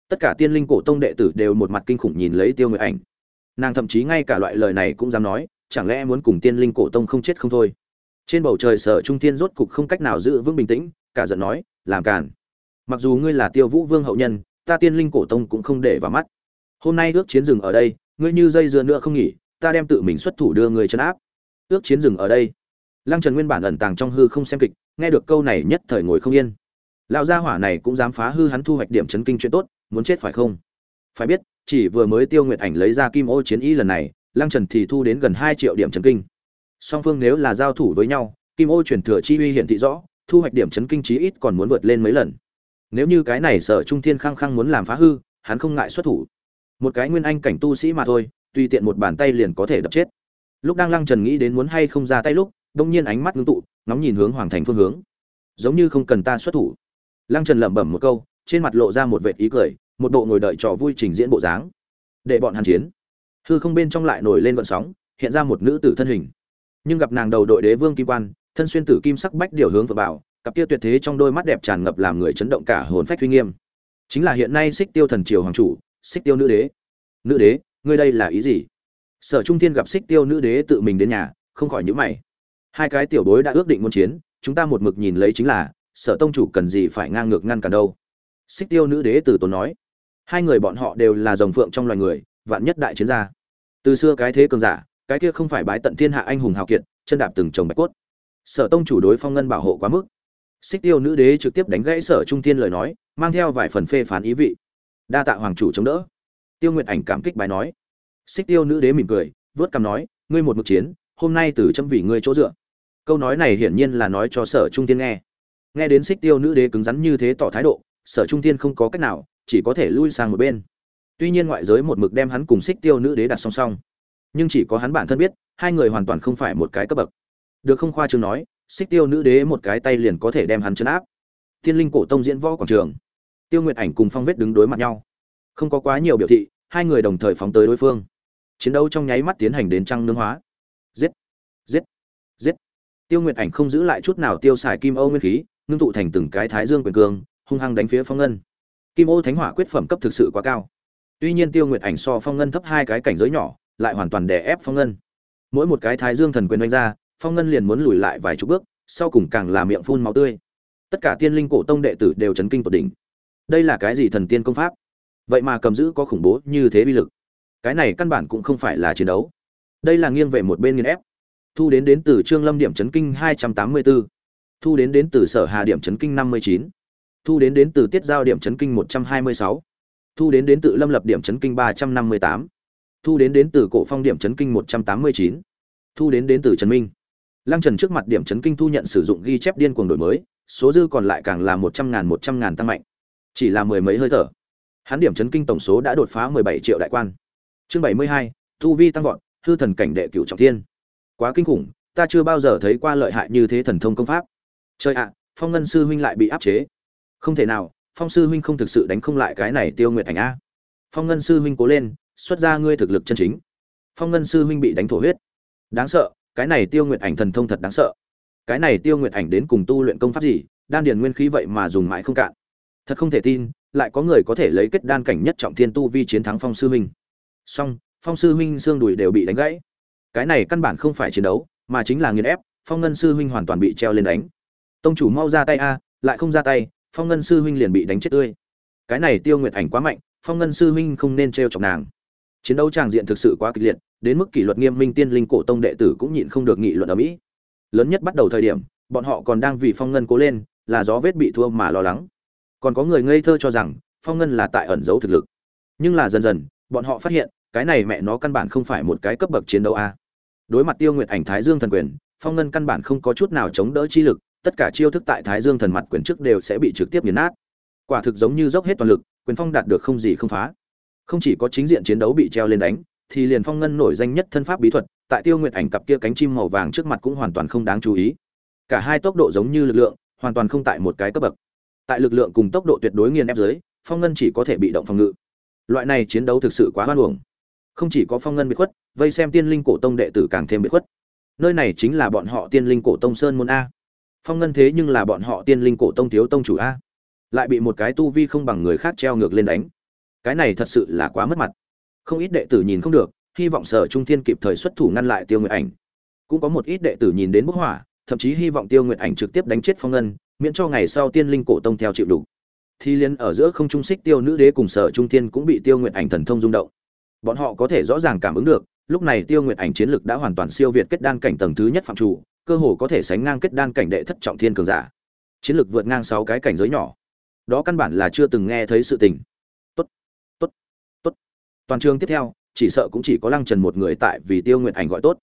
Tất cả tiên linh cổ tông đệ tử đều một mặt kinh khủng nhìn lấy tiêu nguyệt ảnh. Nàng thậm chí ngay cả loại lời này cũng dám nói, chẳng lẽ muốn cùng tiên linh cổ tông không chết không thôi? Trên bầu trời sở trung tiên rốt cục không cách nào giữ vững bình tĩnh, cả giận nói, làm càn. Mặc dù ngươi là tiêu vũ vương hậu nhân, ta tiên linh cổ tông cũng không để vào mắt. Hôm nay ước chiến rừng ở đây, ngươi như dây dưa nữa không nghỉ ta đem tự mình xuất thủ đưa người chấn áp. Ước chiến dừng ở đây. Lăng trần nguyên bản ẩn tàng trong hư không xem kịch, nghe được câu này nhất thời ngồi không yên. Lão gia hỏa này cũng dám phá hư hắn thu hoạch điểm chấn kinh chuyện tốt, muốn chết phải không? Phải biết, chỉ vừa mới tiêu nguyệt ảnh lấy ra kim ô chiến y lần này, lăng trần thì thu đến gần hai triệu điểm chấn kinh. Song phương nếu là giao thủ với nhau, kim ô chuyển thừa chi uy hiển thị rõ, thu hoạch điểm chấn kinh chí ít còn muốn vượt lên mấy lần. Nếu như cái này sở trung thiên khăng khăng muốn làm phá hư, hắn không ngại xuất thủ. Một cái nguyên anh cảnh tu sĩ mà thôi tùy tiện một bàn tay liền có thể đập chết. Lúc đang lăng trần nghĩ đến muốn hay không ra tay lúc, đông nhiên ánh mắt ngưng tụ, ngóng nhìn hướng hoàng thành phương hướng. Giống như không cần ta xuất thủ. Lăng trần lẩm bẩm một câu, trên mặt lộ ra một vệt ý cười, một bộ ngồi đợi trò vui trình diễn bộ dáng. Để bọn hàn chiến. Hư không bên trong lại nổi lên vận sóng, hiện ra một nữ tử thân hình. Nhưng gặp nàng đầu đội đế vương kim quan, thân xuyên tử kim sắc bách điều hướng vừa bảo, cặp kia tuyệt thế trong đôi mắt đẹp tràn ngập làm người chấn động cả hồn phách uy nghiêm. Chính là hiện nay xích tiêu thần triều hoàng chủ, xích tiêu nữ đế. Nữ đế ngươi đây là ý gì? Sở trung thiên gặp xích tiêu nữ đế tự mình đến nhà, không khỏi nhữ mày. Hai cái tiểu bối đã ước định muốn chiến, chúng ta một mực nhìn lấy chính là, sở tông chủ cần gì phải ngang ngược ngăn cản đâu? Xích tiêu nữ đế từ tốn nói. Hai người bọn họ đều là dòng phượng trong loài người, vạn nhất đại chiến gia từ xưa cái thế cường giả, cái kia không phải bái tận thiên hạ anh hùng hào kiệt, chân đạp từng chồng bạch cốt. Sở tông chủ đối phong ngân bảo hộ quá mức. Xích tiêu nữ đế trực tiếp đánh gãy sở trung thiên lời nói, mang theo vài phần phê phán ý vị. Đa tạ hoàng chủ chống đỡ tiêu nguyệt ảnh cảm kích bài nói. Xích tiêu nữ đế mỉm cười, vớt cằm nói, ngươi một mực chiến, hôm nay từ châm vì ngươi chỗ dựa. Câu nói này hiển nhiên là nói cho sở trung tiên nghe. Nghe đến xích tiêu nữ đế cứng rắn như thế tỏ thái độ, sở trung tiên không có cách nào, chỉ có thể lui sang một bên. Tuy nhiên ngoại giới một mực đem hắn cùng xích tiêu nữ đế đặt song song, nhưng chỉ có hắn bản thân biết, hai người hoàn toàn không phải một cái cấp bậc. Được không khoa chương nói, xích tiêu nữ đế một cái tay liền có thể đem hắn chấn áp. Tiên linh cổ tông diễn võ quảng trường. Tiêu nguyệt ảnh cùng phong vết đứng đối mặt nhau không có quá nhiều biểu thị, hai người đồng thời phóng tới đối phương. Chiến đấu trong nháy mắt tiến hành đến trăng nương hóa. Giết! Giết! Giết! Tiêu nguyệt ảnh không giữ lại chút nào tiêu xài kim âu nguyên khí, ngưng tụ thành từng cái thái dương quyền cương, hung hăng đánh phía phong ngân. Kim ô thánh hỏa quyết phẩm cấp thực sự quá cao. Tuy nhiên tiêu nguyệt ảnh so phong ngân thấp hai cái cảnh giới nhỏ, lại hoàn toàn đè ép phong ngân. Mỗi một cái thái dương thần quyền đánh ra, phong ngân liền muốn lùi lại vài chục bước, sau cùng càng là miệng phun máu tươi. Tất cả tiên linh cổ tông đệ tử đều chấn kinh tột đỉnh. Đây là cái gì thần tiên công pháp? Vậy mà cầm giữ có khủng bố như thế bi lực. Cái này căn bản cũng không phải là chiến đấu. Đây là nghiêng về một bên nghiên ép. Thu đến đến từ trương lâm điểm chấn kinh hai trăm tám mươi 284. thu đến đến từ sở hà điểm chấn kinh năm mươi chín. Thu đến đến từ tiết giao điểm chấn kinh một trăm hai mươi sáu. Thu đến đến từ lâm lập điểm chấn kinh ba trăm năm mươi tám. Thu đến đến từ cổ phong điểm chấn kinh một trăm tám mươi chín. Thu đến đến từ trần minh. Lăng trần trước mặt điểm chấn kinh thu nhận sử dụng ghi chép điên cuồng đổi mới, số dư còn lại càng là một trăm ngàn một trăm ngàn tăng mạnh. Chỉ là mười mấy hơi thở hắn điểm chấn kinh tổng số đã đột phá mười bảy triệu đại quan. Chương bảy mươi hai thu vi tăng vọt, hư thần cảnh đệ cửu trọng thiên. Quá kinh khủng, ta chưa bao giờ thấy qua lợi hại như thế thần thông công pháp. Chơi ạ, phong ngân sư huynh lại bị áp chế. Không thể nào, phong sư huynh không thực sự đánh không lại cái này tiêu nguyệt ảnh a. Phong ngân sư huynh cố lên, xuất ra ngươi thực lực chân chính. Phong ngân sư huynh bị đánh thổ huyết. Đáng sợ, cái này tiêu nguyệt ảnh thần thông thật đáng sợ. Cái này tiêu nguyệt ảnh đến cùng tu luyện công pháp gì, đan điền nguyên khí vậy mà dùng mãi không cạn. Thật không thể tin lại có người có thể lấy kết đan cảnh nhất trọng thiên tu vi chiến thắng phong sư huynh. Song phong sư huynh xương đùi đều bị đánh gãy. Cái này căn bản không phải chiến đấu, mà chính là nghiền ép, phong ngân sư huynh hoàn toàn bị treo lên đánh. Tông chủ mau ra tay a, lại không ra tay, phong ngân sư huynh liền bị đánh chết tươi. Cái này tiêu nguyệt ảnh quá mạnh, phong ngân sư huynh không nên trêu chọc nàng. Chiến đấu tràng diện thực sự quá kịch liệt, đến mức kỷ luật nghiêm minh tiên linh cổ tông đệ tử cũng nhịn không được nghị luận ở mỹ. Lớn nhất bắt đầu thời điểm, bọn họ còn đang vì phong ngân cố lên, là gió vết bị thua mà lo lắng còn có người ngây thơ cho rằng, phong ngân là tại ẩn giấu thực lực. Nhưng là dần dần, bọn họ phát hiện, cái này mẹ nó căn bản không phải một cái cấp bậc chiến đấu a. Đối mặt tiêu nguyệt ảnh thái dương thần quyền, phong ngân căn bản không có chút nào chống đỡ chi lực, tất cả chiêu thức tại thái dương thần mặt quyền trước đều sẽ bị trực tiếp nghiền nát. Quả thực giống như dốc hết toàn lực, quyền phong đạt được không gì không phá. Không chỉ có chính diện chiến đấu bị treo lên đánh, thì liền phong ngân nổi danh nhất thân pháp bí thuật, tại tiêu nguyệt ảnh cặp kia cánh chim màu vàng trước mặt cũng hoàn toàn không đáng chú ý. Cả hai tốc độ giống như lực lượng, hoàn toàn không tại một cái cấp bậc tại lực lượng cùng tốc độ tuyệt đối nghiền ép dưới, phong ngân chỉ có thể bị động phòng ngự. Loại này chiến đấu thực sự quá hoan hồng không chỉ có phong ngân bị khuất, vây xem tiên linh cổ tông đệ tử càng thêm bị khuất. Nơi này chính là bọn họ tiên linh cổ tông sơn môn a. Phong ngân thế nhưng là bọn họ tiên linh cổ tông thiếu tông chủ a. Lại bị một cái tu vi không bằng người khác treo ngược lên đánh. Cái này thật sự là quá mất mặt. Không ít đệ tử nhìn không được, hy vọng sở trung thiên kịp thời xuất thủ ngăn lại tiêu nguyệt ảnh. Cũng có một ít đệ tử nhìn đến bức hỏa thậm chí hy vọng tiêu nguyệt ảnh trực tiếp đánh chết phong ngân miễn cho ngày sau tiên linh cổ tông theo chịu đủ. Thi liên ở giữa không trung xích tiêu nữ đế cùng sở trung thiên cũng bị tiêu nguyệt ảnh thần thông rung động. Bọn họ có thể rõ ràng cảm ứng được, lúc này tiêu nguyệt ảnh chiến lực đã hoàn toàn siêu việt kết đan cảnh tầng thứ nhất phạm chủ, cơ hồ có thể sánh ngang kết đan cảnh đệ thất trọng thiên cường giả. Chiến lực vượt ngang sáu cái cảnh giới nhỏ. Đó căn bản là chưa từng nghe thấy sự tình. Tốt tốt tốt. Toàn trường tiếp theo, chỉ sợ cũng chỉ có lăng trần một người tại vì tiêu nguyện ảnh gọi tốt.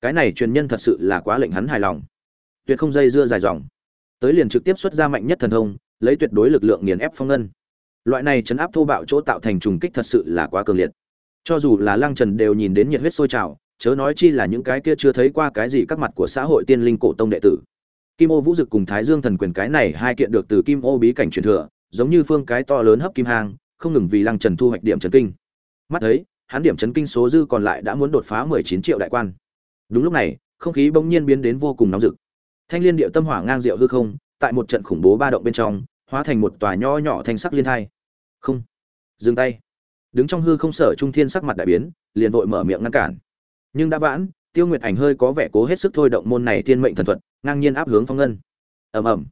Cái này truyền nhân thật sự là quá lệnh hắn hài lòng. Tuyệt không dây dưa dài dòng tới liền trực tiếp xuất ra mạnh nhất thần thông, lấy tuyệt đối lực lượng nghiền ép phong ngân. Loại này chấn áp thô bạo chỗ tạo thành trùng kích thật sự là quá cường liệt. Cho dù là lăng trần đều nhìn đến nhiệt huyết sôi trào, chớ nói chi là những cái kia chưa thấy qua cái gì các mặt của xã hội tiên linh cổ tông đệ tử. Kim ô vũ dực cùng thái dương thần quyền cái này hai kiện được từ kim ô bí cảnh truyền thừa, giống như phương cái to lớn hấp kim hang, không ngừng vì lăng trần thu hoạch điểm chấn kinh. Mắt thấy, hắn điểm chấn kinh số dư còn lại đã muốn đột phá mười chín triệu đại quan. Đúng lúc này, không khí bỗng nhiên biến đến vô cùng nóng rực thanh liên điệu tâm hỏa ngang diệu hư không, tại một trận khủng bố ba động bên trong, hóa thành một tòa nho nhỏ thanh sắc liên thai. Không. Dừng tay. Đứng trong hư không sở trung thiên sắc mặt đại biến, liền vội mở miệng ngăn cản. Nhưng đã vãn, tiêu nguyệt ảnh hơi có vẻ cố hết sức thôi động môn này thiên mệnh thần thuật, ngang nhiên áp hướng phong ngân. Ầm ầm.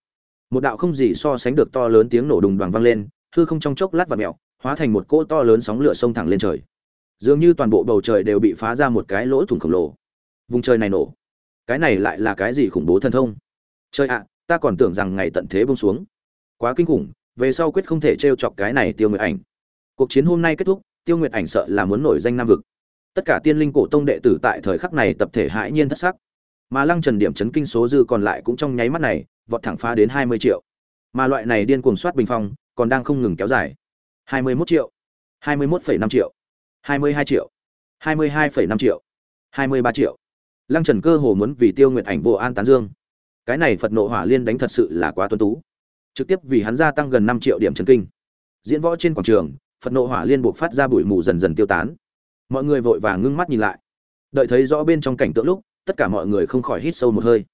Một đạo không gì so sánh được to lớn tiếng nổ đùng đoàn vang lên, hư không trong chốc lát và mẹo hóa thành một cỗ to lớn sóng lửa sông thẳng lên trời. Dường như toàn bộ bầu trời đều bị phá ra một cái lỗ thủng khổng lồ. Vùng trời này nổ cái này lại là cái gì khủng bố thần thông? Trời ạ ta còn tưởng rằng ngày tận thế bông xuống. Quá kinh khủng về sau quyết không thể t r e o chọc cái này tiêu nguyệt ảnh. Cuộc chiến hôm nay kết thúc tiêu nguyệt ảnh sợ là muốn nổi danh nam vực. Tất cả tiên linh cổ tông đệ tử tại thời khắc này tập thể hãi nhiên thất sắc. Mà lăng trần điểm chấn kinh số dư còn lại cũng trong nháy mắt này vọt thẳng phá đến hai mươi triệu. Mà loại này điên cuồng soát bình phong còn đang không ngừng kéo dài. hai mươi mốt triệu hai mươi 21,5 triệu 22 triệu, 22,5 triệu, 23 triệu. Lăng Trần cơ hồ muốn vì Tiêu Nguyệt Ảnh vô an tán dương. Cái này Phật nộ hỏa liên đánh thật sự là quá tuấn tú. Trực tiếp vì hắn gia tăng gần năm triệu điểm trần kinh. Diễn võ trên quảng trường, Phật nộ hỏa liên buộc phát ra bụi mù dần dần tiêu tán. Mọi người vội vàng ngưng mắt nhìn lại. Đợi thấy rõ bên trong cảnh tượng lúc, tất cả mọi người không khỏi hít sâu một hơi.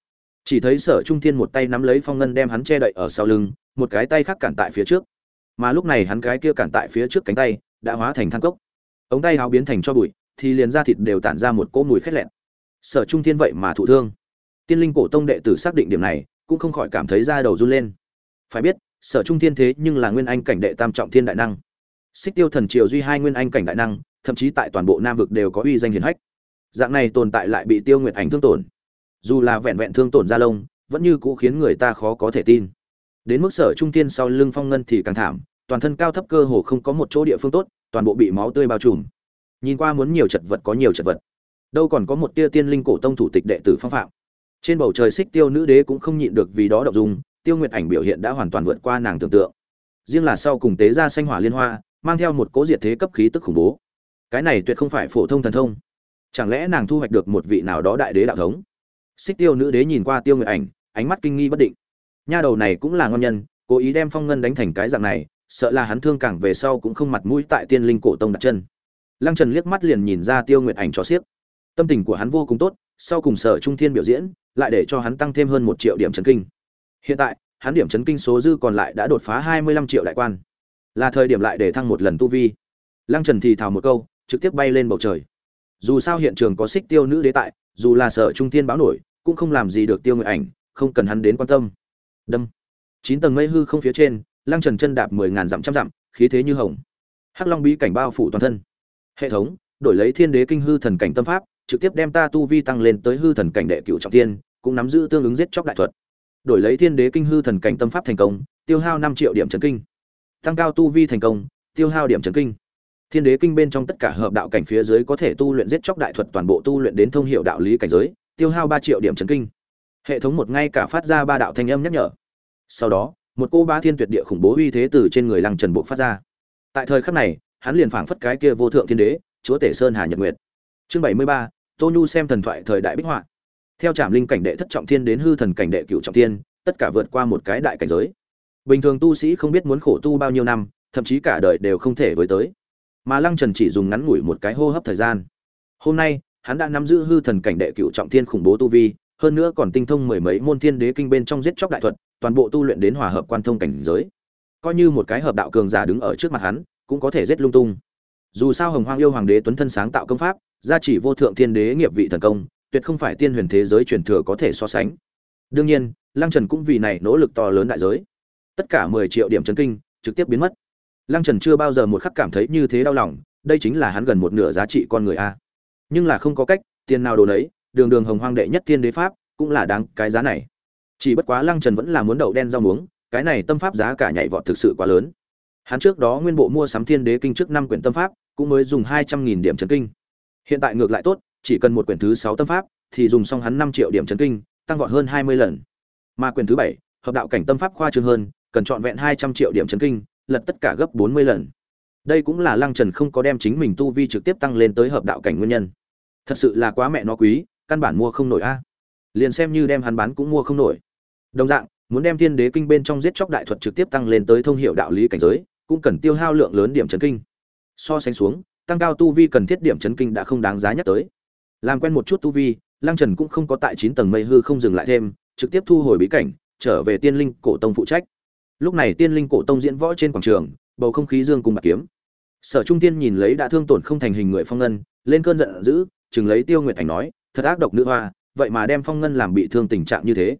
Chỉ thấy Sở Trung Thiên một tay nắm lấy phong ngân đem hắn che đậy ở sau lưng, một cái tay khác cản tại phía trước. Mà lúc này hắn cái kia cản tại phía trước cánh tay đã hóa thành thang cốc ống tay háo biến thành cho bụi thì liền da thịt đều tản ra một cỗ mùi khét lẹn sở trung thiên vậy mà thụ thương. Tiên linh cổ tông đệ tử xác định điểm này, cũng không khỏi cảm thấy da đầu run lên. Phải biết, sở trung thiên thế nhưng là nguyên anh cảnh đệ tam trọng thiên đại năng. Xích tiêu thần triều duy hai nguyên anh cảnh đại năng, thậm chí tại toàn bộ nam vực đều có uy danh hiển hách. Dạng này tồn tại lại bị tiêu nguyệt ảnh thương tổn. Dù là vẹn vẹn thương tổn da lông, vẫn như cũ khiến người ta khó có thể tin. Đến mức sở trung thiên sau lưng phong ngân thì càng thảm, toàn thân cao thấp cơ hồ không có một chỗ địa phương tốt, toàn bộ bị máu tươi bao trùm. Nhìn qua muốn nhiều chật vật có nhiều chật vật đâu còn có một tia tiên linh cổ tông thủ tịch đệ tử phong phạm. Trên bầu trời xích tiêu nữ đế cũng không nhịn được vì đó động dung, tiêu nguyệt ảnh biểu hiện đã hoàn toàn vượt qua nàng tưởng tượng. Riêng là sau cùng tế ra xanh hỏa liên hoa, mang theo một cố diệt thế cấp khí tức khủng bố. Cái này tuyệt không phải phổ thông thần thông. Chẳng lẽ nàng thu hoạch được một vị nào đó đại đế đạo thống? Xích tiêu nữ đế nhìn qua tiêu nguyệt ảnh, ánh mắt kinh nghi bất định. Nha đầu này cũng là ngon nhân, cố ý đem phong ngân đánh thành cái dạng này, sợ là hắn thương càng về sau cũng không mặt mũi tại tiên linh cổ tông đặt chân. Lăng trần liếc mắt liền nhìn ra tiêu nguyệt ảnh cho xiếc tâm tình của hắn vô cùng tốt, sau cùng sở trung thiên biểu diễn, lại để cho hắn tăng thêm hơn một triệu điểm chấn kinh. Hiện tại, hắn điểm chấn kinh số dư còn lại đã đột phá hai mươi lăm triệu đại quan. Là thời điểm lại để thăng một lần tu vi. Lăng trần thì thào một câu, trực tiếp bay lên bầu trời. Dù sao hiện trường có xích tiêu nữ đế tại, dù là sở trung thiên báo nổi, cũng không làm gì được tiêu người ảnh, không cần hắn đến quan tâm. Đâm. Chín tầng mây hư không phía trên, lăng trần chân đạp mười ngàn dặm trăm dặm, khí thế như hồng. Hắc long bí cảnh bao phủ toàn thân. Hệ thống, đổi lấy thiên đế kinh hư thần cảnh tâm pháp trực tiếp đem ta tu vi tăng lên tới hư thần cảnh đệ cửu trọng thiên, cũng nắm giữ tương ứng giết chóc đại thuật. Đổi lấy thiên đế kinh hư thần cảnh tâm pháp thành công, tiêu hao năm triệu điểm trấn kinh. Tăng cao tu vi thành công, tiêu hao điểm trấn kinh. Thiên đế kinh bên trong tất cả hợp đạo cảnh phía dưới có thể tu luyện giết chóc đại thuật toàn bộ tu luyện đến thông hiệu đạo lý cảnh giới, tiêu hao ba triệu điểm trấn kinh. Hệ thống một ngay cả phát ra ba đạo thanh âm nhắc nhở. Sau đó, một cô ba thiên tuyệt địa khủng bố uy thế từ trên người lăng trần bộ phát ra. Tại thời khắc này, hắn liền phảng phất cái kia vô thượng thiên đế, chúa tể sơn hà nhật nguyệt. Chương bảy mươi ba tô nhu xem thần thoại thời đại bích họa. Theo trạm linh cảnh đệ thất trọng thiên đến hư thần cảnh đệ cửu trọng thiên, tất cả vượt qua một cái đại cảnh giới. Bình thường tu sĩ không biết muốn khổ tu bao nhiêu năm, thậm chí cả đời đều không thể với tới. Mà lăng trần chỉ dùng ngắn ngủi một cái hô hấp thời gian. Hôm nay, hắn đã nắm giữ hư thần cảnh đệ cửu trọng thiên khủng bố tu vi, hơn nữa còn tinh thông mười mấy môn thiên đế kinh bên trong giết chóc đại thuật, toàn bộ tu luyện đến hòa hợp quan thông cảnh giới. Coi như một cái hợp đạo cường giả đứng ở trước mặt hắn, cũng có thể giết lung tung dù sao hồng hoang yêu hoàng đế tuấn thân sáng tạo công pháp, gia chỉ vô thượng thiên đế nghiệp vị thần công, tuyệt không phải tiên huyền thế giới truyền thừa có thể so sánh. Đương nhiên, lăng trần cũng vì này nỗ lực to lớn đại giới. Tất cả mười triệu điểm chấn kinh, trực tiếp biến mất. Lăng trần chưa bao giờ một khắc cảm thấy như thế đau lòng, đây chính là hắn gần một nửa giá trị con người a. Nhưng là không có cách, tiền nào đồ nấy, đường đường hồng hoang đệ nhất thiên đế pháp, cũng là đáng cái giá này. Chỉ bất quá lăng trần vẫn là muốn đậu đen rau muống, cái này tâm pháp giá cả nhảy vọt thực sự quá lớn. Hắn trước đó nguyên bộ mua sắm thiên đế kinh trước năm quyển tâm pháp cũng mới dùng hai trăm nghìn điểm chấn kinh. Hiện tại ngược lại tốt, chỉ cần một quyển thứ sáu tâm pháp, thì dùng xong hắn năm triệu điểm chấn kinh, tăng vọt hơn hai mươi lần. Mà quyển thứ bảy, hợp đạo cảnh tâm pháp khoa trương hơn, cần trọn vẹn hai trăm triệu điểm chấn kinh, lật tất cả gấp bốn mươi lần. Đây cũng là lăng trần không có đem chính mình tu vi trực tiếp tăng lên tới hợp đạo cảnh nguyên nhân. Thật sự là quá mẹ nó quý, căn bản mua không nổi a. Liền xem như đem hắn bán cũng mua không nổi. Đồng dạng, muốn đem thiên đế kinh bên trong giết chóc đại thuật trực tiếp tăng lên tới thông hiệu đạo lý cảnh giới, cũng cần tiêu hao lượng lớn điểm chấn kinh so sánh xuống, tăng cao tu vi cần thiết điểm chấn kinh đã không đáng giá nhắc tới. Làm quen một chút tu vi, lăng trần cũng không có tại chín tầng mây hư không dừng lại thêm, trực tiếp thu hồi bí cảnh, trở về tiên linh cổ tông phụ trách. Lúc này tiên linh cổ tông diễn võ trên quảng trường, bầu không khí dương cùng bạc kiếm. Sở trung tiên nhìn lấy đã thương tổn không thành hình người phong ngân, lên cơn giận dữ, chừng lấy tiêu nguyệt ảnh nói, thật ác độc nữ hoa, vậy mà đem phong ngân làm bị thương tình trạng như thế.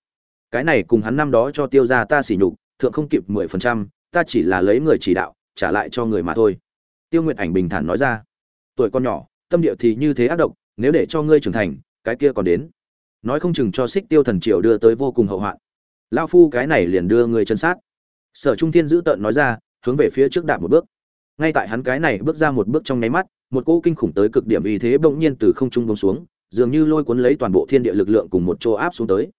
Cái này cùng hắn năm đó cho tiêu ra ta xỉ nhục, thượng không kịp mười phần trăm, ta chỉ là lấy người chỉ đạo, trả lại cho người mà thôi tiêu nguyệt ảnh bình thản nói ra. Tuổi con nhỏ, tâm địa thì như thế ác độc, nếu để cho ngươi trưởng thành, cái kia còn đến. Nói không chừng cho xích tiêu thần triều đưa tới vô cùng hậu hoạn. Lao phu cái này liền đưa ngươi chân sát. Sở trung thiên giữ tợn nói ra, hướng về phía trước đạp một bước. Ngay tại hắn cái này bước ra một bước trong nháy mắt, một cỗ kinh khủng tới cực điểm uy thế bỗng nhiên từ không trung bông xuống, dường như lôi cuốn lấy toàn bộ thiên địa lực lượng cùng một chỗ áp xuống tới.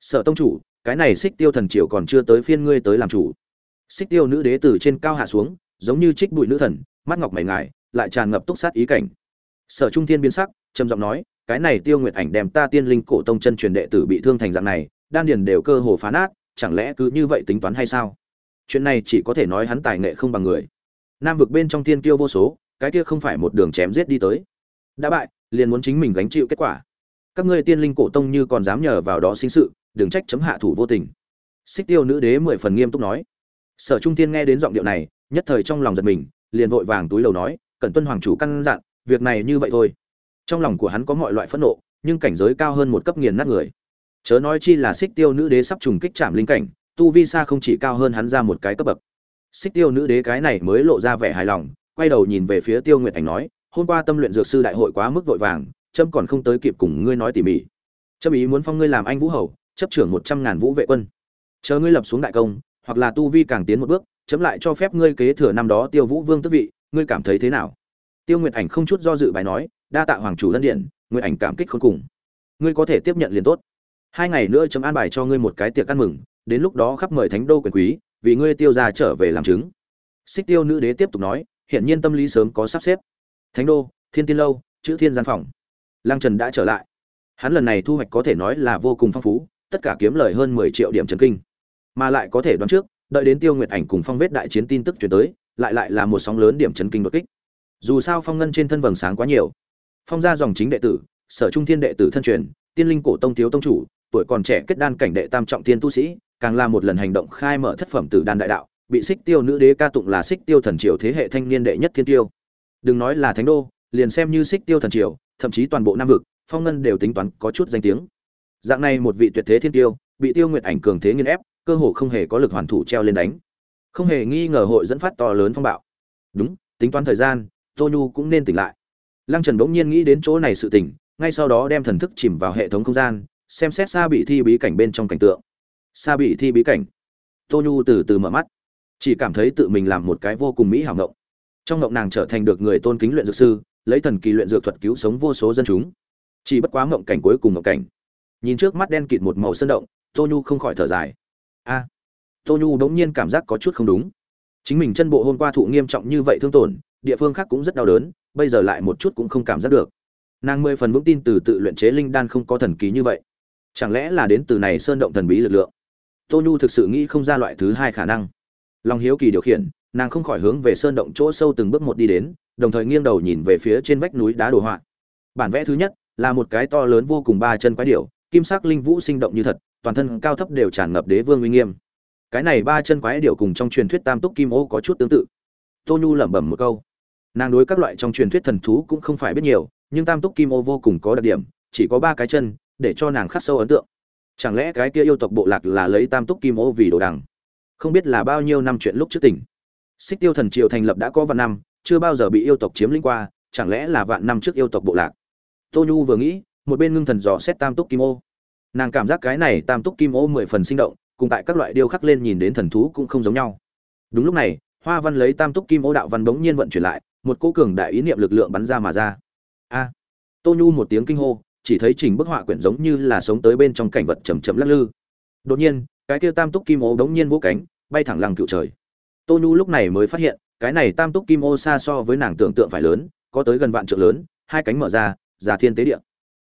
Sở tông chủ, cái này xích tiêu thần triều còn chưa tới phiên ngươi tới làm chủ. Xích tiêu nữ đế từ trên cao hạ xuống, giống như trích bụi nữ thần mắt ngọc mày ngài, lại tràn ngập túc sát ý cảnh. Sở trung thiên biến sắc, trầm giọng nói, cái này tiêu nguyệt ảnh đem ta tiên linh cổ tông chân truyền đệ tử bị thương thành dạng này, đan điền đều cơ hồ phá nát, chẳng lẽ cứ như vậy tính toán hay sao? Chuyện này chỉ có thể nói hắn tài nghệ không bằng người. Nam vực bên trong tiên kiêu vô số, cái kia không phải một đường chém giết đi tới. Đã bại, liền muốn chính mình gánh chịu kết quả. Các ngươi tiên linh cổ tông như còn dám nhờ vào đó sinh sự, đừng trách chấm hạ thủ vô tình. Xích tiêu nữ đế mười phần nghiêm túc nói. Sở trung tiên nghe đến giọng điệu này, nhất thời trong lòng giật mình liền vội vàng túi đầu nói, cẩn tuân hoàng chủ căn dặn, việc này như vậy thôi. Trong lòng của hắn có mọi loại phẫn nộ, nhưng cảnh giới cao hơn một cấp nghiền nát người. Chớ nói chi là xích tiêu nữ đế sắp trùng kích chạm linh cảnh, tu vi xa không chỉ cao hơn hắn ra một cái cấp bậc. Xích tiêu nữ đế cái này mới lộ ra vẻ hài lòng, quay đầu nhìn về phía tiêu nguyệt ảnh nói, hôm qua tâm luyện dược sư đại hội quá mức vội vàng trâm còn không tới kịp cùng ngươi nói tỉ mỉ. Trâm ý muốn phong ngươi làm anh vũ hầu, chấp trưởng một trăm ngàn vũ vệ quân. Chờ ngươi lập xuống đại công, hoặc là tu vi càng tiến một bước chấm lại cho phép ngươi kế thừa năm đó tiêu vũ vương tước vị, ngươi cảm thấy thế nào? Tiêu nguyệt ảnh không chút do dự bài nói, đa tạ hoàng chủ lân điện, nguyệt ảnh cảm kích khôn cùng. Ngươi có thể tiếp nhận liền tốt. Hai ngày nữa chấm an bài cho ngươi một cái tiệc ăn mừng, đến lúc đó khắp mời thánh đô quyền quý, vì ngươi tiêu ra trở về làm chứng. Xích tiêu nữ đế tiếp tục nói hiện nhiên tâm lý sớm có sắp xếp. Thánh đô, thiên tiên lâu, chữ thiên gian phòng. Lăng trần đã trở lại. Hắn lần này thu hoạch có thể nói là vô cùng phong phú, tất cả kiếm lời hơn mười triệu điểm trần kinh. Mà lại có thể đoán trước đợi đến tiêu nguyệt ảnh cùng phong vết đại chiến tin tức chuyển tới, lại lại là một sóng lớn điểm chấn kinh đột kích. Dù sao phong ngân trên thân vầng sáng quá nhiều. Phong ra dòng chính đệ tử, sở trung thiên đệ tử thân truyền, tiên linh cổ tông thiếu tông chủ, tuổi còn trẻ kết đan cảnh đệ tam trọng thiên tu sĩ, càng là một lần hành động khai mở thất phẩm tử đan đại đạo, bị xích tiêu nữ đế ca tụng là xích tiêu thần triều thế hệ thanh niên đệ nhất thiên tiêu. Đừng nói là thánh đô, liền xem như xích tiêu thần triều, thậm chí toàn bộ nam vực, phong ngân đều tính toán có chút danh tiếng. Dạng này một vị tuyệt thế thiên tiêu, bị tiêu nguyệt ảnh cường thế nghiên ép cơ hồ không hề có lực hoàn thủ treo lên đánh. Không hề nghi ngờ hội dẫn phát to lớn phong bạo. Đúng, tính toán thời gian, tô nhu cũng nên tỉnh lại. Lăng trần bỗng nhiên nghĩ đến chỗ này sự tỉnh, ngay sau đó đem thần thức chìm vào hệ thống không gian, xem xét xa bị thi bí cảnh bên trong cảnh tượng. Xa bị thi bí cảnh. Tô nhu từ từ mở mắt, chỉ cảm thấy tự mình làm một cái vô cùng mỹ hảo ngộng. Trong ngộng nàng trở thành được người tôn kính luyện dược sư, lấy thần kỳ luyện dược thuật cứu sống vô số dân chúng. Chỉ bất quá ngộng cảnh cuối cùng ngộng cảnh. Nhìn trước mắt đen kịt một màu sơn động, tô nhu không khỏi thở dài a. À, tô nhu đ n g nhiên cảm giác có chút không đúng. Chính mình chân bộ hôm qua thụ nghiêm trọng như vậy thương tổn địa phương khác cũng rất đau đớn bây giờ lại một chút cũng không cảm giác được. Nàng mười phần vững tin từ tự luyện chế linh đan không có thần ký như vậy. Chẳng lẽ là đến từ này sơn động thần bí lực lượng? Tô nhu thực sự nghĩ không ra loại thứ hai khả năng. Lòng hiếu kỳ điều khiển nàng không khỏi hướng về sơn động chỗ sâu từng bước một đi đến đồng thời nghiêng đầu nhìn về phía trên vách núi đá đồ họa. Bản vẽ thứ nhất là một cái to lớn vô cùng ba chân quái điểu kim sắc linh vũ sinh động như thật toàn thân cao thấp đều tràn ngập đế vương uy nghiêm. Cái này ba chân quái điểu cùng trong truyền thuyết tam túc kim ô có chút tương tự. Tô nhu lẩm bẩm một câu. Nàng đối các loại trong truyền thuyết thần thú cũng không phải biết nhiều, nhưng tam túc kim ô vô cùng có đặc điểm, chỉ có ba cái chân, để cho nàng khắc sâu ấn tượng. Chẳng lẽ cái kia yêu tộc bộ lạc là lấy tam túc kim ô vì đồ đằng? Không biết là bao nhiêu năm chuyện lúc trước tỉnh. Xích tiêu thần triều thành lập đã có vạn năm, chưa bao giờ bị yêu tộc chiếm lĩnh qua, chẳng lẽ là vạn năm trước yêu tộc bộ lạc? Tô nhu vừa nghĩ, một bên ngưng thần dò xét tam túc kim ô nàng cảm giác cái này tam túc kim ô mười phần sinh động, cùng tại các loại điêu khắc lên nhìn đến thần thú cũng không giống nhau. Đúng lúc này, hoa văn lấy tam túc kim ô đạo văn bỗng nhiên vận chuyển lại, một cô cường đại ý niệm lực lượng bắn ra mà ra. A! Tô nhu một tiếng kinh hô, chỉ thấy trình bức họa quyển giống như là sống tới bên trong cảnh vật chầm chậm lắc lư. Đột nhiên, cái kia tam túc kim ô đống nhiên vỗ cánh, bay thẳng lăng cựu trời. Tô nhu lúc này mới phát hiện, cái này tam túc kim ô xa so với nàng tưởng tượng phải lớn, có tới gần vạn trượng lớn, hai cánh mở ra, giả thiên tế địa.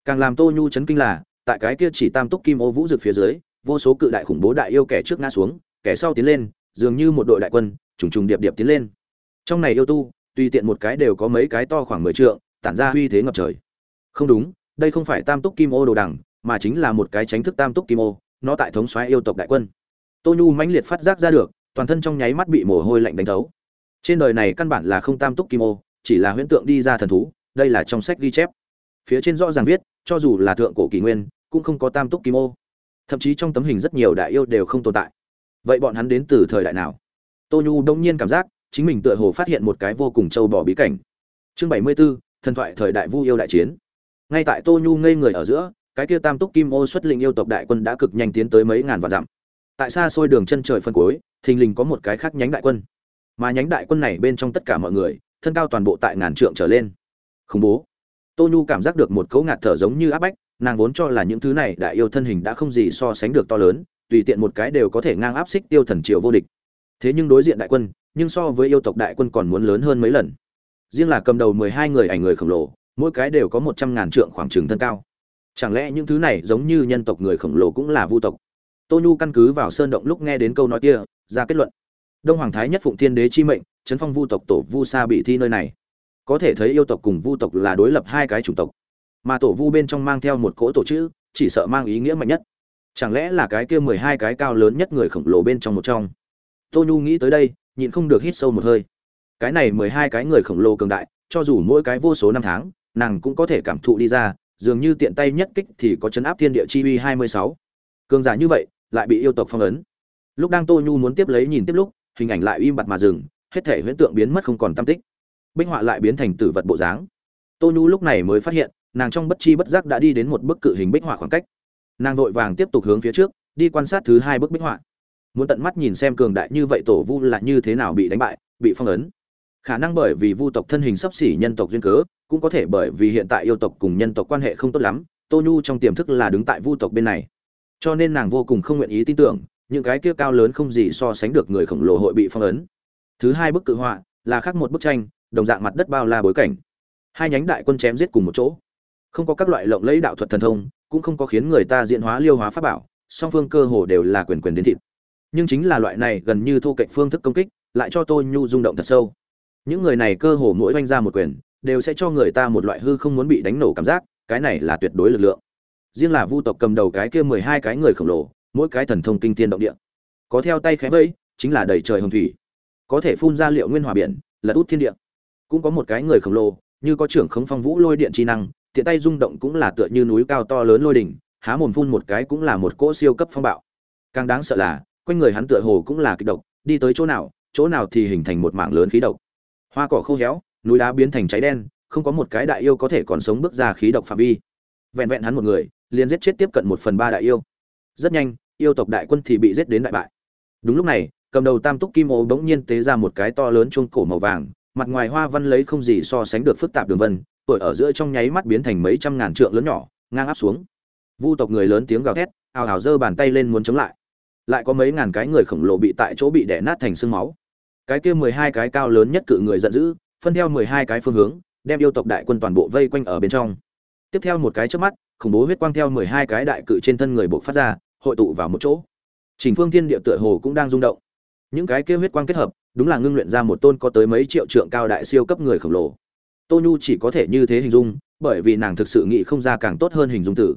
Càng làm tô nhu chấn kinh là tại cái kia chỉ tam túc kim ô vũ rực phía dưới, vô số cự đại khủng bố đại yêu kẻ trước ngã xuống, kẻ sau tiến lên, dường như một đội đại quân, trùng trùng điệp điệp tiến lên. Trong này yêu tu, tùy tiện một cái đều có mấy cái to khoảng mười trượng, tản ra uy thế ngập trời. Không đúng, đây không phải tam túc kim ô đồ đằng, mà chính là một cái tránh thức tam túc kim ô, nó tại thống xoáy yêu tộc đại quân. Tô nhu mãnh liệt phát giác ra được, toàn thân trong nháy mắt bị mồ hôi lạnh đánh thấu. Trên đời này căn bản là không tam túc kim ô, chỉ là huyễn tượng đi ra thần thú, đây là trong sách ghi chép. Phía trên rõ ràng viết, cho dù là thượng cổ kỷ nguyên cũng không có tam túc kim ô. Thậm chí trong tấm hình rất nhiều đại yêu đều không tồn tại. Vậy bọn hắn đến từ thời đại nào? Tô nhu đông nhiên cảm giác chính mình tựa hồ phát hiện một cái vô cùng trâu bò bí cảnh. Chương bảy mươi 74, thần thoại thời đại vu yêu đại chiến. Ngay tại tô nhu ngây người ở giữa cái kia tam túc kim ô xuất lĩnh yêu tộc đại quân đã cực nhanh tiến tới mấy ngàn vạn dặm. Tại xa xôi đường chân trời phân cuối thình lình có một cái khác nhánh đại quân. Mà nhánh đại quân này bên trong tất cả mọi người thân cao toàn bộ tại ngàn trượng trở lên. Khủng bố. Tô nhu cảm giác được một cấu ngạt thở giống như áp bách nàng vốn cho là những thứ này đại yêu thân hình đã không gì so sánh được to lớn, tùy tiện một cái đều có thể ngang áp xích tiêu thần triều vô địch. Thế nhưng đối diện đại quân, nhưng so với yêu tộc đại quân còn muốn lớn hơn mấy lần. Riêng là cầm đầu mười hai người ảnh người khổng lồ, mỗi cái đều có một trăm ngàn trượng khoảng trừng thân cao. Chẳng lẽ những thứ này giống như nhân tộc người khổng lồ cũng là vu tộc? Tô nhu căn cứ vào sơn động lúc nghe đến câu nói kia, ra kết luận. Đông hoàng thái nhất phụng thiên đế chi mệnh, chấn phong vu tộc tổ vu sa bị thi nơi này. Có thể thấy yêu tộc cùng vu tộc là đối lập hai cái chủng tộc mà tổ vu bên trong mang theo một cỗ tổ chữ, chỉ sợ mang ý nghĩa mạnh nhất. Chẳng lẽ là cái kia mười hai cái cao lớn nhất người khổng lồ bên trong một trong? Tô nhu nghĩ tới đây, nhịn không được hít sâu một hơi. Cái này mười hai cái người khổng lồ cường đại, cho dù mỗi cái vô số năm tháng, nàng cũng có thể cảm thụ đi ra, dường như tiện tay nhất kích thì có chấn áp thiên địa chi uy hai mươi sáu. Cường giả như vậy, lại bị yêu tộc phong ấn. Lúc đang tô nhu muốn tiếp lấy nhìn tiếp lúc, hình ảnh lại im bặt mà dừng, hết thể huyễn tượng biến mất không còn tâm tích. Bích họa lại biến thành tử vật bộ dáng. Tô nhu lúc này mới phát hiện nàng trong bất chi bất giác đã đi đến một bức cự hình bích họa khoảng cách. Nàng vội vàng tiếp tục hướng phía trước, đi quan sát thứ hai bức bích họa. Muốn tận mắt nhìn xem cường đại như vậy tổ vu là như thế nào bị đánh bại, bị phong ấn. Khả năng bởi vì vu tộc thân hình sắp xỉ nhân tộc duyên cớ, cũng có thể bởi vì hiện tại yêu tộc cùng nhân tộc quan hệ không tốt lắm, tô nhu trong tiềm thức là đứng tại vu tộc bên này. Cho nên nàng vô cùng không nguyện ý tin tưởng, những cái kia cao lớn không gì so sánh được người khổng lồ hội bị phong ấn. Thứ hai bức cự họa là khác một bức tranh, đồng dạng mặt đất bao la bối cảnh. Hai nhánh đại quân chém giết cùng một chỗ không có các loại lộng lẫy đạo thuật thần thông, cũng không có khiến người ta diễn hóa liêu hóa pháp bảo, song phương cơ hồ đều là quyền quyền đến thịt. Nhưng chính là loại này gần như thô cạnh phương thức công kích, lại cho tôi nhu rung động thật sâu. Những người này cơ hồ mỗi oanh ra một quyền, đều sẽ cho người ta một loại hư không muốn bị đánh nổ cảm giác, cái này là tuyệt đối lực lượng. Riêng là vu tộc cầm đầu cái kia mười hai cái người khổng lồ, mỗi cái thần thông kinh tiên động địa. Có theo tay khẽ vẫy, chính là đầy trời hồng thủy. Có thể phun ra liệu nguyên hòa biển, lật út thiên địa. Cũng có một cái người khổng lồ, như có trưởng khống phong vũ lôi điện chi năng tiện tay rung động cũng là tựa như núi cao to lớn lôi đỉnh, há mồm phun một cái cũng là một cỗ siêu cấp phong bạo. Càng đáng sợ là, quanh người hắn tựa hồ cũng là kịch độc, đi tới chỗ nào chỗ nào thì hình thành một mảng lớn khí độc. Hoa cỏ khô héo, núi đá biến thành cháy đen, không có một cái đại yêu có thể còn sống bước ra khí độc phạm vi. Vẹn vẹn hắn một người, liền giết chết tiếp cận một phần ba đại yêu. Rất nhanh, yêu tộc đại quân thì bị giết đến đại bại. Đúng lúc này, cầm đầu tam túc kim ô bỗng nhiên tế ra một cái to lớn chuông cổ màu vàng, mặt ngoài hoa văn lấy không gì so sánh được phức tạp đường vân tuổi ở giữa trong nháy mắt biến thành mấy trăm ngàn trượng lớn nhỏ, ngang áp xuống. Vu tộc người lớn tiếng gào thét, ào ào giơ bàn tay lên muốn chống lại. Lại có mấy ngàn cái người khổng lồ bị tại chỗ bị đẻ nát thành xương máu. Cái kia mười hai cái cao lớn nhất cự người giận dữ, phân theo mười hai cái phương hướng, đem yêu tộc đại quân toàn bộ vây quanh ở bên trong. Tiếp theo một cái trước mắt, khủng bố huyết quang theo mười hai cái đại cự trên thân người buộc phát ra, hội tụ vào một chỗ. Trình phương thiên địa tựa hồ cũng đang rung động. Những cái kia huyết quang kết hợp, đúng là ngưng luyện ra một tôn có tới mấy triệu trượng cao đại siêu cấp người khổng lồ tô nhu chỉ có thể như thế hình dung, bởi vì nàng thực sự nghĩ không ra càng tốt hơn hình dung tử.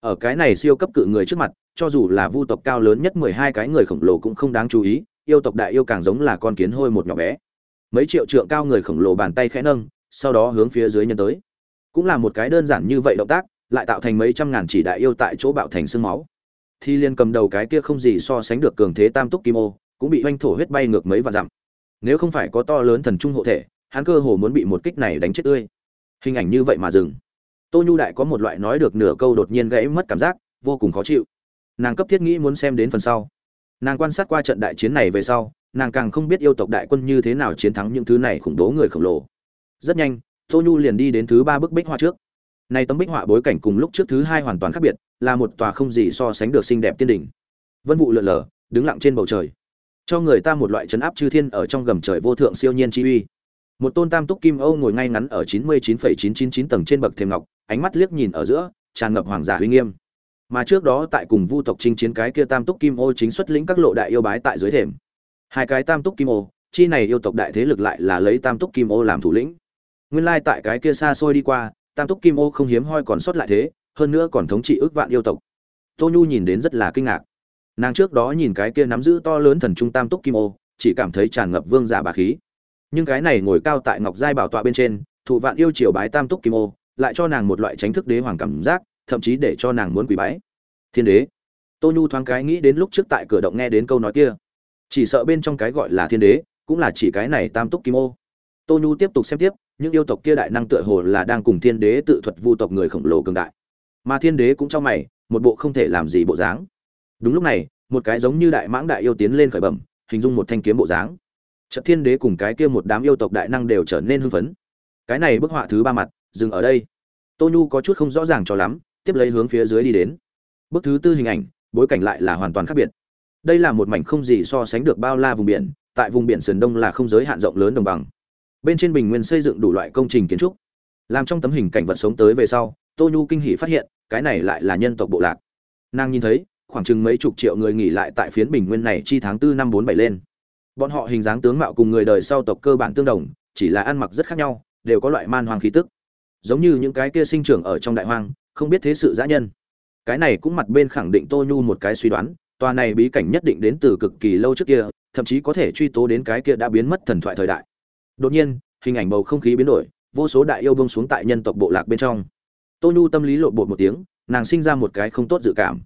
Ở cái này siêu cấp cự người trước mặt, cho dù là vu tộc cao lớn nhất mười hai cái người khổng lồ cũng không đáng chú ý, yêu tộc đại yêu càng giống là con kiến hôi một nhỏ bé. Mấy triệu trượng cao người khổng lồ bàn tay khẽ nâng, sau đó hướng phía dưới nhân tới. Cũng là một cái đơn giản như vậy động tác, lại tạo thành mấy trăm ngàn chỉ đại yêu tại chỗ bạo thành xương máu. Thi liên cầm đầu cái kia không gì so sánh được cường thế tam túc kim ô, cũng bị oanh thổ huyết bay ngược mấy vạn dặm. Nếu không phải có to lớn thần trung hộ thể hắn cơ hồ muốn bị một kích này đánh chết tươi. Hình ảnh như vậy mà dừng. Tô nhu đại có một loại nói được nửa câu đột nhiên gãy mất cảm giác, vô cùng khó chịu. Nàng cấp thiết nghĩ muốn xem đến phần sau. Nàng quan sát qua trận đại chiến này về sau, nàng càng không biết yêu tộc đại quân như thế nào chiến thắng những thứ này khủng bố người khổng lồ. Rất nhanh, tô nhu liền đi đến thứ ba bức bích họa trước. Nay tấm bích họa bối cảnh cùng lúc trước thứ hai hoàn toàn khác biệt, là một tòa không gì so sánh được xinh đẹp tiên đỉnh. Vân vụ lượn lờ, đứng lặng trên bầu trời. Cho người ta một loại chấn áp chư thiên ở trong gầm trời vô thượng siêu nhiên chi uy một tôn tam túc kim âu ngồi ngay ngắn ở chín mươi chín phẩy chín chín chín tầng trên bậc thềm ngọc, ánh mắt liếc nhìn ở giữa, tràn ngập hoàng giả uy nghiêm. Mà trước đó tại cùng vu tộc chinh chiến cái kia tam túc kim ô chính xuất lĩnh các lộ đại yêu bái tại dưới thềm. Hai cái tam túc kim ô chi này yêu tộc đại thế lực lại là lấy tam túc kim ô làm thủ lĩnh. Nguyên lai tại cái kia xa xôi đi qua, tam túc kim ô không hiếm hoi còn sót lại thế, hơn nữa còn thống trị ước vạn yêu tộc. Tô nhu nhìn đến rất là kinh ngạc. Nàng trước đó nhìn cái kia nắm giữ to lớn thần trung tam túc kim ô chỉ cảm thấy tràn ngập vương giả bà khí nhưng cái này ngồi cao tại ngọc giai bảo tọa bên trên, thụ vạn yêu triều bái tam túc kim ô, lại cho nàng một loại tránh thức đế hoàng cảm giác, thậm chí để cho nàng muốn quỳ bái. Thiên đế, tô nhu thoáng cái nghĩ đến lúc trước tại cửa động nghe đến câu nói kia. Chỉ sợ bên trong cái gọi là thiên đế, cũng là chỉ cái này tam túc kim ô. Tô nhu tiếp tục xem tiếp, những yêu tộc kia đại năng tựa hồ là đang cùng thiên đế tự thuật vu tộc người khổng lồ cường đại. Mà thiên đế cũng cho mày, một bộ không thể làm gì bộ dáng. Đúng lúc này, một cái giống như đại mãng đại yêu tiến lên khởi bẩm, hình dung một thanh kiếm bộ dáng trận thiên đế cùng cái kia một đám yêu tộc đại năng đều trở nên hưng phấn. Cái này bức họa thứ ba mặt, dừng ở đây. Tô nhu có chút không rõ ràng cho lắm, tiếp lấy hướng phía dưới đi đến. Bức thứ tư hình ảnh, bối cảnh lại là hoàn toàn khác biệt. Đây là một mảnh không gì so sánh được bao la vùng biển, tại vùng biển sườn đông là không giới hạn rộng lớn đồng bằng. Bên trên bình nguyên xây dựng đủ loại công trình kiến trúc. Làm trong tấm hình cảnh vật sống tới về sau, tô nhu kinh hỉ phát hiện, cái này lại là nhân tộc bộ lạc. Nàng nhìn thấy, khoảng chừng mấy chục triệu người nghỉ lại tại phiến bình nguyên này chi tháng tư năm bốn bảy lên bọn họ hình dáng tướng mạo cùng người đời sau tộc cơ bản tương đồng, chỉ là ăn mặc rất khác nhau, đều có loại man hoang khí tức. Giống như những cái kia sinh trưởng ở trong đại hoang, không biết thế sự dã nhân. Cái này cũng mặt bên khẳng định tô nhu một cái suy đoán, tòa này bí cảnh nhất định đến từ cực kỳ lâu trước kia, thậm chí có thể truy tố đến cái kia đã biến mất thần thoại thời đại. Đột nhiên, hình ảnh bầu không khí biến đổi, vô số đại yêu bông xuống tại nhân tộc bộ lạc bên trong. Tô nhu tâm lý lộn bột một tiếng, nàng sinh ra một cái không tốt dự cảm.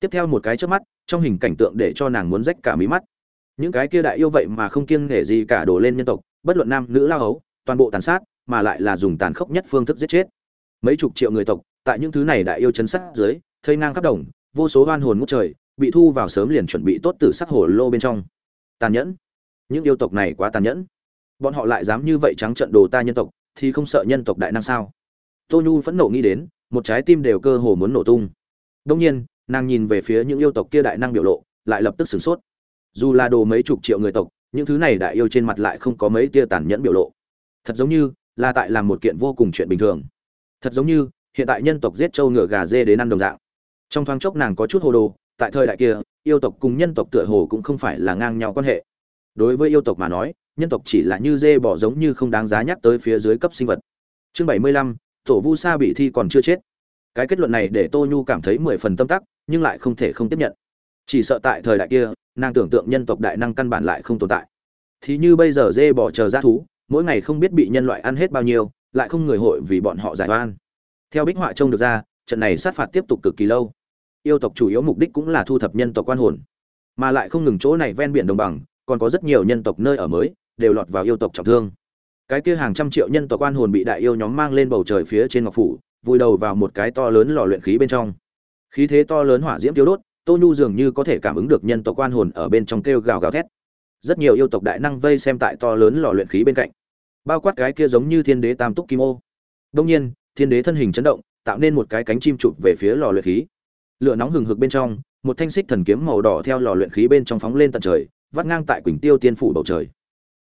Tiếp theo một cái trước mắt, trong hình cảnh tượng để cho nàng muốn rách cả mí mắt những cái kia đại yêu vậy mà không kiêng nể gì cả đổ lên nhân tộc, bất luận nam, nữ, lao hấu, toàn bộ tàn sát, mà lại là dùng tàn khốc nhất phương thức giết chết. Mấy chục triệu người tộc, tại những thứ này đại yêu chấn sát dưới, thây ngang khắp đồng, vô số oan hồn ngút trời, bị thu vào sớm liền chuẩn bị tốt từ sắc hồ lô bên trong. Tàn nhẫn. Những yêu tộc này quá tàn nhẫn. Bọn họ lại dám như vậy trắng trận đồ ta nhân tộc, thì không sợ nhân tộc đại năng sao? Tô nhu phẫn nộ nghĩ đến, một trái tim đều cơ hồ muốn nổ tung. Đông nhiên, nàng nhìn về phía những yêu tộc kia đại năng biểu lộ, lại lập tức sửng sốt dù là đồ mấy chục triệu người tộc, những thứ này đại yêu trên mặt lại không có mấy tia tàn nhẫn biểu lộ. Thật giống như là tại làm một kiện vô cùng chuyện bình thường. Thật giống như hiện tại nhân tộc giết trâu ngựa gà dê đến ăn đồng dạng. Trong thoáng chốc nàng có chút hồ đồ, tại thời đại kia, yêu tộc cùng nhân tộc tựa hồ cũng không phải là ngang nhau quan hệ. Đối với yêu tộc mà nói, nhân tộc chỉ là như dê bỏ giống như không đáng giá nhắc tới phía dưới cấp sinh vật. Chương bảy mươi lăm, tổ vu sa bị thi còn chưa chết. Cái kết luận này để tô nhu cảm thấy mười phần tâm tắc, nhưng lại không thể không tiếp nhận. Chỉ sợ tại thời đại kia nàng tưởng tượng nhân tộc đại năng căn bản lại không tồn tại. Thì như bây giờ dê bỏ chờ ra thú, mỗi ngày không biết bị nhân loại ăn hết bao nhiêu, lại không người hội vì bọn họ giải oan. Theo bích họa trông được ra, trận này sát phạt tiếp tục cực kỳ lâu. Yêu tộc chủ yếu mục đích cũng là thu thập nhân tộc quan hồn. Mà lại không ngừng chỗ này ven biển đồng bằng, còn có rất nhiều nhân tộc nơi ở mới, đều lọt vào yêu tộc trọng thương. Cái kia hàng trăm triệu nhân tộc quan hồn bị đại yêu nhóm mang lên bầu trời phía trên ngọc phủ, vùi đầu vào một cái to lớn lò luyện khí bên trong. Khí thế to lớn hỏa diễm tiêu đốt tô nhu dường như có thể cảm ứng được nhân tộc quan hồn ở bên trong kêu gào gào thét. Rất nhiều yêu tộc đại năng vây xem tại to lớn lò luyện khí bên cạnh. Bao quát cái kia giống như thiên đế tam túc kim ô. Đông nhiên, thiên đế thân hình chấn động, tạo nên một cái cánh chim chụp về phía lò luyện khí. Lửa nóng hừng hực bên trong, một thanh xích thần kiếm màu đỏ theo lò luyện khí bên trong phóng lên tận trời, vắt ngang tại quỳnh tiêu tiên phủ bầu trời.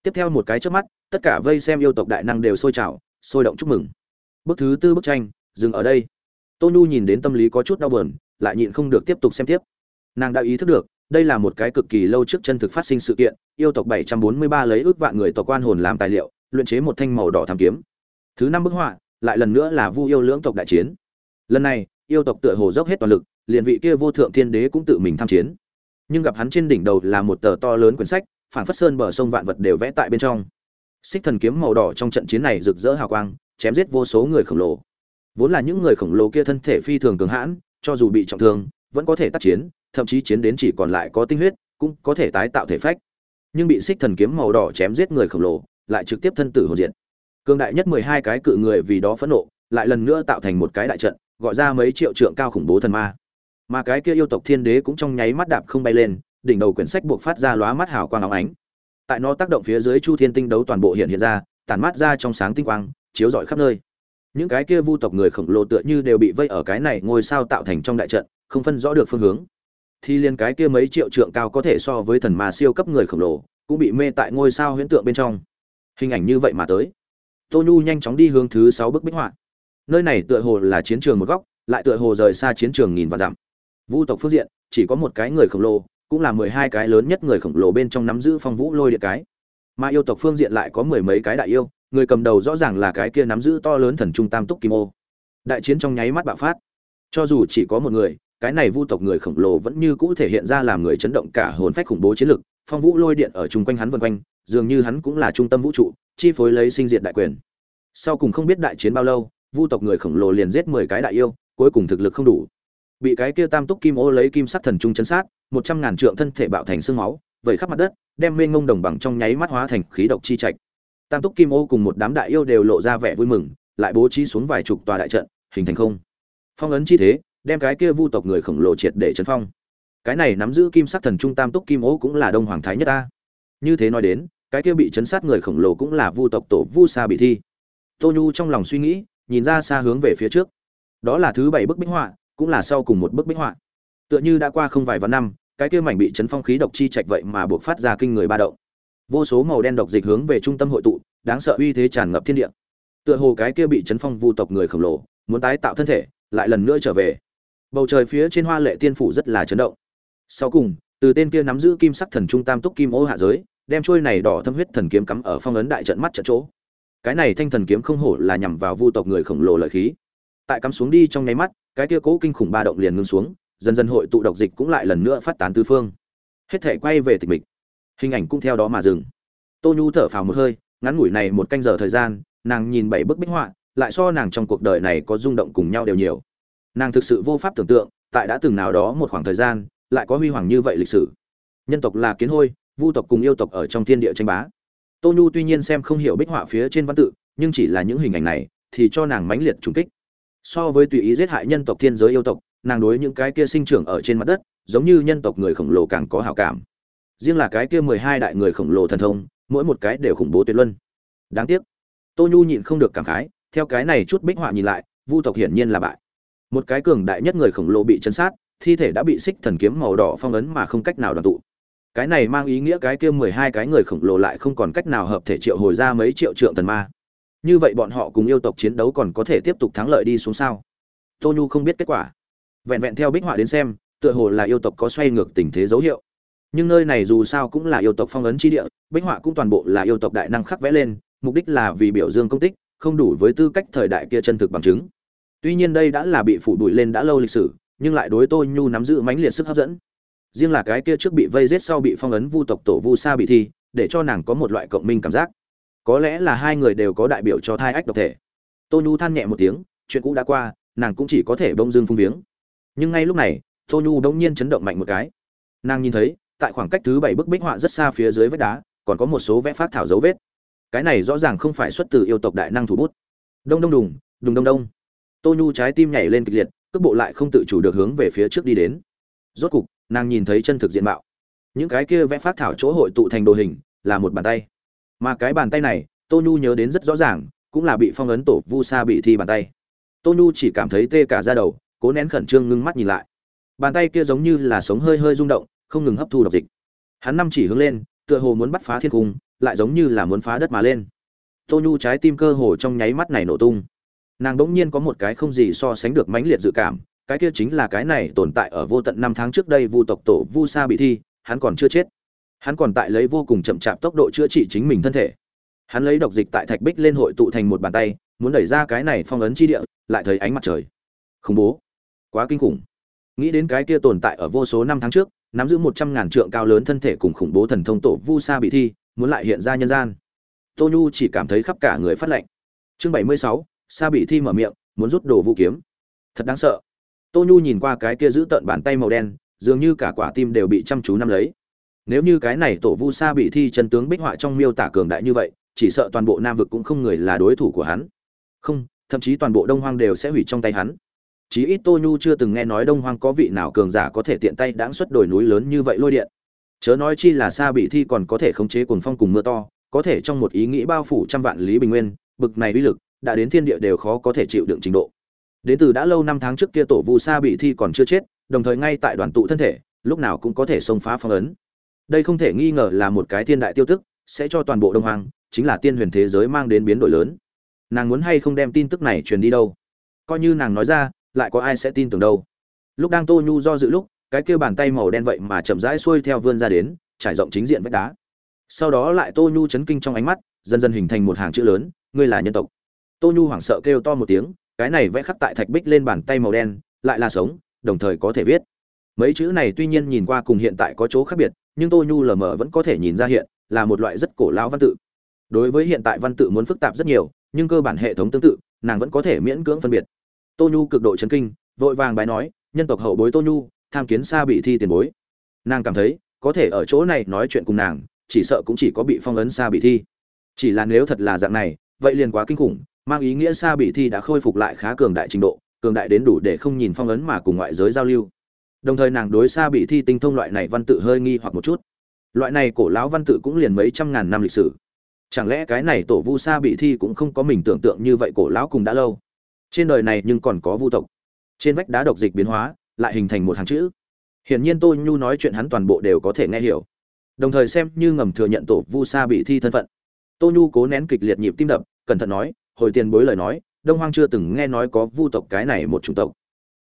Tiếp theo một cái trước mắt, tất cả vây xem yêu tộc đại năng đều sôi trào, sôi động chúc mừng. Bức thứ tư bức tranh, dừng ở đây. Tô nhu nhìn đến tâm lý có chút đau buồn, lại nhịn không được tiếp tục xem tiếp nàng đã ý thức được, đây là một cái cực kỳ lâu trước chân thực phát sinh sự kiện, yêu tộc 743 lấy ước vạn người tộc quan hồn làm tài liệu, luyện chế một thanh màu đỏ thảm kiếm. Thứ năm bức họa, lại lần nữa là vu yêu lưỡng tộc đại chiến. Lần này, yêu tộc tựa hồ dốc hết toàn lực, liền vị kia vô thượng thiên đế cũng tự mình tham chiến. Nhưng gặp hắn trên đỉnh đầu là một tờ to lớn quyển sách phản phất sơn bờ sông vạn vật đều vẽ tại bên trong. Xích thần kiếm màu đỏ trong trận chiến này rực rỡ hào quang, chém giết vô số người khổng lồ. Vốn là những người khổng lồ kia thân thể phi thường cường hãn, cho dù bị trọng thương, vẫn có thể tác chiến thậm chí chiến đến chỉ còn lại có tinh huyết, cũng có thể tái tạo thể phách. Nhưng bị xích thần kiếm màu đỏ chém giết người khổng lồ, lại trực tiếp thân tử hồn diện cường đại nhất mười hai cái cự người vì đó phẫn nộ, lại lần nữa tạo thành một cái đại trận, gọi ra mấy triệu trượng cao khủng bố thần ma. Mà cái kia yêu tộc thiên đế cũng trong nháy mắt đạp không bay lên, đỉnh đầu quyển sách buộc phát ra lóa mắt hào quang óng ánh. Tại nó tác động phía dưới chu thiên tinh đấu toàn bộ hiện hiện ra, tản mát ra trong sáng tinh quang, chiếu rọi khắp nơi. Những cái kia vu tộc người khổng lồ tựa như đều bị vây ở cái này ngôi sao tạo thành trong đại trận, không phân rõ được phương hướng thì liên cái kia mấy triệu trượng cao có thể so với thần ma siêu cấp người khổng lồ, cũng bị mê tại ngôi sao huyễn tượng bên trong. Hình ảnh như vậy mà tới. Tô nhu nhanh chóng đi hướng thứ sáu bức bích họa. Nơi này tựa hồ là chiến trường một góc, lại tựa hồ rời xa chiến trường nghìn và dặm. Vu tộc phương diện, chỉ có một cái người khổng lồ, cũng là mười hai cái lớn nhất người khổng lồ bên trong nắm giữ phong vũ lôi địa cái. Mà yêu tộc phương diện lại có mười mấy cái đại yêu, người cầm đầu rõ ràng là cái kia nắm giữ to lớn thần trung tam túc kim ô. Đại chiến trong nháy mắt bạo phát. Cho dù chỉ có một người cái này vu tộc người khổng lồ vẫn như cũ thể hiện ra làm người chấn động cả hồn phách khủng bố chiến lực, phong vũ lôi điện ở chung quanh hắn vần quanh, dường như hắn cũng là trung tâm vũ trụ, chi phối lấy sinh diệt đại quyền. Sau cùng không biết đại chiến bao lâu, vu tộc người khổng lồ liền giết mười cái đại yêu, cuối cùng thực lực không đủ. Bị cái kia tam túc kim ô lấy kim sắc thần trung chấn sát, một trăm ngàn trượng thân thể bạo thành xương máu, vẩy khắp mặt đất, đem mênh ngông đồng bằng trong nháy mắt hóa thành khí độc chi trạch. Tam túc kim ô cùng một đám đại yêu đều lộ ra vẻ vui mừng, lại bố trí xuống vài chục tòa đại trận, hình thành không. Phong ấn chi thế đem cái kia vu tộc người khổng lồ triệt để chấn phong. Cái này nắm giữ kim sắc thần trung tam túc kim ô cũng là đông hoàng thái nhất ta. Như thế nói đến, cái kia bị chấn sát người khổng lồ cũng là vu tộc tổ vu sa bị thi. Tô nhu trong lòng suy nghĩ, nhìn ra xa hướng về phía trước. Đó là thứ bảy bức bích họa, cũng là sau cùng một bức bích họa. Tựa như đã qua không vài vạn năm, cái kia mảnh bị chấn phong khí độc chi trạch vậy mà buộc phát ra kinh người ba động. Vô số màu đen độc dịch hướng về trung tâm hội tụ, đáng sợ uy thế tràn ngập thiên địa. Tựa hồ cái kia bị chấn phong vu tộc người khổng lồ, muốn tái tạo thân thể, lại lần nữa trở về bầu trời phía trên hoa lệ tiên phủ rất là chấn động. Sau cùng, từ tên kia nắm giữ kim sắc thần trung tam túc kim ô hạ giới, đem trôi này đỏ thâm huyết thần kiếm cắm ở phong ấn đại trận mắt trận chỗ. Cái này thanh thần kiếm không hổ là nhằm vào vu tộc người khổng lồ lợi khí. Tại cắm xuống đi trong nháy mắt, cái kia cố kinh khủng ba động liền ngưng xuống, dần dần hội tụ độc dịch cũng lại lần nữa phát tán tứ phương. Hết thể quay về tịch mịch. Hình ảnh cũng theo đó mà dừng. Tô nhu thở phào một hơi, ngắn ngủi này một canh giờ thời gian, nàng nhìn bảy bức bích họa, lại so nàng trong cuộc đời này có rung động cùng nhau đều nhiều nàng thực sự vô pháp tưởng tượng, tại đã từng nào đó một khoảng thời gian, lại có huy hoàng như vậy lịch sử. Nhân tộc là kiến hôi, vu tộc cùng yêu tộc ở trong thiên địa tranh bá. Tô nhu tuy nhiên xem không hiểu bích họa phía trên văn tự, nhưng chỉ là những hình ảnh này, thì cho nàng mãnh liệt trùng kích. So với tùy ý giết hại nhân tộc thiên giới yêu tộc, nàng đối những cái kia sinh trưởng ở trên mặt đất, giống như nhân tộc người khổng lồ càng có hảo cảm. Riêng là cái kia mười hai đại người khổng lồ thần thông, mỗi một cái đều khủng bố tuyệt luân. Đáng tiếc, tô nhu nhịn không được cảm khái, theo cái này chút bích họa nhìn lại, vu tộc hiển nhiên là bại một cái cường đại nhất người khổng lồ bị chấn sát, thi thể đã bị xích thần kiếm màu đỏ phong ấn mà không cách nào đoàn tụ. Cái này mang ý nghĩa cái kia mười hai cái người khổng lồ lại không còn cách nào hợp thể triệu hồi ra mấy triệu trượng thần ma. Như vậy bọn họ cùng yêu tộc chiến đấu còn có thể tiếp tục thắng lợi đi xuống sao? Tô nhu không biết kết quả. Vẹn vẹn theo bích họa đến xem, tựa hồ là yêu tộc có xoay ngược tình thế dấu hiệu. Nhưng nơi này dù sao cũng là yêu tộc phong ấn chi địa, bích họa cũng toàn bộ là yêu tộc đại năng khắc vẽ lên, mục đích là vì biểu dương công tích, không đủ với tư cách thời đại kia chân thực bằng chứng tuy nhiên đây đã là bị phủ bụi lên đã lâu lịch sử, nhưng lại đối tô nhu nắm giữ mãnh liệt sức hấp dẫn. Riêng là cái kia trước bị vây giết sau bị phong ấn vu tộc tổ vu sa bị thi, để cho nàng có một loại cộng minh cảm giác. Có lẽ là hai người đều có đại biểu cho thai ách độc thể. Tô nhu than nhẹ một tiếng, chuyện cũ đã qua, nàng cũng chỉ có thể bông dương phung viếng. Nhưng ngay lúc này, tô nhu đ nhiên chấn động mạnh một cái. Nàng nhìn thấy, tại khoảng cách thứ bảy bức bích họa rất xa phía dưới vách đá, còn có một số vẽ phát thảo dấu vết. Cái này rõ ràng không phải xuất từ yêu tộc đại năng thủ bút. Đông đông đùng đùng đông đông tô nhu trái tim nhảy lên kịch liệt, cước bộ lại không tự chủ được hướng về phía trước đi đến. Rốt cục, nàng nhìn thấy chân thực diện mạo. Những cái kia vẽ phát thảo chỗ hội tụ thành đồ hình, là một bàn tay. Mà cái bàn tay này, tô nhu nhớ đến rất rõ ràng, cũng là bị phong ấn tổ vu sa bị thi bàn tay. Tô nhu chỉ cảm thấy tê cả ra đầu, cố nén khẩn trương ngưng mắt nhìn lại. Bàn tay kia giống như là sống hơi hơi rung động, không ngừng hấp thu độc dịch. Hắn năm chỉ hướng lên, tựa hồ muốn bắt phá thiên cung, lại giống như là muốn phá đất mà lên. Tô nhu trái tim cơ hồ trong nháy mắt này nổ tung nàng bỗng nhiên có một cái không gì so sánh được mãnh liệt dự cảm, cái kia chính là cái này tồn tại ở vô tận năm tháng trước đây vu tộc tổ vu sa bị thi, hắn còn chưa chết. Hắn còn tại lấy vô cùng chậm chạp tốc độ chữa trị chính mình thân thể. Hắn lấy độc dịch tại thạch bích lên hội tụ thành một bàn tay, muốn đẩy ra cái này phong ấn chi địa, lại thấy ánh mặt trời. Khủng bố. Quá kinh khủng. Nghĩ đến cái kia tồn tại ở vô số năm tháng trước, nắm giữ một trăm ngàn trượng cao lớn thân thể cùng khủng bố thần thông tổ vu sa bị thi, muốn lại hiện ra nhân gian. Tô nhu chỉ cảm thấy khắp cả người phát lạnh. Chương bảy mươi sáu sa bị thi mở miệng, muốn rút đồ vũ kiếm. Thật đáng sợ. Tô nhu nhìn qua cái kia giữ tợn bàn tay màu đen, dường như cả quả tim đều bị chăm chú nắm lấy. Nếu như cái này tổ vu sa bị thi chân tướng bích họa trong miêu tả cường đại như vậy, chỉ sợ toàn bộ nam vực cũng không người là đối thủ của hắn. Không, thậm chí toàn bộ đông hoang đều sẽ hủy trong tay hắn. Chí ít tô nhu chưa từng nghe nói đông hoang có vị nào cường giả có thể tiện tay đáng xuất đồi núi lớn như vậy lôi điện. Chớ nói chi là sa bị thi còn có thể khống chế cuồng phong cùng mưa to, có thể trong một ý nghĩ bao phủ trăm vạn lý bình nguyên, bực này uy lực đã đến thiên địa đều khó có thể chịu đựng trình độ. Đến từ đã lâu năm tháng trước kia tổ vu sa bị thi còn chưa chết, đồng thời ngay tại đoàn tụ thân thể, lúc nào cũng có thể xông phá phong ấn. Đây không thể nghi ngờ là một cái thiên đại tiêu tức, sẽ cho toàn bộ đông hoàng chính là tiên huyền thế giới mang đến biến đổi lớn. Nàng muốn hay không đem tin tức này truyền đi đâu? Coi như nàng nói ra, lại có ai sẽ tin tưởng đâu? Lúc đang tô nhu do dự lúc, cái kia bàn tay màu đen vậy mà chậm rãi xuôi theo vươn ra đến, trải rộng chính diện vách đá. Sau đó lại tô nhu chấn kinh trong ánh mắt, dần dần hình thành một hàng chữ lớn, ngươi là nhân tộc tô nhu hoảng sợ kêu to một tiếng, cái này vẽ khắc tại thạch bích lên bàn tay màu đen, lại là sống, đồng thời có thể viết. Mấy chữ này tuy nhiên nhìn qua cùng hiện tại có chỗ khác biệt, nhưng tô nhu lờ mờ vẫn có thể nhìn ra hiện, là một loại rất cổ lão văn tự. Đối với hiện tại văn tự muốn phức tạp rất nhiều, nhưng cơ bản hệ thống tương tự, nàng vẫn có thể miễn cưỡng phân biệt. Tô nhu cực độ chấn kinh, vội vàng bài nói, nhân tộc hậu bối tô nhu, tham kiến xa bị thi tiền bối. Nàng cảm thấy, có thể ở chỗ này nói chuyện cùng nàng, chỉ sợ cũng chỉ có bị phong ấn xa bị thi. Chỉ là nếu thật là dạng này, vậy liền quá kinh khủng mang ý nghĩa xa bị thi đã khôi phục lại khá cường đại trình độ, cường đại đến đủ để không nhìn phong ấn mà cùng ngoại giới giao lưu. Đồng thời nàng đối xa bị thi tinh thông loại này văn tự hơi nghi hoặc một chút. Loại này cổ lão văn tự cũng liền mấy trăm ngàn năm lịch sử. Chẳng lẽ cái này tổ vu sa bị thi cũng không có mình tưởng tượng như vậy cổ lão cùng đã lâu? Trên đời này nhưng còn có vu tộc. Trên vách đá độc dịch biến hóa, lại hình thành một hàng chữ. Hiển nhiên tô nhu nói chuyện hắn toàn bộ đều có thể nghe hiểu. Đồng thời xem như ngầm thừa nhận tổ vu sa bị thi thân phận. Tô nhu cố nén kịch liệt nhịp tim đập, cẩn thận nói hồi tiền bối lời nói, đông hoang chưa từng nghe nói có vu tộc cái này một chủng tộc.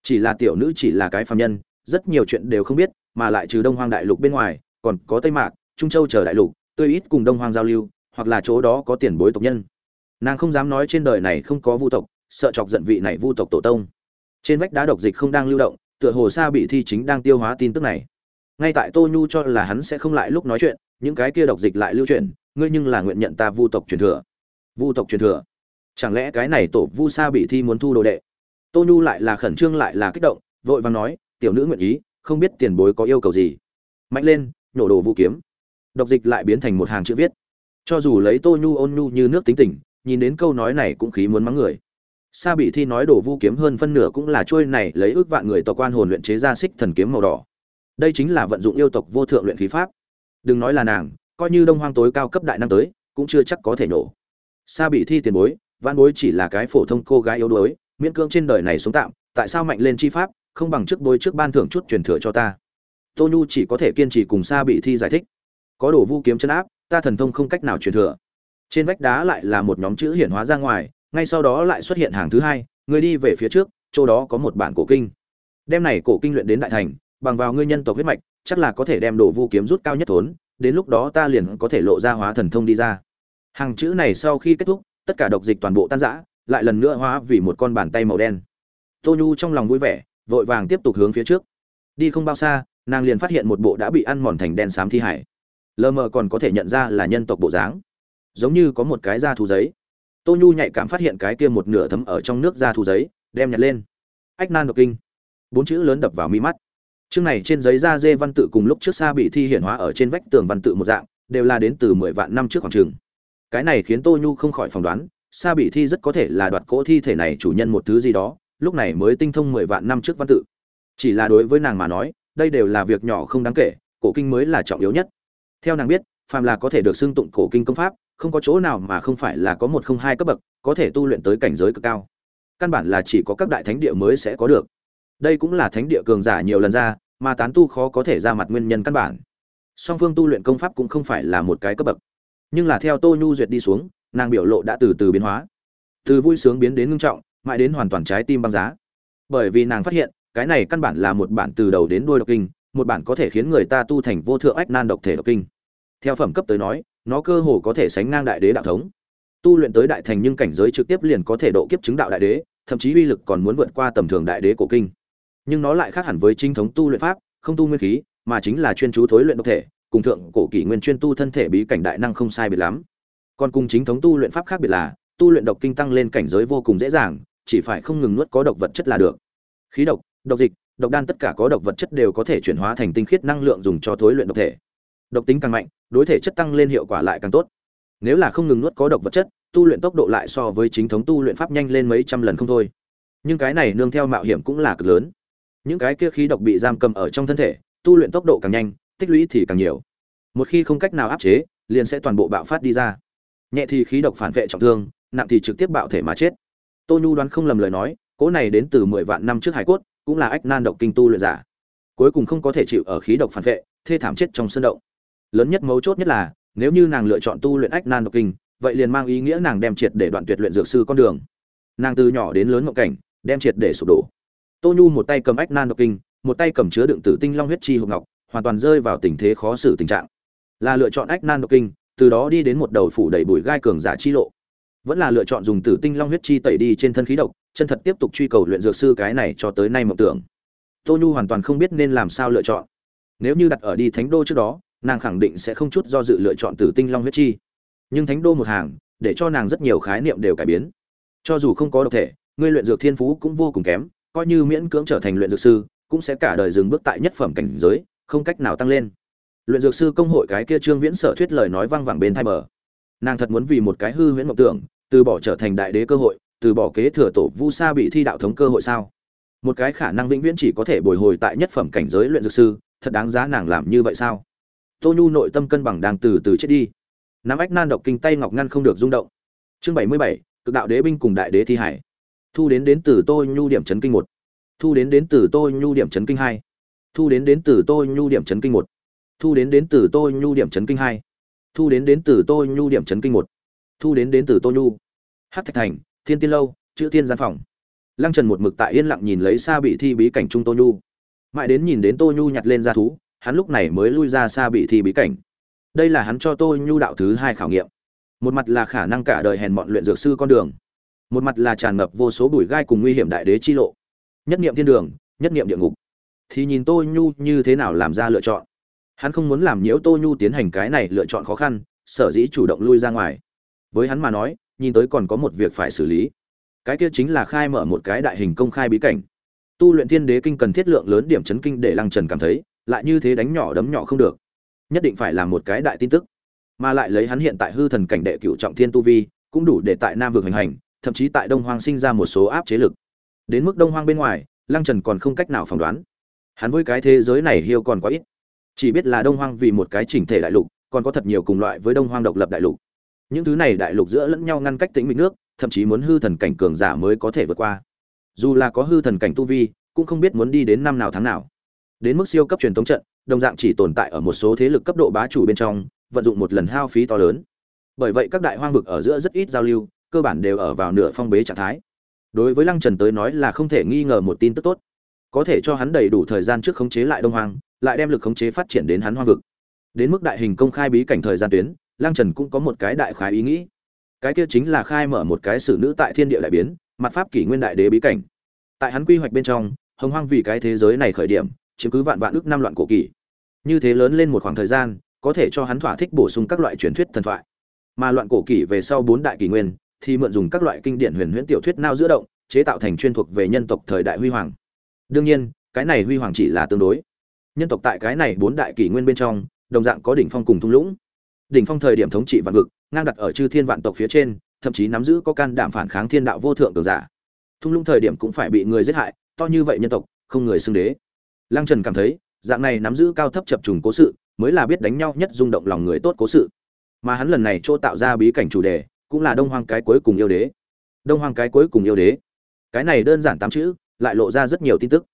Chỉ là tiểu nữ chỉ là cái phàm nhân, rất nhiều chuyện đều không biết, mà lại trừ đông hoang đại lục bên ngoài, còn có tây mạc, trung châu chờ đại lục tôi ít cùng đông hoang giao lưu, hoặc là chỗ đó có tiền bối tộc nhân. Nàng không dám nói trên đời này không có vu tộc, sợ chọc giận vị này vu tộc tổ tông. Trên vách đá độc dịch không đang lưu động, tựa hồ sa bị thi chính đang tiêu hóa tin tức này. Ngay tại tô nhu cho là hắn sẽ không lại lúc nói chuyện, những cái kia độc dịch lại lưu chuyển, ngươi nhưng là nguyện nhận ta vu tộc truyền thừa. Vu tộc truyền thừa chẳng lẽ cái này tổ vu sa bị thi muốn thu đồ đệ? Tô nhu lại là khẩn trương lại là kích động, vội vàng nói, tiểu nữ nguyện ý, không biết tiền bối có yêu cầu gì. Mạnh lên nhổ đồ vũ kiếm. Độc dịch lại biến thành một hàng chữ viết. Cho dù lấy tô nhu ôn nhu như nước tính tình, nhìn đến câu nói này cũng khí muốn mắng người. Sa bị thi nói đồ vũ kiếm hơn phân nửa cũng là trôi này lấy ước vạn người tộc quan hồn luyện chế ra xích thần kiếm màu đỏ. Đây chính là vận dụng yêu tộc vô thượng luyện khí pháp. Đừng nói là nàng, coi như đông hoang tối cao cấp đại năm tới, cũng chưa chắc có thể nổ. Sa bị thi tiền bối văn bối chỉ là cái phổ thông cô gái yếu đuối, miễn cưỡng trên đời này sống tạm, tại sao mạnh lên chi pháp, không bằng trước bối trước ban thưởng chút truyền thừa cho ta? Tô nhu chỉ có thể kiên trì cùng xa bị thi giải thích. Có đồ vu kiếm chân áp, ta thần thông không cách nào truyền thừa. Trên vách đá lại là một nhóm chữ hiển hóa ra ngoài, ngay sau đó lại xuất hiện hàng thứ hai, người đi về phía trước, chỗ đó có một bản cổ kinh. Đem này cổ kinh luyện đến đại thành, bằng vào ngươi nhân tộc huyết mạch, chắc là có thể đem đồ vu kiếm rút cao nhất thốn, đến lúc đó ta liền có thể lộ ra hóa thần thông đi ra. Hàng chữ này sau khi kết thúc tất cả độc dịch toàn bộ tan rã, lại lần nữa hóa vì một con bàn tay màu đen. Tô nhu trong lòng vui vẻ, vội vàng tiếp tục hướng phía trước. Đi không bao xa, nàng liền phát hiện một bộ đã bị ăn mòn thành đen xám thi hải. Lờ mờ còn có thể nhận ra là nhân tộc bộ dáng. Giống như có một cái da thú giấy. Tô nhu nhạy cảm phát hiện cái kia một nửa thấm ở trong nước da thú giấy, đem nhặt lên. Ách nan độc kinh. Bốn chữ lớn đập vào mi mắt. Chương này trên giấy da dê văn tự cùng lúc trước xa bị thi hiển hóa ở trên vách tường văn tự một dạng, đều là đến từ mười vạn năm trước khoảng trường cái này khiến tô nhu không khỏi phỏng đoán, sa bị thi rất có thể là đoạt cỗ thi thể này chủ nhân một thứ gì đó, lúc này mới tinh thông mười vạn năm trước văn tự. Chỉ là đối với nàng mà nói, đây đều là việc nhỏ không đáng kể, cổ kinh mới là trọng yếu nhất. Theo nàng biết, phàm là có thể được xưng tụng cổ kinh công pháp, không có chỗ nào mà không phải là có một không hai cấp bậc, có thể tu luyện tới cảnh giới cực cao. Căn bản là chỉ có các đại thánh địa mới sẽ có được. Đây cũng là thánh địa cường giả nhiều lần ra, mà tán tu khó có thể ra mặt nguyên nhân căn bản. Song phương tu luyện công pháp cũng không phải là một cái cấp bậc nhưng là theo tô nhu duyệt đi xuống, nàng biểu lộ đã từ từ biến hóa. Từ vui sướng biến đến ngưng trọng, mãi đến hoàn toàn trái tim băng giá. Bởi vì nàng phát hiện, cái này căn bản là một bản từ đầu đến đuôi độc kinh, một bản có thể khiến người ta tu thành vô thượng ách nan độc thể độc kinh. Theo phẩm cấp tới nói, nó cơ hồ có thể sánh ngang đại đế đạo thống. Tu luyện tới đại thành nhưng cảnh giới trực tiếp liền có thể độ kiếp chứng đạo đại đế, thậm chí uy lực còn muốn vượt qua tầm thường đại đế cổ kinh. Nhưng nó lại khác hẳn với chính thống tu luyện pháp, không tu nguyên khí, mà chính là chuyên chú thối luyện độc thể cùng thượng cổ kỷ nguyên chuyên tu thân thể bí cảnh đại năng không sai biệt lắm. Còn cùng chính thống tu luyện pháp khác biệt là, tu luyện độc kinh tăng lên cảnh giới vô cùng dễ dàng, chỉ phải không ngừng nuốt có độc vật chất là được. Khí độc độc dịch, độc đan tất cả có độc vật chất đều có thể chuyển hóa thành tinh khiết năng lượng dùng cho thối luyện độc thể. Độc tính càng mạnh, đối thể chất tăng lên hiệu quả lại càng tốt. Nếu là không ngừng nuốt có độc vật chất, tu luyện tốc độ lại so với chính thống tu luyện pháp nhanh lên mấy trăm lần không thôi. Nhưng cái này nương theo mạo hiểm cũng là cực lớn. Những cái kia khí độc bị giam cầm ở trong thân thể, tu luyện tốc độ càng nhanh tích lũy thì càng nhiều. Một khi không cách nào áp chế, liền sẽ toàn bộ bạo phát đi ra. Nhẹ thì khí độc phản vệ trọng thương, nặng thì trực tiếp bạo thể mà chết. Tô nhu đoán không lầm lời nói, cỗ này đến từ mười vạn năm trước hải cốt, cũng là ách nan độc kinh tu luyện giả. Cuối cùng không có thể chịu ở khí độc phản vệ, thê thảm chết trong sân động. Lớn nhất mấu chốt nhất là, nếu như nàng lựa chọn tu luyện ách nan độc kinh, vậy liền mang ý nghĩa nàng đem triệt để đoạn tuyệt luyện dược sư con đường. Nàng từ nhỏ đến lớn ngộ cảnh, đem triệt để sụp đổ. Tô nhu một tay cầm ách nan độc kinh, một tay cầm chứa đựng tử tinh long huyết chi hộp ngọc hoàn toàn rơi vào tình thế khó xử tình trạng. Là lựa chọn ách nan độc kinh, từ đó đi đến một đầu phủ đầy bụi gai cường giả chi lộ. Vẫn là lựa chọn dùng tử tinh long huyết chi tẩy đi trên thân khí độc, chân thật tiếp tục truy cầu luyện dược sư cái này cho tới nay mộng tưởng. Tô nhu hoàn toàn không biết nên làm sao lựa chọn. Nếu như đặt ở đi thánh đô trước đó, nàng khẳng định sẽ không chút do dự lựa chọn tử tinh long huyết chi. Nhưng thánh đô một hàng, để cho nàng rất nhiều khái niệm đều cải biến. Cho dù không có độc thể, ngươi luyện dược thiên phú cũng vô cùng kém, coi như miễn cưỡng trở thành luyện dược sư, cũng sẽ cả đời dừng bước tại nhất phẩm cảnh giới không cách nào tăng lên. Luyện dược sư công hội cái kia trương viễn sở thuyết lời nói vang vẳng bên thai bờ. Nàng thật muốn vì một cái hư huyễn mộng tưởng, từ bỏ trở thành đại đế cơ hội, từ bỏ kế thừa tổ vu sa bị thi đạo thống cơ hội sao? Một cái khả năng vĩnh viễn chỉ có thể bồi hồi tại nhất phẩm cảnh giới luyện dược sư, thật đáng giá nàng làm như vậy sao? Tô nhu nội tâm cân bằng đang từ từ chết đi. Nắm ách nan độc kinh tay ngọc ngăn không được rung động. Chương bảy mươi bảy, cực đạo đế binh cùng đại đế thi hải. Thu đến đến từ tô nhu điểm chấn kinh một. Thu đến đến từ tô nhu điểm chấn kinh hai thu đến đến từ tôi nhu điểm chấn kinh một. Thu đến đến từ tôi nhu điểm chấn kinh hai. Thu đến đến từ tôi nhu điểm chấn kinh một. Thu đến đến từ tôi nhu. Hát thạch thành, thiên tiên lâu, chữ tiên gian phòng. Lăng trần một mực tại yên lặng nhìn lấy xa bị thi bí cảnh trung tô nhu. Mãi đến nhìn đến tô nhu nhặt lên ra thú, hắn lúc này mới lui ra xa bị thi bí cảnh. Đây là hắn cho tô nhu đạo thứ hai khảo nghiệm. Một mặt là khả năng cả đời hèn mọn luyện dược sư con đường. Một mặt là tràn ngập vô số bụi gai cùng nguy hiểm đại đế chi lộ. Nhất niệm thiên đường, nhất niệm địa ngục thì nhìn tô nhu như thế nào làm ra lựa chọn. Hắn không muốn làm nhiễu tô nhu tiến hành cái này lựa chọn khó khăn, sở dĩ chủ động lui ra ngoài. Với hắn mà nói, nhìn tới còn có một việc phải xử lý. Cái kia chính là khai mở một cái đại hình công khai bí cảnh. Tu luyện thiên đế kinh cần thiết lượng lớn điểm chấn kinh để lăng trần cảm thấy, lại như thế đánh nhỏ đấm nhỏ không được. Nhất định phải làm một cái đại tin tức. Mà lại lấy hắn hiện tại hư thần cảnh đệ cựu trọng thiên tu vi, cũng đủ để tại nam vực hành hành, thậm chí tại đông hoang sinh ra một số áp chế lực. Đến mức đông hoang bên ngoài, lăng trần còn không cách nào phỏng đoán hắn với cái thế giới này hiêu còn quá ít. Chỉ biết là đông hoang vì một cái chỉnh thể đại lục, còn có thật nhiều cùng loại với đông hoang độc lập đại lục. Những thứ này đại lục giữa lẫn nhau ngăn cách tĩnh mịch nước, thậm chí muốn hư thần cảnh cường giả mới có thể vượt qua. Dù là có hư thần cảnh tu vi, cũng không biết muốn đi đến năm nào tháng nào. Đến mức siêu cấp truyền thống trận, đồng dạng chỉ tồn tại ở một số thế lực cấp độ bá chủ bên trong, vận dụng một lần hao phí to lớn. Bởi vậy các đại hoang vực ở giữa rất ít giao lưu, cơ bản đều ở vào nửa phong bế trạng thái. Đối với lăng trần tới nói là không thể nghi ngờ một tin tức tốt có thể cho hắn đầy đủ thời gian trước khống chế lại đông hoang, lại đem lực khống chế phát triển đến hắn hoang vực. Đến mức đại hình công khai bí cảnh thời gian tuyến, Lang trần cũng có một cái đại khái ý nghĩ. Cái kia chính là khai mở một cái sử nữ tại thiên địa đại biến, mặt pháp kỷ nguyên đại đế bí cảnh. Tại hắn quy hoạch bên trong, hồng hoang vì cái thế giới này khởi điểm, chiếm cứ vạn vạn ước năm loạn cổ kỷ. Như thế lớn lên một khoảng thời gian, có thể cho hắn thỏa thích bổ sung các loại truyền thuyết thần thoại. Mà loạn cổ kỷ về sau bốn đại kỷ nguyên, thì mượn dùng các loại kinh điển huyền huyễn tiểu thuyết nao giữa động, chế tạo thành chuyên thuộc về nhân tộc thời đại huy hoàng đương nhiên, cái này huy hoàng chỉ là tương đối. Nhân tộc tại cái này bốn đại kỷ nguyên bên trong, đồng dạng có đỉnh phong cùng thung lũng. Đỉnh phong thời điểm thống trị vạn vực, ngang đặt ở chư thiên vạn tộc phía trên, thậm chí nắm giữ có can đảm phản kháng thiên đạo vô thượng cường giả. Thung lũng thời điểm cũng phải bị người giết hại, to như vậy nhân tộc, không người xưng đế. Lăng trần cảm thấy, dạng này nắm giữ cao thấp chập trùng cố sự, mới là biết đánh nhau nhất rung động lòng người tốt cố sự. Mà hắn lần này chỗ tạo ra bí cảnh chủ đề, cũng là đông hoang cái cuối cùng yêu đế. Đông hoang cái cuối cùng yêu đế. Cái này đơn giản tám chữ lại lộ ra rất nhiều tin tức.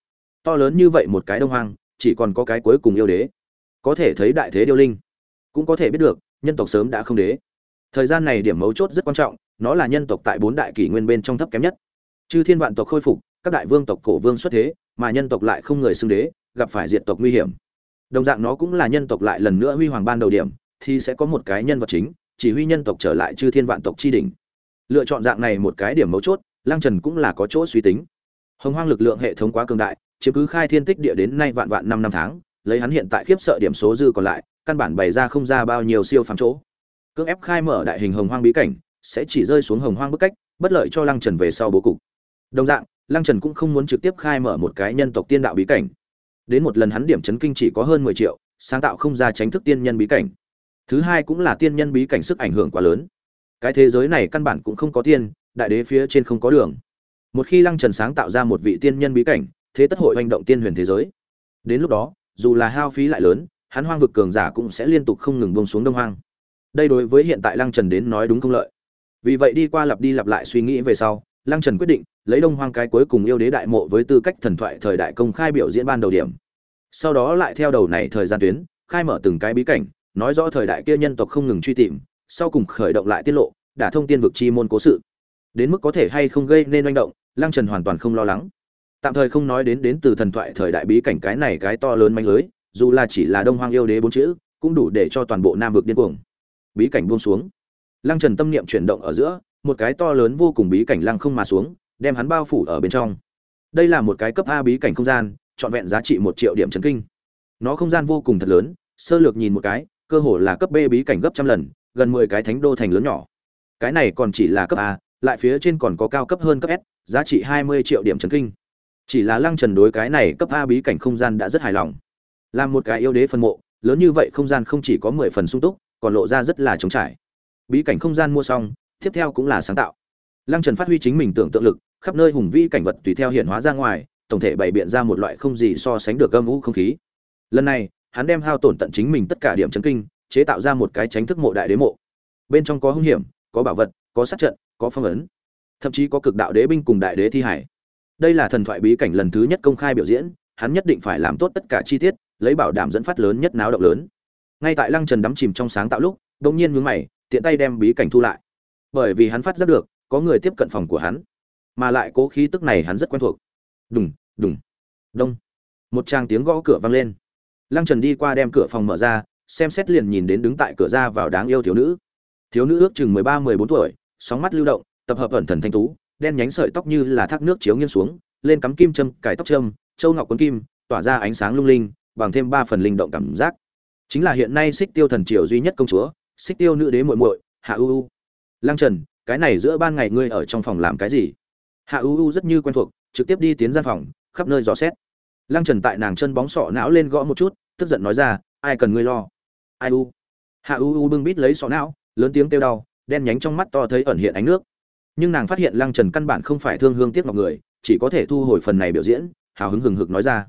To lớn như vậy một cái đông hoang, chỉ còn có cái cuối cùng yêu đế. Có thể thấy đại thế điêu linh. Cũng có thể biết được, nhân tộc sớm đã không đế. Thời gian này điểm mấu chốt rất quan trọng, nó là nhân tộc tại bốn đại kỷ nguyên bên trong thấp kém nhất. Chư thiên vạn tộc khôi phục, các đại vương tộc cổ vương xuất thế, mà nhân tộc lại không người xưng đế, gặp phải diện tộc nguy hiểm. Đồng dạng nó cũng là nhân tộc lại lần nữa huy hoàng ban đầu điểm, thì sẽ có một cái nhân vật chính, chỉ huy nhân tộc trở lại chư thiên vạn tộc chi đỉnh. Lựa chọn dạng này một cái điểm mấu chốt lang trần cũng là có chỗ suy tính hồng hoang lực lượng hệ thống quá cường đại, chiếm cứ khai thiên tích địa đến nay vạn vạn năm năm tháng, lấy hắn hiện tại khiếp sợ điểm số dư còn lại, căn bản bày ra không ra bao nhiêu siêu phàm chỗ. Cưỡng ép khai mở đại hình hồng hoang bí cảnh, sẽ chỉ rơi xuống hồng hoang bức cách, bất lợi cho lăng trần về sau bố cục. Đồng dạng, lăng trần cũng không muốn trực tiếp khai mở một cái nhân tộc tiên đạo bí cảnh. Đến một lần hắn điểm chấn kinh chỉ có hơn mười triệu, sáng tạo không ra tránh thức tiên nhân bí cảnh. Thứ hai cũng là tiên nhân bí cảnh sức ảnh hưởng quá lớn. Cái thế giới này căn bản cũng không có tiên, đại đế phía trên không có đường một khi lăng trần sáng tạo ra một vị tiên nhân bí cảnh, thế tất hội hành động tiên huyền thế giới. Đến lúc đó, dù là hao phí lại lớn, hắn hoang vực cường giả cũng sẽ liên tục không ngừng bông xuống đông hoang. Đây đối với hiện tại lăng trần đến nói đúng không lợi. Vì vậy đi qua lặp đi lặp lại suy nghĩ về sau, lăng trần quyết định lấy đông hoang cái cuối cùng yêu đế đại mộ với tư cách thần thoại thời đại công khai biểu diễn ban đầu điểm. Sau đó lại theo đầu này thời gian tuyến, khai mở từng cái bí cảnh, nói rõ thời đại kia nhân tộc không ngừng truy tìm, sau cùng khởi động lại tiết lộ, đả thông tiên vực chi môn cố sự đến mức có thể hay không gây nên manh động, lăng trần hoàn toàn không lo lắng. Tạm thời không nói đến đến từ thần thoại thời đại bí cảnh cái này cái to lớn manh lưới, dù là chỉ là đông hoang yêu đế bốn chữ, cũng đủ để cho toàn bộ nam vực điên cuồng. Bí cảnh buông xuống. Lăng trần tâm niệm chuyển động ở giữa, một cái to lớn vô cùng bí cảnh lăng không mà xuống, đem hắn bao phủ ở bên trong. Đây là một cái cấp a bí cảnh không gian, trọn vẹn giá trị một triệu điểm trấn kinh. Nó không gian vô cùng thật lớn, sơ lược nhìn một cái, cơ hồ là cấp b bí cảnh gấp trăm lần, gần mười cái thánh đô thành lớn nhỏ. Cái này còn chỉ là cấp a lại phía trên còn có cao cấp hơn cấp s, giá trị hai mươi triệu điểm chấn kinh. Chỉ là lăng trần đối cái này cấp a bí cảnh không gian đã rất hài lòng. Làm một cái yêu đế phân mộ, lớn như vậy không gian không chỉ có mười phần sung túc, còn lộ ra rất là trống trải. Bí cảnh không gian mua xong, tiếp theo cũng là sáng tạo. Lăng trần phát huy chính mình tưởng tượng lực, khắp nơi hùng vĩ cảnh vật tùy theo hiện hóa ra ngoài, tổng thể bày biện ra một loại không gì so sánh được âm u không khí. Lần này, hắn đem hao tổn tận chính mình tất cả điểm chấn kinh, chế tạo ra một cái tránh thức mộ đại đế mộ. Bên trong có hung hiểm, có bảo vật có sát trận, có phong ấn, thậm chí có cực đạo đế binh cùng đại đế thi hải. Đây là thần thoại bí cảnh lần thứ nhất công khai biểu diễn, hắn nhất định phải làm tốt tất cả chi tiết, lấy bảo đảm dẫn phát lớn nhất náo động lớn. Ngay tại lăng trần đắm chìm trong sáng tạo lúc đ ỗ n g nhiên mướn mày, tiện tay đem bí cảnh thu lại. Bởi vì hắn phát giác được, có người tiếp cận phòng của hắn, mà lại cố khí tức này hắn rất quen thuộc. Đùng đùng, đông. Một tràng tiếng gõ cửa vang lên. Lăng trần đi qua đem cửa phòng mở ra, xem xét liền nhìn đến đứng tại cửa ra vào đáng yêu thiếu nữ. Thiếu nữ ước chừng mười ba, mười bốn tuổi sóng mắt lưu động, tập hợp ẩn thần thanh tú, đen nhánh sợi tóc như là thác nước chiếu nghiêng xuống, lên cắm kim châm cải tóc châm, châu ngọc quấn kim, tỏa ra ánh sáng lung linh, bằng thêm ba phần linh động cảm giác. Chính là hiện nay xích tiêu thần triều duy nhất công chúa, xích tiêu nữ đế muội muội, hạ u u. Lăng trần, cái này giữa ban ngày ngươi ở trong phòng làm cái gì? Hạ u u rất như quen thuộc, trực tiếp đi tiến gian phòng, khắp nơi dò xét. Lăng trần tại nàng chân bóng sọ não lên gõ một chút, tức giận nói ra, ai cần ngươi lo? Ai u? Hạ u u bưng bít lấy sọ não, lớn tiếng kêu đau đen nhánh trong mắt to thấy ẩn hiện ánh nước. Nhưng nàng phát hiện lăng trần căn bản không phải thương hương tiếc ngọc người, chỉ có thể thu hồi phần này biểu diễn, hào hứng hừng hực nói ra.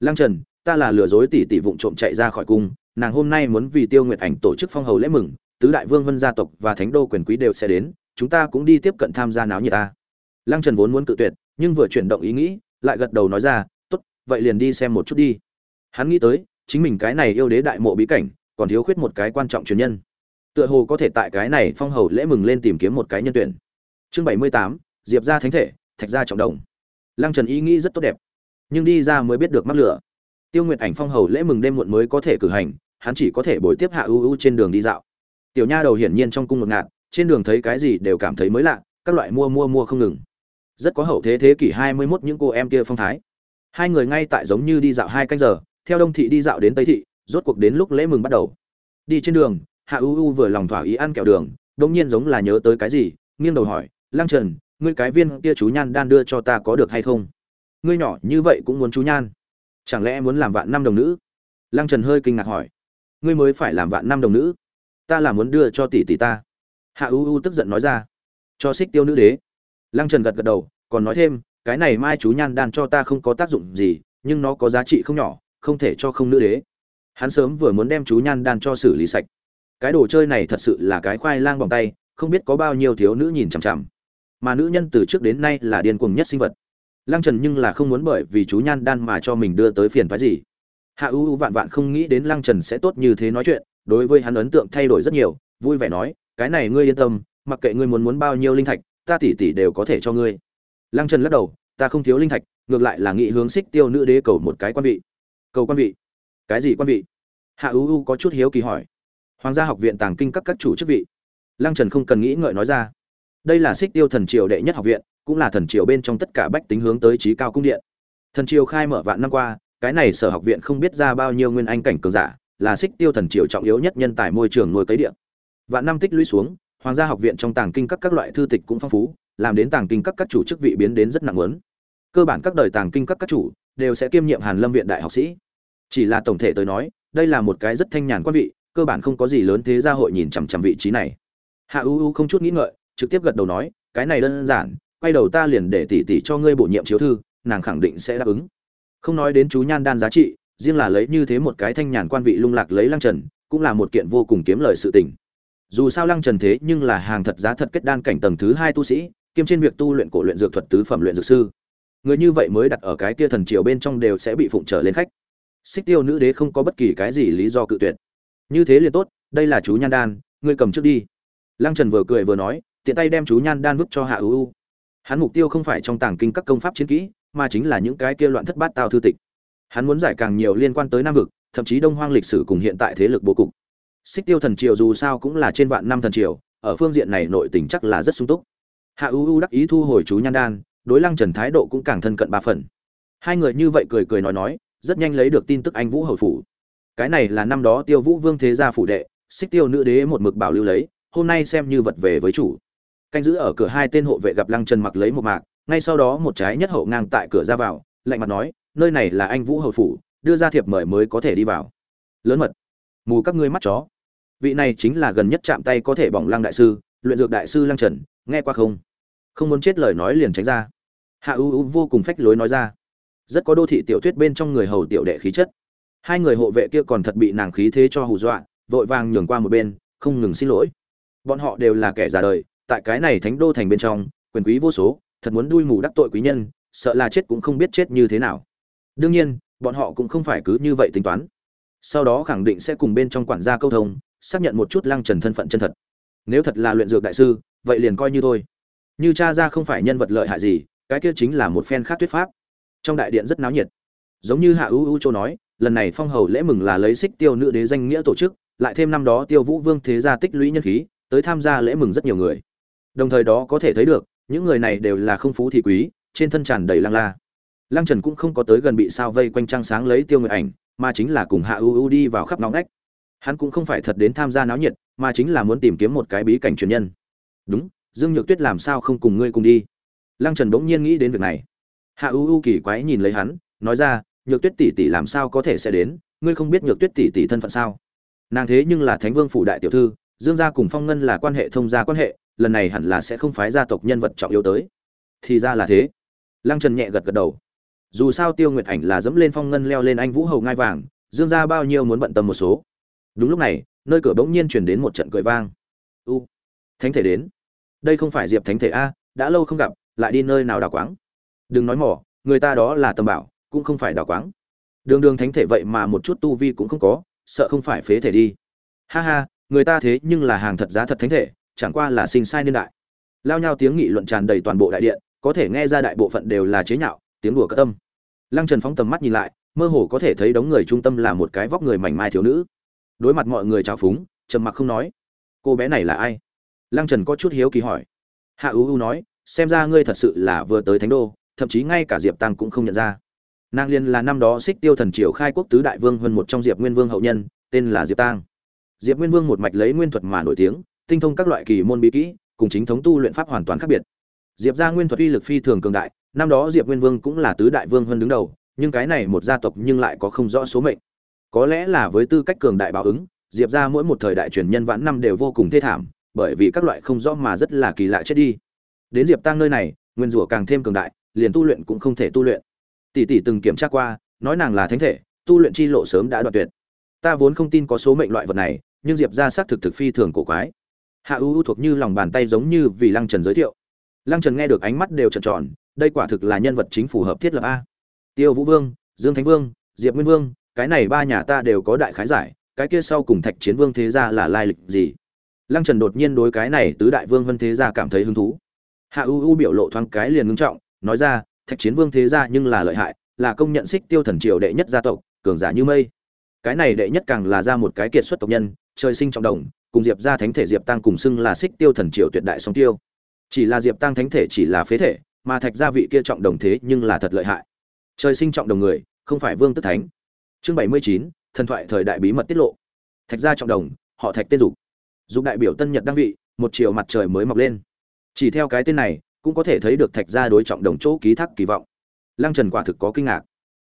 Lăng trần, ta là lừa dối tỷ tỷ vụng trộm chạy ra khỏi cung, nàng hôm nay muốn vì tiêu nguyệt ảnh tổ chức phong hầu lễ mừng, tứ đại vương vân gia tộc và thánh đô quyền quý đều sẽ đến, chúng ta cũng đi tiếp cận tham gia náo nhiệt ta. Lăng trần vốn muốn cự tuyệt, nhưng vừa chuyển động ý nghĩ, lại gật đầu nói ra, tốt, vậy liền đi xem một chút đi. Hắn nghĩ tới, chính mình cái này yêu đế đại mộ bí cảnh, còn thiếu khuyết một cái quan trọng truyền nhân tựa hồ có thể tại cái này phong hầu lễ mừng lên tìm kiếm một cái nhân tuyển. Chương bảy mươi tám, diệp ra thánh thể, thạch ra trọng đồng. Lăng trần ý nghĩ rất tốt đẹp, nhưng đi ra mới biết được mắc lửa. Tiêu nguyệt ảnh phong hầu lễ mừng đêm muộn mới có thể cử hành, hắn chỉ có thể bồi tiếp hạ ưu ưu trên đường đi dạo. Tiểu nha đầu hiển nhiên trong cung ngột ngạt, trên đường thấy cái gì đều cảm thấy mới lạ, các loại mua mua mua không ngừng. Rất có hậu thế thế kỷ hai mươi 21 những cô em kia phong thái. Hai người ngay tại giống như đi dạo hai canh giờ, theo đông thị đi dạo đến tây thị, rốt cuộc đến lúc lễ mừng bắt đầu. Đi trên đường hạ u u vừa lòng thỏa ý ăn kẹo đường đông nhiên giống là nhớ tới cái gì, nghiêng đầu hỏi lang trần, ngươi cái viên kia chú nhan đan đưa cho ta có được hay không? Ngươi nhỏ như vậy cũng muốn chú nhan? Chẳng lẽ muốn làm vạn năm đồng nữ? Lang trần hơi kinh ngạc hỏi, ngươi mới phải làm vạn năm đồng nữ. Ta là muốn đưa cho tỷ tỷ ta. Hạ u u tức giận nói ra, cho xích tiêu nữ đế. Lăng trần gật gật đầu, còn nói thêm, cái này mai chú nhan đan cho ta không có tác dụng gì, nhưng nó có giá trị không nhỏ, không thể cho không nữ đế. Hắn sớm vừa muốn đem chú nhan đan cho xử lý sạch cái đồ chơi này thật sự là cái khoai lang bằng tay, không biết có bao nhiêu thiếu nữ nhìn chằm chằm. Mà nữ nhân từ trước đến nay là điên cuồng nhất sinh vật. Lăng trần nhưng là không muốn bởi vì chú nhan đan mà cho mình đưa tới phiền phái gì. Hạ u u vạn vạn không nghĩ đến lăng trần sẽ tốt như thế nói chuyện, đối với hắn ấn tượng thay đổi rất nhiều, vui vẻ nói, cái này ngươi yên tâm, mặc kệ ngươi muốn muốn bao nhiêu linh thạch, ta tỉ tỉ đều có thể cho ngươi. Lăng trần lắc đầu, ta không thiếu linh thạch, ngược lại là nghị hướng xích tiêu nữ đế cầu một cái quan vị. Cầu quan vị? Cái gì quan vị? Hạ u u có chút hiếu kỳ hỏi hoàng gia học viện tàng kinh các các chủ chức vị. Lăng trần không cần nghĩ ngợi nói ra. Đây là xích tiêu thần triều đệ nhất học viện, cũng là thần triều bên trong tất cả bách tính hướng tới trí cao cung điện. Thần triều khai mở vạn năm qua, cái này sở học viện không biết ra bao nhiêu nguyên anh cảnh cường giả, là xích tiêu thần triều trọng yếu nhất nhân tài môi trường nuôi cấy điện vạn năm tích lũy xuống, hoàng gia học viện trong tàng kinh các các loại thư tịch cũng phong phú, làm đến tàng kinh các các chủ chức vị biến đến rất nặng lớn cơ bản các đời tàng kinh các các chủ đều sẽ kiêm nhiệm hàn lâm viện đại học sĩ. Chỉ là tổng thể tới nói, đây là một cái rất thanh nhàn quan vị cơ bản không có gì lớn thế gia hội nhìn chằm chằm vị trí này. Hạ u u không chút nghĩ ngợi, trực tiếp gật đầu nói, cái này đơn giản, quay đầu ta liền để tỷ tỷ cho ngươi bổ nhiệm chiếu thư, nàng khẳng định sẽ đáp ứng. Không nói đến chú nhan đan giá trị, riêng là lấy như thế một cái thanh nhàn quan vị lung lạc lấy lăng trần, cũng là một kiện vô cùng kiếm lời sự tình. Dù sao lăng trần thế nhưng là hàng thật giá thật kết đan cảnh tầng thứ hai tu sĩ, kiêm trên việc tu luyện cổ luyện dược thuật tứ phẩm luyện dược sư. Người như vậy mới đặt ở cái kia thần triều bên trong đều sẽ bị phụng trở lên khách. Xích tiêu nữ đế không có bất kỳ cái gì lý do cự tuyệt như thế liền tốt, đây là chú nhan đan, ngươi cầm trước đi. Lăng trần vừa cười vừa nói, tiện tay đem chú nhan đan vứt cho hạ ưu hắn mục tiêu không phải trong tàng kinh các công pháp chiến kỹ, mà chính là những cái kia loạn thất bát tao thư tịch. Hắn muốn giải càng nhiều liên quan tới nam vực, thậm chí đông hoang lịch sử cùng hiện tại thế lực bố cục. Xích tiêu thần triều dù sao cũng là trên vạn năm thần triều, ở phương diện này nội tình chắc là rất sung túc. Hạ u u đắc ý thu hồi chú nhan đan, đối lăng trần thái độ cũng càng thân cận ba phần. Hai người như vậy cười cười nói nói, rất nhanh lấy được tin tức anh vũ hầu phủ cái này là năm đó tiêu vũ vương thế gia phủ đệ, xích tiêu nữ đế một mực bảo lưu lấy, hôm nay xem như vật về với chủ. Canh giữ ở cửa hai tên hộ vệ gặp lăng trần mặc lấy một mạc, ngay sau đó một trái nhất hậu ngang tại cửa ra vào, lạnh mặt nói, nơi này là anh vũ hầu phủ, đưa ra thiệp mời mới có thể đi vào. Lớn mật, mù các ngươi mắt chó. Vị này chính là gần nhất chạm tay có thể bỏng lăng đại sư, luyện dược đại sư lăng trần, nghe qua không? Không muốn chết lời nói liền tránh ra. Hạ ưu ưu vô cùng phách lối nói ra. Rất có đô thị tiểu thuyết bên trong người hầu tiểu đệ khí chất hai người hộ vệ kia còn thật bị nàng khí thế cho hù dọa, vội vàng nhường qua một bên, không ngừng xin lỗi. Bọn họ đều là kẻ già đời, tại cái này thánh đô thành bên trong, quyền quý vô số, thật muốn đuôi mù đắc tội quý nhân, sợ là chết cũng không biết chết như thế nào. Đương nhiên, bọn họ cũng không phải cứ như vậy tính toán. Sau đó khẳng định sẽ cùng bên trong quản gia câu thông, xác nhận một chút lăng trần thân phận chân thật. Nếu thật là luyện dược đại sư, vậy liền coi như thôi. Như cha ra không phải nhân vật lợi hại gì, cái kia chính là một phen khác thuyết pháp. Trong đại điện rất náo nhiệt. Giống như hạ ưu ưu châu nói lần này phong hầu lễ mừng là lấy xích tiêu nữ đế danh nghĩa tổ chức, lại thêm năm đó tiêu vũ vương thế gia tích lũy nhân khí, tới tham gia lễ mừng rất nhiều người. Đồng thời đó có thể thấy được, những người này đều là không phú thì quý, trên thân tràn đầy lăng la. Lăng trần cũng không có tới gần bị sao vây quanh trăng sáng lấy tiêu người ảnh, mà chính là cùng hạ ưu ưu đi vào khắp nóng nách hắn cũng không phải thật đến tham gia náo nhiệt, mà chính là muốn tìm kiếm một cái bí cảnh truyền nhân. Đúng, dương nhược tuyết làm sao không cùng ngươi cùng đi? Lăng trần bỗng nhiên nghĩ đến việc này. Hạ u u kỳ quái nhìn lấy hắn, nói ra nhược tuyết tỷ tỷ làm sao có thể sẽ đến? Ngươi không biết nhược tuyết tỷ tỷ thân phận sao? Nàng thế nhưng là thánh vương phủ đại tiểu thư, dương gia cùng phong ngân là quan hệ thông gia quan hệ, lần này hẳn là sẽ không phái gia tộc nhân vật trọng yếu tới. Thì ra là thế. Lăng trần nhẹ gật gật đầu. Dù sao tiêu nguyệt ảnh là dẫm lên phong ngân leo lên anh vũ hầu ngai vàng, dương gia bao nhiêu muốn bận tâm một số. Đúng lúc này, nơi cửa bỗng nhiên truyền đến một trận cười vang. U, thánh thể đến. Đây không phải diệp thánh thể a, đã lâu không gặp, lại đi nơi nào đào quáng. Đừng nói mỏ, người ta đó là tầm bảo cũng không phải đào quáng. Đường đường thánh thể vậy mà một chút tu vi cũng không có, sợ không phải phế thể đi. Ha ha, người ta thế nhưng là hàng thật giá thật thánh thể, chẳng qua là sinh sai niên đại. Lao nhau tiếng nghị luận tràn đầy toàn bộ đại điện, có thể nghe ra đại bộ phận đều là chế nhạo, tiếng đùa cất tâm lăng trần phóng tầm mắt nhìn lại, mơ hồ có thể thấy đống người trung tâm là một cái vóc người mảnh mai thiếu nữ. Đối mặt mọi người trào phúng, trầm mặc không nói. Cô bé này là ai? Lăng trần có chút hiếu kỳ hỏi. Hạ ưu ưu nói, xem ra ngươi thật sự là vừa tới thánh đô, thậm chí ngay cả diệp tăng cũng không nhận ra nàng liên là năm đó xích tiêu thần triều khai quốc tứ đại vương hơn một trong diệp nguyên vương hậu nhân, tên là diệp tăng diệp nguyên vương một mạch lấy nguyên thuật mà nổi tiếng, tinh thông các loại kỳ môn bí kỹ, cùng chính thống tu luyện pháp hoàn toàn khác biệt. Diệp gia nguyên thuật uy lực phi thường cường đại, năm đó diệp nguyên vương cũng là tứ đại vương hơn đứng đầu, nhưng cái này một gia tộc nhưng lại có không rõ số mệnh. Có lẽ là với tư cách cường đại báo ứng, diệp ra mỗi một thời đại truyền nhân vãn năm đều vô cùng thê thảm, bởi vì các loại không rõ mà rất là kỳ lạ chết đi. Đến diệp tăng nơi này, nguyên rủa càng thêm cường đại, liền tu luyện cũng không thể tu luyện tỷ tỷ từng kiểm tra qua, nói nàng là thánh thể, tu luyện chi lộ sớm đã đoạn tuyệt. Ta vốn không tin có số mệnh loại vật này, nhưng diệp ra xác thực thực phi thường cổ quái. Hạ U U thuộc như lòng bàn tay giống như vì lăng trần giới thiệu. Lăng trần nghe được ánh mắt đều trợn tròn, đây quả thực là nhân vật chính phù hợp thiết lập a. Tiêu vũ vương, dương thánh vương, diệp nguyên vương, cái này ba nhà ta đều có đại khái giải, cái kia sau cùng thạch chiến vương thế gia là lai lịch gì? Lăng trần đột nhiên đối cái này tứ đại vương vân thế gia cảm thấy hứng thú. Hạ u u biểu lộ thoáng cái liền ngưng trọng, nói ra thạch chiến vương thế gia nhưng là lợi hại, là công nhận xích tiêu thần triều đệ nhất gia tộc, cường giả như mây. Cái này đệ nhất càng là ra một cái kiệt xuất tộc nhân, trời sinh trọng đồng, cùng diệp gia thánh thể diệp tăng cùng xưng là xích tiêu thần triều tuyệt đại song tiêu. Chỉ là diệp tăng thánh thể chỉ là phế thể, mà thạch gia vị kia trọng đồng thế nhưng là thật lợi hại. Trời sinh trọng đồng người, không phải vương tức thánh. Chương bảy mươi chín, thần thoại thời đại bí mật tiết lộ. Thạch gia trọng đồng, họ thạch tên dục. Dục đại biểu tân nhật đăng vị, một chiều mặt trời mới mọc lên. Chỉ theo cái tên này cũng có thể thấy được thạch gia đối trọng đồng chỗ ký thác kỳ vọng. Lăng trần quả thực có kinh ngạc.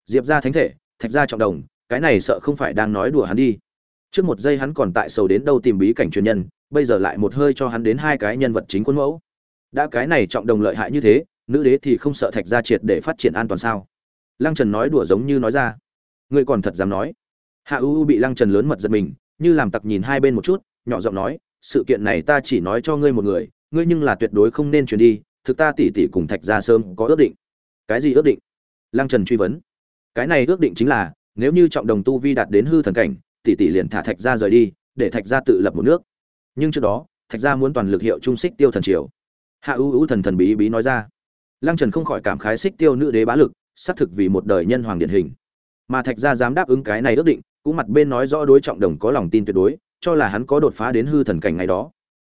Diệp gia thánh thể, thạch gia trọng đồng, cái này sợ không phải đang nói đùa hắn đi. Trước một giây hắn còn tại sầu đến đâu tìm bí cảnh truyền nhân, bây giờ lại một hơi cho hắn đến hai cái nhân vật chính quân mẫu. Đã cái này trọng đồng lợi hại như thế, nữ đế thì không sợ thạch gia triệt để phát triển an toàn sao? Lăng trần nói đùa giống như nói ra. Ngươi còn thật dám nói? Hạ u u bị lăng trần lớn mật giật mình, như làm tặc nhìn hai bên một chút, nhỏ giọng nói, sự kiện này ta chỉ nói cho ngươi một người, ngươi nhưng là tuyệt đối không nên truyền đi thực ta tỉ tỉ cùng thạch gia sớm có ước định. Cái gì ước định? Lăng trần truy vấn. Cái này ước định chính là, nếu như trọng đồng tu vi đạt đến hư thần cảnh tỷ tỷ liền thả thạch gia rời đi, để thạch gia tự lập một nước. Nhưng trước đó, thạch gia muốn toàn lực hiệu trung xích tiêu thần triều. Hạ ưu ưu thần thần bí bí nói ra. Lăng trần không khỏi cảm khái xích tiêu nữ đế bá lực, xác thực vì một đời nhân hoàng điển hình. Mà thạch gia dám đáp ứng cái này ước định, cũng mặt bên nói rõ đối trọng đồng có lòng tin tuyệt đối, cho là hắn có đột phá đến hư thần cảnh ngày đó.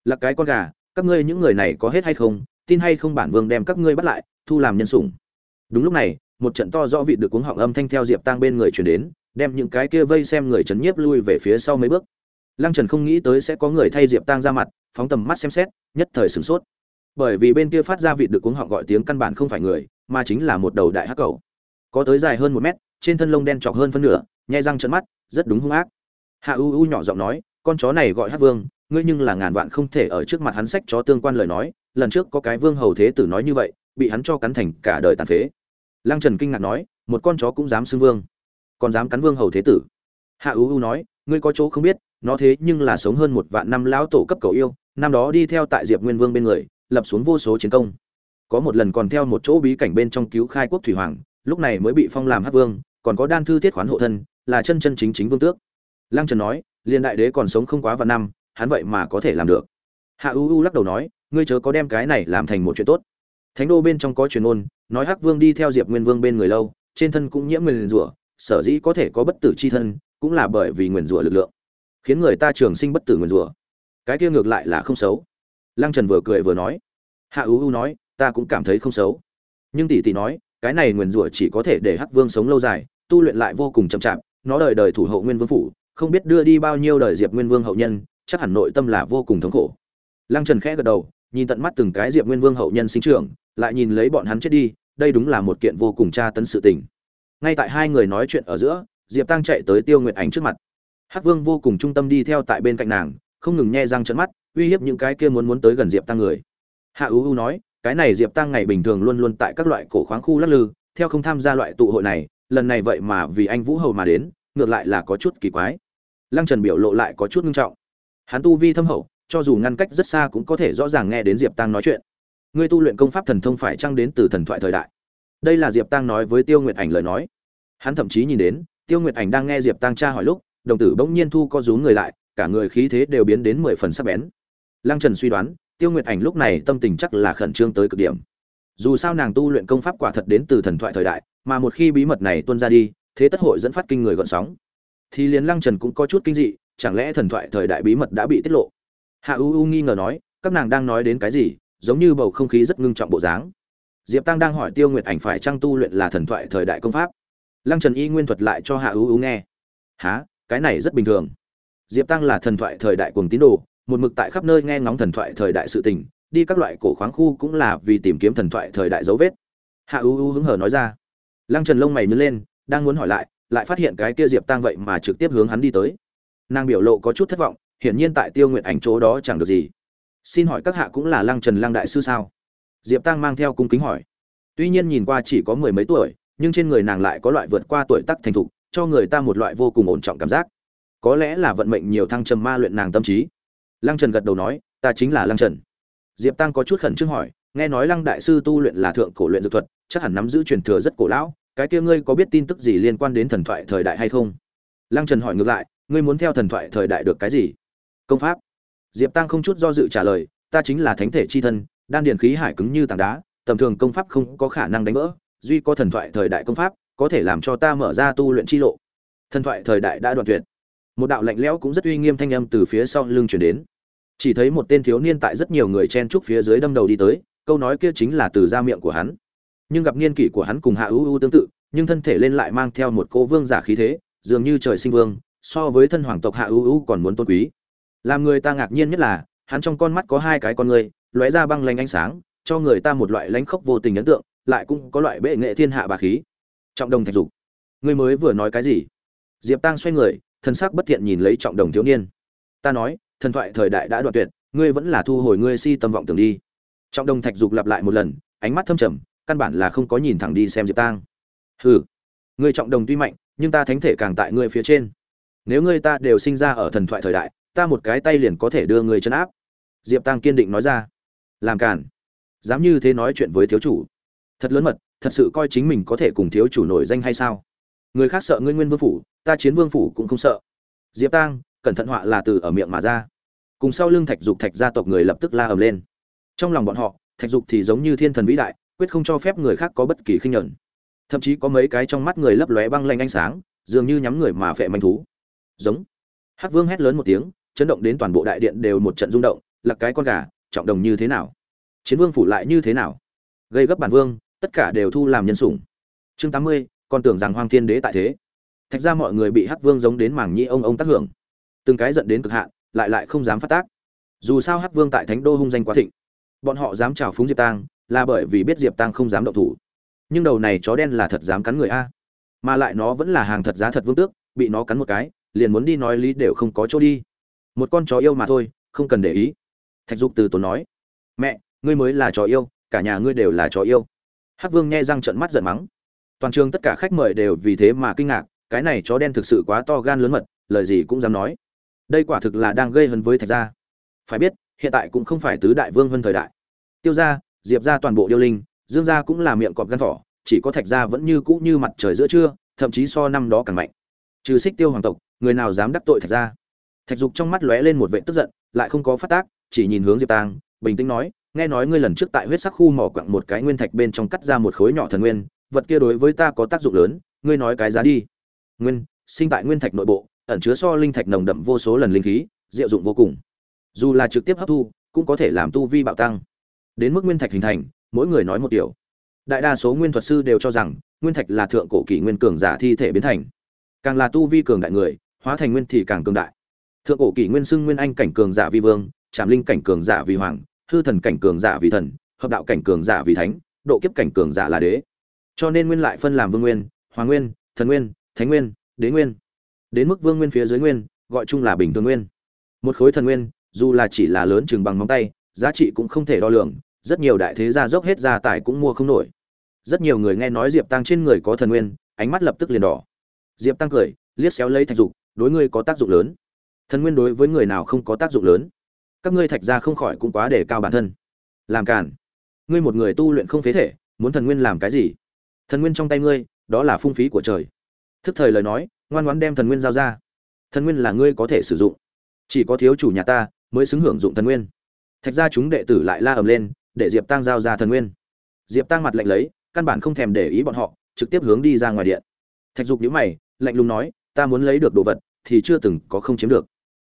Là cái con gà, các ngươi những người này có hết hay không tin hay không bản vương đem các ngươi bắt lại, thu làm nhân sủng. Đúng lúc này, một trận to rõ vị được cuống họng âm thanh theo diệp tang bên người chuyển đến, đem những cái kia vây xem người chấn nhiếp lui về phía sau mấy bước. Lăng trần không nghĩ tới sẽ có người thay diệp tang ra mặt, phóng tầm mắt xem xét, nhất thời sửng sốt. Bởi vì bên kia phát ra vị được cuống họng gọi tiếng căn bản không phải người, mà chính là một đầu đại hắc cầu. Có tới dài hơn một mét, trên thân lông đen chọc hơn phân nửa nhai răng trận mắt, rất đúng hung ác. Hạ u u nhỏ giọng nói, con chó này gọi hắc vương, ngươi nhưng là ngàn vạn không thể ở trước mặt hắn sách chó tương quan lời nói lần trước có cái vương hầu thế tử nói như vậy, bị hắn cho cắn thành cả đời tàn phế. Lăng trần kinh ngạc nói, một con chó cũng dám xưng vương, còn dám cắn vương hầu thế tử. Hạ u u nói, ngươi có chỗ không biết, nó thế nhưng là sống hơn một vạn năm lão tổ cấp cầu yêu, năm đó đi theo tại diệp nguyên vương bên người, lập xuống vô số chiến công. Có một lần còn theo một chỗ bí cảnh bên trong cứu khai quốc thủy hoàng, lúc này mới bị phong làm hát vương, còn có đan thư thiết khoán hộ thân, là chân chân chính chính vương tước. Lăng trần nói liên đại đế còn sống không quá vạn năm, hắn vậy mà có thể làm được. Hạ u u lắc đầu nói ngươi chớ có đem cái này làm thành một chuyện tốt. Thánh đô bên trong có truyền ôn nói hắc vương đi theo diệp nguyên vương bên người lâu, trên thân cũng nhiễm nguyền rủa, sở dĩ có thể có bất tử c h i thân, cũng là bởi vì nguyền rủa lực lượng, khiến người ta trường sinh bất tử nguyền rủa. Cái kia ngược lại là không xấu. Lăng trần vừa cười vừa nói. Hạ u u nói, ta cũng cảm thấy không xấu. Nhưng tỷ tỷ nói, cái này nguyền rủa chỉ có thể để hắc vương sống lâu dài, tu luyện lại vô cùng chậm chạp, nó đời đời thủ hộ nguyên vương phủ, không biết đưa đi bao nhiêu đời diệp nguyên vương hậu nhân, chắc hẳn nội tâm là vô cùng thống khổ. Lăng trần khẽ gật đầu nhìn tận mắt từng cái diệp nguyên vương hậu nhân sinh trưởng, lại nhìn lấy bọn hắn chết đi, đây đúng là một kiện vô cùng tra tấn sự tình. Ngay tại hai người nói chuyện ở giữa, diệp tăng chạy tới tiêu nguyệt ảnh trước mặt. Hắc vương vô cùng trung tâm đi theo tại bên cạnh nàng, không ngừng nhe răng trận mắt, uy hiếp những cái kia muốn muốn tới gần diệp tăng người. Hạ ưu ưu nói, cái này diệp tăng ngày bình thường luôn luôn tại các loại cổ khoáng khu lắc lư, theo không tham gia loại tụ hội này, lần này vậy mà vì anh vũ hầu mà đến, ngược lại là có chút kỳ quái. Lăng trần biểu lộ lại có chút nghiêm trọng. Hắn tu vi thâm hậu cho dù ngăn cách rất xa cũng có thể rõ ràng nghe đến diệp tăng nói chuyện. Ngươi tu luyện công pháp thần thông phải chăng đến từ thần thoại thời đại? Đây là diệp tăng nói với tiêu nguyệt ảnh lời nói. Hắn thậm chí nhìn đến, tiêu nguyệt ảnh đang nghe diệp tăng tra hỏi lúc, đồng tử bỗng nhiên thu co rú người lại, cả người khí thế đều biến đến mười phần sắc bén. Lăng trần suy đoán, tiêu nguyệt ảnh lúc này tâm tình chắc là khẩn trương tới cực điểm. Dù sao nàng tu luyện công pháp quả thật đến từ thần thoại thời đại, mà một khi bí mật này tuôn ra đi, thế tất hội dẫn phát kinh người gọn sóng. Thì liền lăng trần cũng có chút kinh dị, chẳng lẽ thần thoại thời đại bí mật đã bị tiết lộ? Hạ u u nghi ngờ nói, các nàng đang nói đến cái gì, giống như bầu không khí rất ngưng trọng bộ dáng. Diệp tăng đang hỏi tiêu nguyệt ảnh phải trang tu luyện là thần thoại thời đại công pháp. Lăng trần y nguyên thuật lại cho hạ u u nghe. Há cái này rất bình thường. Diệp tăng là thần thoại thời đại cuồng tín đồ, một mực tại khắp nơi nghe ngóng thần thoại thời đại sự tình, đi các loại cổ khoáng khu cũng là vì tìm kiếm thần thoại thời đại dấu vết. Hạ u u hứng hở nói ra. Lăng trần lông mày nhớ lên, đang muốn hỏi lại lại phát hiện cái kia diệp tăng vậy mà trực tiếp hướng hắn đi tới. Nàng biểu lộ có chút thất vọng hiển nhiên tại tiêu nguyện ảnh chỗ đó chẳng được gì. Xin hỏi các hạ cũng là lăng trần lăng đại sư sao? Diệp tăng mang theo cung kính hỏi. Tuy nhiên nhìn qua chỉ có mười mấy tuổi, nhưng trên người nàng lại có loại vượt qua tuổi tác thành thục, cho người ta một loại vô cùng ổn trọng cảm giác. Có lẽ là vận mệnh nhiều thăng trầm ma luyện nàng tâm trí. Lăng trần gật đầu nói, ta chính là lăng trần. Diệp tăng có chút khẩn trương hỏi, nghe nói lăng đại sư tu luyện là thượng cổ luyện dược thuật, chắc hẳn nắm giữ truyền thừa rất cổ lão, cái kia ngươi có biết tin tức gì liên quan đến thần thoại thời đại hay không? Lăng trần hỏi ngược lại, ngươi muốn theo thần thoại thời đại được cái gì? Công pháp. Diệp tăng không chút do dự trả lời, ta chính là thánh thể c h i thân, đan điền khí hải cứng như tảng đá, tầm thường công pháp không có khả năng đánh vỡ, duy có thần thoại thời đại công pháp, có thể làm cho ta mở ra tu luyện chi lộ. Thần thoại thời đại đã đoạn tuyệt. Một đạo lạnh lẽo cũng rất uy nghiêm thanh âm từ phía sau lưng chuyển đến. Chỉ thấy một tên thiếu niên tại rất nhiều người chen trúc phía dưới đâm đầu đi tới, câu nói kia chính là từ ra miệng của hắn. Nhưng gặp niên kỷ của hắn cùng hạ ưu ưu tương tự, nhưng thân thể lên lại mang theo một cô vương giả khí thế, dường như trời sinh vương, so với thân hoàng tộc hạ ưu ưu còn muốn tôn quý làm người ta ngạc nhiên nhất là, hắn trong con mắt có hai cái con người, lóe ra băng lanh ánh sáng, cho người ta một loại lánh khốc vô tình ấn tượng, lại cũng có loại bệ nghệ thiên hạ bà khí. Trọng đồng thạch dục. Ngươi mới vừa nói cái gì? Diệp tăng xoay người thân sắc bất thiện nhìn lấy trọng đồng thiếu niên. Ta nói, thần thoại thời đại đã đoạn tuyệt, ngươi vẫn là thu hồi ngươi si tâm vọng tưởng đi. Trọng đồng thạch dục lặp lại một lần, ánh mắt thâm trầm, căn bản là không có nhìn thẳng đi xem diệp tang. Hừ. Ngươi trọng đồng tuy mạnh, nhưng ta thánh thể càng tại ngươi phía trên. Nếu ngươi ta đều sinh ra ở thần thoại thời đại ta một cái tay liền có thể đưa người chân áp. Diệp tăng kiên định nói ra. Làm cản dám như thế nói chuyện với thiếu chủ. Thật lớn mật, thật sự coi chính mình có thể cùng thiếu chủ nổi danh hay sao? Người khác sợ ngươi nguyên vương phủ, ta chiến vương phủ cũng không sợ. Diệp tăng cẩn thận họa là từ ở miệng mà ra. Cùng sau lưng thạch dục thạch gia tộc người lập tức la ầm lên. Trong lòng bọn họ, thạch dục thì giống như thiên thần vĩ đại, quyết không cho phép người khác có bất kỳ khinh nhẫn. Thậm chí có mấy cái trong mắt người lấp lóe băng lanh ánh sáng, dường như nhắm người mà phệ manh thú. Giống. Hắc vương hét lớn một tiếng chấn động đến toàn bộ đại điện đều một trận rung động là cái con gà, trọng đồng như thế nào? Chiến vương phủ lại như thế nào? Gây gấp bản vương, tất cả đều thu làm nhân sủng. Chương tám mươi, còn tưởng rằng hoàng thiên đế tại thế. Thạch ra mọi người bị hắc vương giống đến mảng nhĩ ông ông tác hưởng. Từng cái giận đến cực hạn, lại lại không dám phát tác. Dù sao hắc vương tại thánh đô hung danh quá thịnh. Bọn họ dám chào phúng diệp tang, là bởi vì biết diệp tang không dám động thủ. Nhưng đầu này chó đen là thật dám cắn người a. Mà lại nó vẫn là hàng thật giá thật vương tước, bị nó cắn một cái, liền muốn đi nói lý đều không có chỗ đi một con chó yêu mà thôi, không cần để ý. Thạch dục từ tốn nói. Mẹ, ngươi mới là chó yêu, cả nhà ngươi đều là chó yêu. Hắc vương nghe răng trợn mắt giận mắng. Toàn trường tất cả khách mời đều vì thế mà kinh ngạc, cái này chó đen thực sự quá to gan lớn mật, lời gì cũng dám nói. Đây quả thực là đang gây hấn với thạch gia. Phải biết, hiện tại cũng không phải tứ đại vương hơn thời đại. Tiêu gia, diệp gia toàn bộ điêu linh, dương gia cũng là miệng cọp gan thỏ, chỉ có thạch gia vẫn như cũ như mặt trời giữa trưa, thậm chí so năm đó càng mạnh. Trừ xích tiêu hoàng tộc, người nào dám đắc tội thạch gia? Thạch dục trong mắt lóe lên một vệ tức giận lại không có phát tác chỉ nhìn hướng diệp tang bình tĩnh nói nghe nói ngươi lần trước tại huyết sắc khu mỏ quặng một cái nguyên thạch bên trong cắt ra một khối nhỏ thần nguyên vật kia đối với ta có tác dụng lớn ngươi nói cái giá đi nguyên sinh tại nguyên thạch nội bộ ẩn chứa so linh thạch nồng đậm vô số lần linh khí, diệu dụng vô cùng. Dù là trực tiếp hấp thu, cũng có thể làm tu vi bạo tăng. Đến mức nguyên thạch hình thành, mỗi người nói một điều. Đại đa số nguyên thuật sư đều cho rằng, nguyên thạch là thượng cổ kỷ nguyên cường giả thi thể biến thành. Càng là tu vi cường đại người, hóa thành nguyên thì càng cường đại. Thượng cổ kỷ nguyên xưng nguyên anh cảnh cường giả vi vương, trảm linh cảnh cường giả vi hoàng, hư thần cảnh cường giả vi thần, hợp đạo cảnh cường giả vi thánh, độ kiếp cảnh cường giả là đế. Cho nên nguyên lại phân làm vương nguyên, hoàng nguyên, thần nguyên, thánh nguyên, đế nguyên. Đến mức vương nguyên phía dưới nguyên gọi chung là bình thường nguyên. Một khối thần nguyên dù là chỉ là lớn chừng bằng móng tay giá trị cũng không thể đo lường rất nhiều đại thế gia dốc hết gia tài cũng mua không nổi. Rất nhiều người nghe nói diệp tăng trên người có thần nguyên ánh mắt lập tức liền đỏ. Diệp tăng cười liếc xéo lấy thạch dục đối ngươi có tác dụng lớn thần nguyên đối với người nào không có tác dụng lớn? Các ngươi thạch ra không khỏi cũng quá để cao bản thân. Làm cản ngươi một người tu luyện không phế thể, muốn thần nguyên làm cái gì? Thần nguyên trong tay ngươi, đó là phung phí của trời. Thức thời lời nói, ngoan ngoãn đem thần nguyên giao ra. Thần nguyên là ngươi có thể sử dụng. Chỉ có thiếu chủ nhà ta mới xứng hưởng dụng thần nguyên. Thạch ra chúng đệ tử lại la ầm lên, để diệp tăng giao ra thần nguyên. Diệp tăng mặt lạnh lấy, căn bản không thèm để ý bọn họ, trực tiếp hướng đi ra ngoài điện. Thạch dục nhíu mày, lạnh lùng nói, ta muốn lấy được đồ vật thì chưa từng có không chiếm được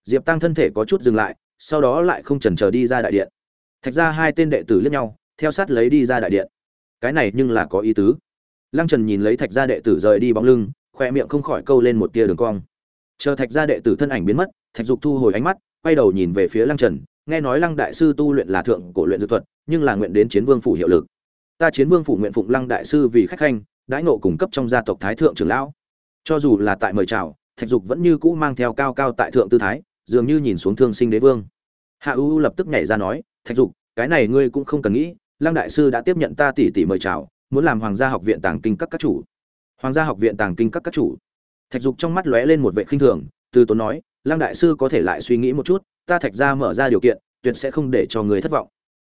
diệp tăng thân thể có chút dừng lại, sau đó lại không chần chờ đi ra đại điện. Thạch ra hai tên đệ tử liếc nhau, theo sát lấy đi ra đại điện. Cái này nhưng là có ý tứ. Lăng trần nhìn lấy thạch gia đệ tử rời đi bóng lưng, khoe miệng không khỏi câu lên một tia đường cong. Chờ thạch gia đệ tử thân ảnh biến mất, thạch dục thu hồi ánh mắt, quay đầu nhìn về phía lăng trần, nghe nói lăng đại sư tu luyện là thượng cổ luyện dược thuật, nhưng là nguyện đến chiến vương phủ hiệu lực. Ta chiến vương phủ nguyện phụng lăng đại sư vì khách khanh, đãi nộ cung cấp trong gia tộc thái thượng trưởng lão. Cho dù là tại mời chào, thạch dục vẫn như cũ mang theo cao cao tại thượng tư thái dường như nhìn xuống thương sinh đế vương. Hạ u lập tức nhảy ra nói, thạch dục, cái này ngươi cũng không cần nghĩ, lăng đại sư đã tiếp nhận ta tỉ tỷ mời chào, muốn làm hoàng gia học viện tàng kinh các các chủ. Hoàng gia học viện tàng kinh các các chủ? Thạch dục trong mắt lóe lên một vệ khinh thường, từ tốn nói, lăng đại sư có thể lại suy nghĩ một chút, ta thạch ra mở ra điều kiện, tuyệt sẽ không để cho người thất vọng.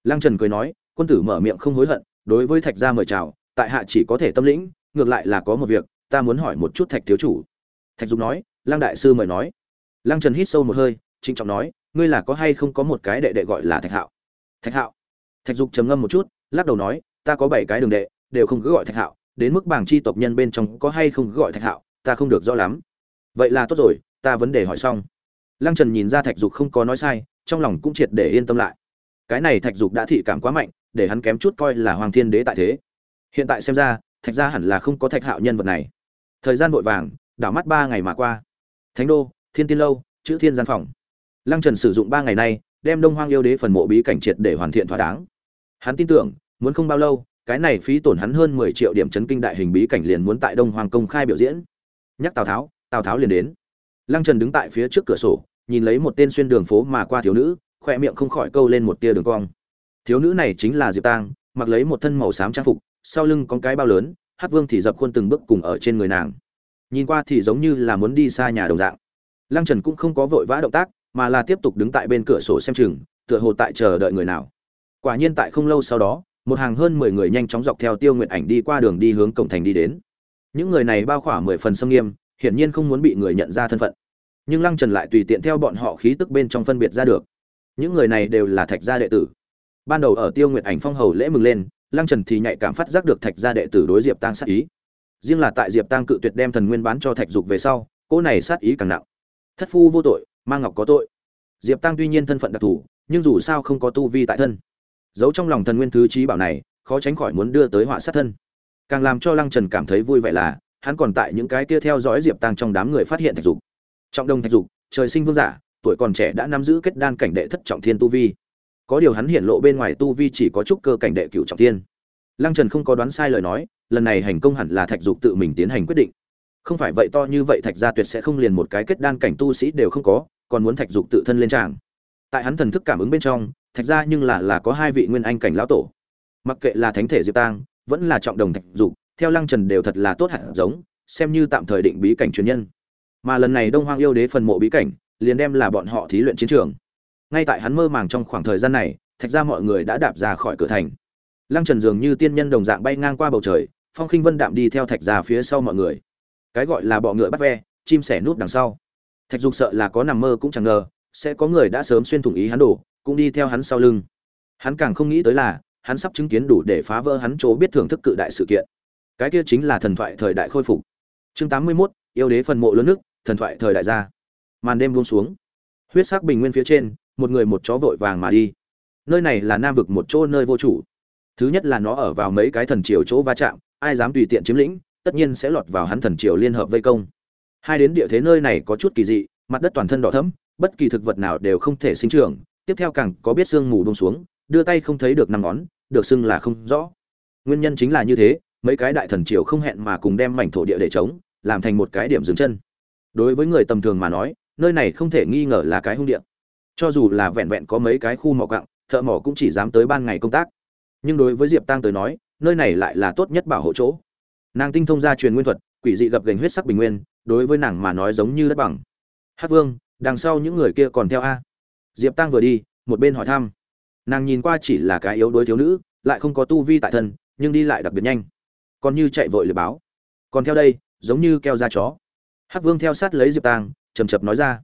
Lăng trần cười nói, quân tử mở miệng không hối hận, đối với thạch gia mời chào, tại hạ chỉ có thể tâm lĩnh, ngược lại là có một việc, ta muốn hỏi một chút thạch thiếu chủ. Thạch dục nói, lăng đại sư mời nói lăng trần hít sâu một hơi, trịnh trọng nói, ngươi là có hay không có một cái đệ đệ gọi là thạch hạo? Thạch hạo? Thạch dục trầm ngâm một chút, lắc đầu nói, ta có bảy cái đường đệ, đều không cứ gọi thạch hạo, đến mức bảng chi tộc nhân bên trong có hay không cứ gọi thạch hạo, ta không được rõ lắm. Vậy là tốt rồi, ta vấn đề hỏi xong. Lăng trần nhìn ra thạch dục không có nói sai, trong lòng cũng triệt để yên tâm lại. Cái này thạch dục đã thị cảm quá mạnh, để hắn kém chút coi là hoàng thiên đế tại thế. Hiện tại xem ra, thạch gia hẳn là không có thạch hạo nhân vật này. Thời gian vội vàng, đảo mắt ba ngày mà qua. Thánh đô thiên tiên lâu, chữ thiên gian phòng. Lăng trần sử dụng ba ngày nay, đem đông hoang yêu đế phần mộ bí cảnh triệt để hoàn thiện thỏa đáng. Hắn tin tưởng, muốn không bao lâu, cái này phí tổn hắn hơn mười triệu điểm chấn kinh đại hình bí cảnh liền muốn tại đông hoàng công khai biểu diễn. Nhắc tào tháo tào tháo liền đến. Lăng trần đứng tại phía trước cửa sổ, nhìn lấy một tên xuyên đường phố mà qua thiếu nữ, khoe miệng không khỏi câu lên một tia đường cong. Thiếu nữ này chính là diệp tang, mặc lấy một thân màu xám trang phục, sau lưng có cái bao lớn, hát vương thì dập khuôn từng bước cùng ở trên người nàng. Nhìn qua thì giống như là muốn đi xa nhà đồng dạng lăng trần cũng không có vội vã động tác, mà là tiếp tục đứng tại bên cửa sổ xem chừng, tựa hồ tại chờ đợi người nào. Quả nhiên tại không lâu sau đó, một hàng hơn mười người nhanh chóng dọc theo tiêu nguyện ảnh đi qua đường đi hướng cổng thành đi đến. Những người này bao khỏa mười phần xâm nghiêm, hiển nhiên không muốn bị người nhận ra thân phận. Nhưng lăng trần lại tùy tiện theo bọn họ khí tức bên trong phân biệt ra được. Những người này đều là thạch gia đệ tử. Ban đầu ở tiêu nguyện ảnh phong hầu lễ mừng lên, lăng trần thì nhạy cảm phát giác được thạch gia đệ tử đối diệp tăng sát ý. Riêng là tại diệp tăng cự tuyệt đem thần nguyên bán cho thạch dục về sau, cỗ này sát ý càng nặng thất phu vô tội mang ngọc có tội. Diệp tăng tuy nhiên thân phận đặc thù, nhưng dù sao không có tu vi tại thân. Giấu trong lòng thần nguyên thứ trí bảo này, khó tránh khỏi muốn đưa tới họa sát thân. Càng làm cho lăng trần cảm thấy vui vẻ là, hắn còn tại những cái kia theo dõi diệp tăng trong đám người phát hiện thạch dục. Trọng đông thạch dục, trời sinh vương giả, tuổi còn trẻ đã nắm giữ kết đan cảnh đệ thất trọng thiên tu vi. Có điều hắn hiện lộ bên ngoài tu vi chỉ có chút cơ cảnh đệ cửu trọng thiên. Lăng trần không có đoán sai lời nói, lần này hành công hẳn là thạch dục tự mình tiến hành quyết định không phải vậy to như vậy thạch gia tuyệt sẽ không liền một cái kết đan cảnh tu sĩ đều không có, còn muốn thạch dục tự thân lên tràng. Tại hắn thần thức cảm ứng bên trong, thạch gia nhưng là là có hai vị nguyên anh cảnh lão tổ. Mặc kệ là thánh thể diệp tang, vẫn là trọng đồng thạch dục, theo lăng trần đều thật là tốt hẳn giống, xem như tạm thời định bí cảnh truyền nhân. Mà lần này đông hoang yêu đế phần mộ bí cảnh, liền đem là bọn họ thí luyện chiến trường. Ngay tại hắn mơ màng trong khoảng thời gian này, thạch ra mọi người đã đạp ra khỏi cửa thành. Lăng trần dường như tiên nhân đồng dạng bay ngang qua bầu trời, phong khinh vân đạm đi theo thạch ra phía sau mọi người cái gọi là bọ ngựa bắt ve chim sẻ núp đằng sau. Thạch dục sợ là có nằm mơ cũng chẳng ngờ sẽ có người đã sớm xuyên thủng ý hắn đổ cũng đi theo hắn sau lưng. Hắn càng không nghĩ tới là hắn sắp chứng kiến đủ để phá vỡ hắn chỗ biết thưởng thức cự đại sự kiện. Cái kia chính là thần thoại thời đại khôi phục. Chương tám mươi 81, yêu đế phần mộ lớn nước thần thoại thời đại gia màn đêm buông xuống. Huyết sắc bình nguyên phía trên một người một chó vội vàng mà đi. Nơi này là nam vực một chỗ nơi vô chủ. Thứ nhất là nó ở vào mấy cái thần triều chỗ va chạm ai dám tùy tiện chiếm lĩnh tất nhiên sẽ lọt vào hắn thần triều liên hợp vây công. Hai đến địa thế nơi này có chút kỳ dị, mặt đất toàn thân đỏ thẫm, bất kỳ thực vật nào đều không thể sinh trưởng, tiếp theo càng có biết sương mù đông xuống, đưa tay không thấy được năm ngón, được xưng là không rõ. Nguyên nhân chính là như thế, mấy cái đại thần triều không hẹn mà cùng đem mảnh thổ địa để chống làm thành một cái điểm dừng chân. Đối với người tầm thường mà nói, nơi này không thể nghi ngờ là cái hung địa. Cho dù là vẹn vẹn có mấy cái khu mỏ cặng thợ mỏ cũng chỉ dám tới ban ngày công tác. Nhưng đối với diệp tăng tới nói, nơi này lại là tốt nhất bảo hộ chỗ nàng tinh thông gia truyền nguyên thuật quỷ dị gặp gành huyết sắc bình nguyên đối với nàng mà nói giống như đất bằng. Hát vương đằng sau những người kia còn theo a. Diệp tăng vừa đi một bên hỏi thăm. Nàng nhìn qua chỉ là cái yếu đuối thiếu nữ lại không có tu vi tại thân nhưng đi lại đặc biệt nhanh. Còn như chạy vội lừa báo. Còn theo đây giống như keo da chó. Hắc vương theo sát lấy diệp tăng, chầm chập nói ra.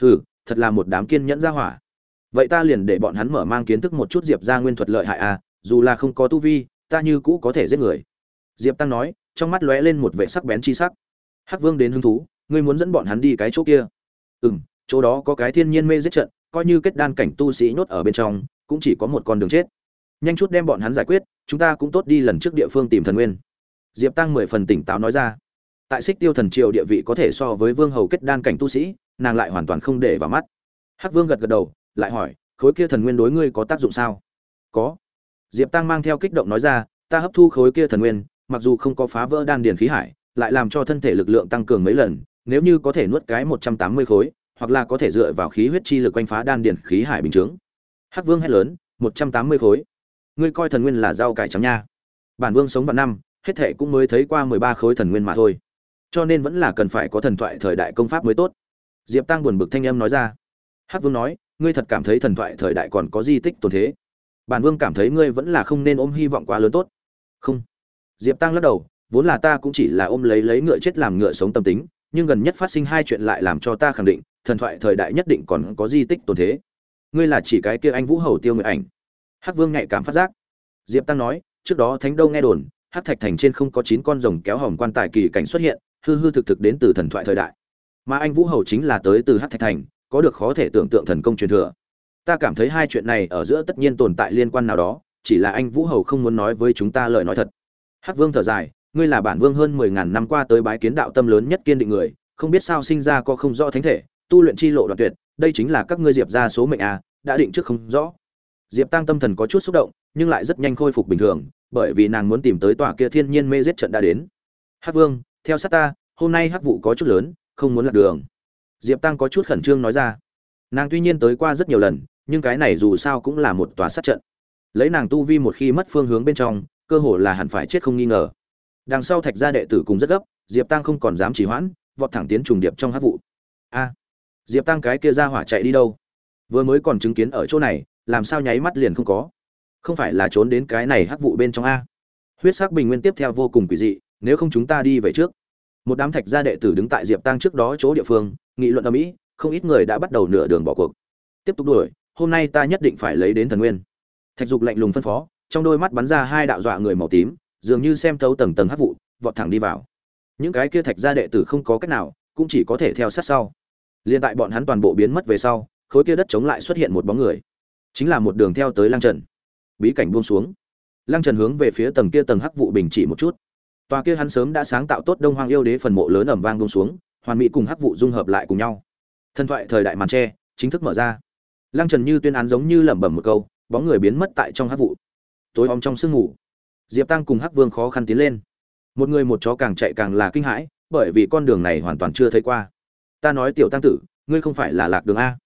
Hừ thật là một đám kiên nhẫn ra hỏa. Vậy ta liền để bọn hắn mở mang kiến thức một chút diệp ra nguyên thuật lợi hại à dù là không có tu vi ta như cũ có thể giết người. Diệp tăng nói trong mắt lóe lên một vẻ sắc bén chi sắc. Hắc vương đến hứng thú, ngươi muốn dẫn bọn hắn đi cái chỗ kia? Ừ chỗ đó có cái thiên nhiên mê giết trận, coi như kết đan cảnh tu sĩ nhốt ở bên trong, cũng chỉ có một con đường chết. Nhanh chút đem bọn hắn giải quyết, chúng ta cũng tốt đi lần trước địa phương tìm thần nguyên. Diệp tăng mười phần tỉnh táo nói ra. Tại xích tiêu thần triều địa vị có thể so với vương hầu kết đan cảnh tu sĩ, nàng lại hoàn toàn không để vào mắt. Hắc vương gật gật đầu, lại hỏi, khối kia thần nguyên đối ngươi có tác dụng sao? Có. Diệp tăng mang theo kích động nói ra, ta hấp thu khối kia thần nguyên mặc dù không có phá vỡ đan điền khí hải, lại làm cho thân thể lực lượng tăng cường mấy lần, nếu như có thể nuốt cái một trăm tám mươi khối, hoặc là có thể dựa vào khí huyết chi lực quanh phá đan điền khí hải bình chứng. hắc vương hét lớn, một trăm tám mươi khối. Ngươi coi thần nguyên là rau cải trắng nha. Bản vương sống vào năm, hết thệ cũng mới thấy qua mười ba khối thần nguyên mà thôi. Cho nên vẫn là cần phải có thần thoại thời đại công pháp mới tốt. Diệp tăng buồn bực thanh âm nói ra. Hắc vương nói, ngươi thật cảm thấy thần thoại thời đại còn có di tích tồn thế. Bản vương cảm thấy ngươi vẫn là không nên ôm hy vọng quá lớn tốt. Không diệp tăng lắc đầu, vốn là ta cũng chỉ là ôm lấy lấy ngựa chết làm ngựa sống tâm tính, nhưng gần nhất phát sinh hai chuyện lại làm cho ta khẳng định, thần thoại thời đại nhất định còn có di tích tồn thế. Ngươi là chỉ cái kia anh vũ hầu tiêu người ảnh. Hắc vương nhạy cảm phát giác. Diệp tăng nói, trước đó thánh đâu nghe đồn, hắc thạch thành trên không có chín con rồng kéo hòm quan tài kỳ cảnh xuất hiện, hư hư thực thực đến từ thần thoại thời đại. Mà anh vũ hầu chính là tới từ hắc thạch thành, có được khó thể tưởng tượng thần công truyền thừa. Ta cảm thấy hai chuyện này ở giữa tất nhiên tồn tại liên quan nào đó, chỉ là anh vũ hầu không muốn nói với chúng ta lời nói thật hắc vương thở dài, ngươi là bản vương hơn mười ngàn năm qua tới bái kiến đạo tâm lớn nhất kiên định người, không biết sao sinh ra có không rõ thánh thể, tu luyện chi lộ đoạn tuyệt, đây chính là các ngươi diệp gia số mệnh à đã định trước không rõ. Diệp tăng tâm thần có chút xúc động, nhưng lại rất nhanh khôi phục bình thường, bởi vì nàng muốn tìm tới tòa kia thiên nhiên mê giết trận đã đến. Hắc vương, theo sát ta, hôm nay hắc vụ có chút lớn, không muốn lạc đường. Diệp tăng có chút khẩn trương nói ra. Nàng tuy nhiên tới qua rất nhiều lần, nhưng cái này dù sao cũng là một tòa sát trận. Lấy nàng tu vi một khi mất phương hướng bên trong cơ hồ là hẳn phải chết không nghi ngờ. Đằng sau thạch gia đệ tử cùng rất gấp, diệp tăng không còn dám trì hoãn, vọt thẳng tiến trùng điệp trong hắc vụ. A, diệp tăng cái kia ra hỏa chạy đi đâu? Vừa mới còn chứng kiến ở chỗ này, làm sao nháy mắt liền không có? Không phải là trốn đến cái này hắc vụ bên trong a? Huyết sắc bình nguyên tiếp theo vô cùng quỷ dị, nếu không chúng ta đi về trước. Một đám thạch gia đệ tử đứng tại diệp tăng trước đó chỗ địa phương, nghị luận ở mỹ không ít người đã bắt đầu nửa đường bỏ cuộc. Tiếp tục đuổi, hôm nay ta nhất định phải lấy đến thần nguyên. Thạch dục lạnh lùng phân phó trong đôi mắt bắn ra hai đạo dọa người màu tím, dường như xem thấu tầng tầng hắc vụ, vọt thẳng đi vào. Những cái kia thạch gia đệ tử không có cách nào, cũng chỉ có thể theo sát sau. Liên tại bọn hắn toàn bộ biến mất về sau, khối kia đất chống lại xuất hiện một bóng người. Chính là một đường theo tới lang trần. Bí cảnh buông xuống. Lang trần hướng về phía tầng kia tầng hắc vụ bình chỉ một chút. Tòa kia hắn sớm đã sáng tạo tốt đông hoang yêu đế phần mộ lớn ẩm vang buông xuống, hoàn mỹ cùng hắc vụ dung hợp lại cùng nhau. Thần thoại thời đại màn tre, chính thức mở ra. Lang trần như tuyên án giống như lẩm bẩm một câu, bóng người biến mất tại trong hắc vụ tối om trong sương ngủ. Diệp tăng cùng hắc vương khó khăn tiến lên. Một người một chó càng chạy càng là kinh hãi, bởi vì con đường này hoàn toàn chưa thấy qua. Ta nói tiểu tăng tử, ngươi không phải là lạc đường a.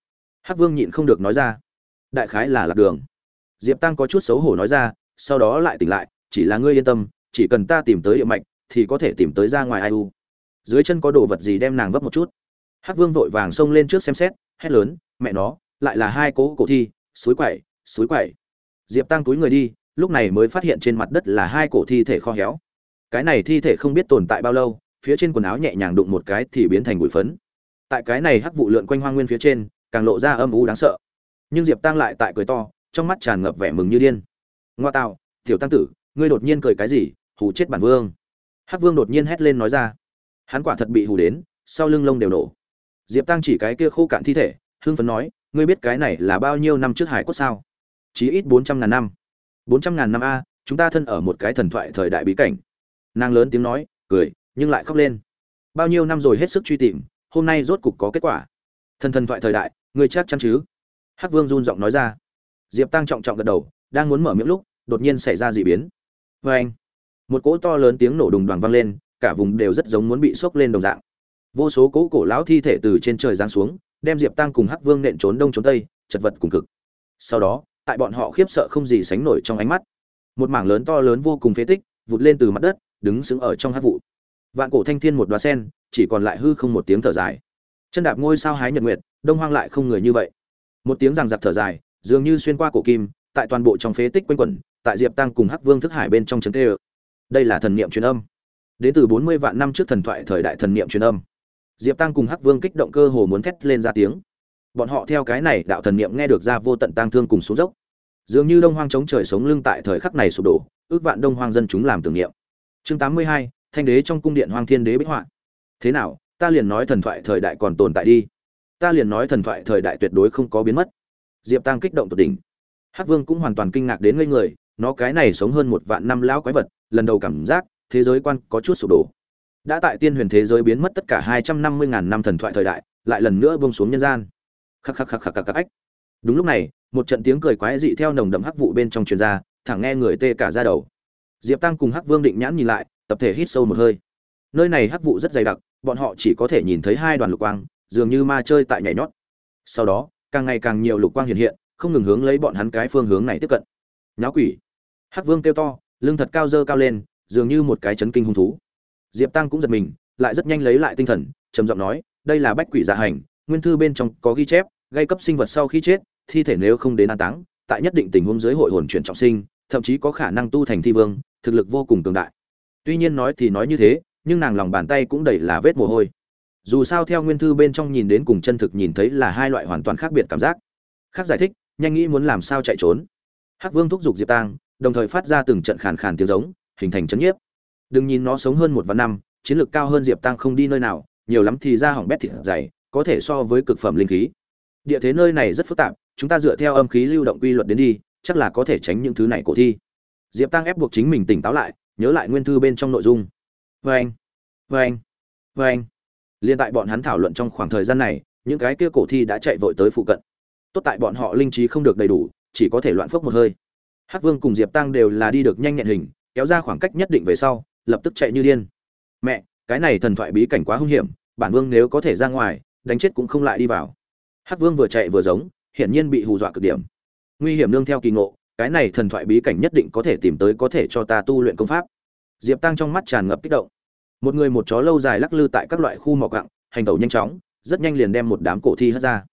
Hắc vương nhịn không được nói ra. Đại khái là lạc đường. Diệp tăng có chút xấu hổ nói ra, sau đó lại tỉnh lại, chỉ là ngươi yên tâm, chỉ cần ta tìm tới địa mạch, thì có thể tìm tới ra ngoài ai u. Dưới chân có đồ vật gì đem nàng vấp một chút. Hắc vương vội vàng xông lên trước xem xét, hét lớn, mẹ nó, lại là hai cố cổ thi, suối quậy suối quậy. Diệp tăng túi người đi lúc này mới phát hiện trên mặt đất là hai cổ thi thể kho héo. Cái này thi thể không biết tồn tại bao lâu, phía trên quần áo nhẹ nhàng đụng một cái thì biến thành bụi phấn. Tại cái này hắc vụ lượn quanh hoang nguyên phía trên, càng lộ ra âm u đáng sợ. Nhưng diệp tăng lại tại cười to, trong mắt tràn ngập vẻ mừng như điên. Ngoa tạo, tiểu tăng tử, ngươi đột nhiên cười cái gì, hù chết bản vương. Hắc vương đột nhiên hét lên nói ra. Hắn quả thật bị hù đến, sau lưng lông đều nổ. Diệp tăng chỉ cái kia khô cạn thi thể, hưng phấn nói, ngươi biết cái này là bao nhiêu năm trước hải cốt sao? Chí ít bốn trăm ngàn năm bốn trăm ngàn năm a, chúng ta thân ở một cái thần thoại thời đại bí cảnh. Nàng lớn tiếng nói, cười, nhưng lại khóc lên. Bao nhiêu năm rồi hết sức truy tìm, hôm nay rốt cục có kết quả. Thần thần thoại thời đại, ngươi chắc chắn chứ? Hắc vương run giọng nói ra. Diệp tăng trọng trọng gật đầu, đang muốn mở miệng lúc, đột nhiên xảy ra d ị biến. Vê anh, một cỗ to lớn tiếng nổ đùng đoàn vang lên, cả vùng đều rất giống muốn bị sốc lên đồng dạng. Vô số cỗ cổ lão thi thể từ trên trời giáng xuống, đem diệp tăng cùng hắc vương nện trốn đông trốn tây, chật vật cùng cực. Sau đó tại bọn họ khiếp sợ không gì sánh nổi trong ánh mắt. Một mảng lớn to lớn vô cùng phế tích, vụt lên từ mặt đất, đứng sững ở trong hắc vụ. Vạn cổ thanh thiên một đoá sen, chỉ còn lại hư không một tiếng thở dài. Chân đạp ngôi sao hái nhật nguyệt, đông hoang lại không người như vậy. Một tiếng rằng giặc thở dài, dường như xuyên qua cổ kim, tại toàn bộ trong phế tích quanh quẩn, tại diệp tăng cùng hắc vương thức hải bên trong trấn tê. Đây là thần niệm truyền âm. Đến từ bốn mươi vạn năm trước thần thoại thời đại thần niệm truyền âm. Diệp tăng cùng hắc vương kích động cơ hồ muốn thét lên ra tiếng bọn họ theo cái này đạo thần niệm nghe được ra vô tận tang thương cùng xuống dốc. Dường như đông hoang chống trời sống lưng tại thời khắc này sụp đổ, ước vạn đông hoang dân chúng làm tưởng niệm. Chương tám mươi hai, thanh đế trong cung điện hoang thiên đế bích họa. Thế nào, ta liền nói thần thoại thời đại còn tồn tại đi. Ta liền nói thần thoại thời đại tuyệt đối không có biến mất. Diệp tăng kích động tột đỉnh. Hắc vương cũng hoàn toàn kinh ngạc đến ngây người, nó cái này sống hơn một vạn năm lão quái vật, lần đầu cảm giác, thế giới quan có chút sụp đổ. Đã tại tiên huyền thế giới biến mất tất cả hai trăm năm mươi ngàn năm thần thoại thời đại, lại lần nữa bông xuống nhân gian khắc khắc khắc khắc khắc khắc đúng lúc này, một trận tiếng cười quái dị theo nồng đậm hắc vụ bên trong truyền ra, thẳng nghe người tê cả ra đầu. Diệp tăng cùng hắc vương định nhãn nhìn lại, tập thể hít sâu một hơi. Nơi này hắc vụ rất dày đặc, bọn họ chỉ có thể nhìn thấy hai đoàn lục quang, dường như ma chơi tại nhảy nhót. Sau đó, càng ngày càng nhiều lục quang hiện hiện, không ngừng hướng lấy bọn hắn cái phương hướng này tiếp cận. Nháo quỷ. Hắc vương kêu to, lưng thật cao dơ cao lên, dường như một cái chấn kinh hung thú. Diệp tăng cũng giật mình, lại rất nhanh lấy lại tinh thần, trầm giọng nói, đây là bách quỷ dạ hành nguyên thư bên trong có ghi chép, gây cấp sinh vật sau khi chết, thi thể nếu không đến an táng, tại nhất định tình huống dưới hội hồn chuyển trọng sinh, thậm chí có khả năng tu thành thi vương, thực lực vô cùng cường đại. Tuy nhiên nói thì nói như thế, nhưng nàng lòng bàn tay cũng đầy là vết mồ hôi. Dù sao theo nguyên thư bên trong nhìn đến cùng chân thực nhìn thấy là hai loại hoàn toàn khác biệt cảm giác. Khác giải thích, nhanh nghĩ muốn làm sao chạy trốn. Hắc vương thúc giục diệp tang, đồng thời phát ra từng trận khàn khàn tiếng giống, hình thành chấn nhiếp. Đừng nhìn nó sống hơn một vạn năm, chiến lược cao hơn diệp tăng không đi nơi nào, nhiều lắm thì ra hỏng bét thịt dày có thể so với cực phẩm linh khí. Địa thế nơi này rất phức tạp chúng ta dựa theo âm khí lưu động quy luật đến đi chắc là có thể tránh những thứ này cổ thi. Diệp tăng ép buộc chính mình tỉnh táo lại nhớ lại nguyên thư bên trong nội dung. Wen, Wen, Wen. liên tại bọn hắn thảo luận trong khoảng thời gian này những cái kia cổ thi đã chạy vội tới phụ cận. Tốt tại bọn họ linh trí không được đầy đủ chỉ có thể loạn phốc một hơi. Hắc vương cùng diệp tăng đều là đi được nhanh nhẹn hình kéo ra khoảng cách nhất định về sau lập tức chạy như điên. Mẹ cái này thần thoại bí cảnh quá hung hiểm bản vương nếu có thể ra ngoài đánh chết cũng không lại đi vào. Hắc vương vừa chạy vừa giống hiển nhiên bị hù dọa cực điểm. Nguy hiểm nương theo kỳ ngộ cái này thần thoại bí cảnh nhất định có thể tìm tới có thể cho ta tu luyện công pháp. Diệp tăng trong mắt tràn ngập kích động. Một người một chó lâu dài lắc lư tại các loại khu mỏ cặng hành tẩu nhanh chóng rất nhanh liền đem một đám cổ thi hất ra.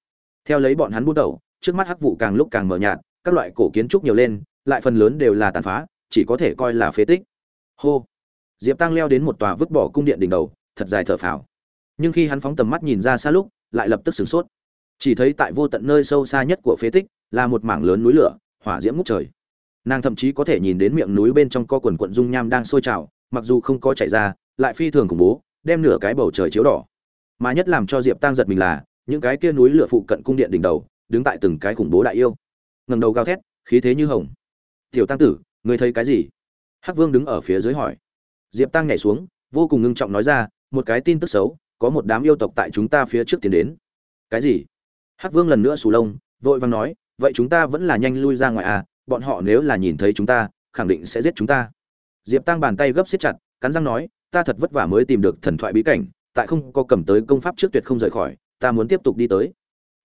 Theo lấy bọn hắn bút tẩu, trước mắt hắc vụ càng lúc càng mờ nhạt các loại cổ kiến trúc nhiều lên lại phần lớn đều là tàn phá chỉ có thể coi là phế tích. Hô! Diệp tăng leo đến một tòa vứt bỏ cung điện đỉnh đầu thật dài thở phào nhưng khi hắn phóng tầm mắt nhìn ra xa lúc, lại lập tức sửng sốt. Chỉ thấy tại vô tận nơi sâu xa nhất của phế tích, là một mảng lớn núi lửa, hỏa diễm ngút trời. Nàng thậm chí có thể nhìn đến miệng núi bên trong co quần quận dung nham đang sôi trào, mặc dù không có chảy ra, lại phi thường khủng bố, đem nửa cái bầu trời chiếu đỏ. Mà nhất làm cho diệp tăng giật mình là, những cái kia núi lửa phụ cận cung điện đỉnh đầu, đứng tại từng cái khủng bố đại yêu. Ngầm đầu gào thét, khí thế như hồng. Tiểu tăng tử, ngươi thấy cái gì? Hắc vương đứng ở phía dưới hỏi. Diệp tăng nhảy xuống, vô cùng ngưng trọng nói ra, một cái tin tức xấu có một đám yêu tộc tại chúng ta phía trước tiến đến. Cái gì? Hắc vương lần nữa sù lông, vội vàng nói, vậy chúng ta vẫn là nhanh lui ra ngoài à bọn họ nếu là nhìn thấy chúng ta, khẳng định sẽ giết chúng ta. Diệp tăng bàn tay gấp xiết chặt, cắn răng nói, ta thật vất vả mới tìm được thần thoại bí cảnh, tại không có cầm tới công pháp trước tuyệt không rời khỏi, ta muốn tiếp tục đi tới.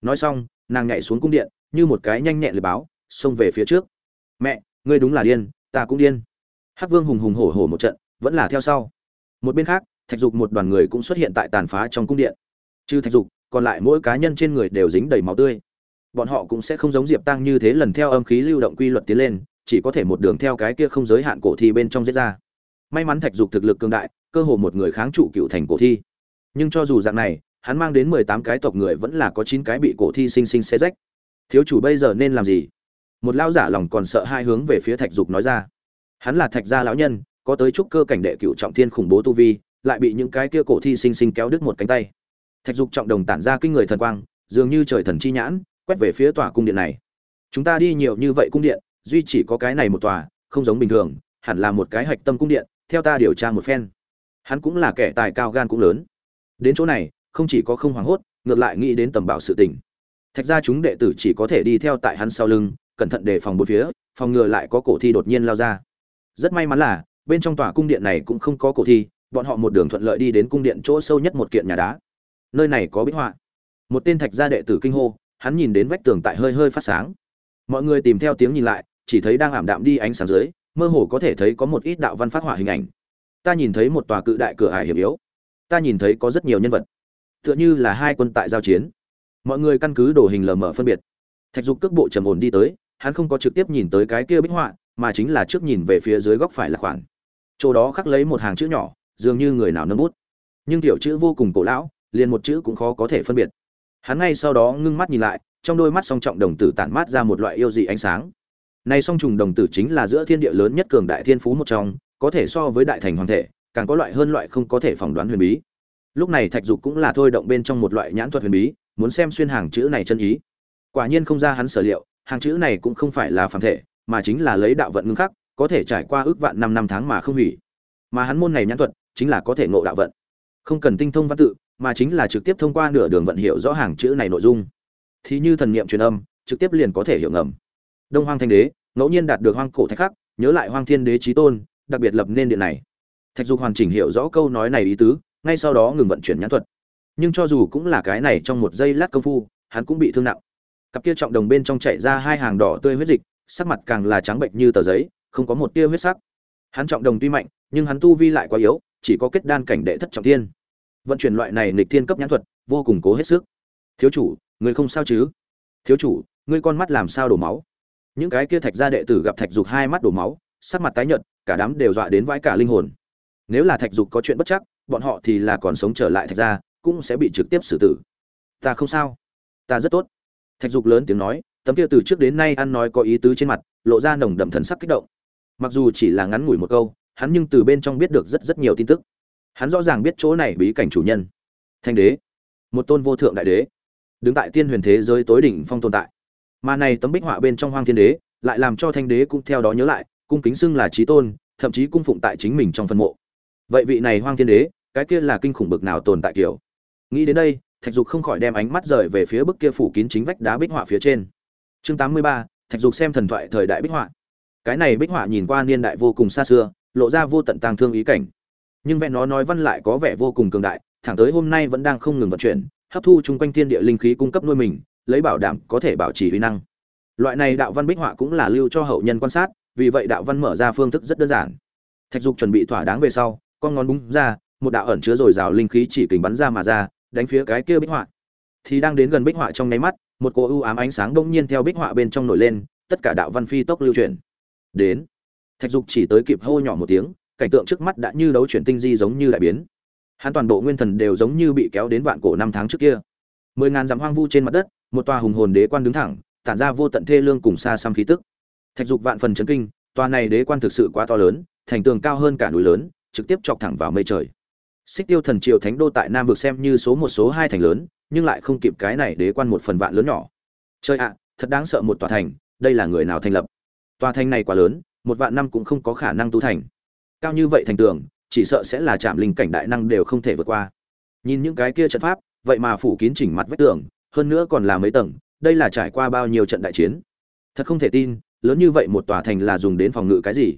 Nói xong, nàng nhảy xuống cung điện, như một cái nhanh nhẹn lừa báo, xông về phía trước. Mẹ, ngươi đúng là điên, ta cũng điên. Hắc vương hùng hùng hổ hổ một trận, vẫn là theo sau. Một bên khác thạch dục một đoàn người cũng xuất hiện tại tàn phá trong cung điện. Trừ thạch dục, còn lại mỗi cá nhân trên người đều dính đầy máu tươi. Bọn họ cũng sẽ không giống diệp tăng như thế lần theo âm khí lưu động quy luật tiến lên, chỉ có thể một đường theo cái kia không giới hạn cổ thi bên trong giết ra. May mắn thạch dục thực lực cường đại, cơ hồ một người kháng trụ cựu thành cổ thi. Nhưng cho dù dạng này, hắn mang đến mười tám cái tộc người vẫn là có chín cái bị cổ thi sinh sinh xé rách. Thiếu chủ bây giờ nên làm gì? Một lão giả lòng còn sợ hai hướng về phía thạch dục nói ra. Hắn là thạch gia lão nhân, có tới trúc cơ cảnh đệ cựu trọng thiên khủng bố tu vi lại bị những cái kia cổ thi sinh sinh kéo đứt một cánh tay. Thạch dục trọng đồng tản ra kinh người thần quang, dường như trời thần chi nhãn, quét về phía tòa cung điện này. Chúng ta đi nhiều như vậy cung điện, duy chỉ có cái này một tòa, không giống bình thường, hẳn là một cái hạch tâm cung điện, theo ta điều tra một phen. Hắn cũng là kẻ tài cao gan cũng lớn. Đến chỗ này, không chỉ có không hoảng hốt, ngược lại nghĩ đến tầm bảo sự tình. Thạch ra chúng đệ tử chỉ có thể đi theo tại hắn sau lưng, cẩn thận đề phòng bốn phía, phòng ngừa lại có cổ thi đột nhiên lao ra. Rất may mắn là, bên trong tòa cung điện này cũng không có cổ thi bọn họ một đường thuận lợi đi đến cung điện chỗ sâu nhất một kiện nhà đá. Nơi này có bích họa. Một tên thạch gia đệ tử kinh hô, hắn nhìn đến vách tường tại hơi hơi phát sáng. Mọi người tìm theo tiếng nhìn lại, chỉ thấy đang ảm đạm đi ánh sáng dưới, mơ hồ có thể thấy có một ít đạo văn phát họa hình ảnh. Ta nhìn thấy một tòa cự đại cửa ải hiểm yếu. Ta nhìn thấy có rất nhiều nhân vật. Tựa như là hai quân tại giao chiến. Mọi người căn cứ đồ hình lờ mờ phân biệt. Thạch dục cước bộ trầm ổn đi tới, hắn không có trực tiếp nhìn tới cái kia bích họa, mà chính là trước nhìn về phía dưới góc phải là khoản. Chỗ đó khắc lấy một hàng chữ nhỏ dường như người nào nâng bút. Nhưng tiểu chữ vô cùng cổ lão, liền một chữ cũng khó có thể phân biệt. Hắn ngay sau đó ngưng mắt nhìn lại, trong đôi mắt song trọng đồng tử tản mát ra một loại yêu dị ánh sáng. Này song trùng đồng tử chính là giữa thiên địa lớn nhất cường đại thiên phú một trong, có thể so với đại thành hoàng thể, càng có loại hơn loại không có thể phỏng đoán huyền bí. Lúc này thạch dục cũng là thôi động bên trong một loại nhãn thuật huyền bí, muốn xem xuyên hàng chữ này chân ý. Quả nhiên không ra hắn sở liệu, hàng chữ này cũng không phải là phản thể, mà chính là lấy đạo vận ngưng khắc, có thể trải qua ước vạn năm năm tháng mà không hủy. Mà hắn môn này nhãn thuật chính là có thể ngộ đạo vận. Không cần tinh thông văn tự, mà chính là trực tiếp thông qua nửa đường vận hiểu rõ hàng chữ này nội dung. Thì như thần niệm truyền âm, trực tiếp liền có thể hiểu ngầm. Đông hoang thanh đế, ngẫu nhiên đạt được hoang cổ thạch khắc, nhớ lại hoang thiên đế trí tôn, đặc biệt lập nên điện này. Thạch dục hoàn chỉnh hiểu rõ câu nói này ý tứ, ngay sau đó ngừng vận chuyển nhãn thuật. Nhưng cho dù cũng là cái này trong một giây lát công phu, hắn cũng bị thương nặng. Cặp kia trọng đồng bên trong chạy ra hai hàng đỏ tươi huyết dịch, sắc mặt càng là trắng bệnh như tờ giấy, không có một tia huyết sắc. Hắn trọng đồng tuy mạnh, nhưng hắn tu vi lại quá yếu chỉ có kết đan cảnh đệ thất trọng thiên. Vận chuyển loại này nghịch thiên cấp nhãn thuật, vô cùng cố hết sức. Thiếu chủ, người không sao chứ? Thiếu chủ, ngươi con mắt làm sao đổ máu? Những cái kia thạch gia đệ tử gặp thạch dục hai mắt đổ máu, sắc mặt tái nhợt, cả đám đều dọa đến vãi cả linh hồn. Nếu là thạch dục có chuyện bất chắc, bọn họ thì là còn sống trở lại thạch gia, cũng sẽ bị trực tiếp xử tử. Ta không sao. Ta rất tốt. Thạch dục lớn tiếng nói, tấm kia từ trước đến nay ăn nói có ý tứ trên mặt, lộ ra nồng đậm thần sắc kích động. Mặc dù chỉ là ngắn ngủi một câu hắn nhưng từ bên trong biết được rất rất nhiều tin tức. Hắn rõ ràng biết chỗ này bí cảnh chủ nhân. Thanh đế. Một tôn vô thượng đại đế. Đứng tại tiên huyền thế giới tối đỉnh phong tồn tại. Mà này tấm bích họa bên trong hoang thiên đế, lại làm cho thanh đế cũng theo đó nhớ lại, cung kính xưng là trí tôn, thậm chí cung phụng tại chính mình trong phân mộ. Vậy vị này hoang thiên đế, cái kia là kinh khủng bực nào tồn tại kiểu? Nghĩ đến đây, thạch dục không khỏi đem ánh mắt rời về phía bức kia phủ kín chính vách đá bích họa phía trên. Chương tám mươi ba, thạch dục xem thần thoại thời đại bích họa. Cái này bích họa nhìn qua niên đại vô cùng xa xưa lộ ra vô tận tàng thương ý cảnh. Nhưng vẻ nó nói văn lại có vẻ vô cùng cường đại, thẳng tới hôm nay vẫn đang không ngừng vận chuyển, hấp thu chung quanh thiên địa linh khí cung cấp nuôi mình, lấy bảo đảm có thể bảo trì uy năng. Loại này đạo văn bích họa cũng là lưu cho hậu nhân quan sát, vì vậy đạo văn mở ra phương thức rất đơn giản. Thạch dục chuẩn bị thỏa đáng về sau, con ngón búng ra, một đạo ẩn chứa dồi dào linh khí chỉ kình bắn ra mà ra, đánh phía cái kia bích họa. Thì đang đến gần bích họa trong nháy mắt, một cỗ u ám ánh sáng bỗng nhiên theo bích họa bên trong nổi lên, tất cả đạo văn phi tốc lưu chuyển. Đến thạch dục chỉ tới kịp hô nhỏ một tiếng, cảnh tượng trước mắt đã như đấu chuyển tinh di giống như đại biến. Hắn toàn bộ nguyên thần đều giống như bị kéo đến vạn cổ năm tháng trước kia. Mười ngàn dặm hoang vu trên mặt đất, một tòa hùng hồn đế quan đứng thẳng, tản ra vô tận thê lương cùng xa xăm khí tức. Thạch dục vạn phần chấn kinh, tòa này đế quan thực sự quá to lớn, thành tường cao hơn cả núi lớn, trực tiếp chọc thẳng vào mây trời. Xích tiêu thần triều thánh đô tại nam vực xem như số một số hai thành lớn, nhưng lại không kịp cái này đế quan một phần vạn lớn nhỏ. Chơi ạ, thật đáng sợ một tòa thành, đây là người nào thành lập? Tòa thành này quá lớn một vạn năm cũng không có khả năng tu thành. Cao như vậy thành tường, chỉ sợ sẽ là chạm linh cảnh đại năng đều không thể vượt qua. Nhìn những cái kia trận pháp, vậy mà phủ kín chỉnh mặt vách tường, hơn nữa còn là mấy tầng, đây là trải qua bao nhiêu trận đại chiến? Thật không thể tin, lớn như vậy một tòa thành là dùng đến phòng ngự cái gì?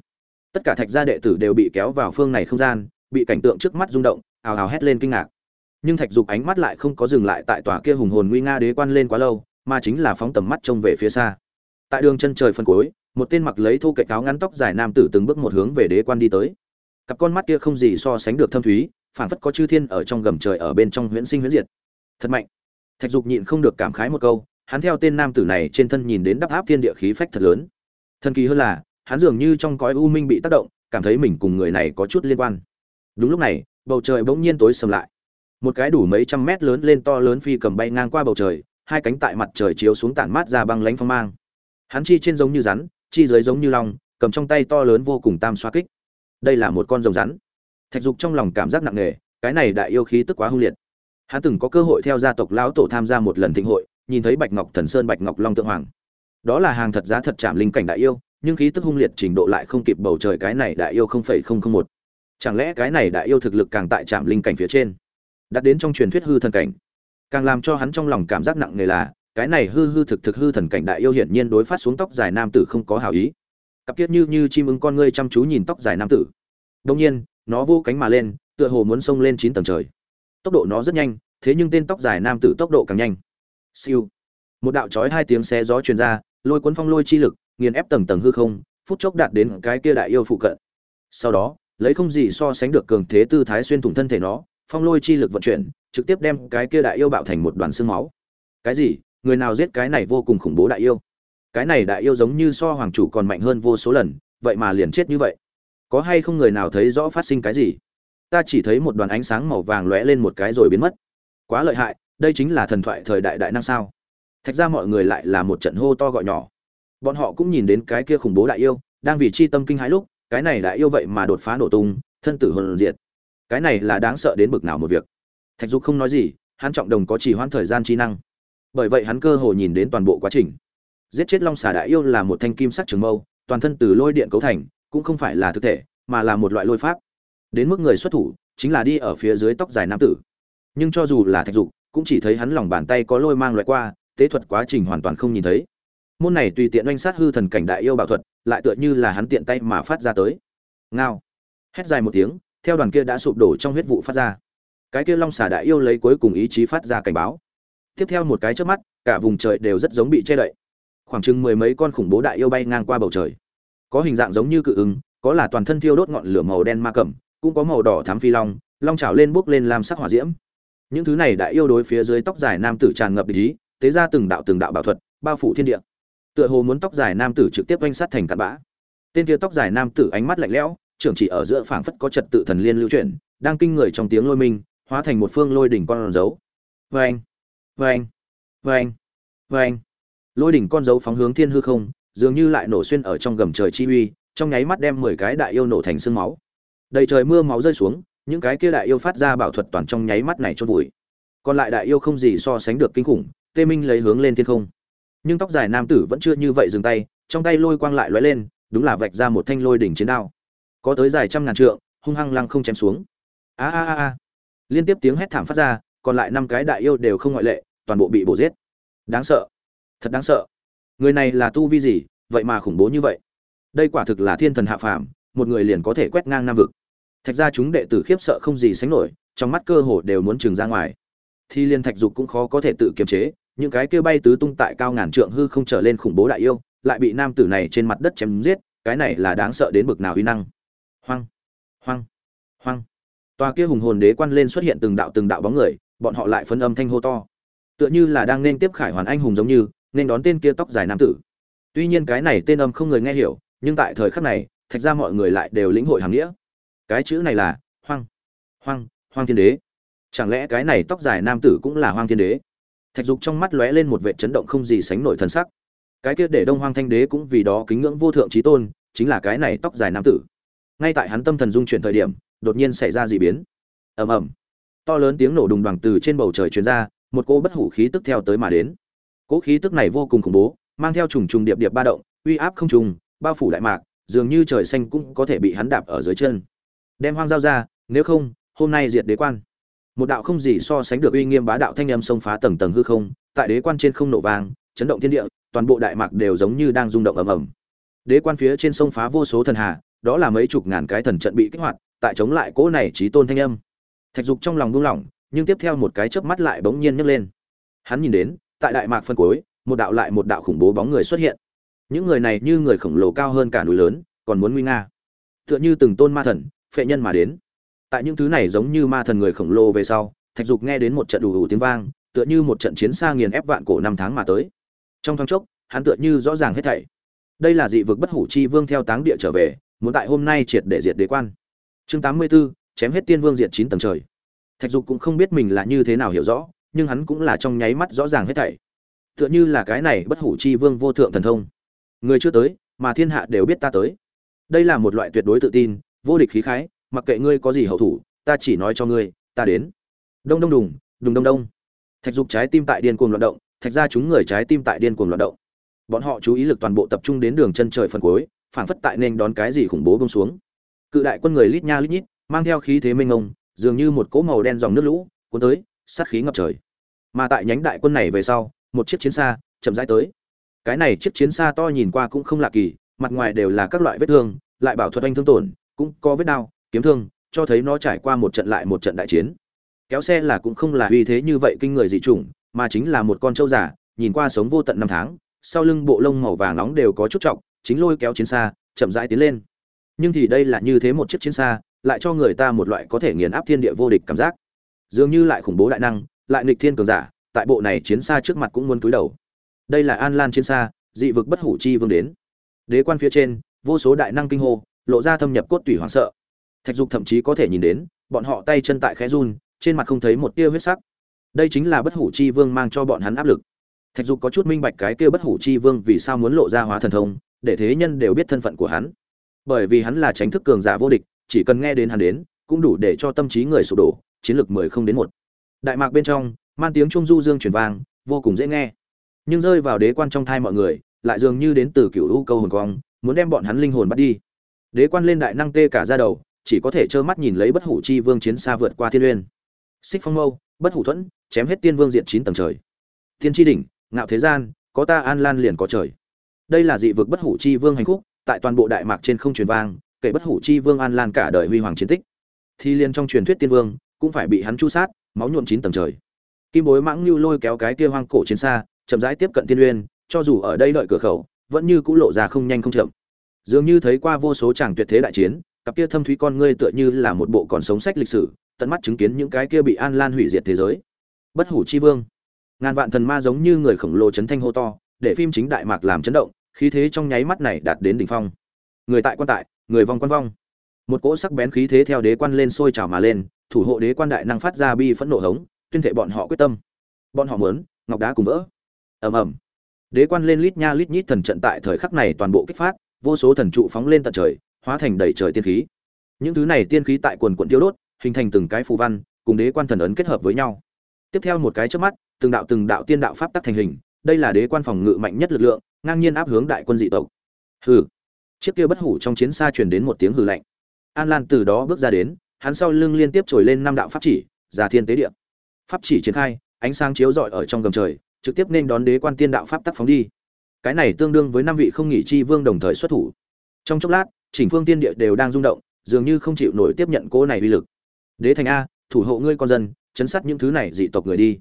Tất cả thạch gia đệ tử đều bị kéo vào phương này không gian, bị cảnh tượng trước mắt rung động, ào ào hét lên kinh ngạc. Nhưng thạch dục ánh mắt lại không có dừng lại tại tòa kia hùng hồn nguy nga đế quan lên quá lâu, mà chính là phóng tầm mắt trông về phía xa. Tại đường chân trời phân cối một tên mặc lấy thu cậy cáo ngắn tóc dài nam tử từng bước một hướng về đế quan đi tới. Cặp con mắt kia không gì so sánh được thâm thúy phản phất có chư thiên ở trong gầm trời ở bên trong huyễn sinh huyễn diệt. Thật mạnh. Thạch dục nhịn không được cảm khái một câu, hắn theo tên nam tử này trên thân nhìn đến đắp áp thiên địa khí phách thật lớn. Thần kỳ hơn là, hắn dường như trong cõi u minh bị tác động, cảm thấy mình cùng người này có chút liên quan. Đúng lúc này, bầu trời bỗng nhiên tối sầm lại. Một cái đủ mấy trăm mét lớn lên to lớn phi cầm bay ngang qua bầu trời, hai cánh tại mặt trời chiếu xuống tản mát ra băng lánh phong mang. Hắn chi trên giống như rắn chi dưới giống như long, cầm trong tay to lớn vô cùng tam xoa kích. Đây là một con rồng rắn. Thạch dục trong lòng cảm giác nặng nề, cái này đại yêu khí tức quá hung liệt. Hắn từng có cơ hội theo gia tộc lão tổ tham gia một lần thịnh hội, nhìn thấy bạch ngọc thần sơn, bạch ngọc long tượng hoàng. Đó là hàng thật giá thật chạm linh cảnh đại yêu, nhưng khí tức hung liệt trình độ lại không kịp bầu trời cái này đại yêu không phải không không một. Chẳng lẽ cái này đại yêu thực lực càng tại trạm linh cảnh phía trên đặt đến trong truyền thuyết hư thần cảnh. Càng làm cho hắn trong lòng cảm giác nặng nề là cái này hư hư thực thực hư thần cảnh đại yêu hiển nhiên đối phát xuống tóc dài nam tử không có hảo ý. Cặp kiết như như chim ưng con ngươi chăm chú nhìn tóc dài nam tử. Đông nhiên, nó vô cánh mà lên, tựa hồ muốn xông lên chín tầng trời. Tốc độ nó rất nhanh, thế nhưng tên tóc dài nam tử tốc độ càng nhanh. Siêu. Một đạo chói hai tiếng xé gió truyền ra, lôi cuốn phong lôi chi lực, nghiền ép tầng tầng hư không, phút chốc đạt đến cái kia đại yêu phụ cận. Sau đó, lấy không gì so sánh được cường thế tư thái xuyên thủng thân thể nó, phong lôi chi lực vận chuyển, trực tiếp đem cái kia đại yêu bạo thành một đoàn xương máu. Cái gì? Người nào giết cái này vô cùng khủng bố đại yêu? Cái này đại yêu giống như so hoàng chủ còn mạnh hơn vô số lần, vậy mà liền chết như vậy. Có hay không người nào thấy rõ phát sinh cái gì? Ta chỉ thấy một đoàn ánh sáng màu vàng lóe lên một cái rồi biến mất. Quá lợi hại, đây chính là thần thoại thời đại đại năng sao? Thạch ra mọi người lại là một trận hô to gọi nhỏ. Bọn họ cũng nhìn đến cái kia khủng bố đại yêu, đang vì chi tâm kinh hãi lúc, cái này đại yêu vậy mà đột phá nổ tung, thân tử hồn diệt. Cái này là đáng sợ đến bực nào một việc. Thạch dục không nói gì, hắn trọng đồng có chỉ hoãn thời gian trí năng bởi vậy hắn cơ hồ nhìn đến toàn bộ quá trình. Giết chết long xà đại yêu là một thanh kim sắc trường mâu, toàn thân từ lôi điện cấu thành, cũng không phải là thực thể, mà là một loại lôi pháp. Đến mức người xuất thủ, chính là đi ở phía dưới tóc dài nam tử. Nhưng cho dù là thạch dục, cũng chỉ thấy hắn lòng bàn tay có lôi mang loại qua, tế thuật quá trình hoàn toàn không nhìn thấy. Môn này tùy tiện oanh sát hư thần cảnh đại yêu bảo thuật, lại tựa như là hắn tiện tay mà phát ra tới. Ngao. Hét dài một tiếng, theo đoàn kia đã sụp đổ trong huyết vụ phát ra. Cái kia long xà đại yêu lấy cuối cùng ý chí phát ra cảnh báo tiếp theo một cái trước mắt, cả vùng trời đều rất giống bị che đậy. Khoảng chừng mười mấy con khủng bố đại yêu bay ngang qua bầu trời. Có hình dạng giống như cự ứng, có là toàn thân thiêu đốt ngọn lửa màu đen ma cẩm, cũng có màu đỏ thám phi long long trào lên bốc lên làm sắc hỏa diễm. Những thứ này đại yêu đối phía dưới tóc dài nam tử tràn ngập ý, tế ra từng đạo từng đạo bảo thuật, bao phủ thiên địa. Tựa hồ muốn tóc dài nam tử trực tiếp oanh sát thành cặn bã. Tên kia tóc dài nam tử ánh mắt lạnh lẽo, trưởng chỉ ở giữa phảng phất có trật tự thần liên lưu chuyển, đang kinh người trong tiếng lôi minh, hóa thành một phương lôi đỉnh con dấu vâng vâng vâng. Lôi đỉnh con dấu phóng hướng thiên hư không, dường như lại nổ xuyên ở trong gầm trời chi uy, trong nháy mắt đem mười cái đại yêu nổ thành sương máu. Đầy trời mưa máu rơi xuống, những cái kia đại yêu phát ra bảo thuật toàn trong nháy mắt này chôn vùi. Còn lại đại yêu không gì so sánh được kinh khủng, tê minh lấy hướng lên thiên không. Nhưng tóc dài nam tử vẫn chưa như vậy dừng tay, trong tay lôi quang lại lóe lên, đúng là vạch ra một thanh lôi đỉnh chiến đao. Có tới dài trăm ngàn trượng, hung hăng lăng không chém xuống. A a a a. Liên tiếp tiếng hét thảm phát ra còn lại năm cái đại yêu đều không ngoại lệ, toàn bộ bị bổ giết. Đáng sợ. Thật đáng sợ. Người này là tu vi gì, vậy mà khủng bố như vậy? Đây quả thực là thiên thần hạ phàm, một người liền có thể quét ngang nam vực. Thạch ra chúng đệ tử khiếp sợ không gì sánh nổi, trong mắt cơ hồ đều muốn trừng ra ngoài. Thì liên thạch dục cũng khó có thể tự kiềm chế, những cái kia bay tứ tung tại cao ngàn trượng hư không trở lên khủng bố đại yêu, lại bị nam tử này trên mặt đất chém giết, cái này là đáng sợ đến bực nào uy năng. Hoang. Hoang. Hoang. Tòa kia hùng hồn đế quan lên xuất hiện từng đạo từng đạo bóng người bọn họ lại phân âm thanh hô to. Tựa như là đang nên tiếp khải hoàn anh hùng giống như, nên đón tên kia tóc dài nam tử. Tuy nhiên cái này tên âm không người nghe hiểu, nhưng tại thời khắc này, thạch ra mọi người lại đều lĩnh hội hàm nghĩa. Cái chữ này là, hoang hoang hoang thiên đế. Chẳng lẽ cái này tóc dài nam tử cũng là hoang thiên đế? Thạch dục trong mắt lóe lên một vệ chấn động không gì sánh nổi thần sắc. Cái kia để đông hoang thanh đế cũng vì đó kính ngưỡng vô thượng trí tôn, chính là cái này tóc dài nam tử. Ngay tại hắn tâm thần dung chuyển thời điểm, đột nhiên xảy ra d ị biến. Ầm ầm to lớn tiếng nổ đùng đoàng từ trên bầu trời truyền ra, một cỗ bất hủ khí tức theo tới mà đến. Cỗ khí tức này vô cùng khủng bố, mang theo trùng trùng điệp điệp ba động, uy áp không trùng, bao phủ đại mạc, dường như trời xanh cũng có thể bị hắn đạp ở dưới chân. Đem hoang giao ra, nếu không, hôm nay diệt đế quan. Một đạo không gì so sánh được uy nghiêm bá đạo thanh âm xông phá tầng tầng hư không, tại đế quan trên không nổ vang, chấn động thiên địa, toàn bộ đại mạc đều giống như đang rung động ầm ầm. Đế quan phía trên sông phá vô số thần hà, đó là mấy chục ngàn cái thần trận bị kích hoạt, tại chống lại cỗ này trí tôn thanh âm thạch dục trong lòng buông lỏng nhưng tiếp theo một cái chớp mắt lại bỗng nhiên nhấc lên. Hắn nhìn đến tại đại mạc phân cuối một đạo lại một đạo khủng bố bóng người xuất hiện. Những người này như người khổng lồ cao hơn cả núi lớn còn muốn nguy nga. Tựa như từng tôn ma thần phệ nhân mà đến. Tại những thứ này giống như ma thần người khổng lồ về sau thạch dục nghe đến một trận ù ù tiếng vang tựa như một trận chiến xa nghiền ép vạn cổ năm tháng mà tới. Trong thoáng chốc hắn tựa như rõ ràng hết thảy. Đây là dị vực bất hủ chi vương theo táng địa trở về muốn tại hôm nay triệt để diệt đế quan. Chương tám mươi 84, chém hết tiên vương diện chín tầng trời. Thạch dục cũng không biết mình là như thế nào hiểu rõ, nhưng hắn cũng là trong nháy mắt rõ ràng hết thảy. Tựa như là cái này bất hủ chi vương vô thượng thần thông. Người chưa tới, mà thiên hạ đều biết ta tới. Đây là một loại tuyệt đối tự tin, vô địch khí khái, mặc kệ ngươi có gì hậu thủ, ta chỉ nói cho ngươi, ta đến. Đông đông đùng đùng đông đông. Thạch dục trái tim tại điên cuồng loạn động, thạch ra chúng người trái tim tại điên cuồng loạn động. Bọn họ chú ý lực toàn bộ tập trung đến đường chân trời phần cuối, phảng phất tại nên đón cái gì khủng bố bông xuống. Cự đại quân người lít nha lít nhít mang theo khí thế mênh ngông dường như một cỗ màu đen dòng nước lũ, cuốn tới, sát khí ngập trời. Mà tại nhánh đại quân này về sau, một chiếc chiến xa chậm rãi tới. Cái này chiếc chiến xa to nhìn qua cũng không lạ kỳ, mặt ngoài đều là các loại vết thương, lại bảo thuật anh thương tổn, cũng có vết đao kiếm thương, cho thấy nó trải qua một trận lại một trận đại chiến. Kéo xe là cũng không là uy thế như vậy kinh người dị chủng, mà chính là một con trâu giả nhìn qua sống vô tận năm tháng, sau lưng bộ lông màu vàng nóng đều có chút trọng, chính lôi kéo chiến xa, chậm rãi tiến lên. Nhưng thì đây là như thế một chiếc chiến xa lại cho người ta một loại có thể nghiền áp thiên địa vô địch cảm giác. Dường như lại khủng bố đại năng, lại nghịch thiên cường giả, tại bộ này chiến xa trước mặt cũng muốn cúi đầu. Đây là an lan chiến xa, dị vực bất hủ chi vương đến. Đế quan phía trên, vô số đại năng kinh hô, lộ ra thâm nhập cốt tủy hoảng sợ. Thạch dục thậm chí có thể nhìn đến, bọn họ tay chân tại khẽ run, trên mặt không thấy một tia huyết sắc. Đây chính là bất hủ chi vương mang cho bọn hắn áp lực. Thạch dục có chút minh bạch cái kia bất hủ chi vương vì sao muốn lộ ra hóa thần thông, để thế nhân đều biết thân phận của hắn. Bởi vì hắn là tránh thức cường giả vô địch chỉ cần nghe đến hắn đến, cũng đủ để cho tâm trí người sụp đổ, chiến lược mười không đến một. Đại mạc bên trong, man tiếng trung du dương truyền vang, vô cùng dễ nghe. Nhưng rơi vào đế quan trong thai mọi người, lại dường như đến từ cựu u câu hồn cong muốn đem bọn hắn linh hồn bắt đi. Đế quan lên đại năng tê cả ra đầu, chỉ có thể trơ mắt nhìn lấy bất hủ chi vương chiến xa vượt qua thiên uyên. Xích phong mâu, bất hủ thuẫn, chém hết tiên vương diện chín tầng trời. Tiên chi đỉnh, ngạo thế gian, có ta an lan liền có trời. Đây là dị vực bất hủ chi vương hành khúc, tại toàn bộ đại mạc trên không truyền vang kể bất hủ chi vương an lan cả đời huy hoàng chiến tích. Thì liên trong truyền thuyết tiên vương, cũng phải bị hắn chu sát, máu nhuộm chín tầng trời. Kim bối mãng lưu lôi kéo cái kia hoang cổ chiến xa, chậm rãi tiếp cận tiên uyên, cho dù ở đây đợi cửa khẩu, vẫn như cũng lộ ra không nhanh không chậm. Dường như thấy qua vô số chàng tuyệt thế đại chiến, cặp kia thâm thúy con ngươi tựa như là một bộ còn sống sách lịch sử, tận mắt chứng kiến những cái kia bị an lan hủy diệt thế giới. Bất hủ chi vương. Ngàn vạn thần ma giống như người khổng lồ chấn thanh hô to, để phim chính đại mạc làm chấn động, khí thế trong nháy mắt này đạt đến đỉnh phong. Người tại quan tại người vong quan vong. Một cỗ sắc bén khí thế theo đế quan lên sôi trào mà lên, thủ hộ đế quan đại năng phát ra bi phẫn nộ hống, tuyên thệ bọn họ quyết tâm. Bọn họ muốn, ngọc đá cùng vỡ. Ầm ầm. Đế quan lên lít nha lít nhít thần trận tại thời khắc này toàn bộ kích phát, vô số thần trụ phóng lên tận trời, hóa thành đầy trời tiên khí. Những thứ này tiên khí tại quần quận tiêu đốt, hình thành từng cái phù văn, cùng đế quan thần ấn kết hợp với nhau. Tiếp theo một cái trước mắt, từng đạo từng đạo tiên đạo pháp tắc thành hình, đây là đế quan phòng ngự mạnh nhất lực lượng, ngang nhiên áp hướng đại quân dị tộc. Hừ chiếc kia bất hủ trong chiến xa truyền đến một tiếng hừ lạnh. An lan từ đó bước ra đến, hắn sau lưng liên tiếp trồi lên năm đạo pháp chỉ, giả thiên tế địa. Pháp chỉ triển khai, ánh sáng chiếu rọi ở trong gầm trời, trực tiếp nên đón đế quan tiên đạo pháp tắc phóng đi. Cái này tương đương với năm vị không nghỉ chi vương đồng thời xuất thủ. Trong chốc lát, chỉnh phương tiên địa đều đang rung động, dường như không chịu nổi tiếp nhận cỗ này uy lực. Đế thành a, thủ hộ ngươi con dân, chấn sát những thứ này dị tộc người đi.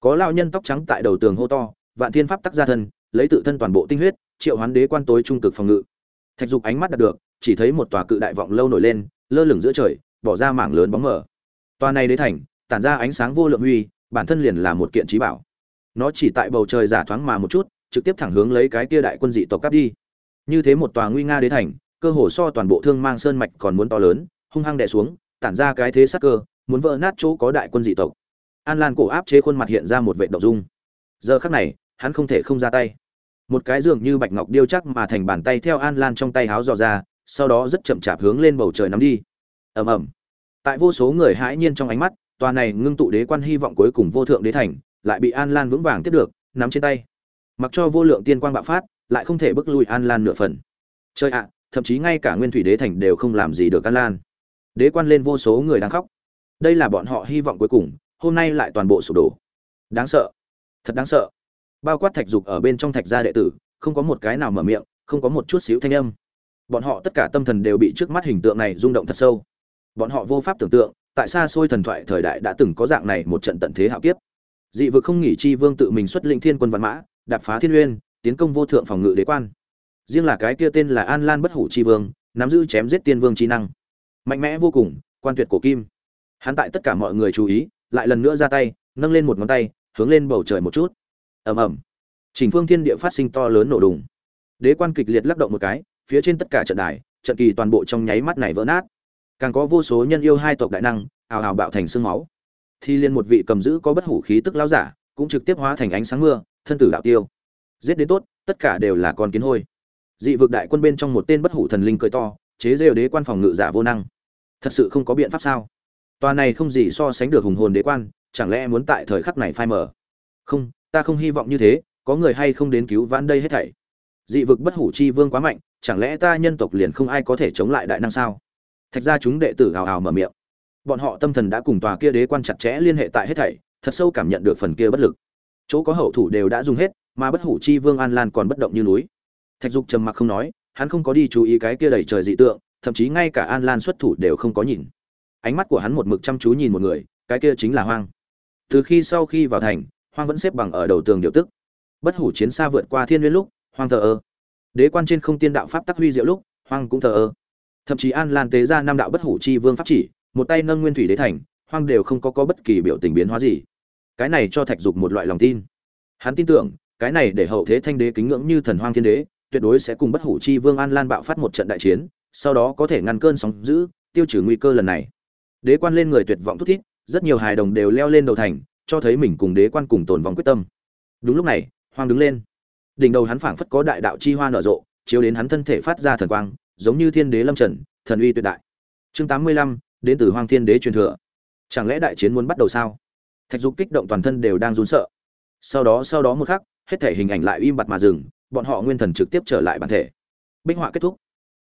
Có lão nhân tóc trắng tại đầu tường hô to, vạn thiên pháp tắc ra thân, lấy tự thân toàn bộ tinh huyết, triệu hoán đế quan tối trung cực phòng ngự thạch dục ánh mắt đạt được, chỉ thấy một tòa cự đại vọng lâu nổi lên, lơ lửng giữa trời, bỏ ra mảng lớn bóng mở tòa này đế thành, tản ra ánh sáng vô lượng huy, bản thân liền là một kiện trí bảo. Nó chỉ tại bầu trời giả thoáng mà một chút, trực tiếp thẳng hướng lấy cái kia đại quân dị tộc cắp đi. Như thế một tòa nguy nga đế thành, cơ hồ so toàn bộ thương mang sơn mạch còn muốn to lớn, hung hăng đè xuống, tản ra cái thế sắc cơ, muốn vỡ nát chỗ có đại quân dị tộc. An lan cổ áp chế khuôn mặt hiện ra một vệ động dung. Giờ khắc này, hắn không thể không ra tay một cái dường như bạch ngọc điêu chắc mà thành bàn tay theo an lan trong tay háo dò ra, sau đó rất chậm chạp hướng lên bầu trời nắm đi. Ầm ầm. Tại vô số người hãi nhiên trong ánh mắt, tòa này ngưng tụ đế quan hy vọng cuối cùng vô thượng đế thành, lại bị an lan vững vàng tiếp được, nắm trên tay. Mặc cho vô lượng tiên quang bạo phát, lại không thể bước lui an lan nửa phần. Chơi ạ, thậm chí ngay cả nguyên thủy đế thành đều không làm gì được an lan. Đế quan lên vô số người đang khóc. Đây là bọn họ hy vọng cuối cùng, hôm nay lại toàn bộ sụp đổ. Đáng sợ. Thật đáng sợ bao quát thạch dục ở bên trong thạch gia đệ tử, không có một cái nào mở miệng, không có một chút xíu thanh âm. Bọn họ tất cả tâm thần đều bị trước mắt hình tượng này rung động thật sâu. Bọn họ vô pháp tưởng tượng, tại sao xôi thần thoại thời đại đã từng có dạng này một trận tận thế hạo kiếp. Dị vực không nghỉ chi vương tự mình xuất lĩnh thiên quân văn mã, đạp phá thiên uyên, tiến công vô thượng phòng ngự đế quan. Riêng là cái kia tên là an lan bất hủ chi vương, nắm giữ chém giết tiên vương chi năng. Mạnh mẽ vô cùng, quan tuyệt cổ kim. Hắn tại tất cả mọi người chú ý, lại lần nữa ra tay, nâng lên một ngón tay, hướng lên bầu trời một chút ầm ầm. Chỉnh phương thiên địa phát sinh to lớn nổ đùng. Đế quan kịch liệt lắc động một cái, phía trên tất cả trận đài, trận kỳ toàn bộ trong nháy mắt này vỡ nát. Càng có vô số nhân yêu hai tộc đại năng, ào ào bạo thành xương máu. Thì liên một vị cầm giữ có bất hủ khí tức lão giả, cũng trực tiếp hóa thành ánh sáng mưa, thân tử đạo tiêu. Giết đến tốt, tất cả đều là con kiến hôi. Dị vực đại quân bên trong một tên bất hủ thần linh cười to, chế rêu đế quan phòng ngự giả vô năng. Thật sự không có biện pháp sao? Tòa này không gì so sánh được hùng hồn đế quan, chẳng lẽ muốn tại thời khắc này phai mở? không ta không hy vọng như thế, có người hay không đến cứu vãn đây hết thảy. Dị vực bất hủ chi vương quá mạnh, chẳng lẽ ta nhân tộc liền không ai có thể chống lại đại năng sao? Thạch ra chúng đệ tử hào hào mở miệng. Bọn họ tâm thần đã cùng tòa kia đế quan chặt chẽ liên hệ tại hết thảy, thật sâu cảm nhận được phần kia bất lực. Chỗ có hậu thủ đều đã dùng hết, mà bất hủ chi vương an lan còn bất động như núi. Thạch dục trầm mặc không nói, hắn không có đi chú ý cái kia đầy trời dị tượng, thậm chí ngay cả an lan xuất thủ đều không có nhìn. Ánh mắt của hắn một mực chăm chú nhìn một người, cái kia chính là hoang. Từ khi sau khi vào thành hoang vẫn xếp bằng ở đầu tường điều tức. Bất hủ chiến xa vượt qua thiên nguyên lúc, hoang thờ ơ. Đế quan trên không tiên đạo pháp tắc huy diệu lúc, hoang cũng thờ ơ. Thậm chí an lan tế ra năm đạo bất hủ chi vương pháp chỉ, một tay nâng nguyên thủy đế thành, hoang đều không có có bất kỳ biểu tình biến hóa gì. Cái này cho thạch dục một loại lòng tin. Hắn tin tưởng, cái này để hậu thế thanh đế kính ngưỡng như thần hoang thiên đế, tuyệt đối sẽ cùng bất hủ chi vương an lan bạo phát một trận đại chiến, sau đó có thể ngăn cơn sóng giữ tiêu trừ nguy cơ lần này. Đế quan lên người tuyệt vọng thút thít, rất nhiều hài đồng đều leo lên đầu thành cho thấy mình cùng đế quan cùng tồn vong quyết tâm. Đúng lúc này, hoang đứng lên. Đỉnh đầu hắn phảng phất có đại đạo chi hoa nở rộ, chiếu đến hắn thân thể phát ra thần quang, giống như thiên đế lâm trần, thần uy tuyệt đại. Chương tám mươi lăm, đến từ hoang thiên đế truyền thừa. Chẳng lẽ đại chiến muốn bắt đầu sao? Thạch dục kích động toàn thân đều đang run sợ. Sau đó sau đó một khắc, hết thể hình ảnh lại im bặt mà dừng, bọn họ nguyên thần trực tiếp trở lại bản thể. Bích họa kết thúc.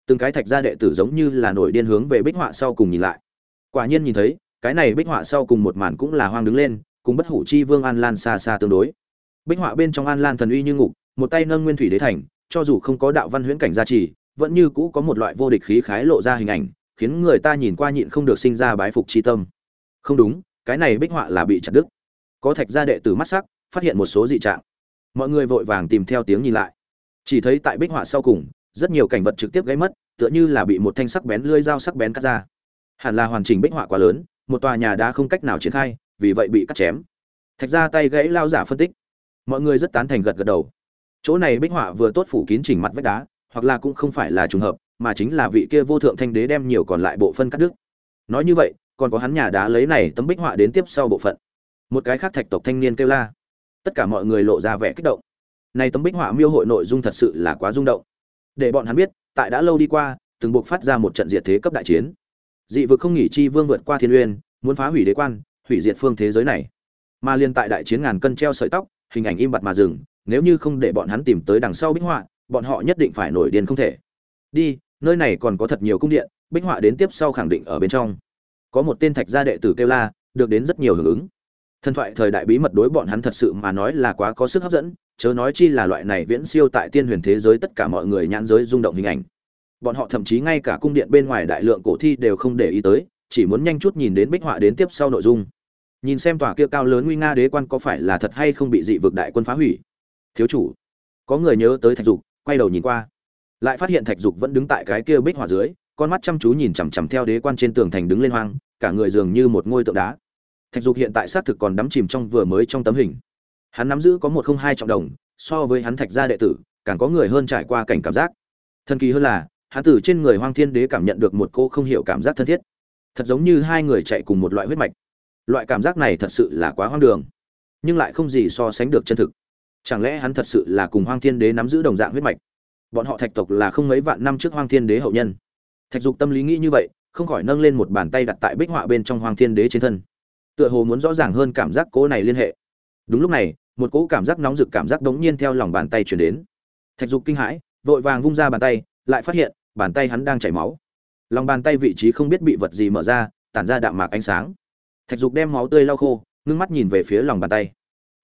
Từng cái thạch gia đệ tử giống như là nổi điên hướng về bích họa sau cùng nhìn lại. Quả nhiên nhìn thấy, cái này bích họa sau cùng một màn cũng là hoang đứng lên cùng bất hủ chi vương an lan xa xa tương đối. Bích họa bên trong an lan thần uy như ngục, một tay nâng nguyên thủy đế thành, cho dù không có đạo văn huyễn cảnh gia trì, vẫn như cũ có một loại vô địch khí khái lộ ra hình ảnh, khiến người ta nhìn qua nhịn không được sinh ra bái phục chi tâm. Không đúng, cái này bích họa là bị chặt đứt. Có thạch gia đệ tử mắt sắc, phát hiện một số dị trạng. Mọi người vội vàng tìm theo tiếng nhìn lại. Chỉ thấy tại bích họa sau cùng, rất nhiều cảnh vật trực tiếp gãy mất, tựa như là bị một thanh sắc bén lưỡi dao sắc bén cắt ra. Hẳn là hoàn chỉnh bích họa quá lớn, một tòa nhà đã không cách nào triển khai vì vậy bị cắt chém. Thạch ra tay gãy lao giả phân tích. Mọi người rất tán thành gật gật đầu. Chỗ này bích họa vừa tốt phủ kín chỉnh mặt vách đá, hoặc là cũng không phải là trùng hợp, mà chính là vị kia vô thượng thanh đế đem nhiều còn lại bộ phân cắt đứt. Nói như vậy, còn có hắn nhà đá lấy này tấm bích họa đến tiếp sau bộ phận. Một cái khác thạch tộc thanh niên kêu la. Tất cả mọi người lộ ra vẻ kích động. Này tấm bích họa miêu hội nội dung thật sự là quá rung động. Để bọn hắn biết, tại đã lâu đi qua, từng buộc phát ra một trận diệt thế cấp đại chiến. Dị vực không nghỉ chi vương vượt qua thiên uyên muốn phá hủy đế quan hủy diệt phương thế giới này. Mà liên tại đại chiến ngàn cân treo sợi tóc, hình ảnh im bặt mà dừng, nếu như không để bọn hắn tìm tới đằng sau bích họa, bọn họ nhất định phải nổi điên không thể. Đi, nơi này còn có thật nhiều cung điện, bích họa đến tiếp sau khẳng định ở bên trong. Có một tên thạch gia đệ tử kêu la, được đến rất nhiều hưởng ứng. Thần thoại thời đại bí mật đối bọn hắn thật sự mà nói là quá có sức hấp dẫn, chớ nói chi là loại này viễn siêu tại tiên huyền thế giới tất cả mọi người nhãn giới rung động hình ảnh. Bọn họ thậm chí ngay cả cung điện bên ngoài đại lượng cổ thi đều không để ý tới chỉ muốn nhanh chút nhìn đến bích họa đến tiếp sau nội dung. Nhìn xem tòa kia cao lớn nguy nga đế quan có phải là thật hay không bị dị vực đại quân phá hủy. Thiếu chủ, có người nhớ tới thạch dục, quay đầu nhìn qua. Lại phát hiện thạch dục vẫn đứng tại cái kia bích họa dưới, con mắt chăm chú nhìn chằm chằm theo đế quan trên tường thành đứng lên hoang, cả người dường như một ngôi tượng đá. Thạch dục hiện tại xác thực còn đắm chìm trong vừa mới trong tấm hình. Hắn nắm giữ có một không hai trọng đồng, so với hắn thạch gia đệ tử, càng có người hơn trải qua cảnh cảm giác. Thần kỳ hơn là, hắn tử trên người hoang thiên đế cảm nhận được một cô không hiểu cảm giác thân thiết thật giống như hai người chạy cùng một loại huyết mạch. Loại cảm giác này thật sự là quá hoang đường, nhưng lại không gì so sánh được chân thực. Chẳng lẽ hắn thật sự là cùng hoang thiên đế nắm giữ đồng dạng huyết mạch? Bọn họ thạch tộc là không mấy vạn năm trước hoang thiên đế hậu nhân. Thạch dục tâm lý nghĩ như vậy, không khỏi nâng lên một bàn tay đặt tại bích họa bên trong hoang thiên đế trên thân. Tựa hồ muốn rõ ràng hơn cảm giác cố này liên hệ. Đúng lúc này, một cỗ cảm giác nóng rực cảm giác đống nhiên theo lòng bàn tay chuyển đến. Thạch dục kinh hãi, vội vàng vung ra bàn tay, lại phát hiện, bàn tay hắn đang chảy máu lòng bàn tay vị trí không biết bị vật gì mở ra, tản ra đạm mạc ánh sáng. Thạch dục đem máu tươi lau khô, ngưng mắt nhìn về phía lòng bàn tay.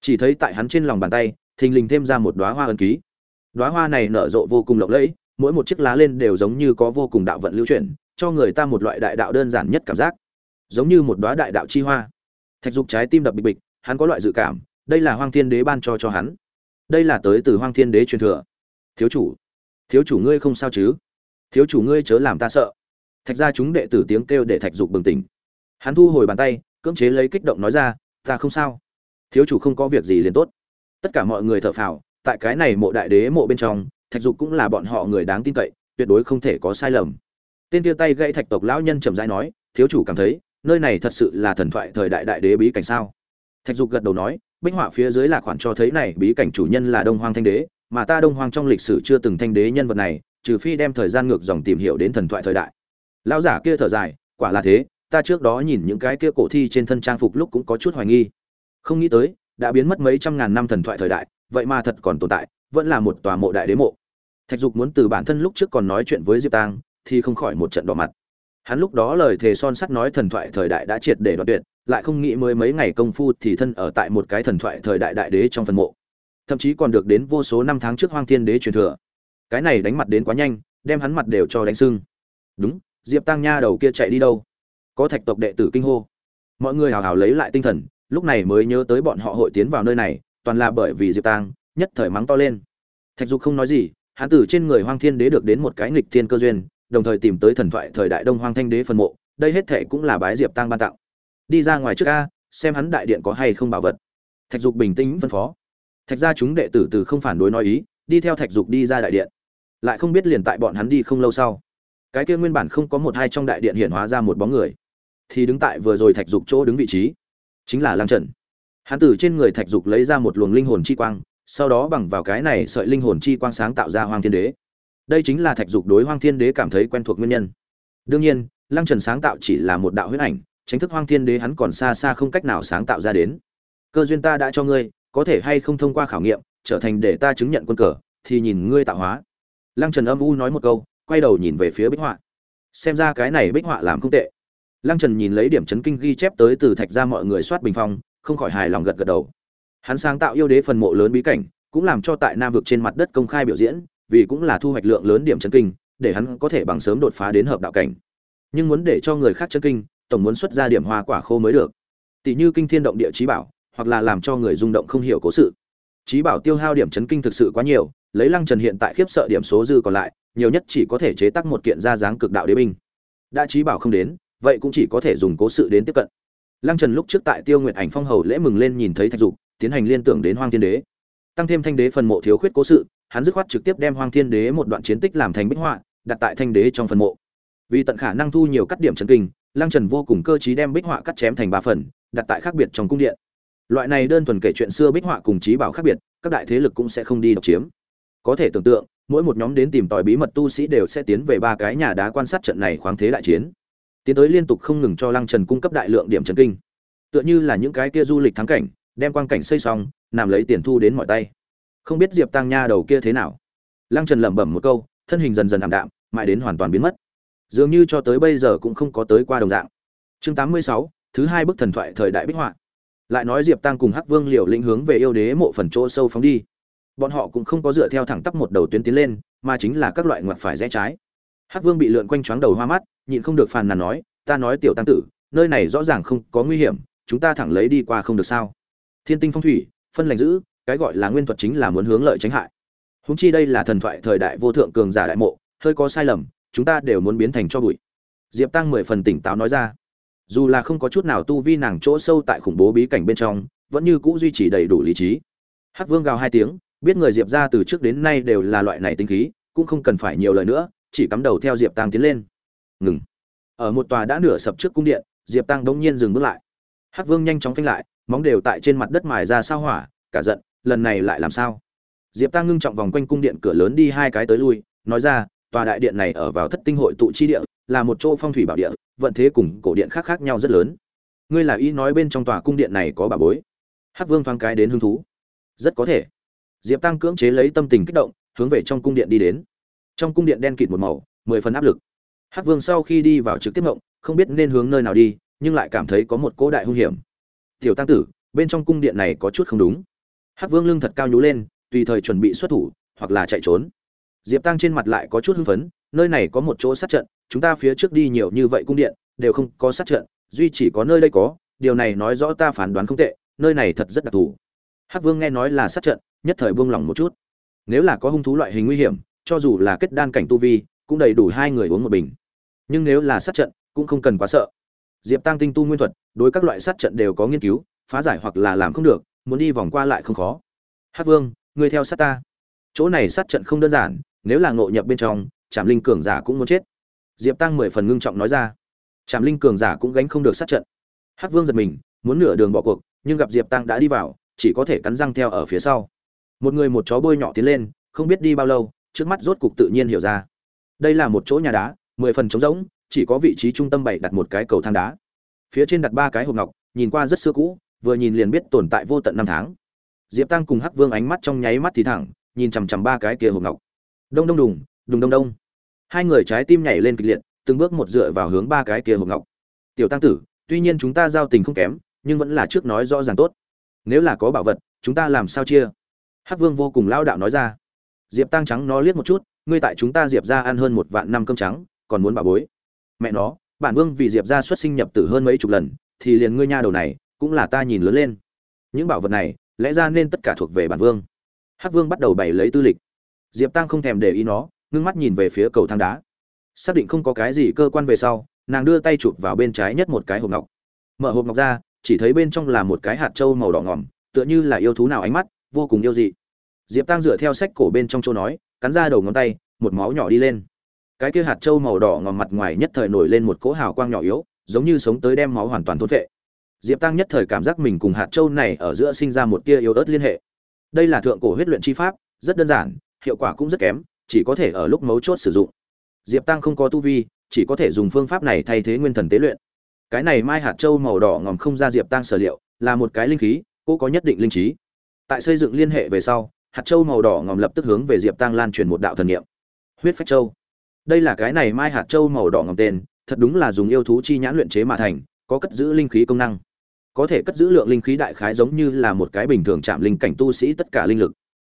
Chỉ thấy tại hắn trên lòng bàn tay, thình lình thêm ra một đoá hoa ân ký. Đoá hoa này nở rộ vô cùng lộng lẫy, mỗi một chiếc lá lên đều giống như có vô cùng đạo vận lưu chuyển, cho người ta một loại đại đạo đơn giản nhất cảm giác. Giống như một đoá đại đạo chi hoa. Thạch dục trái tim đập bịch bịch, hắn có loại dự cảm, đây là hoang thiên đế ban cho cho hắn. Đây là tới từ hoang thiên đế truyền thừa. Thiếu chủ thiếu chủ ngươi không sao chứ? Thiếu chủ ngươi chớ làm ta sợ thạch ra chúng đệ tử tiếng kêu để thạch dục bừng tỉnh. Hắn thu hồi bàn tay, cưỡng chế lấy kích động nói ra, ta không sao. Thiếu chủ không có việc gì liền tốt. Tất cả mọi người thở phào, tại cái này mộ đại đế mộ bên trong, thạch dục cũng là bọn họ người đáng tin cậy, tuyệt đối không thể có sai lầm. Tên tia tay gãy thạch tộc lão nhân trầm dai nói, thiếu chủ cảm thấy, nơi này thật sự là thần thoại thời đại đại đế bí cảnh sao? Thạch dục gật đầu nói, bích họa phía dưới là khoản cho thấy này bí cảnh chủ nhân là đông hoang thanh đế, mà ta đông hoang trong lịch sử chưa từng thanh đế nhân vật này, trừ phi đem thời gian ngược dòng tìm hiểu đến thần thoại thời đại lão giả kia thở dài, quả là thế, ta trước đó nhìn những cái kia cổ thi trên thân trang phục lúc cũng có chút hoài nghi. Không nghĩ tới, đã biến mất mấy trăm ngàn năm thần thoại thời đại, vậy mà thật còn tồn tại, vẫn là một tòa mộ đại đế mộ. Thạch dục muốn từ bản thân lúc trước còn nói chuyện với diệp tang, thì không khỏi một trận đỏ mặt. Hắn lúc đó lời thề son sắt nói thần thoại thời đại đã triệt để đoạt tuyệt, lại không nghĩ mới mấy ngày công phu thì thân ở tại một cái thần thoại thời đại đại đế trong phần mộ. Thậm chí còn được đến vô số năm tháng trước hoang thiên đế truyền thừa. Cái này đánh mặt đến quá nhanh, đem hắn mặt đều cho đánh sưng. Đúng diệp tăng nha đầu kia chạy đi đâu? Có thạch tộc đệ tử kinh hô. Mọi người hào hào lấy lại tinh thần, lúc này mới nhớ tới bọn họ hội tiến vào nơi này, toàn là bởi vì diệp tăng, nhất thời mắng to lên. Thạch dục không nói gì hán tử trên người hoang thiên đế được đến một cái nghịch thiên cơ duyên, đồng thời tìm tới thần thoại thời đại đông hoang thanh đế phần mộ, đây hết thệ cũng là bái diệp tăng ban tặng. Đi ra ngoài trước a, xem hắn đại điện có hay không bảo vật. Thạch dục bình tĩnh phân phó. Thạch ra chúng đệ tử từ không phản đối nói ý, đi theo thạch dục đi ra đại điện. Lại không biết liền tại bọn hắn đi không lâu sau cái kia nguyên bản không có một hai trong đại điện hiện hóa ra một bóng người, thì đứng tại vừa rồi thạch dục chỗ đứng vị trí, chính là lăng trần. Hắn từ trên người thạch dục lấy ra một luồng linh hồn chi quang, sau đó bằng vào cái này sợi linh hồn chi quang sáng tạo ra hoàng thiên đế. Đây chính là thạch dục đối hoàng thiên đế cảm thấy quen thuộc nguyên nhân. Đương nhiên, lăng trần sáng tạo chỉ là một đạo huyết ảnh tránh thức hoàng thiên đế hắn còn xa xa không cách nào sáng tạo ra đến. Cơ duyên ta đã cho ngươi, có thể hay không thông qua khảo nghiệm, trở thành để ta chứng nhận quân cờ, thì nhìn ngươi tạo hóa. Lăng trần âm u nói một câu quay đầu nhìn về phía bích họa. Xem ra cái này bích họa làm không tệ. Lăng trần nhìn lấy điểm chấn kinh ghi chép tới từ thạch ra mọi người soát bình phong, không khỏi hài lòng gật gật đầu. Hắn sáng tạo yêu đế phần mộ lớn bí cảnh, cũng làm cho tại nam vực trên mặt đất công khai biểu diễn, vì cũng là thu hoạch lượng lớn điểm chấn kinh, để hắn có thể bằng sớm đột phá đến hợp đạo cảnh. Nhưng muốn để cho người khác chấn kinh, tổng muốn xuất ra điểm hoa quả khô mới được. Tỷ như kinh thiên động địa trí bảo, hoặc là làm cho người rung động không hiểu cố sự. Trí bảo tiêu hao điểm chấn kinh thực sự quá nhiều, lấy lăng trần hiện tại khiếp sợ điểm số dư còn lại nhiều nhất chỉ có thể chế tác một kiện ra dáng cực đạo đế binh. Đã trí bảo không đến, vậy cũng chỉ có thể dùng cố sự đến tiếp cận. Lăng trần lúc trước tại tiêu nguyện ảnh phong hầu lễ mừng lên nhìn thấy thạch dục, tiến hành liên tưởng đến hoang thiên đế. Tăng thêm thanh đế phần mộ thiếu khuyết cố sự, hắn dứt khoát trực tiếp đem hoang thiên đế một đoạn chiến tích làm thành bích họa, đặt tại thanh đế trong phần mộ. Vì tận khả năng thu nhiều cắt điểm trần kinh, lăng trần vô cùng cơ t đem bích họa cắt chém thành ba phần, đặt tại khác biệt trong cung điện. Loại này đơn thuần kể chuyện xưa bích họa cùng trí bảo khác biệt, các đại thế lực cũng sẽ không đi độc chiếm. Có thể tưởng tượng mỗi một nhóm đến tìm tòi bí mật tu sĩ đều sẽ tiến về ba cái nhà đá quan sát trận này khoáng thế đại chiến. Tiến tới liên tục không ngừng cho lăng trần cung cấp đại lượng điểm trần kinh. Tựa như là những cái kia du lịch thắng cảnh, đem quang cảnh xây xong làm lấy tiền thu đến mọi tay. Không biết diệp tăng nha đầu kia thế nào? Lăng trần lẩm bẩm một câu, thân hình dần dần ảm đạm, mãi đến hoàn toàn biến mất. Dường như cho tới bây giờ cũng không có tới qua đồng dạng. Chương tám mươi sáu, thứ hai bức thần thoại thời đại bích họa. Lại nói diệp tăng cùng hắc vương liều lĩnh hướng về yêu đế mộ phần chỗ sâu phóng đi bọn họ cũng không có dựa theo thẳng tắp một đầu tuyến tiến lên, mà chính là các loại ngoặt phải rẽ trái. Hắc vương bị lượn quanh choáng đầu hoa mắt, nhịn không được phàn nàn nói, ta nói tiểu tăng tử, nơi này rõ ràng không có nguy hiểm, chúng ta thẳng lấy đi qua không được sao? Thiên tinh phong thủy, phân lành giữ, cái gọi là nguyên thuật chính là muốn hướng lợi tránh hại. Húng chi đây là thần thoại thời đại vô thượng cường giả đại mộ, hơi có sai lầm, chúng ta đều muốn biến thành cho bụi. Diệp tăng mười phần tỉnh táo nói ra. Dù là không có chút nào tu vi nàng chỗ sâu tại khủng bố bí cảnh bên trong, vẫn như cũ duy trì đầy đủ lý trí. Hắc vương gào hai tiếng biết người diệp ra từ trước đến nay đều là loại này tinh khí, cũng không cần phải nhiều lời nữa, chỉ cắm đầu theo diệp tăng tiến lên. Ngừng. Ở một tòa đã nửa sập trước cung điện, diệp tăng đống nhiên dừng bước lại. Hắc vương nhanh chóng phanh lại, móng đều tại trên mặt đất mài ra sao hỏa, cả giận, lần này lại làm sao? Diệp tăng ngưng trọng vòng quanh cung điện cửa lớn đi hai cái tới lui, nói ra, tòa đại điện này ở vào thất tinh hội tụ chi địa, là một chỗ phong thủy bảo địa, vận thế cùng cổ điện khác khác nhau rất lớn. Ngươi là ý nói bên trong tòa cung điện này có bà bối. Hắc vương thoáng cái đến hứng thú. Rất có thể diệp tăng cưỡng chế lấy tâm tình kích động, hướng về trong cung điện đi đến. Trong cung điện đen kịt một màu, mười phần áp lực. Hắc vương sau khi đi vào trực tiếp ngộng, không biết nên hướng nơi nào đi, nhưng lại cảm thấy có một cỗ đại hung hiểm. Tiểu tăng tử, bên trong cung điện này có chút không đúng. Hắc vương lưng thật cao nhú lên, tùy thời chuẩn bị xuất thủ, hoặc là chạy trốn. Diệp tăng trên mặt lại có chút hưng phấn, nơi này có một chỗ sát trận, chúng ta phía trước đi nhiều như vậy cung điện, đều không có sát trận, duy chỉ có nơi đây có, điều này nói rõ ta phán đoán không tệ, nơi này thật rất đặc thù. Hắc vương nghe nói là sát trận nhất thời buông lỏng một chút. Nếu là có hung thú loại hình nguy hiểm, cho dù là kết đan cảnh tu vi, cũng đầy đủ hai người uống một bình. Nhưng nếu là sát trận, cũng không cần quá sợ. Diệp tăng tinh tu nguyên thuật, đối các loại sát trận đều có nghiên cứu, phá giải hoặc là làm không được, muốn đi vòng qua lại không khó. Hắc vương, ngươi theo sát ta. Chỗ này sát trận không đơn giản, nếu là ngộ nhập bên trong, trảm linh cường giả cũng muốn chết. Diệp tăng mười phần ngưng trọng nói ra. Trảm linh cường giả cũng gánh không được sát trận. Hắc vương giật mình, muốn nửa đường bỏ cuộc, nhưng gặp diệp tăng đã đi vào, chỉ có thể cắn răng theo ở phía sau một người một chó bôi nhỏ tiến lên, không biết đi bao lâu, trước mắt rốt cục tự nhiên hiểu ra. Đây là một chỗ nhà đá, mười phần trống rỗng, chỉ có vị trí trung tâm bảy đặt một cái cầu thang đá. Phía trên đặt ba cái hộp ngọc, nhìn qua rất xưa cũ, vừa nhìn liền biết tồn tại vô tận năm tháng. Diệp tăng cùng hắc vương ánh mắt trong nháy mắt thì thẳng, nhìn chằm chằm ba cái kia hộp ngọc. Đông đông đùng đùng đông đông. Hai người trái tim nhảy lên kịch liệt, từng bước một dựa vào hướng ba cái kia hộp ngọc. Tiểu tăng tử, tuy nhiên chúng ta giao tình không kém, nhưng vẫn là trước nói rõ ràng tốt. Nếu là có bảo vật, chúng ta làm sao chia? Hắc vương vô cùng lao đạo nói ra. Diệp tăng trắng nó liếc một chút, ngươi tại chúng ta diệp ra ăn hơn một vạn năm cơm trắng, còn muốn bà bối. Mẹ nó, bản vương vì diệp ra xuất sinh nhập tử hơn mấy chục lần, thì liền ngươi nha đầu này, cũng là ta nhìn lớn lên. Những bảo vật này, lẽ ra nên tất cả thuộc về bản vương. Hắc vương bắt đầu bày lấy tư lịch. Diệp tăng không thèm để ý nó, ngưng mắt nhìn về phía cầu thang đá. Xác định không có cái gì cơ quan về sau, nàng đưa tay chụp vào bên trái nhất một cái hộp ngọc. Mở hộp ngọc ra, chỉ thấy bên trong là một cái hạt trâu màu đỏ ngỏm, tựa như là yêu thú nào ánh mắt vô cùng yêu dị. Diệp tăng dựa theo sách cổ bên trong chỗ nói, cắn ra đầu ngón tay, một máu nhỏ đi lên. Cái kia hạt trâu màu đỏ ngòm mặt ngoài nhất thời nổi lên một cỗ hào quang nhỏ yếu, giống như sống tới đem máu hoàn toàn thốt vệ diệp tăng nhất thời cảm giác mình cùng hạt trâu này ở giữa sinh ra một tia yếu ớt liên hệ. Đây là thượng cổ huyết luyện chi pháp, rất đơn giản, hiệu quả cũng rất kém, chỉ có thể ở lúc mấu chốt sử dụng. Diệp tăng không có tu vi, chỉ có thể dùng phương pháp này thay thế nguyên thần tế luyện. Cái này mai hạt châu màu đỏ ngòm không ra diệp tăng sở liệu, là một cái linh khí, cô có nhất định linh trí tại xây dựng liên hệ về sau, hạt châu màu đỏ ngòm lập tức hướng về diệp tăng lan truyền một đạo thần niệm. Huyết phách châu. Đây là cái này mai hạt châu màu đỏ ngòm tên, thật đúng là dùng yêu thú chi nhãn luyện chế mà thành, có cất giữ linh khí công năng. Có thể cất giữ lượng linh khí đại khái giống như là một cái bình thường chạm linh cảnh tu sĩ tất cả linh lực.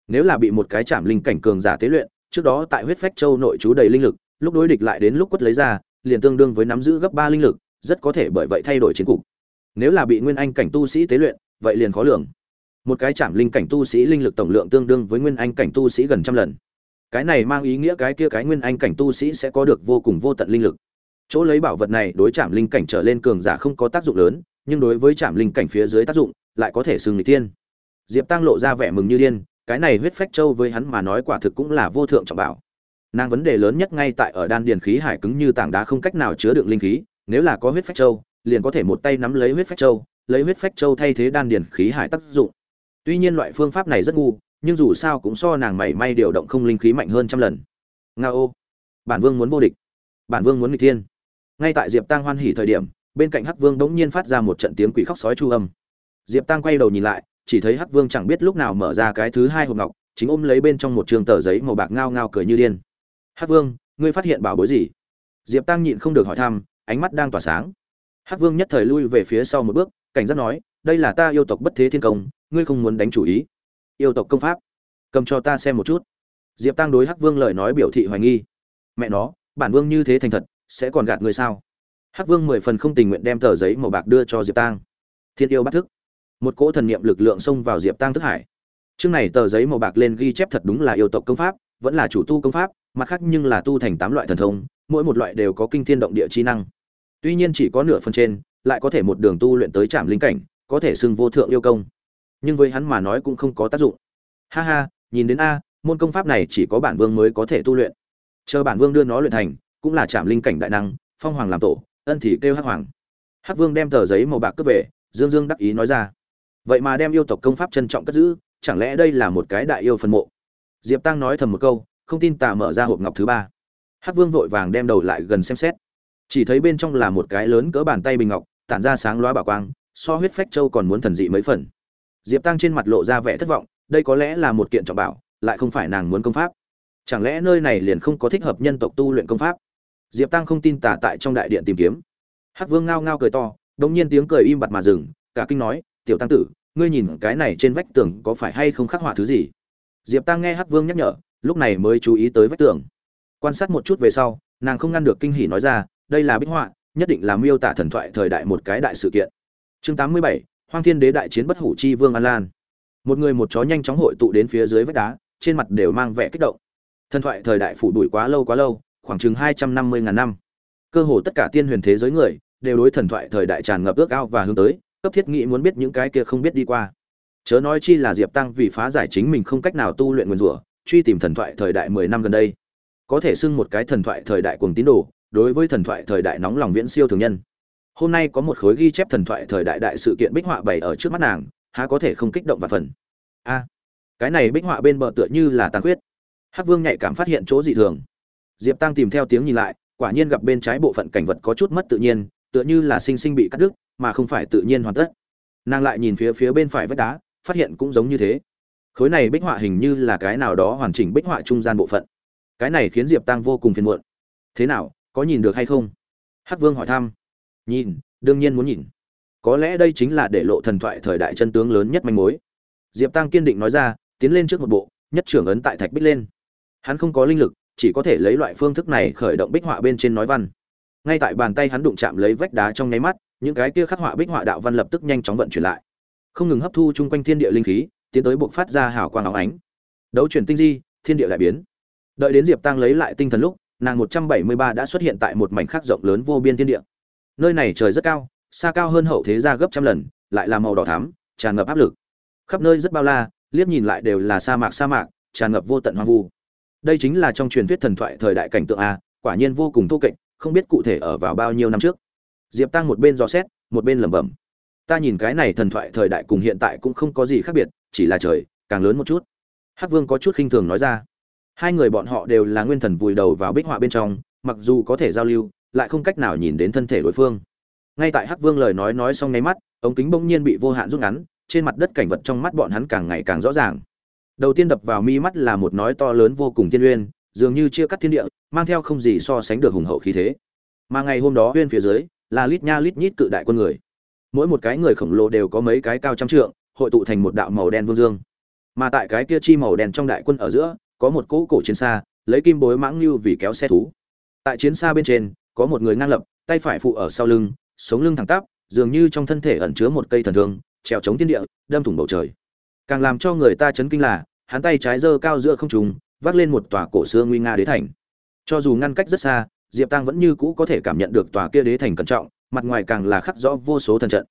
Nếu là bị một cái chạm linh cảnh cường giả tế luyện, trước đó tại huyết phách châu nội trú đầy linh lực, lúc đối địch lại đến lúc quất lấy ra, liền tương đương với nắm giữ gấp ba linh lực, rất có thể bởi vậy thay đổi chiến cục. Nếu là bị nguyên anh cảnh tu sĩ tế luyện, vậy liền khó lường một cái chạm linh cảnh tu sĩ linh lực tổng lượng tương đương với nguyên anh cảnh tu sĩ gần trăm lần. Cái này mang ý nghĩa cái kia cái nguyên anh cảnh tu sĩ sẽ có được vô cùng vô tận linh lực. Chỗ lấy bảo vật này đối chạm linh cảnh trở lên cường giả không có tác dụng lớn, nhưng đối với chạm linh cảnh phía dưới tác dụng, lại có thể xưng g tiên diệp tăng lộ ra vẻ mừng như điên, cái này huyết phách châu với hắn mà nói quả thực cũng là vô thượng trọng bảo. Nàng vấn đề lớn nhất ngay tại ở đan điền khí hải cứng như tảng đá không cách nào chứa đựng linh khí, nếu là có huyết phách châu, liền có thể một tay nắm lấy huyết phách châu, lấy huyết phách châu thay thế đan điền khí hải tác dụng tuy nhiên loại phương pháp này rất ngu, nhưng dù sao cũng so nàng mảy may điều động không linh khí mạnh hơn trăm lần. Nga ô. Bản vương muốn vô địch. Bản vương muốn nghịch thiên. Ngay tại diệp tăng hoan hỉ thời điểm, bên cạnh hắc vương bỗng nhiên phát ra một trận tiếng quỷ khóc sói chu âm. Diệp tăng quay đầu nhìn lại, chỉ thấy hắc vương chẳng biết lúc nào mở ra cái thứ hai hộp ngọc, chính ôm lấy bên trong một trường tờ giấy màu bạc ngao ngao cười như điên. Hắc vương, ngươi phát hiện bảo bối gì? Diệp tăng nhịn không được hỏi thăm, ánh mắt đang tỏa sáng. Hắc vương nhất thời lui về phía sau một bước, cảnh giác nói, đây là ta yêu tộc bất thế thiên công ngươi không muốn đánh chủ ý. Yêu tộc công pháp. Cầm cho ta xem một chút. Diệp tăng đối hắc vương lời nói biểu thị hoài nghi. Mẹ nó, bản vương như thế thành thật, sẽ còn gạt người sao? Hắc vương mười phần không tình nguyện đem tờ giấy màu bạc đưa cho diệp tăng thiên yêu bắt thức. Một cỗ thần niệm lực lượng xông vào diệp tăng thức hải. Chương này tờ giấy màu bạc lên ghi chép thật đúng là yêu tộc công pháp, vẫn là chủ tu công pháp, mặt khác nhưng là tu thành tám loại thần thông, mỗi một loại đều có kinh thiên động địa chi năng. Tuy nhiên chỉ có nửa phần trên, lại có thể một đường tu luyện tới trạm linh cảnh, có thể xưng vô thượng yêu công nhưng với hắn mà nói cũng không có tác dụng. Ha ha, nhìn đến a, môn công pháp này chỉ có bản vương mới có thể tu luyện. Chờ bản vương đưa nó luyện thành, cũng là chạm linh cảnh đại năng, phong hoàng làm tổ, ân thì kêu hắc hoàng. Hắc vương đem tờ giấy màu bạc cướp về, dương dương đắc ý nói ra. Vậy mà đem yêu tộc công pháp trân trọng cất giữ, chẳng lẽ đây là một cái đại yêu phân mộ? Diệp tăng nói thầm một câu, không tin tà mở ra hộp ngọc thứ ba. Hắc vương vội vàng đem đầu lại gần xem xét. Chỉ thấy bên trong là một cái lớn cỡ bàn tay bình ngọc, tản ra sáng loá bảo quang, so huyết phách châu còn muốn thần dị mấy phần diệp tăng trên mặt lộ ra vẻ thất vọng, đây có lẽ là một kiện trọng bảo, lại không phải nàng muốn công pháp. Chẳng lẽ nơi này liền không có thích hợp nhân tộc tu luyện công pháp? Diệp tăng không tin tả tại trong đại điện tìm kiếm. Hắc vương ngao ngao cười to, đống nhiên tiếng cười im bặt mà dừng, cả kinh nói, tiểu tăng tử, ngươi nhìn cái này trên vách tường có phải hay không khắc họa thứ gì? Diệp tăng nghe hắc vương nhắc nhở, lúc này mới chú ý tới vách tường. Quan sát một chút về sau, nàng không ngăn được kinh hỉ nói ra, đây là bích họa, nhất định là miêu tả thần thoại thời đại một cái đại sự kiện. Chương tám mươi bảy hoang thiên đế đại chiến bất hủ chi vương an lan. Một người một chó nhanh chóng hội tụ đến phía dưới vách đá, trên mặt đều mang vẻ kích động. Thần thoại thời đại phủ đuổi quá lâu quá lâu, khoảng chừng hai trăm năm mươi ngàn năm. Cơ hồ tất cả tiên huyền thế giới người đều đối thần thoại thời đại tràn ngập ước ao và hướng tới, cấp thiết nghĩ muốn biết những cái kia không biết đi qua. Chớ nói chi là diệp tăng vì phá giải chính mình không cách nào tu luyện nguyên rủa, truy tìm thần thoại thời đại mười năm gần đây. Có thể xưng một cái thần thoại thời đại cuồng tín đồ, đối với thần thoại thời đại nóng lòng viễn siêu thường nhân hôm nay có một khối ghi chép thần thoại thời đại đại sự kiện bích họa bày ở trước mắt nàng, há có thể không kích động và phần. A, cái này bích họa bên bờ tựa như là tàn khuyết. Hắc vương nhạy cảm phát hiện chỗ dị thường. Diệp tăng tìm theo tiếng nhìn lại, quả nhiên gặp bên trái bộ phận cảnh vật có chút mất tự nhiên, tựa như là sinh sinh bị cắt đứt, mà không phải tự nhiên hoàn tất. Nàng lại nhìn phía phía bên phải vách đá, phát hiện cũng giống như thế. Khối này bích họa hình như là cái nào đó hoàn chỉnh bích họa trung gian bộ phận. Cái này khiến diệp tăng vô cùng phiền muộn. Thế nào, có nhìn được hay không? Hắc vương hỏi thăm nhìn, đương nhiên muốn nhìn. Có lẽ đây chính là để lộ thần thoại thời đại chân tướng lớn nhất manh mối. Diệp tăng kiên định nói ra, tiến lên trước một bộ, nhất trưởng ấn tại thạch bích lên. Hắn không có linh lực, chỉ có thể lấy loại phương thức này khởi động bích họa bên trên nói văn. Ngay tại bàn tay hắn đụng chạm lấy vách đá trong nháy mắt, những cái kia khắc họa bích họa đạo văn lập tức nhanh chóng vận chuyển lại. Không ngừng hấp thu chung quanh thiên địa linh khí, tiến tới buộc phát ra hào quang óng ánh. Đấu chuyển tinh di, thiên địa lại biến. Đợi đến diệp tăng lấy lại tinh thần lúc, nàng một trăm bảy mươi ba đã xuất hiện tại một mảnh khắc rộng lớn vô biên thiên địa nơi này trời rất cao, xa cao hơn hậu thế gia gấp trăm lần, lại là màu đỏ thắm, tràn ngập áp lực. Khắp nơi rất bao la, liếc nhìn lại đều là sa mạc sa mạc, tràn ngập vô tận hoang vu. Đây chính là trong truyền thuyết thần thoại thời đại cảnh tượng a, quả nhiên vô cùng thô kệch, không biết cụ thể ở vào bao nhiêu năm trước. Diệp tăng một bên dò xét, một bên lẩm bẩm. Ta nhìn cái này thần thoại thời đại cùng hiện tại cũng không có gì khác biệt, chỉ là trời, càng lớn một chút. Hắc vương có chút khinh thường nói ra. Hai người bọn họ đều là nguyên thần vùi đầu vào bích họa bên trong, mặc dù có thể giao lưu lại không cách nào nhìn đến thân thể đối phương. Ngay tại hắc vương lời nói nói xong nháy mắt, ống kính bỗng nhiên bị vô hạn rút ngắn, trên mặt đất cảnh vật trong mắt bọn hắn càng ngày càng rõ ràng. Đầu tiên đập vào mi mắt là một nói to lớn vô cùng thiên uyên, dường như chia cắt thiên địa, mang theo không gì so sánh được hùng hậu khí thế. Mà ngày hôm đó uyên phía dưới, là lít nha lít nhít cự đại quân người. Mỗi một cái người khổng lồ đều có mấy cái cao trăm trượng, hội tụ thành một đạo màu đen vương dương. Mà tại cái kia chi màu đen trong đại quân ở giữa, có một cỗ cổ chiến xa, lấy kim bối mãng như vì kéo xe thú. Tại chiến xa bên trên có một người ngang lập, tay phải phụ ở sau lưng, sống lưng thẳng tắp, dường như trong thân thể ẩn chứa một cây thần thương, trèo chống thiên địa, đâm thủng bầu trời. Càng làm cho người ta chấn kinh là, hắn tay trái giơ cao giữa không trung, vác lên một tòa cổ xưa nguy nga đế thành. Cho dù ngăn cách rất xa, diệp tăng vẫn như cũ có thể cảm nhận được tòa kia đế thành cẩn trọng, mặt ngoài càng là khắc rõ vô số thần trận.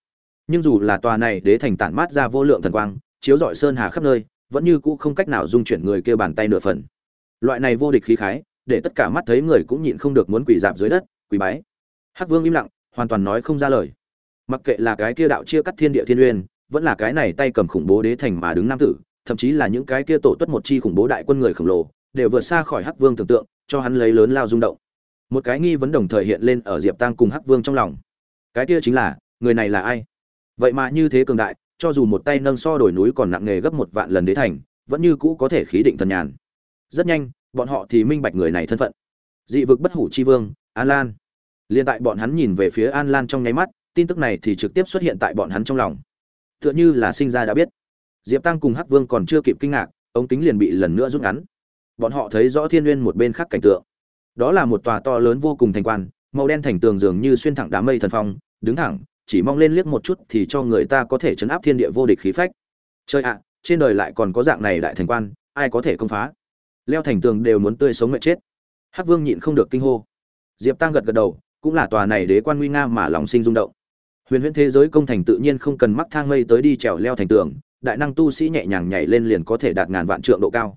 Nhưng dù là tòa này đế thành tản mát ra vô lượng thần quang, chiếu rọi sơn hà khắp nơi, vẫn như cũ không cách nào dung chuyển người kia bàn tay nửa phần. Loại này vô địch khí khái, để tất cả mắt thấy người cũng nhịn không được muốn quỳ dạp dưới đất quỳ bái. Hắc vương im lặng, hoàn toàn nói không ra lời. Mặc kệ là cái kia đạo chia cắt thiên địa thiên uyên vẫn là cái này tay cầm khủng bố đế thành mà đứng nam tử, thậm chí là những cái kia tổ tuất một chi khủng bố đại quân người khổng lồ, đều vượt xa khỏi hắc vương tưởng tượng, cho hắn lấy lớn lao rung động. Một cái nghi vấn đồng thời hiện lên ở diệp tăng cùng hắc vương trong lòng. Cái kia chính là, người này là ai? Vậy mà như thế cường đại, cho dù một tay nâng so đổi núi còn nặng nghề gấp một vạn lần đế thành, vẫn như cũ có thể khí định thần nhàn. Rất nhanh, bọn họ thì minh bạch người này thân phận. Dị vực bất hủ chi vương an lan. Liên tại bọn hắn nhìn về phía an lan trong nháy mắt, tin tức này thì trực tiếp xuất hiện tại bọn hắn trong lòng. Tựa như là sinh ra đã biết. Diệp tăng cùng hắc vương còn chưa kịp kinh ngạc, ống kính liền bị lần nữa rút ngắn. Bọn họ thấy rõ thiên n một bên khác cảnh tượng. Đó là một tòa to lớn vô cùng thành quan, màu đen thành tường dường như xuyên thẳng đám mây thần phong, đứng thẳng, chỉ mong lên liếc một chút thì cho người ta có thể chấn áp thiên địa vô địch khí phách. Chơi ạ, trên đời lại còn có dạng này đại thành quan, ai có thể công phá? Leo thành tường đều muốn tươi sống mệt chết. Hắc vương nhịn không được kinh hô diệp tăng gật gật đầu, cũng là tòa này đế quan nguy nga mà lòng sinh rung động. Huyền huyễn thế giới công thành tự nhiên không cần mắc thang mây tới đi trèo leo thành tường, đại năng tu sĩ nhẹ nhàng nhảy lên liền có thể đạt ngàn vạn trượng độ cao.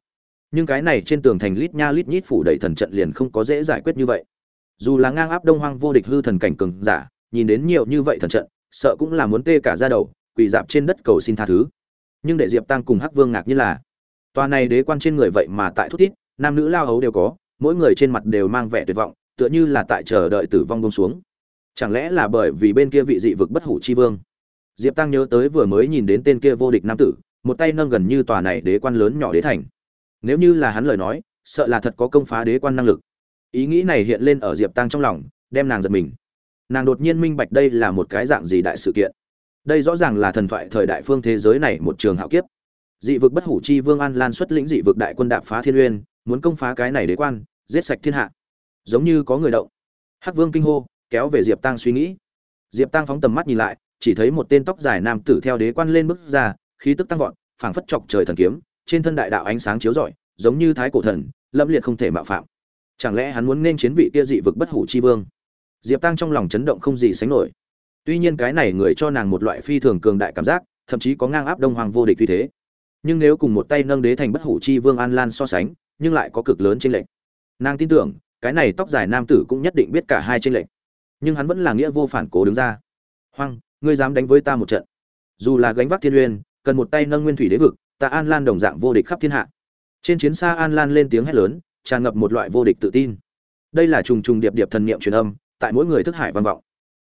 Nhưng cái này trên tường thành lít nha lít nhít phủ đầy thần trận liền không có dễ giải quyết như vậy. Dù là ngang áp đông hoang vô địch hư thần cảnh cường giả, nhìn đến nhiều như vậy thần trận, sợ cũng là muốn tê cả ra đầu, quỳ dạp trên đất cầu xin tha thứ. Nhưng để diệp tăng cùng hắc vương ngạc như là, tòa này đế quan trên người vậy mà tại thút tít nam nữ lao hấu đều có, mỗi người trên mặt đều mang vẻ tuyệt vọng tựa như là tại chờ đợi tử vong bông xuống. Chẳng lẽ là bởi vì bên kia vị dị vực bất hủ chi vương? Diệp tăng nhớ tới vừa mới nhìn đến tên kia vô địch nam tử, một tay nâng gần như tòa này đế quan lớn nhỏ đế thành. Nếu như là hắn lời nói, sợ là thật có công phá đế quan năng lực. Ý nghĩ này hiện lên ở diệp tăng trong lòng, đem nàng giật mình. Nàng đột nhiên minh bạch đây là một cái dạng gì đại sự kiện. Đây rõ ràng là thần thoại thời đại phương thế giới này một trường hạo kiếp. Dị vực bất hủ chi vương an lan xuất lĩnh dị vực đại quân đạp phá thiên uyên, muốn công phá cái này đế quan, giết sạch thiên hạ giống như có người động. Hắc vương kinh hô, kéo về diệp tăng suy nghĩ. Diệp tăng phóng tầm mắt nhìn lại, chỉ thấy một tên tóc dài nam tử theo đế quan lên bước ra, khí tức tăng vọt, phảng phất chọc trời thần kiếm, trên thân đại đạo ánh sáng chiếu rọi, giống như thái cổ thần, lâm liệt không thể mạo phạm. Chẳng lẽ hắn muốn nên chiến vị kia dị vực bất hủ chi vương? Diệp tăng trong lòng chấn động không gì sánh nổi. Tuy nhiên cái này người cho nàng một loại phi thường cường đại cảm giác, thậm chí có ngang áp đông hoàng vô địch như thế. Nhưng nếu cùng một tay nâng đế thành bất hủ chi vương an lan so sánh, nhưng lại có cực lớn trên lệnh nàng tin tưởng cái này tóc dài nam tử cũng nhất định biết cả hai trên lệnh nhưng hắn vẫn là nghĩa vô phản cố đứng ra. Hoang, ngươi dám đánh với ta một trận. Dù là gánh vác thiên uyên, cần một tay nâng nguyên thủy đế vực, ta an lan đồng dạng vô địch khắp thiên hạ. Trên chiến xa an lan lên tiếng hét lớn, tràn ngập một loại vô địch tự tin. Đây là trùng trùng điệp điệp thần niệm truyền âm, tại mỗi người thức hải vang vọng.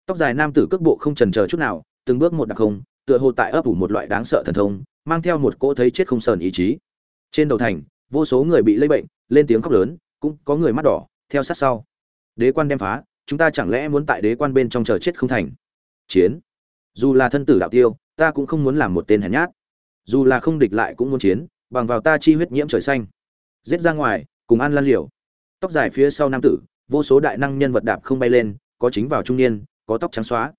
Tóc dài nam tử cước bộ không trần chờ chút nào, từng bước một đặc không, tựa hồ tại ấp ủ một loại đáng sợ thần thông, mang theo một cỗ thấy chết không sờn ý chí. Trên đầu thành, vô số người bị lây bệnh, lên tiếng khóc lớn, cũng có người mắt đỏ theo sát sau. Đế quan đem phá, chúng ta chẳng lẽ muốn tại đế quan bên trong chờ chết không thành? Chiến. Dù là thân tử đạo tiêu, ta cũng không muốn làm một tên hèn nhát. Dù là không địch lại cũng muốn chiến, bằng vào ta chi huyết nhiễm trời xanh. Giết ra ngoài, cùng an lan liều. Tóc dài phía sau nam tử, vô số đại năng nhân vật đạp không bay lên, có chính vào trung niên, có tóc trắng xóa.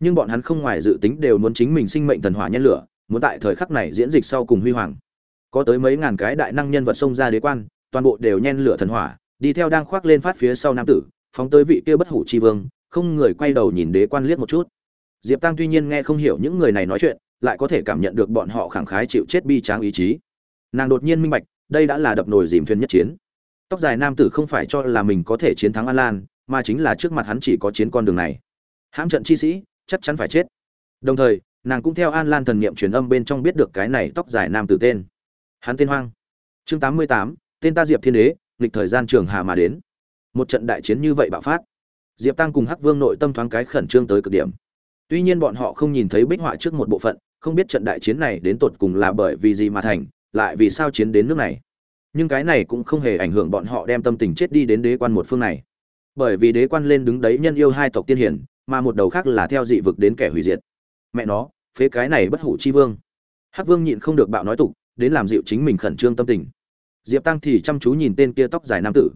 Nhưng bọn hắn không ngoài dự tính đều muốn chính mình sinh mệnh thần hỏa nhân lửa, muốn tại thời khắc này diễn dịch sau cùng huy hoàng. Có tới mấy ngàn cái đại năng nhân vật xông ra đế quan, toàn bộ đều nhen lửa thần hỏa đi theo đang khoác lên phát phía sau nam tử, phóng tới vị kia bất hủ chi vương, không người quay đầu nhìn đế quan liếc một chút. Diệp tăng tuy nhiên nghe không hiểu những người này nói chuyện, lại có thể cảm nhận được bọn họ khẳng khái chịu chết bi tráng ý chí. Nàng đột nhiên minh bạch, đây đã là đập nồi dìm thuyền nhất chiến. Tóc dài nam tử không phải cho là mình có thể chiến thắng an lan, mà chính là trước mặt hắn chỉ có chiến con đường này. Hãm trận chi sĩ, chắc chắn phải chết. Đồng thời, nàng cũng theo an lan thần niệm truyền âm bên trong biết được cái này tóc dài nam tử tên. Hắn tên hoang. Chương tám mươi tám, tên ta diệp thiên đế nghịch thời gian trường hà mà đến. Một trận đại chiến như vậy bạo phát, diệp tăng cùng hắc vương nội tâm thoáng cái khẩn trương tới cực điểm. Tuy nhiên bọn họ không nhìn thấy bích họa trước một bộ phận, không biết trận đại chiến này đến tột cùng là bởi vì gì mà thành, lại vì sao chiến đến nước này. Nhưng cái này cũng không hề ảnh hưởng bọn họ đem tâm tình chết đi đến đế quan một phương này. Bởi vì đế quan lên đứng đấy nhân yêu hai tộc tiên hiển mà một đầu khác là theo dị vực đến kẻ hủy diệt. Mẹ nó, phế cái này bất hủ chi vương. Hắc vương nhịn không được bạo nói tục, đến làm dịu chính mình khẩn trương tâm tình diệp tăng thì chăm chú nhìn tên kia tóc dài nam tử.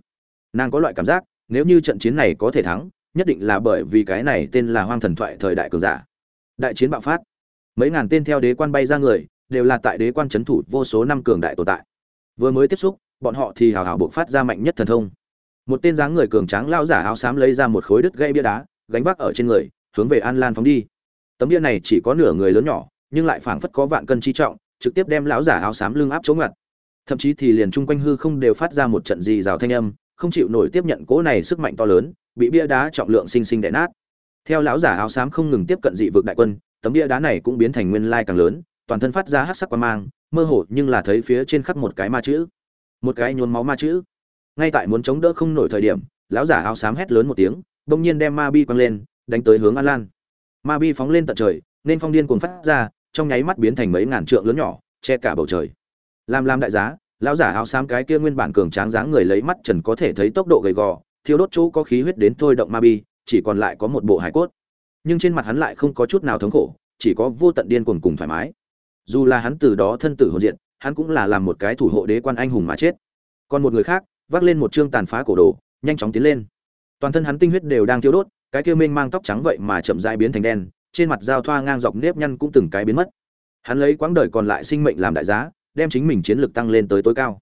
Nàng có loại cảm giác, nếu như trận chiến này có thể thắng, nhất định là bởi vì cái này tên là hoang thần thoại thời đại cường giả. Đại chiến bạo phát. Mấy ngàn tên theo đế quan bay ra người, đều là tại đế quan c h ấ n thủ vô số năm cường đại tồn tại. Vừa mới tiếp xúc, bọn họ thì hào hào buộc phát ra mạnh nhất thần thông. Một tên dáng người cường tráng lao giả áo xám lấy ra một khối đứt gây bia đá, gánh vác ở trên người, hướng về an lan phóng đi. Tấm bia này chỉ có nửa người lớn nhỏ, nhưng lại phảng phất có vạn cân chi trọng, trực tiếp đem lão giả áo xám lưng áp chống ngặt thậm chí thì liền chung quanh hư không đều phát ra một trận gì rào thanh âm, không chịu nổi tiếp nhận cỗ này sức mạnh to lớn, bị bia đá trọng lượng sinh sinh đè nát. Theo lão giả áo xám không ngừng tiếp cận dị vực đại quân, tấm bia đá này cũng biến thành nguyên lai càng lớn, toàn thân phát ra hắc sắc quan mang, mơ hồ nhưng là thấy phía trên khắc một cái ma chữ. Một cái nhốn máu ma chữ. Ngay tại muốn chống đỡ không nổi thời điểm, lão giả áo xám hét lớn một tiếng, bỗng nhiên đem ma bi quăng lên, đánh tới hướng an lan. Ma bi phóng lên tận trời, nên phong điên cuồng phát ra, trong nháy mắt biến thành mấy ngàn trượng lớn nhỏ, che cả bầu trời làm làm đại giá, lão giả áo xám cái kia nguyên bản cường tráng dáng người lấy mắt trần có thể thấy tốc độ gầy gò, thiêu đốt chỗ có khí huyết đến thôi động ma bi, chỉ còn lại có một bộ hải cốt. Nhưng trên mặt hắn lại không có chút nào thống khổ, chỉ có vô tận điên cuồng cùng thoải mái. Dù là hắn từ đó thân tử hồn diện hắn cũng là làm một cái thủ hộ đế quan anh hùng mà chết. Còn một người khác, vác lên một chương tàn phá cổ đồ, nhanh chóng tiến lên. Toàn thân hắn tinh huyết đều đang thiêu đốt, cái kia mênh mang tóc trắng vậy mà chậm rãi biến thành đen, trên mặt giao thoa ngang dọc nếp nhăn cũng từng cái biến mất. Hắn lấy quãng đời còn lại sinh mệnh làm đại giá đem chính mình chiến lược tăng lên tới tối cao.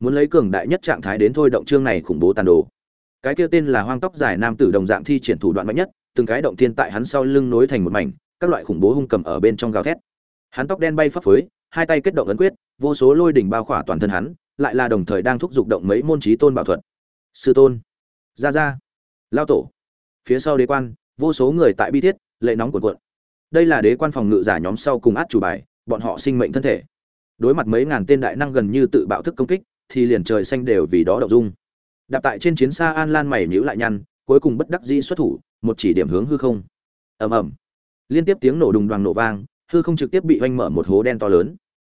Muốn lấy cường đại nhất trạng thái đến thôi động chương này khủng bố tàn đồ. Cái kia tên là hoang tóc dài nam tử đồng dạng thi triển thủ đoạn mạnh nhất, từng cái động thiên tại hắn sau lưng nối thành một mảnh, các loại khủng bố hung cầm ở bên trong gào thét. Hắn tóc đen bay phấp phới, hai tay kết động ấn quyết, vô số lôi đỉnh bao khỏa toàn thân hắn, lại là đồng thời đang thúc giục động mấy môn trí tôn bảo thuật. Sư tôn gia gia lao tổ. Phía sau đế quan, vô số người tại bi thiết, lệ nóng cuộn cuộn. Đây là đế quan phòng ngự giả nhóm sau cùng át chủ bài, bọn họ sinh mệnh thân thể đối mặt mấy ngàn tên đại năng gần như tự bạo thức công kích thì liền trời xanh đều vì đó động dung. Đạp tại trên chiến xa an lan mày nhíu lại nhăn cuối cùng bất đắc dĩ xuất thủ một chỉ điểm hướng hư không. Ầm ầm. Liên tiếp tiếng nổ đùng đoàn nổ vang hư không trực tiếp bị oanh mở một hố đen to lớn.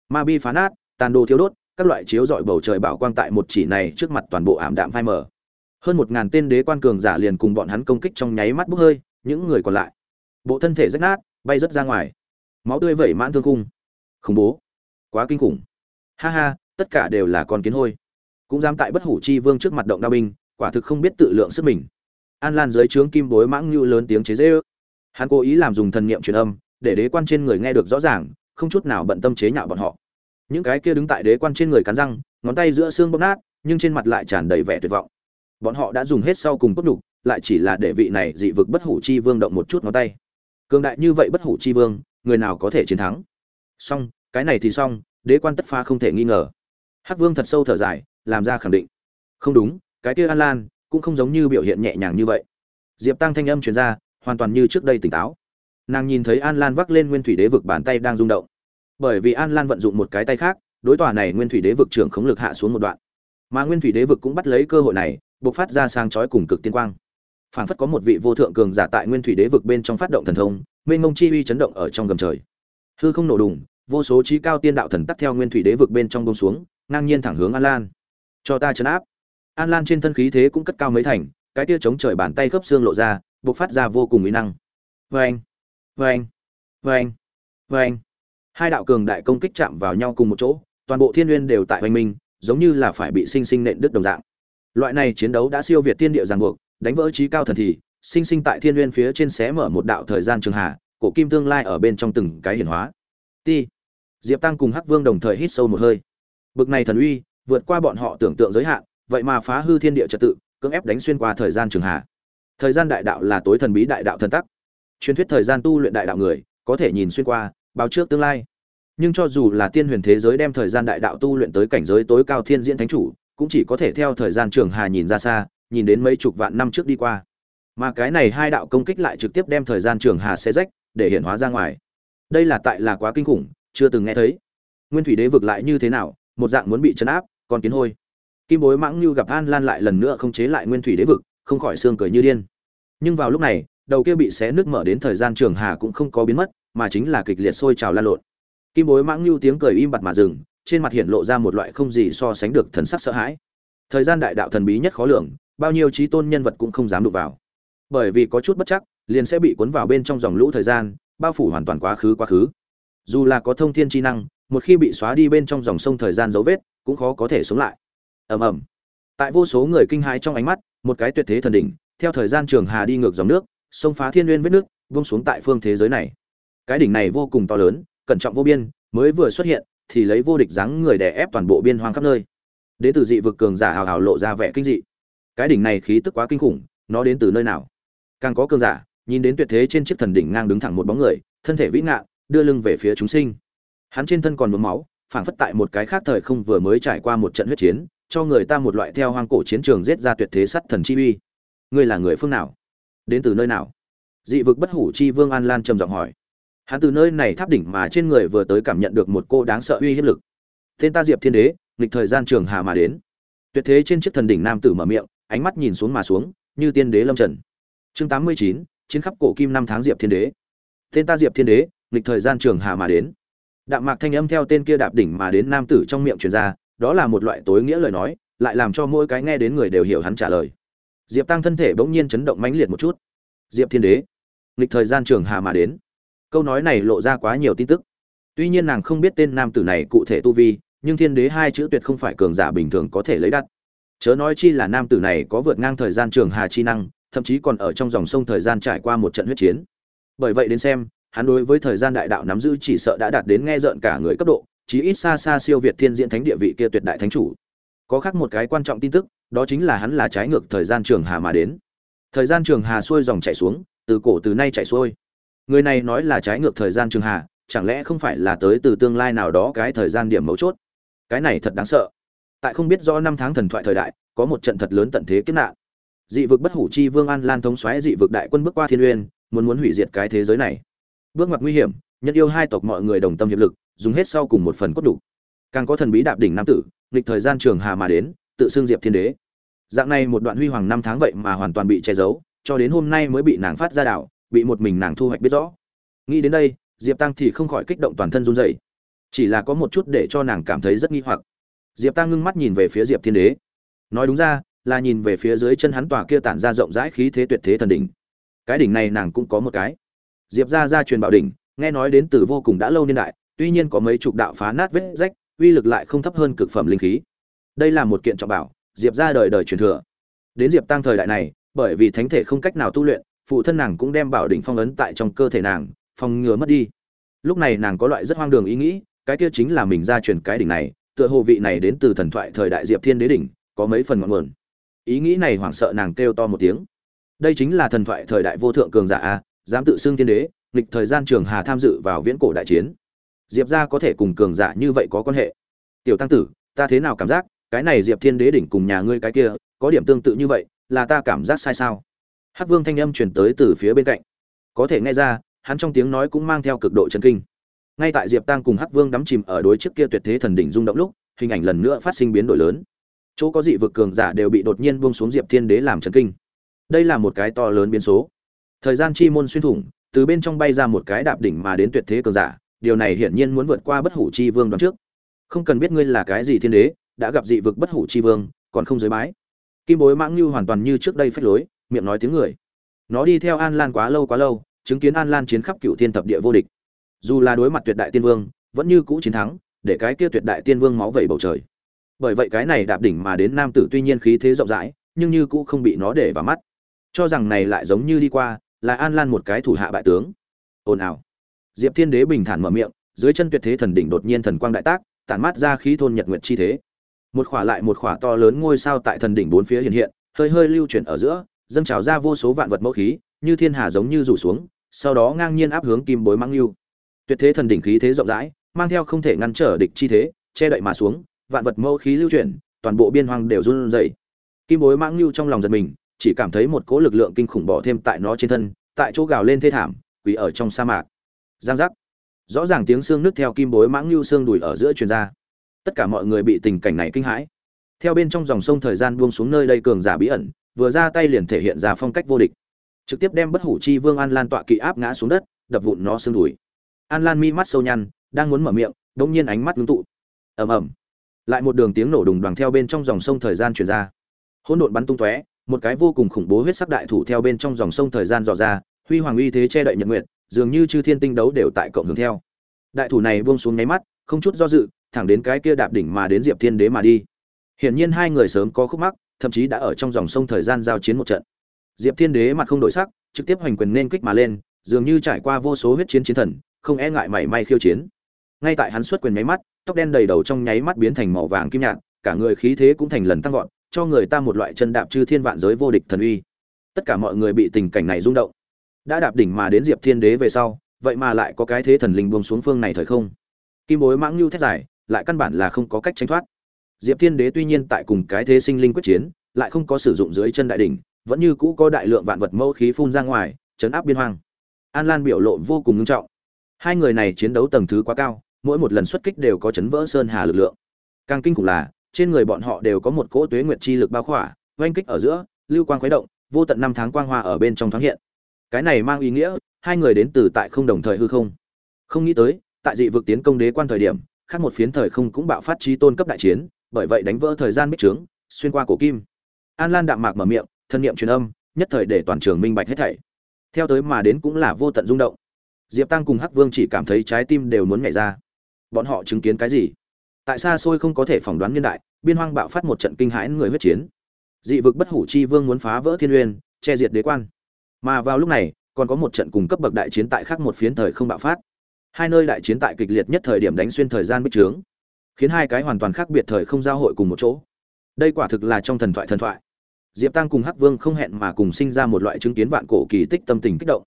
Ma bi phá nát tàn đồ thiếu đốt các loại chiếu dọi bầu trời bảo quang tại một chỉ này trước mặt toàn bộ ảm đạm phai mở hơn một ngàn tên đế quan cường giả liền cùng bọn hắn công kích trong nháy mắt bốc hơi những người còn lại. Bộ thân thể rách nát bay rất ra ngoài. Máu tươi vẩy mãn thương khung, khủng bố quá kinh khủng. Ha ha, tất cả đều là con kiến hôi. Cũng dám tại bất hủ chi vương trước mặt động đao binh, quả thực không biết tự lượng sức mình. An lan dưới trướng kim bối mãng như lớn tiếng chế dễ ước hắn cố ý làm dùng thần niệm truyền âm, để đế quan trên người nghe được rõ ràng, không chút nào bận tâm chế nhạo bọn họ. Những cái kia đứng tại đế quan trên người cắn răng, ngón tay giữa xương bóp nát, nhưng trên mặt lại tràn đầy vẻ tuyệt vọng. Bọn họ đã dùng hết sau cùng cốt đục lại chỉ là để vị này dị vực bất hủ chi vương động một chút ngón tay. Cường đại như vậy bất hủ chi vương, người nào có thể chiến thắng? Xong cái này thì xong, đế quan tất pha không thể nghi ngờ. Hắc vương thật sâu thở dài, làm ra khẳng định. Không đúng, cái kia an lan cũng không giống như biểu hiện nhẹ nhàng như vậy. Diệp tăng thanh âm truyền ra, hoàn toàn như trước đây tỉnh táo. Nàng nhìn thấy an lan vác lên nguyên thủy đế vực bàn tay đang rung động. Bởi vì an lan vận dụng một cái tay khác, đối tòa này nguyên thủy đế vực trưởng khống lực hạ xuống một đoạn. Mà nguyên thủy đế vực cũng bắt lấy cơ hội này buộc phát ra sang chói cùng cực tiên quang. Phảng phất có một vị vô thượng cường giả tại nguyên thủy đế vực bên trong phát động thần thông, mênh mông chi uy chấn động ở trong gầm trời. Hư không nổ đùng vô số trí cao tiên đạo thần tắt theo nguyên thủy đế vực bên trong bông xuống, ngang nhiên thẳng hướng an lan. Cho ta chấn áp. An lan trên thân khí thế cũng cất cao mấy thành, cái tia chống trời bàn tay khớp xương lộ ra buộc phát ra vô cùng uy năng. Vê anh vê anh vê anh vê anh hai đạo cường đại công kích chạm vào nhau cùng một chỗ, toàn bộ thiên nguyên đều tại hoành minh, giống như là phải bị sinh sinh nện đứt đồng dạng. Loại này chiến đấu đã siêu việt tiên địa ràng buộc, đánh vỡ trí cao thần thì, sinh sinh tại thiên nguyên phía trên xé mở một đạo thời gian trường hạ cổ kim tương lai ở bên trong từng cái hiển hóa. Ti diệp tăng cùng hắc vương đồng thời hít sâu một hơi. Bực này thần uy, vượt qua bọn họ tưởng tượng giới hạn, vậy mà phá hư thiên địa trật tự, cưỡng ép đánh xuyên qua thời gian trường hạ. Thời gian đại đạo là tối thần bí đại đạo thần tắc. Truyền thuyết thời gian tu luyện đại đạo người, có thể nhìn xuyên qua, báo trước tương lai. Nhưng cho dù là tiên huyền thế giới đem thời gian đại đạo tu luyện tới cảnh giới tối cao thiên diễn thánh chủ, cũng chỉ có thể theo thời gian trường hà nhìn ra xa, nhìn đến mấy chục vạn năm trước đi qua. Mà cái này hai đạo công kích lại trực tiếp đem thời gian trường hà xé rách, để hiện hóa ra ngoài. Đây là tại là quá kinh khủng chưa từng nghe thấy. Nguyên thủy đế vực lại như thế nào, một dạng muốn bị chấn áp, còn kiến hôi. Kim bối mãng như gặp an lan lại lần nữa không chế lại nguyên thủy đế vực, không khỏi xương cười như điên. Nhưng vào lúc này, đầu kia bị xé nước mở đến thời gian trường hà cũng không có biến mất, mà chính là kịch liệt sôi trào lan lộn. Kim bối mãng như tiếng cười im bặt mà dừng, trên mặt hiện lộ ra một loại không gì so sánh được thần sắc sợ hãi. Thời gian đại đạo thần bí nhất khó lường, bao nhiêu trí tôn nhân vật cũng không dám đụng vào. Bởi vì có chút bất chắc, liền sẽ bị cuốn vào bên trong dòng lũ thời gian, bao phủ hoàn toàn quá khứ quá khứ dù là có thông thiên chi năng, một khi bị xóa đi bên trong dòng sông thời gian dấu vết, cũng khó có thể sống lại. Ầm ầm. Tại vô số người kinh hãi trong ánh mắt, một cái tuyệt thế thần đỉnh, theo thời gian trường hà đi ngược dòng nước, sông phá thiên nguyên vết nước vung xuống tại phương thế giới này. Cái đỉnh này vô cùng to lớn, cẩn trọng vô biên, mới vừa xuất hiện, thì lấy vô địch dáng người đè ép toàn bộ biên hoang khắp nơi. Đến từ dị vực cường giả hào hào lộ ra vẻ kinh dị. Cái đỉnh này khí tức quá kinh khủng, nó đến từ nơi nào? Càng có cường giả, nhìn đến tuyệt thế trên chiếc thần đỉnh ngang đứng thẳng một bóng người, thân thể vĩ ngạn đưa lưng về phía chúng sinh. Hắn trên thân còn nhuốm máu, phảng phất tại một cái khác thời không vừa mới trải qua một trận huyết chiến, cho người ta một loại theo hoang cổ chiến trường giết ra tuyệt thế sắt thần chi uy. Ngươi là người phương nào? Đến từ nơi nào? Dị vực bất hủ chi vương an lan trầm giọng hỏi. Hắn từ nơi này tháp đỉnh mà trên người vừa tới cảm nhận được một cô đáng sợ uy hiếp lực. Tên ta diệp thiên đế, nghịch thời gian trường hà mà đến. Tuyệt thế trên chiếc thần đỉnh nam tử mở miệng, ánh mắt nhìn xuống mà xuống, như tiên đế lâm trần. Chương tám mươi chín, chiến khắp cổ kim năm tháng diệp thiên đế. Tên ta diệp thiên đế nghịch thời gian trường hà mà đến. Đạm mạc thanh âm theo tên kia đạp đỉnh mà đến nam tử trong miệng truyền ra, đó là một loại tối nghĩa lời nói, lại làm cho mỗi cái nghe đến người đều hiểu hắn trả lời. Diệp tăng thân thể bỗng nhiên chấn động mãnh liệt một chút. Diệp thiên đế, nghịch thời gian trường hà mà đến. Câu nói này lộ ra quá nhiều tin tức. Tuy nhiên nàng không biết tên nam tử này cụ thể tu vi, nhưng thiên đế hai chữ tuyệt không phải cường giả bình thường có thể lấy đắt chớ nói chi là nam tử này có vượt ngang thời gian trường hà chi năng, thậm chí còn ở trong dòng sông thời gian trải qua một trận huyết chiến. Bởi vậy đến xem hắn đối với thời gian đại đạo nắm giữ chỉ sợ đã đạt đến nghe rợn cả người cấp độ, chí ít xa xa siêu việt thiên diễn thánh địa vị kia tuyệt đại thánh chủ. Có khác một cái quan trọng tin tức, đó chính là hắn là trái ngược thời gian trường hà mà đến. Thời gian trường hà xuôi dòng chảy xuống, từ cổ từ nay chảy xuôi. Người này nói là trái ngược thời gian trường hà, chẳng lẽ không phải là tới từ tương lai nào đó cái thời gian điểm mấu chốt? Cái này thật đáng sợ. Tại không biết rõ năm tháng thần thoại thời đại, có một trận thật lớn tận thế kiếp nạn. Dị vực bất hủ chi vương an lan thống xoáy dị vực đại quân bước qua thiên uyên, muốn muốn hủy diệt cái thế giới này bước ngoặt nguy hiểm, nhân yêu hai tộc mọi người đồng tâm hiệp lực, dùng hết sau cùng một phần cốt đủ. Càng có thần bí đạp đỉnh nam tử, nghịch thời gian trường hà mà đến, tự xưng diệp thiên đế. Dạng này một đoạn huy hoàng năm tháng vậy mà hoàn toàn bị che giấu, cho đến hôm nay mới bị nàng phát ra đảo, bị một mình nàng thu hoạch biết rõ. Nghĩ đến đây, diệp tăng thì không khỏi kích động toàn thân run rẩy. Chỉ là có một chút để cho nàng cảm thấy rất nghi hoặc. Diệp tăng ngưng mắt nhìn về phía diệp thiên đế. Nói đúng ra, là nhìn về phía dưới chân hắn tòa kia tản ra rộng rãi khí thế tuyệt thế thần đỉnh. Cái đỉnh này nàng cũng có một cái diệp ra ra truyền bảo đỉnh, nghe nói đến từ vô cùng đã lâu niên đại, tuy nhiên có mấy chục đạo phá nát vết rách, uy lực lại không thấp hơn cực phẩm linh khí. Đây là một kiện trọng bảo, diệp ra đời đời truyền thừa. Đến diệp tăng thời đại này, bởi vì thánh thể không cách nào tu luyện, phụ thân nàng cũng đem bảo đỉnh phong ấn tại trong cơ thể nàng, phòng ngừa mất đi. Lúc này nàng có loại rất hoang đường ý nghĩ, cái kia chính là mình ra truyền cái đỉnh này, tựa hồ vị này đến từ thần thoại thời đại diệp thiên đế đỉnh, có mấy phần ngọn nguồn. Ý nghĩ này hoảng sợ nàng kêu to một tiếng. Đây chính là thần thoại thời đại vô thượng cường giả a dám tự xưng thiên đế, nghịch thời gian trường hà tham dự vào viễn cổ đại chiến. Diệp gia có thể cùng cường giả như vậy có quan hệ. Tiểu tăng tử, ta thế nào cảm giác, cái này diệp thiên đế đỉnh cùng nhà ngươi cái kia, có điểm tương tự như vậy, là ta cảm giác sai sao? Hắc vương thanh âm truyền tới từ phía bên cạnh. Có thể nghe ra, hắn trong tiếng nói cũng mang theo cực độ chấn kinh. Ngay tại diệp tăng cùng hắc vương đắm chìm ở đối trước kia tuyệt thế thần đỉnh rung động lúc, hình ảnh lần nữa phát sinh biến đổi lớn. Chỗ có dị vực cường giả đều bị đột nhiên buông xuống diệp thiên đế làm chấn kinh. Đây là một cái to lớn biến số thời gian chi môn xuyên thủng, từ bên trong bay ra một cái đạp đỉnh mà đến tuyệt thế cường giả, điều này hiển nhiên muốn vượt qua bất hủ chi vương đoạn trước. Không cần biết ngươi là cái gì thiên đế, đã gặp dị vực bất hủ chi vương, còn không giới bái. Kim bối mãng như hoàn toàn như trước đây phách lối, miệng nói tiếng người. Nó đi theo an lan quá lâu quá lâu, chứng kiến an lan chiến khắp cựu thiên thập địa vô địch. Dù là đối mặt tuyệt đại tiên vương, vẫn như cũ chiến thắng, để cái kia tuyệt đại tiên vương máu vẩy bầu trời. Bởi vậy cái này đạp đỉnh mà đến nam tử tuy nhiên khí thế rộng rãi, nhưng như cũ không bị nó để vào mắt. Cho rằng này lại giống như đi qua là an lan một cái thủ hạ bại tướng. Ồn ào. Diệp thiên đế bình thản mở miệng, dưới chân tuyệt thế thần đỉnh đột nhiên thần quang đại tác, tản mát ra khí thôn nhật nguyệt chi thế. Một khỏa lại một khỏa to lớn ngôi sao tại thần đỉnh bốn phía hiện hiện, hơi hơi lưu chuyển ở giữa, dâng trào ra vô số vạn vật mẫu khí, như thiên hà giống như rủ xuống, sau đó ngang nhiên áp hướng kim bối mang lưu. Tuyệt thế thần đỉnh khí thế rộng rãi, mang theo không thể ngăn trở địch chi thế, che đậy mà xuống, vạn vật mẫu khí lưu chuyển, toàn bộ biên hoang đều run rẩy. Kim bối mãng lưu trong lòng giật mình chỉ cảm thấy một cỗ lực lượng kinh khủng bỏ thêm tại nó trên thân, tại chỗ gào lên thê thảm, quỳ ở trong sa mạc. Giang giác. Rõ ràng tiếng xương nứt theo kim bối mãng lưu xương đùi ở giữa truyền ra. Tất cả mọi người bị tình cảnh này kinh hãi. Theo bên trong dòng sông thời gian buông xuống nơi đây cường giả bí ẩn, vừa ra tay liền thể hiện ra phong cách vô địch. Trực tiếp đem bất hủ chi vương an lan tọa kỵ áp ngã xuống đất, đập vụn nó xương đùi. An lan mi mắt sâu nhăn, đang muốn mở miệng đống nhiên ánh mắt ngưng tụ. Ầm ầm. Lại một đường tiếng nổ đùng đoàn theo bên trong dòng sông thời gian truyền ra. Hỗn độn bắn tung tóe một cái vô cùng khủng bố huyết sắc đại thủ theo bên trong dòng sông thời gian dò ra, huy hoàng uy thế che đậy nhật nguyệt, dường như chư thiên tinh đấu đều tại cộng hưởng theo. Đại thủ này buông xuống nháy mắt, không chút do dự, thẳng đến cái kia đạp đỉnh mà đến diệp thiên đế mà đi. Hiển nhiên hai người sớm có khúc mắc, thậm chí đã ở trong dòng sông thời gian giao chiến một trận. Diệp thiên đế mặt không đổi sắc, trực tiếp hoành quyền nên kích mà lên, dường như trải qua vô số huyết chiến chiến thần, không e ngại mảy may khiêu chiến. Ngay tại hắn xuất quyền nháy mắt, tóc đen đầy đầu trong nháy mắt biến thành màu vàng kim nhạt, cả người khí thế cũng thành lần tăng vọt cho người ta một loại chân đạp chư thiên vạn giới vô địch thần uy. Tất cả mọi người bị tình cảnh này rung động. Đã đạp đỉnh mà đến diệp thiên đế về sau, vậy mà lại có cái thế thần linh buông xuống phương này thời không? Kim bối mãng lưu thét giải lại căn bản là không có cách tránh thoát. Diệp thiên đế tuy nhiên tại cùng cái thế sinh linh quyết chiến, lại không có sử dụng dưới chân đại đỉnh, vẫn như cũ có đại lượng vạn vật mẫu khí phun ra ngoài chấn áp biên hoang. An lan biểu lộ vô cùng nghiêm trọng. Hai người này chiến đấu tầng thứ quá cao, mỗi một lần xuất kích đều có chấn vỡ sơn hà lực lượng. Càng kinh khủng là trên người bọn họ đều có một cỗ tuế nguyệt chi lực bao khỏa, oanh kích ở giữa, lưu quang khuấy động, vô tận năm tháng quang hoa ở bên trong thoáng hiện. Cái này mang ý nghĩa, hai người đến từ tại không đồng thời hư không. Không nghĩ tới, tại dị vực tiến công đế quan thời điểm, khác một phiến thời không cũng bạo phát trí tôn cấp đại chiến, bởi vậy đánh vỡ thời gian bích trướng, xuyên qua cổ kim. An lan đạm mạc mở miệng, thân niệm truyền âm, nhất thời để toàn trường minh bạch hết thảy. Theo tới mà đến cũng là vô tận rung động. Diệp tăng cùng hắc vương chỉ cảm thấy trái tim đều muốn nhảy ra. Bọn họ chứng kiến cái gì? Tại xa xôi không có thể phỏng đoán niên đại, biên hoang bạo phát một trận kinh hãi người huyết chiến. Dị vực bất hủ chi vương muốn phá vỡ thiên uyên, che diệt đế quan. Mà vào lúc này, còn có một trận cùng cấp bậc đại chiến tại khác một phiến thời không bạo phát. Hai nơi đại chiến tại kịch liệt nhất thời điểm đánh xuyên thời gian bích trướng, khiến hai cái hoàn toàn khác biệt thời không giao hội cùng một chỗ. Đây quả thực là trong thần thoại thần thoại. Diệp tăng cùng hắc vương không hẹn mà cùng sinh ra một loại chứng kiến vạn cổ kỳ tích tâm tình kích động.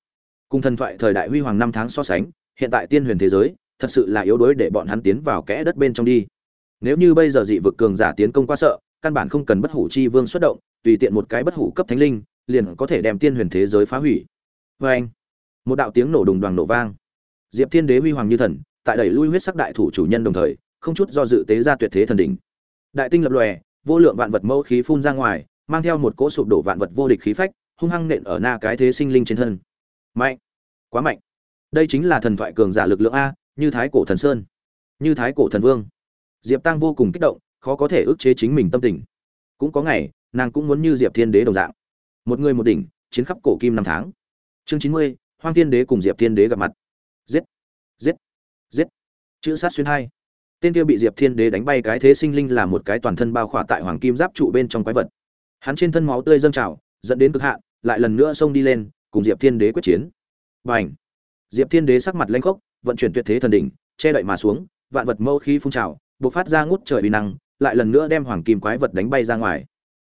Cùng thần thoại thời đại huy hoàng năm tháng so sánh, hiện tại tiên huyền thế giới thật sự là yếu đuối để bọn hắn tiến vào kẽ đất bên trong đi. Nếu như bây giờ dị vực cường giả tiến công quá sợ, căn bản không cần bất hủ chi vương xuất động, tùy tiện một cái bất hủ cấp thánh linh, liền có thể đem tiên huyền thế giới phá hủy. Vê anh, một đạo tiếng nổ đùng đoàn nổ vang. Diệp thiên đế huy hoàng như thần, tại đẩy lui huyết sắc đại thủ chủ nhân đồng thời, không chút do dự tế ra tuyệt thế thần đỉnh. Đại tinh lập lòe, vô lượng vạn vật mẫu khí phun ra ngoài, mang theo một cỗ sụp đổ vạn vật vô địch khí phách, hung hăng nện ở na cái thế sinh linh trên thân. Mạnh, quá mạnh. Đây chính là thần thoại cường giả lực lượng a như thái cổ thần sơn, như thái cổ thần vương. Diệp tăng vô cùng kích động, khó có thể ức chế chính mình tâm tình. Cũng có ngày, nàng cũng muốn như diệp thiên đế đồng dạng. Một người một đỉnh, chiến khắp cổ kim năm tháng. Chương chín mươi, hoang thiên đế cùng diệp thiên đế gặp mặt. Giết giết giết. Chữ sát xuyên hai. Tên kia bị diệp thiên đế đánh bay cái thế sinh linh là một cái toàn thân bao khỏa tại hoàng kim giáp trụ bên trong quái vật. Hắn trên thân máu tươi dâng trào, dẫn đến cực hạn, lại lần nữa xông đi lên, cùng diệp thiên đế quyết chiến. Và h diệp thiên đế sắc mặt lanh khốc vận chuyển tuyệt thế thần đỉnh, che đậy mà xuống, vạn vật mâu khí phun trào, bộc phát ra ngút trời uy năng, lại lần nữa đem hoàng kim quái vật đánh bay ra ngoài.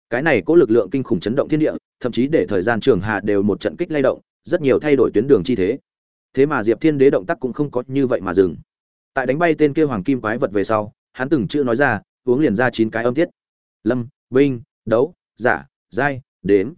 Cái này có lực lượng kinh khủng chấn động thiên địa, thậm chí để thời gian trường hà đều một trận kích lay động, rất nhiều thay đổi tuyến đường chi thế. Thế mà diệp thiên đế động tác cũng không có như vậy mà dừng. Tại đánh bay tên kia hoàng kim quái vật về sau, hắn từng chữ nói ra, uống liền ra chín cái âm tiết. Lâm vinh đấu, giả, giai đến